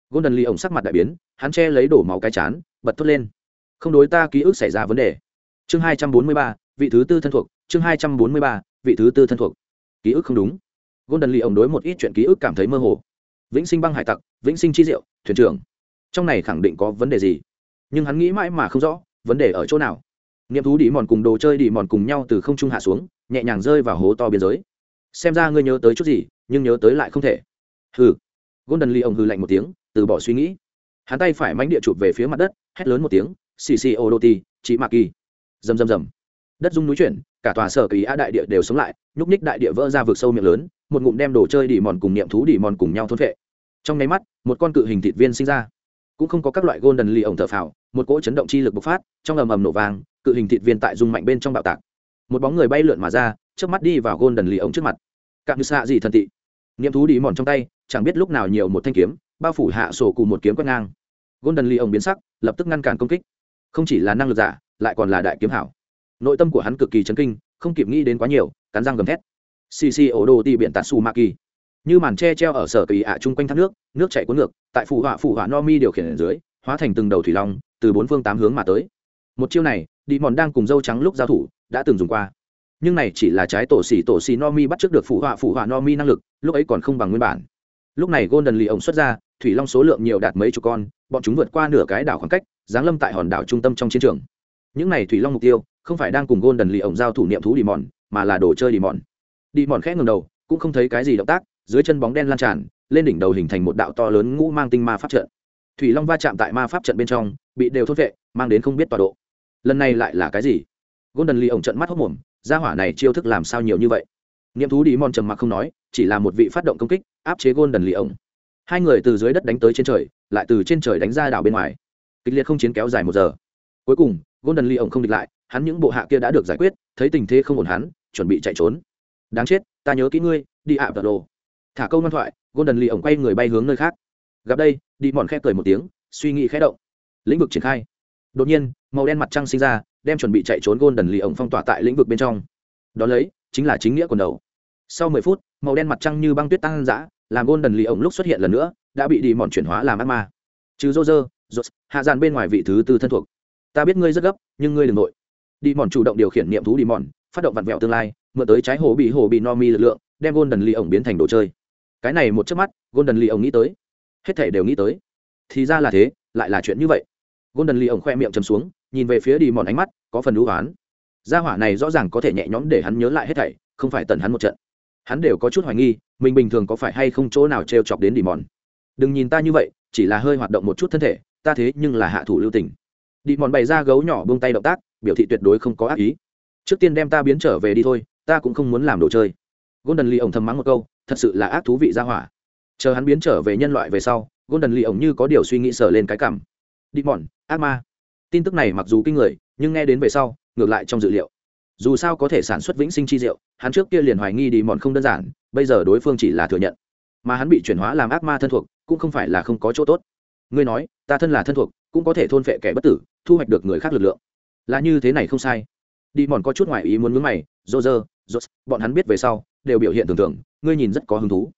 Golden lee ổng sắc mặt đại biến, hắn che lấy đổ máu cái chán, bật thốt lên. Không đối ta ký ức xảy ra vấn đề. Chương hai trăm bốn mươi ba vị thứ tư thân thuộc, chương hai trăm bốn mươi ba, vị thứ tư thân thuộc. Ký ức không đúng. Golden lee ổng đối một ít chuyện ký ức cảm thấy mơ hồ. Vĩnh sinh băng hải tặc, vĩnh sinh chi diệu, thuyền trưởng. Trong này khẳng định có vấn đề gì? Nhưng hắn nghĩ mãi mà không rõ, vấn đề ở chỗ nào? Nghiệm thú đi mòn cùng đồ chơi đi mòn cùng nhau từ không trung hạ xuống, nhẹ nhàng rơi vào hố to biên giới. Xem ra ngươi nhớ tới chút gì, nhưng nhớ tới lại không thể. Hừ. Golden lee ông hừ lạnh một tiếng, từ bỏ suy nghĩ. Hắn tay phải mánh địa chụp về phía mặt đất, hét lớn một tiếng, xì xì ô đô ti chị mạc kỳ rầm rầm rầm đất dung núi chuyển, cả tòa sở kỳ a đại địa đều sống lại, nhúc ních đại địa vỡ ra vực sâu miệng lớn, một ngụm đem đồ chơi đỉ mòn cùng niệm thú đỉ mòn cùng nhau thôn vệ trong nháy mắt, một con cự hình thịt viên sinh ra. Cũng không có các loại golden lì ổng thở phào, một cỗ chấn động chi lực bộc phát, trong ầm ầm nổ vàng cự hình thịt viên tại dung mạnh bên trong bạo tạc. Một bóng người bay lượn mà ra trước mắt đi vào golden lì ổng trước mặt. Cạn như xạ gì thần tị. Niệm thú đỉ mòn trong tay, chẳng biết lúc nào nhiều một thanh kiếm, bao phủ hạ sổ cùng một kiếm quét ngang. Golden lì ổng biến sắc, lập tức ngăn cản công kích. Không chỉ là năng lực giả, lại còn là đại kiếm hảo nội tâm của hắn cực kỳ chấn kinh, không kịp nghĩ đến quá nhiều, cắn răng gầm thét. Xì xì ổ đồ ti biển tạt xù ma kỳ. Như màn tre treo ở sở kỳ ạ chung quanh thác nước nước chảy cuốn ngược, tại phủ họa phủ họa no mi điều khiển ở dưới, hóa thành từng đầu thủy long, từ bốn phương tám hướng mà tới. Một chiêu này đi mòn đang cùng dâu trắng lúc giao thủ, đã từng dùng qua. Nhưng này chỉ là trái tổ xỉ tổ xỉ no mi bắt trước được phủ họa phủ họa no mi năng lực, lúc ấy còn không bằng nguyên bản. Lúc này golden lì ổng xuất ra, thủy long số lượng nhiều đạt mấy chục con, bọn chúng vượt qua nửa cái đảo khoảng cách, giáng lâm tại hòn đảo trung tâm trong chiến trường. Những này thủy long mục tiêu không phải đang cùng golden lì ổng giao thủ niệm thú đi mòn, mà là đồ chơi đi mòn. Đi mòn khẽ ngầm đầu, cũng không thấy cái gì động tác, dưới chân bóng đen lan tràn, lên đỉnh đầu hình thành một đạo to lớn ngũ mang tinh ma pháp trận. Thủy long va chạm tại ma pháp trận bên trong, bị đều thốt vệ, mang đến không biết tọa độ. Lần này lại là cái gì? Golden lee ổng trận mắt hốc mồm, gia hỏa này chiêu thức làm sao nhiều như vậy? Niệm thú đi mòn trầm mặc không nói, chỉ là một vị phát động công kích, áp chế golden lee ổng. Hai người từ dưới đất đánh tới trên trời, lại từ trên trời đánh ra đảo bên ngoài. Kịch liệt không chiến kéo dài một giờ. Cuối cùng, golden lee ổng không địch lại hắn những bộ hạ kia đã được giải quyết, thấy tình thế không ổn hắn, chuẩn bị chạy trốn. Đáng chết, ta nhớ kỹ ngươi, đi ạ vật đồ thả câu ngoan thoại, golden lì ổng quay người bay hướng nơi khác. Gặp đây, đi mòn khẽ cười một tiếng, suy nghĩ khẽ động. Lĩnh vực triển khai. Đột nhiên, màu đen mặt trăng sinh ra, đem chuẩn bị chạy trốn golden lì ổng phong tỏa tại lĩnh vực bên trong. Đó lấy, chính là chính nghĩa quần đầu. Sau mười phút, màu đen mặt trăng như băng tuyết tăng dã làm golden lì ổng lúc xuất hiện lần nữa, đã bị đi mòn chuyển hóa làm ác ma. Trừ rô rơ rột hạ dàn bên ngoài vị thứ tư thân thuộc. Ta biết ngươi rất gấp, nhưng ngươi đừng nội đi mòn chủ động điều khiển niệm thú đi mòn, phát động vặn vẹo tương lai, mượn tới trái hồ bị hồ bị no mi lực lượng, đem golden ly ổng biến thành đồ chơi. Cái này một chớp mắt, golden ly ổng nghĩ tới. Hết thể đều nghĩ tới. Thì ra là thế, lại là chuyện như vậy. Golden ly ổng khoe miệng chầm xuống, nhìn về phía đi mòn ánh mắt, có phần đũ oán. Gia hỏa này rõ ràng có thể nhẹ nhõm để hắn nhớ lại hết thảy, không phải tần hắn một trận. Hắn đều có chút hoài nghi, mình bình thường có phải hay không chỗ nào t chọc đến đi mòn. Đừng nhìn ta như vậy, chỉ là hơi hoạt động một chút thân thể, ta thế nhưng là hạ thủ lưu tình. Đi mòn bày ra gấu nhỏ buông tay động tác biểu thị tuyệt đối không có ác ý. Trước tiên đem ta biến trở về đi thôi, ta cũng không muốn làm đồ chơi. Golden lee ổng thầm mắng một câu, thật sự là ác thú vị ra hỏa. Chờ hắn biến trở về nhân loại về sau, golden lee ổng như có điều suy nghĩ sờ lên cái cảm. Đi mòn ác ma. Tin tức này mặc dù kinh người, nhưng nghe đến về sau, ngược lại trong dự liệu. Dù sao có thể sản xuất vĩnh sinh chi diệu, hắn trước kia liền hoài nghi đi mòn không đơn giản, bây giờ đối phương chỉ là thừa nhận. Mà hắn bị chuyển hóa làm ác ma thân thuộc, cũng không phải là không có chỗ tốt. Ngươi nói, ta thân là thân thuộc, cũng có thể thôn phệ kẻ bất tử, thu hoạch được người khác lực lượng là như thế này không sai. Đi mòn có chút ngoại ý muốn mướn mày dô dơ dô bọn hắn biết về sau, đều biểu hiện tưởng tượng ngươi nhìn rất có hứng thú.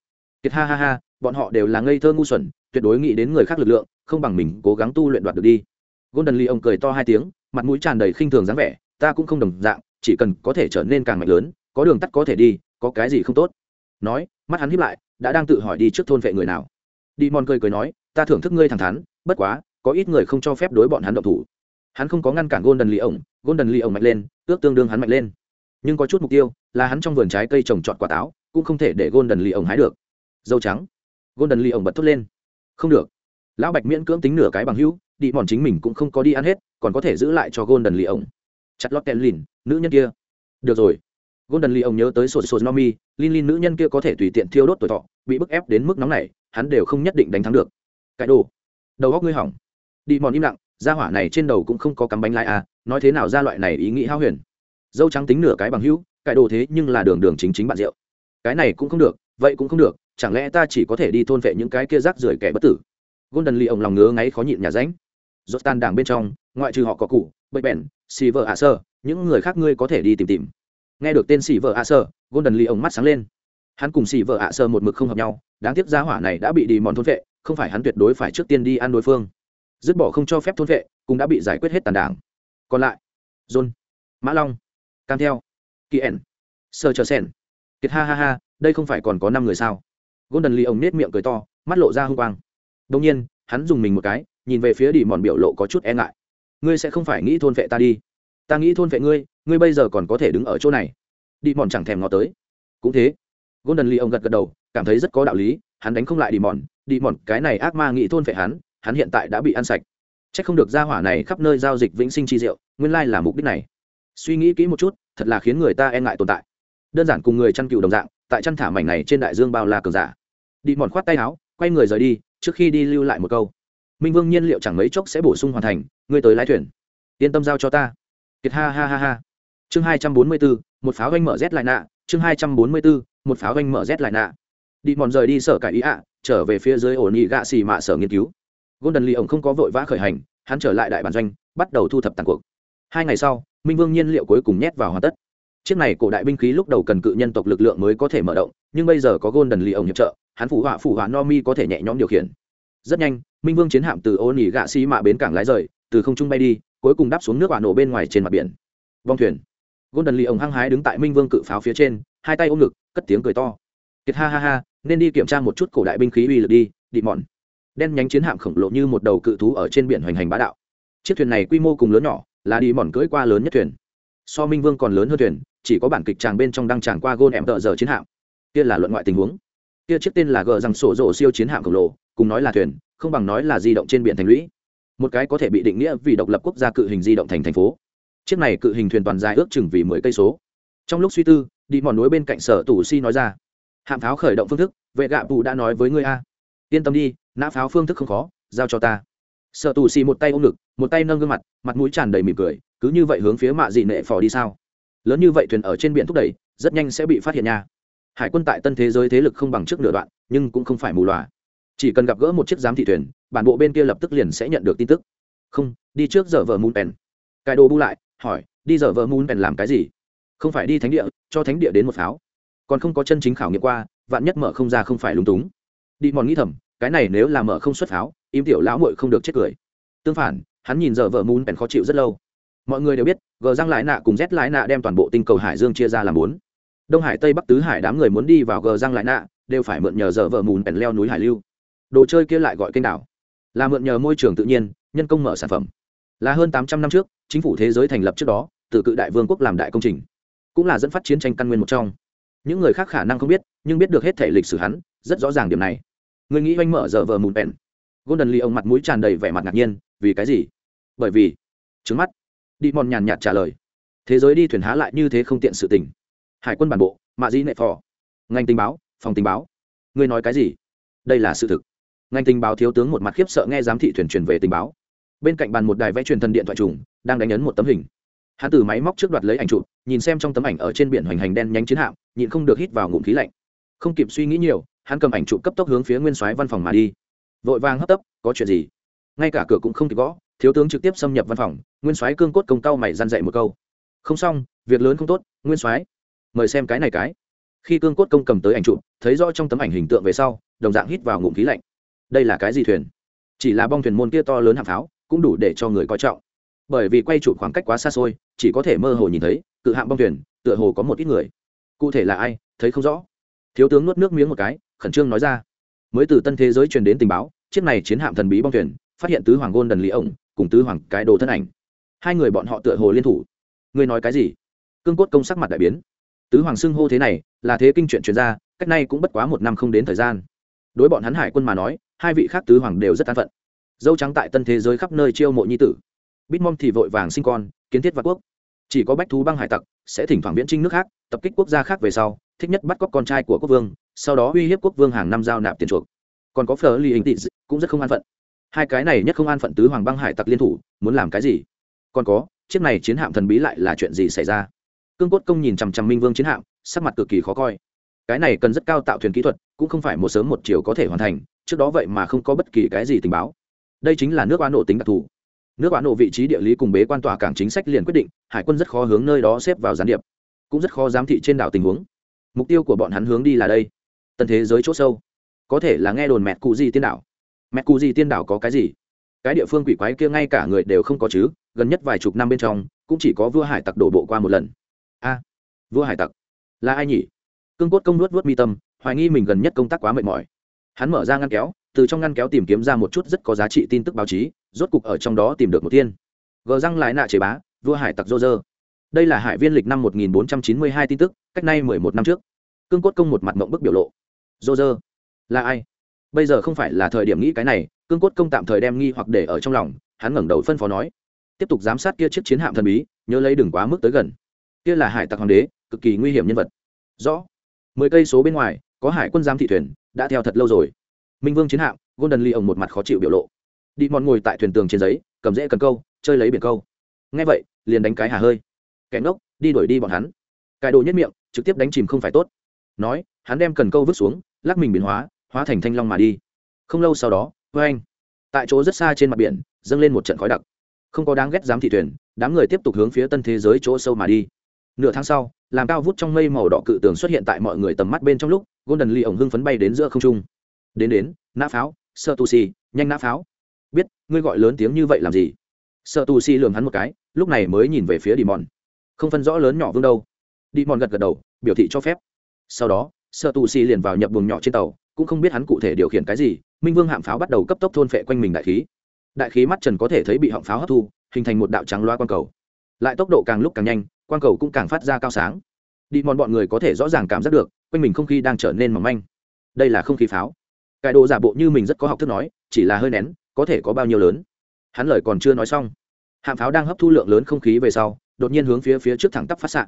Kiệt ha ha ha, bọn họ đều là ngây thơ ngu xuẩn, tuyệt đối nghĩ đến người khác lực lượng, không bằng mình cố gắng tu luyện đoạt được đi. Golden lee ông cười to hai tiếng, mặt mũi tràn đầy khinh thường dáng vẻ, ta cũng không đồng dạng, chỉ cần có thể trở nên càng mạnh lớn, có đường tắt có thể đi, có cái gì không tốt. Nói, mắt hắn hiếp lại, đã đang tự hỏi đi trước thôn vệ người nào. Đi mòn cười cười nói, ta thưởng thức ngươi thẳng thắn, bất quá, có ít người không cho phép đối bọn hắn động thủ hắn không có ngăn cản golden lì ổng, golden lì ổng mạnh lên, ước tương đương hắn mạnh lên. Nhưng có chút mục tiêu là hắn trong vườn trái cây trồng trọt quả táo, cũng không thể để golden lì ổng hái được. Dâu trắng. Golden lì ổng bật thốt lên. Không được. Lão bạch miễn cưỡng tính nửa cái bằng hữu, đi mòn chính mình cũng không có đi ăn hết, còn có thể giữ lại cho golden lì ổng. Chặt lót kèn lìn, nữ nhân kia. Được rồi. Golden lì ổng nhớ tới sột sột nomi, lin lin nữ nhân kia có thể tùy tiện thiêu đốt tuổi thọ, bị bức ép đến mức nóng này hắn đều không nhất định đánh thắng được. Cái đồ. Đầu góc ngươi hỏng. Đi mòn im lặng gia hỏa này trên đầu cũng không có cắm bánh lái à nói thế nào ra loại này ý nghĩ hao huyền. Dâu trắng tính nửa cái bằng hữu cái đồ thế nhưng là đường đường chính chính bạn rượu. Cái này cũng không được, vậy cũng không được, chẳng lẽ ta chỉ có thể đi thôn vệ những cái kia rác rưởi kẻ bất tử? Golden lee ông lòng ngứa ngáy khó nhịn nhà ránh. Rốt tan đảng bên trong, ngoại trừ họ có cụ, bậy bèn, xì vợ ạ sơ, những người khác ngươi có thể đi tìm tìm. Nghe được tên xì vợ ạ sơ, golden lee ông mắt sáng lên. Hắn cùng xì vợ ạ sơ một mực không hợp nhau, đáng tiếc giá hỏa này đã bị đi mòn thôn vệ, không phải hắn tuyệt đối phải trước tiên đi ăn đối phương dứt bỏ không cho phép thôn vệ, cũng đã bị giải quyết hết tàn đảng. Còn lại, john, mã long, cam theo, kỳ ẩn sơ chờ sen kiệt ha ha ha, đây không phải còn có năm người sao? Golden lee ông nết miệng cười to, mắt lộ ra hung quang. Đông nhiên, hắn dùng mình một cái, nhìn về phía đi mòn biểu lộ có chút e ngại. Ngươi sẽ không phải nghĩ thôn vệ ta đi. Ta nghĩ thôn vệ ngươi ngươi bây giờ còn có thể đứng ở chỗ này. Đi mòn chẳng thèm ngó tới. Cũng thế. Golden lee ông gật gật đầu, cảm thấy rất có đạo lý, hắn đánh không lại đi mòn. Đi mòn, cái này ác ma nghĩ thôn vệ hắn hắn hiện tại đã bị ăn sạch. C h ắ c không được ra hỏa này khắp nơi giao dịch vĩnh sinh chi diệu, nguyên lai là mục đích này. Suy nghĩ kỹ một chút, thật là khiến người ta e ngại tồn tại. Đơn giản cùng người chăn cừu đồng dạng, tại chăn thả mảnh này trên đại dương bao la cường giả. Đi mòn khoát tay áo, quay người rời đi, trước khi đi lưu lại một câu. Minh vương nhiên liệu chẳng mấy chốc sẽ bổ sung hoàn thành, ngươi tới lái thuyền. Yên tâm giao cho ta. Kiệt ha ha ha ha. Chương hai trăm bốn mươi bốn một pháo ganh mở rét lại nạ. Chương hai trăm bốn mươi bốn một pháo ganh mở rét lại nạ. Đi mòn rời đi sở cải ý ạ, trở về phía dưới ổn nghị gạ xì mạ sở nghiên cứu golden lee ổng không có vội vã khởi hành, hắn trở lại đại bản doanh, bắt đầu thu thập tàn cuộc. Hai ngày sau, minh vương nhiên liệu cuối cùng nhét vào hoàn tất. Chiếc này cổ đại binh khí lúc đầu cần cự nhân tộc lực lượng mới có thể mở động, nhưng bây giờ có golden lì ổng hiệp trợ, hắn phủ họa phủ họa no mi có thể nhẹ nhõm điều khiển. Rất nhanh, minh vương chiến hạm từ ô nỉ gạ xi mạ bến cảng lái rời, từ không trung bay đi, cuối cùng đáp xuống nước hỏa nổ bên ngoài trên mặt biển. Vong thuyền. Golden lì ổng hăng hái đứng tại minh vương cự pháo phía trên, hai tay ôm ngực, cất tiếng cười to. Kiệt ha ha ha, nên đi kiểm tra một chút cổ đại binh khí uy lực đi đi mòn đen nhánh chiến hạm khổng lồ như một đầu cự thú ở trên biển hoành hành bá đạo. Chiếc thuyền này quy mô cùng lớn nhỏ, là đi mòn cưỡi qua lớn nhất thuyền. So minh vương còn lớn hơn thuyền, chỉ có bản kịch tràng bên trong đang tràng qua gôn em tợ giờ chiến hạm. Kia là luận ngoại tình huống. Kia chiếc tên là gờ rằng sổ rổ siêu chiến hạm khổng lồ, cùng nói là thuyền, không bằng nói là di động trên biển thành lũy. Một cái có thể bị định nghĩa vì độc lập quốc gia cự hình di động thành thành phố. Chiếc này cự hình thuyền toàn dài ước chừng vì mười cây số. Trong lúc suy tư, đi mòn núi bên cạnh sở tủ si nói ra. Hạm pháo khởi động phương thức, vệ gạ bù đã nói với ngươi a yên tâm đi, nã pháo phương thức không khó, giao cho ta. Sợ tù xì một tay ôm ngực, một tay nâng gương mặt mặt mũi tràn đầy mỉm cười, cứ như vậy hướng phía mạ dị nệ phò đi sao? Lớn như vậy thuyền ở trên biển thúc đẩy, rất nhanh sẽ bị phát hiện nha. Hải quân tại tân thế giới thế lực không bằng trước nửa đoạn, nhưng cũng không phải mù loà. Chỉ cần gặp gỡ một chiếc giám thị thuyền, bản bộ bên kia lập tức liền sẽ nhận được tin tức. Không, đi trước giờ vợ moon pen. Cài đồ bu lại, hỏi, đi giờ vợ moon pen làm cái gì? Không phải đi thánh địa, cho thánh địa đến một pháo. Còn không có chân chính khảo nghiệm qua, vạn nhất mở không ra không phải lúng túng đi mòn nghĩ thầm, cái này nếu là mở không xuất pháo, im tiểu lão muội không được chết cười. Tương phản, hắn nhìn giờ vợ moon bèn khó chịu rất lâu. Mọi người đều biết gờ răng lái nạ cùng z lái nạ đem toàn bộ tinh cầu hải dương chia ra làm bốn. Đông hải, tây bắc, tứ hải đám người muốn đi vào gờ răng lái nạ, đều phải mượn nhờ giờ vợ mùn bèn leo núi hải lưu. Đồ chơi kia lại gọi kênh đảo. Là mượn nhờ môi trường tự nhiên, nhân công mở sản phẩm. Là hơn tám trăm năm trước, chính phủ thế giới thành lập trước đó, từ cự đại vương quốc làm đại công trình. Cũng là dẫn phát chiến tranh căn nguyên một trong. Những người khác khả năng không biết, nhưng biết được hết thể lịch sử hắn, rất rõ ràng điểm này người nghĩ oanh mở giờ vờ mùn bèn. Golden lee ông mặt mũi tràn đầy vẻ mặt ngạc nhiên, vì cái gì? Bởi vì, trứng mắt. Đi mòn nhàn nhạt trả lời. Thế giới đi thuyền há lại như thế không tiện sự tình. Hải quân bản bộ, mạ di nệ phò. Ngành tình báo, phòng tình báo. Ngươi nói cái gì? Đây là sự thực. Ngành tình báo thiếu tướng một mặt khiếp sợ nghe giám thị thuyền truyền về tình báo. Bên cạnh bàn một đài vẽ truyền thân điện thoại trùng, đang đánh ấn một tấm hình. Hắn từ máy móc trước đoạt lấy ảnh chụp, nhìn xem trong tấm ảnh ở trên biển hoành hành đen nhánh chiến hạm, nhịn không được hít vào ngụm khí lạnh. Không kịp suy nghĩ nhiều hắn cầm ảnh trụ cấp tốc hướng phía nguyên soái văn phòng mà đi. Vội vàng hấp tấp có chuyện gì? Ngay cả cửa cũng không kịp gõ thiếu tướng trực tiếp xâm nhập văn phòng nguyên soái cương cốt công cao mày gian dạy một câu. Không xong việc lớn không tốt nguyên soái mời xem cái này cái. Khi cương cốt công cầm tới ảnh trụ, thấy rõ trong tấm ảnh hình tượng về sau đồng dạng hít vào ngụm khí lạnh. Đây là cái gì thuyền? Chỉ là bong thuyền môn kia to lớn hạng pháo cũng đủ để cho người coi trọng. Bởi vì quay chụp khoảng cách quá xa xôi chỉ có thể mơ hồ nhìn thấy cự hạng bong thuyền tựa hồ có một ít người. Cụ thể là ai thấy không rõ. Thiếu tướng nuốt nước miếng một cái khẩn trương nói ra. Mới từ tân thế giới truyền đến tình báo, chiếc này chiến hạm thần bí bong thuyền, phát hiện tứ hoàng gôn đần lý ổng, cùng tứ hoàng cái đồ thân ảnh. Hai người bọn họ tựa hồ liên thủ. Ngươi nói cái gì? Cương cốt công sắc mặt đại biến. Tứ hoàng xưng hô thế này, là thế kinh chuyện chuyển ra, cách nay cũng bất quá một năm không đến thời gian. Đối bọn hắn hải quân mà nói, hai vị khác tứ hoàng đều rất an phận. Dâu trắng tại tân thế giới khắp nơi chiêu mộ nhi tử. Bít mong thì vội vàng sinh con, kiến thiết vạn quốc. Chỉ có bách thú băng hải tặc sẽ thỉnh thoảng viễn trinh nước khác, tập kích quốc gia khác về sau, thích nhất bắt cóc con trai của quốc vương sau đó uy hiếp quốc vương hàng năm giao nạp tiền chuộc. Còn có phở li hình tị cũng rất không an phận. Hai cái này nhất không an phận tứ hoàng băng hải tặc liên thủ, muốn làm cái gì? Còn có, chiếc này chiến hạm thần bí lại là chuyện gì xảy ra? Cương cốt công nhìn chằm chằm minh vương chiến hạm, sắc mặt cực kỳ khó coi. Cái này cần rất cao tạo thuyền kỹ thuật, cũng không phải một sớm một chiều có thể hoàn thành, trước đó vậy mà không có bất kỳ cái gì tình báo. Đây chính là nước oán nộ tính đặc thù. Nước oán nộ vị trí địa lý cùng bế quan tòa cảng chính sách liền quyết định, hải quân rất khó hướng nơi đó xếp vào gián điệp, cũng rất khó giám thị trên đảo tình huống. Mục tiêu của bọn hắn hướng đi là đây. Tân thế giới chỗ sâu. Có thể là nghe đồn mẹ cụ gì tiên đảo. Mẹ cụ gì tiên đảo có cái gì? Cái địa phương quỷ quái kia ngay cả người đều không có chứ, gần nhất vài chục năm bên trong, cũng chỉ có vua hải tặc đổ bộ qua một lần. A, vua hải tặc? Là ai nhỉ? Cương cốt công nuốt vớt mi tâm, hoài nghi mình gần nhất công tác quá mệt mỏi. Hắn mở ra ngăn kéo, từ trong ngăn kéo tìm kiếm ra một chút rất có giá trị tin tức báo chí, rốt cục ở trong đó tìm được một tiên. Gờ răng lại nạ chế bá, vua hải tặc dô dơ đây là hải viên lịch năm 1492 tin tức, cách nay 11 năm trước. Cương cốt công một mặt mộng bức biểu lộ dô dơ là ai? Bây giờ không phải là thời điểm nghĩ cái này, cương cốt công tạm thời đem nghi hoặc để ở trong lòng, hắn ngẩng đầu phân phó nói. Tiếp tục giám sát kia chiếc chiến hạm thần bí, nhớ lấy đừng quá mức tới gần. Kia là hải tặc hoàng đế, cực kỳ nguy hiểm nhân vật. Rõ. Mười cây số bên ngoài, có hải quân giám thị thuyền, đã theo thật lâu rồi. Minh vương chiến hạm, golden lee ổng một mặt khó chịu biểu lộ. Đi mòn ngồi tại thuyền tường trên giấy, cầm rễ cần câu, chơi lấy biển câu. Ngay vậy, liền đánh cái hà hơi. Kẻ ngốc, đi đuổi đi bọn hắn. Cài đồ nhất miệng, trực tiếp đánh chìm không phải tốt. Nói, hắn đem cần câu vứt xuống lắc mình biến hóa hóa thành thanh long mà đi. Không lâu sau đó vê anh, tại chỗ rất xa trên mặt biển, dâng lên một trận khói đặc. Không có đáng ghét dám thị thuyền, đám người tiếp tục hướng phía tân thế giới chỗ sâu mà đi. Nửa tháng sau làm cao vút trong mây màu đỏ cự tường xuất hiện tại mọi người tầm mắt bên trong lúc, golden lee ổng hưng phấn bay đến giữa không trung. Đến đến, nã pháo sợ tu si, nhanh nã pháo. Biết, ngươi gọi lớn tiếng như vậy làm gì? Sợ tu si lường hắn một cái, lúc này mới nhìn về phía đi mòn không phân rõ lớn nhỏ vương đâu. Đi mòn gật gật đầu, biểu thị cho phép. Sau đó sơ tù si liền vào nhập buồng nhỏ trên tàu, cũng không biết hắn cụ thể điều khiển cái gì, minh vương hạm pháo bắt đầu cấp tốc thôn phệ quanh mình đại khí. Đại khí mắt trần có thể thấy bị họng pháo hấp thu, hình thành một đạo trắng loa quang cầu. Lại tốc độ càng lúc càng nhanh, quang cầu cũng càng phát ra cao sáng. Đi mòn bọn người có thể rõ ràng cảm giác được, quanh mình không khí đang trở nên mỏng manh. Đây là không khí pháo. Cải đồ giả bộ như mình rất có học thức nói, chỉ là hơi nén, có thể có bao nhiêu lớn? Hắn lời còn chưa nói xong. Hạm pháo đang hấp thu lượng lớn không khí về sau, đột nhiên hướng phía phía trước thẳng tắp phát xạ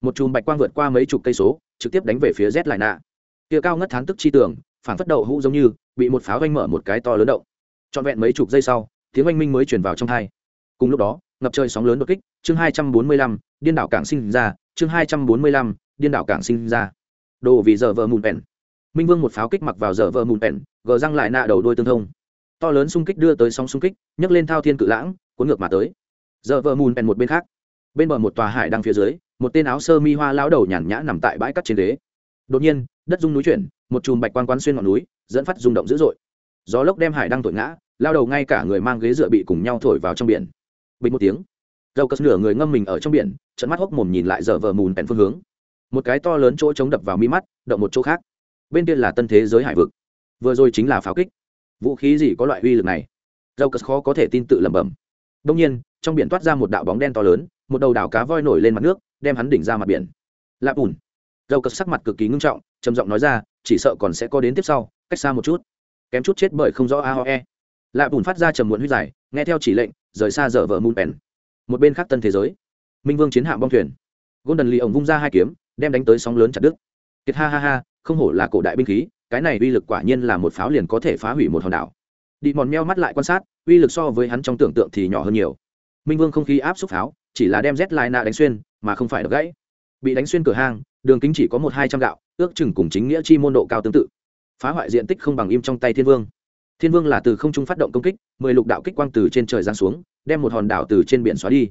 một chùm bạch quang vượt qua mấy chục cây số, trực tiếp đánh về phía z lại nạ kia cao ngất thán tức chi tưởng, phản phất đậu hũ giống như, bị một pháo oanh mở một cái to lớn động. Trọn vẹn mấy chục giây sau, tiếng oanh minh mới chuyển vào trong thai cùng lúc đó, ngập trời sóng lớn đột kích, chương hai trăm bốn mươi lăm, điên đảo cảng sinh ra, chương hai trăm bốn mươi lăm, điên đảo cảng sinh ra. Đồ vì giờ vợ mùn pèn minh vương một pháo kích mặc vào giờ vợ mùn pèn gờ răng lại nạ đầu đôi tương thông. To lớn xung kích đưa tới sóng xung kích, nhấc lên thao thiên cự lãng, cuốn ngược mà tới. Giờ vợ mùn pèn một bên khác bên bờ một tòa hải đang phía dưới, một tên áo sơ mi hoa lão đầu nhàn nhã nằm tại bãi cắt trên đế đột nhiên, đất rung núi chuyển, một chùm bạch quan quán xuyên ngọn núi, dẫn phát rung động dữ dội. Gió lốc đem hải đang thổi ngã, lao đầu ngay cả người mang ghế dựa bị cùng nhau thổi vào trong biển. Bình một tiếng, dầu cất nửa người ngâm mình ở trong biển trận mắt hốc mồm nhìn lại giờ vờ mùn bèn phương hướng. Một cái to lớn chỗ chống đập vào mi mắt, động một chỗ khác. Bên kia là tân thế giới hải vực. Vừa rồi chính là pháo kích. Vũ khí gì có loại uy lực này? Dầu cất khó có thể tin tự lẩm bẩm. Đông nhiên, trong biển toát ra một đạo bóng đen to lớn một đầu đảo cá voi nổi lên mặt nước, đem hắn đỉnh ra mặt biển. Lạp ùn. Dầu cất sắc mặt cực kỳ ngưng trọng, trầm giọng nói ra, chỉ sợ còn sẽ có đến tiếp sau, cách xa một chút. Kém chút chết bởi không rõ a ho e. Lạp ùn phát ra trầm muộn huyết dài, nghe theo chỉ lệnh, rời xa dở vợ mùn bèn. Một bên khác tân thế giới. Minh vương chiến hạm bong thuyền. Golden lì ổng vung ra hai kiếm, đem đánh tới sóng lớn chặt đứt. Kiệt ha ha ha, không hổ là cổ đại binh khí, cái này uy lực quả nhiên là một pháo liền có thể phá hủy một hòn đảo. Đi mòn meo mắt lại quan sát, uy lực so với hắn trong tưởng tượng thì nhỏ hơn nhiều minh vương không khí áp xúc pháo, chỉ là đem z lai nạ đánh xuyên, mà không phải đập gãy. Bị đánh xuyên cửa hang đường kính chỉ có một hai trăm gạo, ước chừng cùng chính nghĩa chi môn độ cao tương tự. Phá hoại diện tích không bằng im trong tay thiên vương. Thiên vương là từ không trung phát động công kích, mười lục đạo kích quang từ trên trời giáng xuống, đem một hòn đảo từ trên biển xóa đi.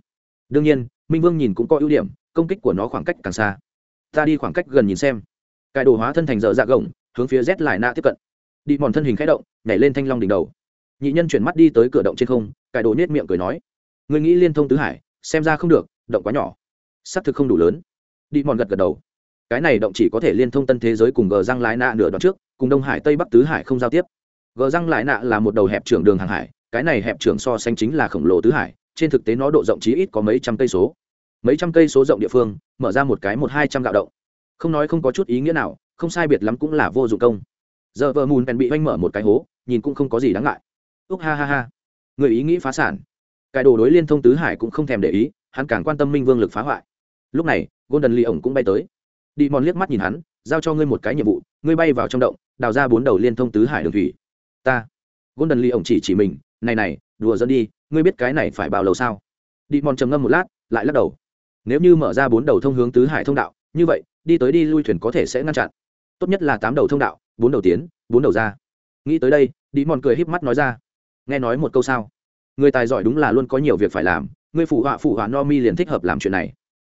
Đương nhiên, minh vương nhìn cũng có ưu điểm, công kích của nó khoảng cách càng xa. Ta đi khoảng cách gần nhìn xem. Cải đồ hóa thân thành dở dạ gồng, hướng phía z lại na tiếp cận. Đi mòn thân hình khẽ động, nhảy lên thanh long đỉnh đầu. Nhị nhân chuyển mắt đi tới cửa động trên không, cải đồ nết miệng cười nói Ngươi nghĩ liên thông tứ hải, xem ra không được, động quá nhỏ. Xác thực không đủ lớn. Đi mòn gật gật đầu. Cái này động chỉ có thể liên thông tân thế giới cùng gờ răng lái nạ nửa đoạn trước, cùng đông hải tây bắc tứ hải không giao tiếp. Gờ răng lại nạ là một đầu hẹp trưởng đường hàng hải, cái này hẹp trưởng so sánh chính là khổng lồ tứ hải, trên thực tế nó độ rộng chí ít có mấy trăm cây số. Mấy trăm cây số rộng địa phương, mở ra một cái một hai trăm gạo động. Không nói không có chút ý nghĩa nào, không sai biệt lắm cũng là vô dụng công. Giờ vợ mùn bèn bị oanh mở một cái hố, nhìn cũng không có gì đáng ngại. Úc ha ha ha. Người ý nghĩ phá sản cái đồ đối liên thông tứ hải cũng không thèm để ý, hắn càng quan tâm minh vương lực phá hoại. Lúc này, golden lee ổng cũng bay tới. Đi mòn liếc mắt nhìn hắn, giao cho ngươi một cái nhiệm vụ, ngươi bay vào trong động, đào ra bốn đầu liên thông tứ hải đường thủy. Ta. Golden lee ổng chỉ chỉ mình, này này, đùa dẫn đi, ngươi biết cái này phải bao lâu sao? Đi mòn trầm ngâm một lát, lại lắc đầu. Nếu như mở ra bốn đầu thông hướng tứ hải thông đạo, như vậy, đi tới đi lui thuyền có thể sẽ ngăn chặn. Tốt nhất là tám đầu thông đạo, bốn đầu tiến, bốn đầu ra. Nghĩ tới đây, đi mòn cười híp mắt nói ra. Nghe nói một câu sao? Người tài giỏi đúng là luôn có nhiều việc phải làm, người phụ họa phụ họa no mi liền thích hợp làm chuyện này.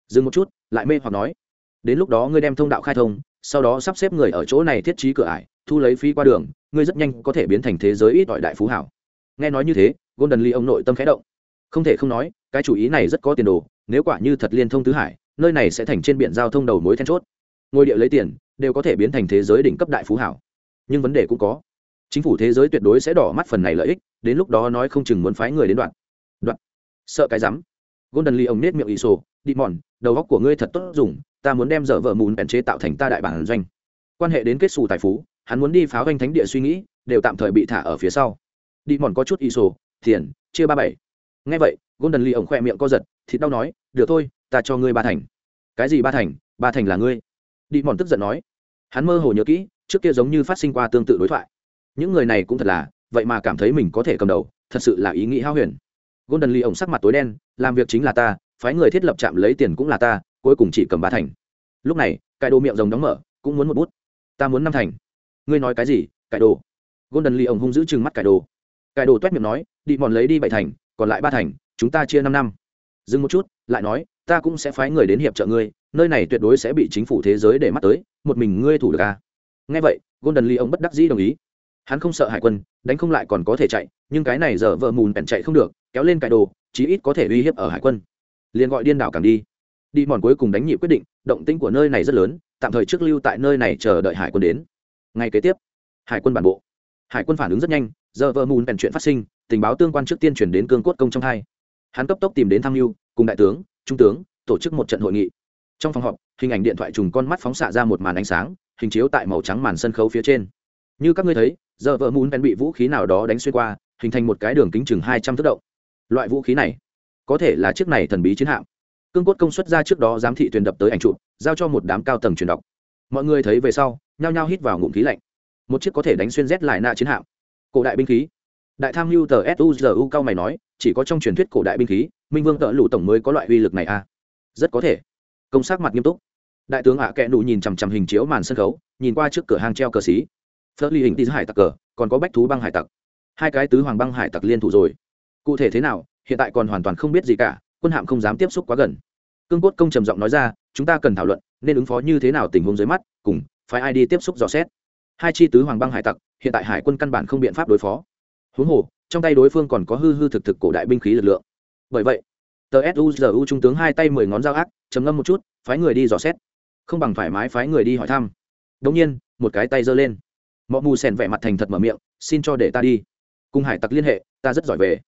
Dừng một chút, lại mê hoặc nói. Đến lúc đó ngươi đem thông đạo khai thông, sau đó sắp xếp người ở chỗ này thiết trí cửa ải, thu lấy phí qua đường, ngươi rất nhanh có thể biến thành thế giới ít ỏi đại phú hảo. Nghe nói như thế, golden lee ông nội tâm khẽ động. Không thể không nói, cái chủ ý này rất có tiền đồ, nếu quả như thật liên thông tứ hải, nơi này sẽ thành trên biển giao thông đầu mối then chốt. Ngôi địa lấy tiền, đều có thể biến thành thế giới đỉnh cấp đại phú hảo. Nhưng vấn đề cũng có chính phủ thế giới tuyệt đối sẽ đỏ mắt phần này lợi ích, đến lúc đó nói không chừng muốn phái người đến đoạn. Đoạn. Sợ cái rắm. Golden lee ông nết miệng ỷ sổ, đi mòn, đầu góc của ngươi thật tốt dùng, ta muốn đem dở vợ mùn bèn chế tạo thành ta đại bản doanh. Quan hệ đến kết xù tài phú, hắn muốn đi pháo doanh thánh địa suy nghĩ, đều tạm thời bị thả ở phía sau. Đi mòn có chút ỷ sổ thiền chia ba bảy. Ngay vậy, golden lee ông khoe miệng co giật, thịt đau nói, được thôi, ta cho ngươi ba thành. Cái gì ba thành? Ba thành là ngươi. Đi mòn tức giận nói. Hắn mơ hồ nhớ kỹ, trước kia giống như phát sinh qua tương tự đối thoại những người này cũng thật là, vậy mà cảm thấy mình có thể cầm đầu, thật sự là ý nghĩ hao huyền. Golden lee ổng sắc mặt tối đen, làm việc chính là ta, phái người thiết lập trạm lấy tiền cũng là ta, cuối cùng chỉ cầm ba thành. Lúc này cải đồ miệng rồng đóng mở, cũng muốn một bút. Ta muốn năm thành. Ngươi nói cái gì cải đồ? Golden lee ổng hung giữ chừng mắt cải đồ. Cải đồ toét miệng nói, đi mòn lấy đi bảy thành, còn lại ba thành, chúng ta chia năm năm. Dừng một chút, lại nói, ta cũng sẽ phái người đến hiệp trợ ngươi, nơi này tuyệt đối sẽ bị chính phủ thế giới để mắt tới, một mình ngươi thủ được à. nghe vậy, golden lee ông bất đắc dĩ đồng ý hắn không sợ hải quân, đánh không lại còn có thể chạy, nhưng cái này giờ vợ mùn bèn chạy không được, kéo lên cải đồ, chí ít có thể uy hiếp ở hải quân. Liền gọi điên đảo càng đi. Đi mòn cuối cùng đánh nhị quyết định, động tĩnh của nơi này rất lớn, tạm thời trước lưu tại nơi này chờ đợi hải quân đến. Ngay kế tiếp, hải quân bản bộ. Hải quân phản ứng rất nhanh, giờ vợ mùn bèn chuyện phát sinh, tình báo tương quan trước tiên chuyển đến cương cốt công trong hai. Hắn cấp tốc tìm đến tham mưu, cùng đại tướng, trung tướng, tổ chức một trận hội nghị. Trong phòng họp, hình ảnh điện thoại trùng con mắt phóng xạ ra một màn ánh sáng, hình chiếu tại màu trắng màn sân khấu phía trên như các ngươi thấy giờ vợ mùn bèn bị vũ khí nào đó đánh xuyên qua hình thành một cái đường kính chừng hai trăm thước động. Loại vũ khí này có thể là chiếc này thần bí chiến hạm. Cương cốt công suất ra trước đó giám thị thuyền đập tới ảnh trụ, giao cho một đám cao tầng truyền đọc. Mọi người thấy về sau nhao nhao hít vào ngụm khí lạnh. Một chiếc có thể đánh xuyên rét lại nạ chiến hạm. Cổ đại binh khí. Đại tham mưu tờ suzu cao mày nói chỉ có trong truyền thuyết cổ đại binh khí minh vương tợ lụ tổng mới có loại uy lực này à. Rất có thể. Công sát mặt nghiêm túc. Đại tướng ạ kẽ nụ nhìn chằm chằm hình chiếu màn sân khấu nhìn qua trước cửa hàng treo cờ xí phớt ly hình tí hải tặc cờ, còn có bách thú băng hải tặc. Hai cái tứ hoàng băng hải tặc liên thủ rồi. Cụ thể thế nào, hiện tại còn hoàn toàn không biết gì cả, quân hạm không dám tiếp xúc quá gần. Cương cốt công trầm giọng nói ra, chúng ta cần thảo luận, nên ứng phó như thế nào tình huống dưới mắt, cùng phải ai đi tiếp xúc dò xét. Hai chi tứ hoàng băng hải tặc, hiện tại hải quân căn bản không biện pháp đối phó. Huống hồ, trong tay đối phương còn có hư hư thực thực cổ đại binh khí lực lượng. Bởi vậy, tờ suzu trung tướng hai tay mười ngón dao ác, trầm ngâm một chút, phái người đi dò xét. Không bằng thoải mái phái người đi hỏi thăm. Đống nhiên, một cái tay giơ lên mọi mù sèn vẻ mặt thành thật mở miệng, xin cho để ta đi. Cùng hải tặc liên hệ, ta rất giỏi về.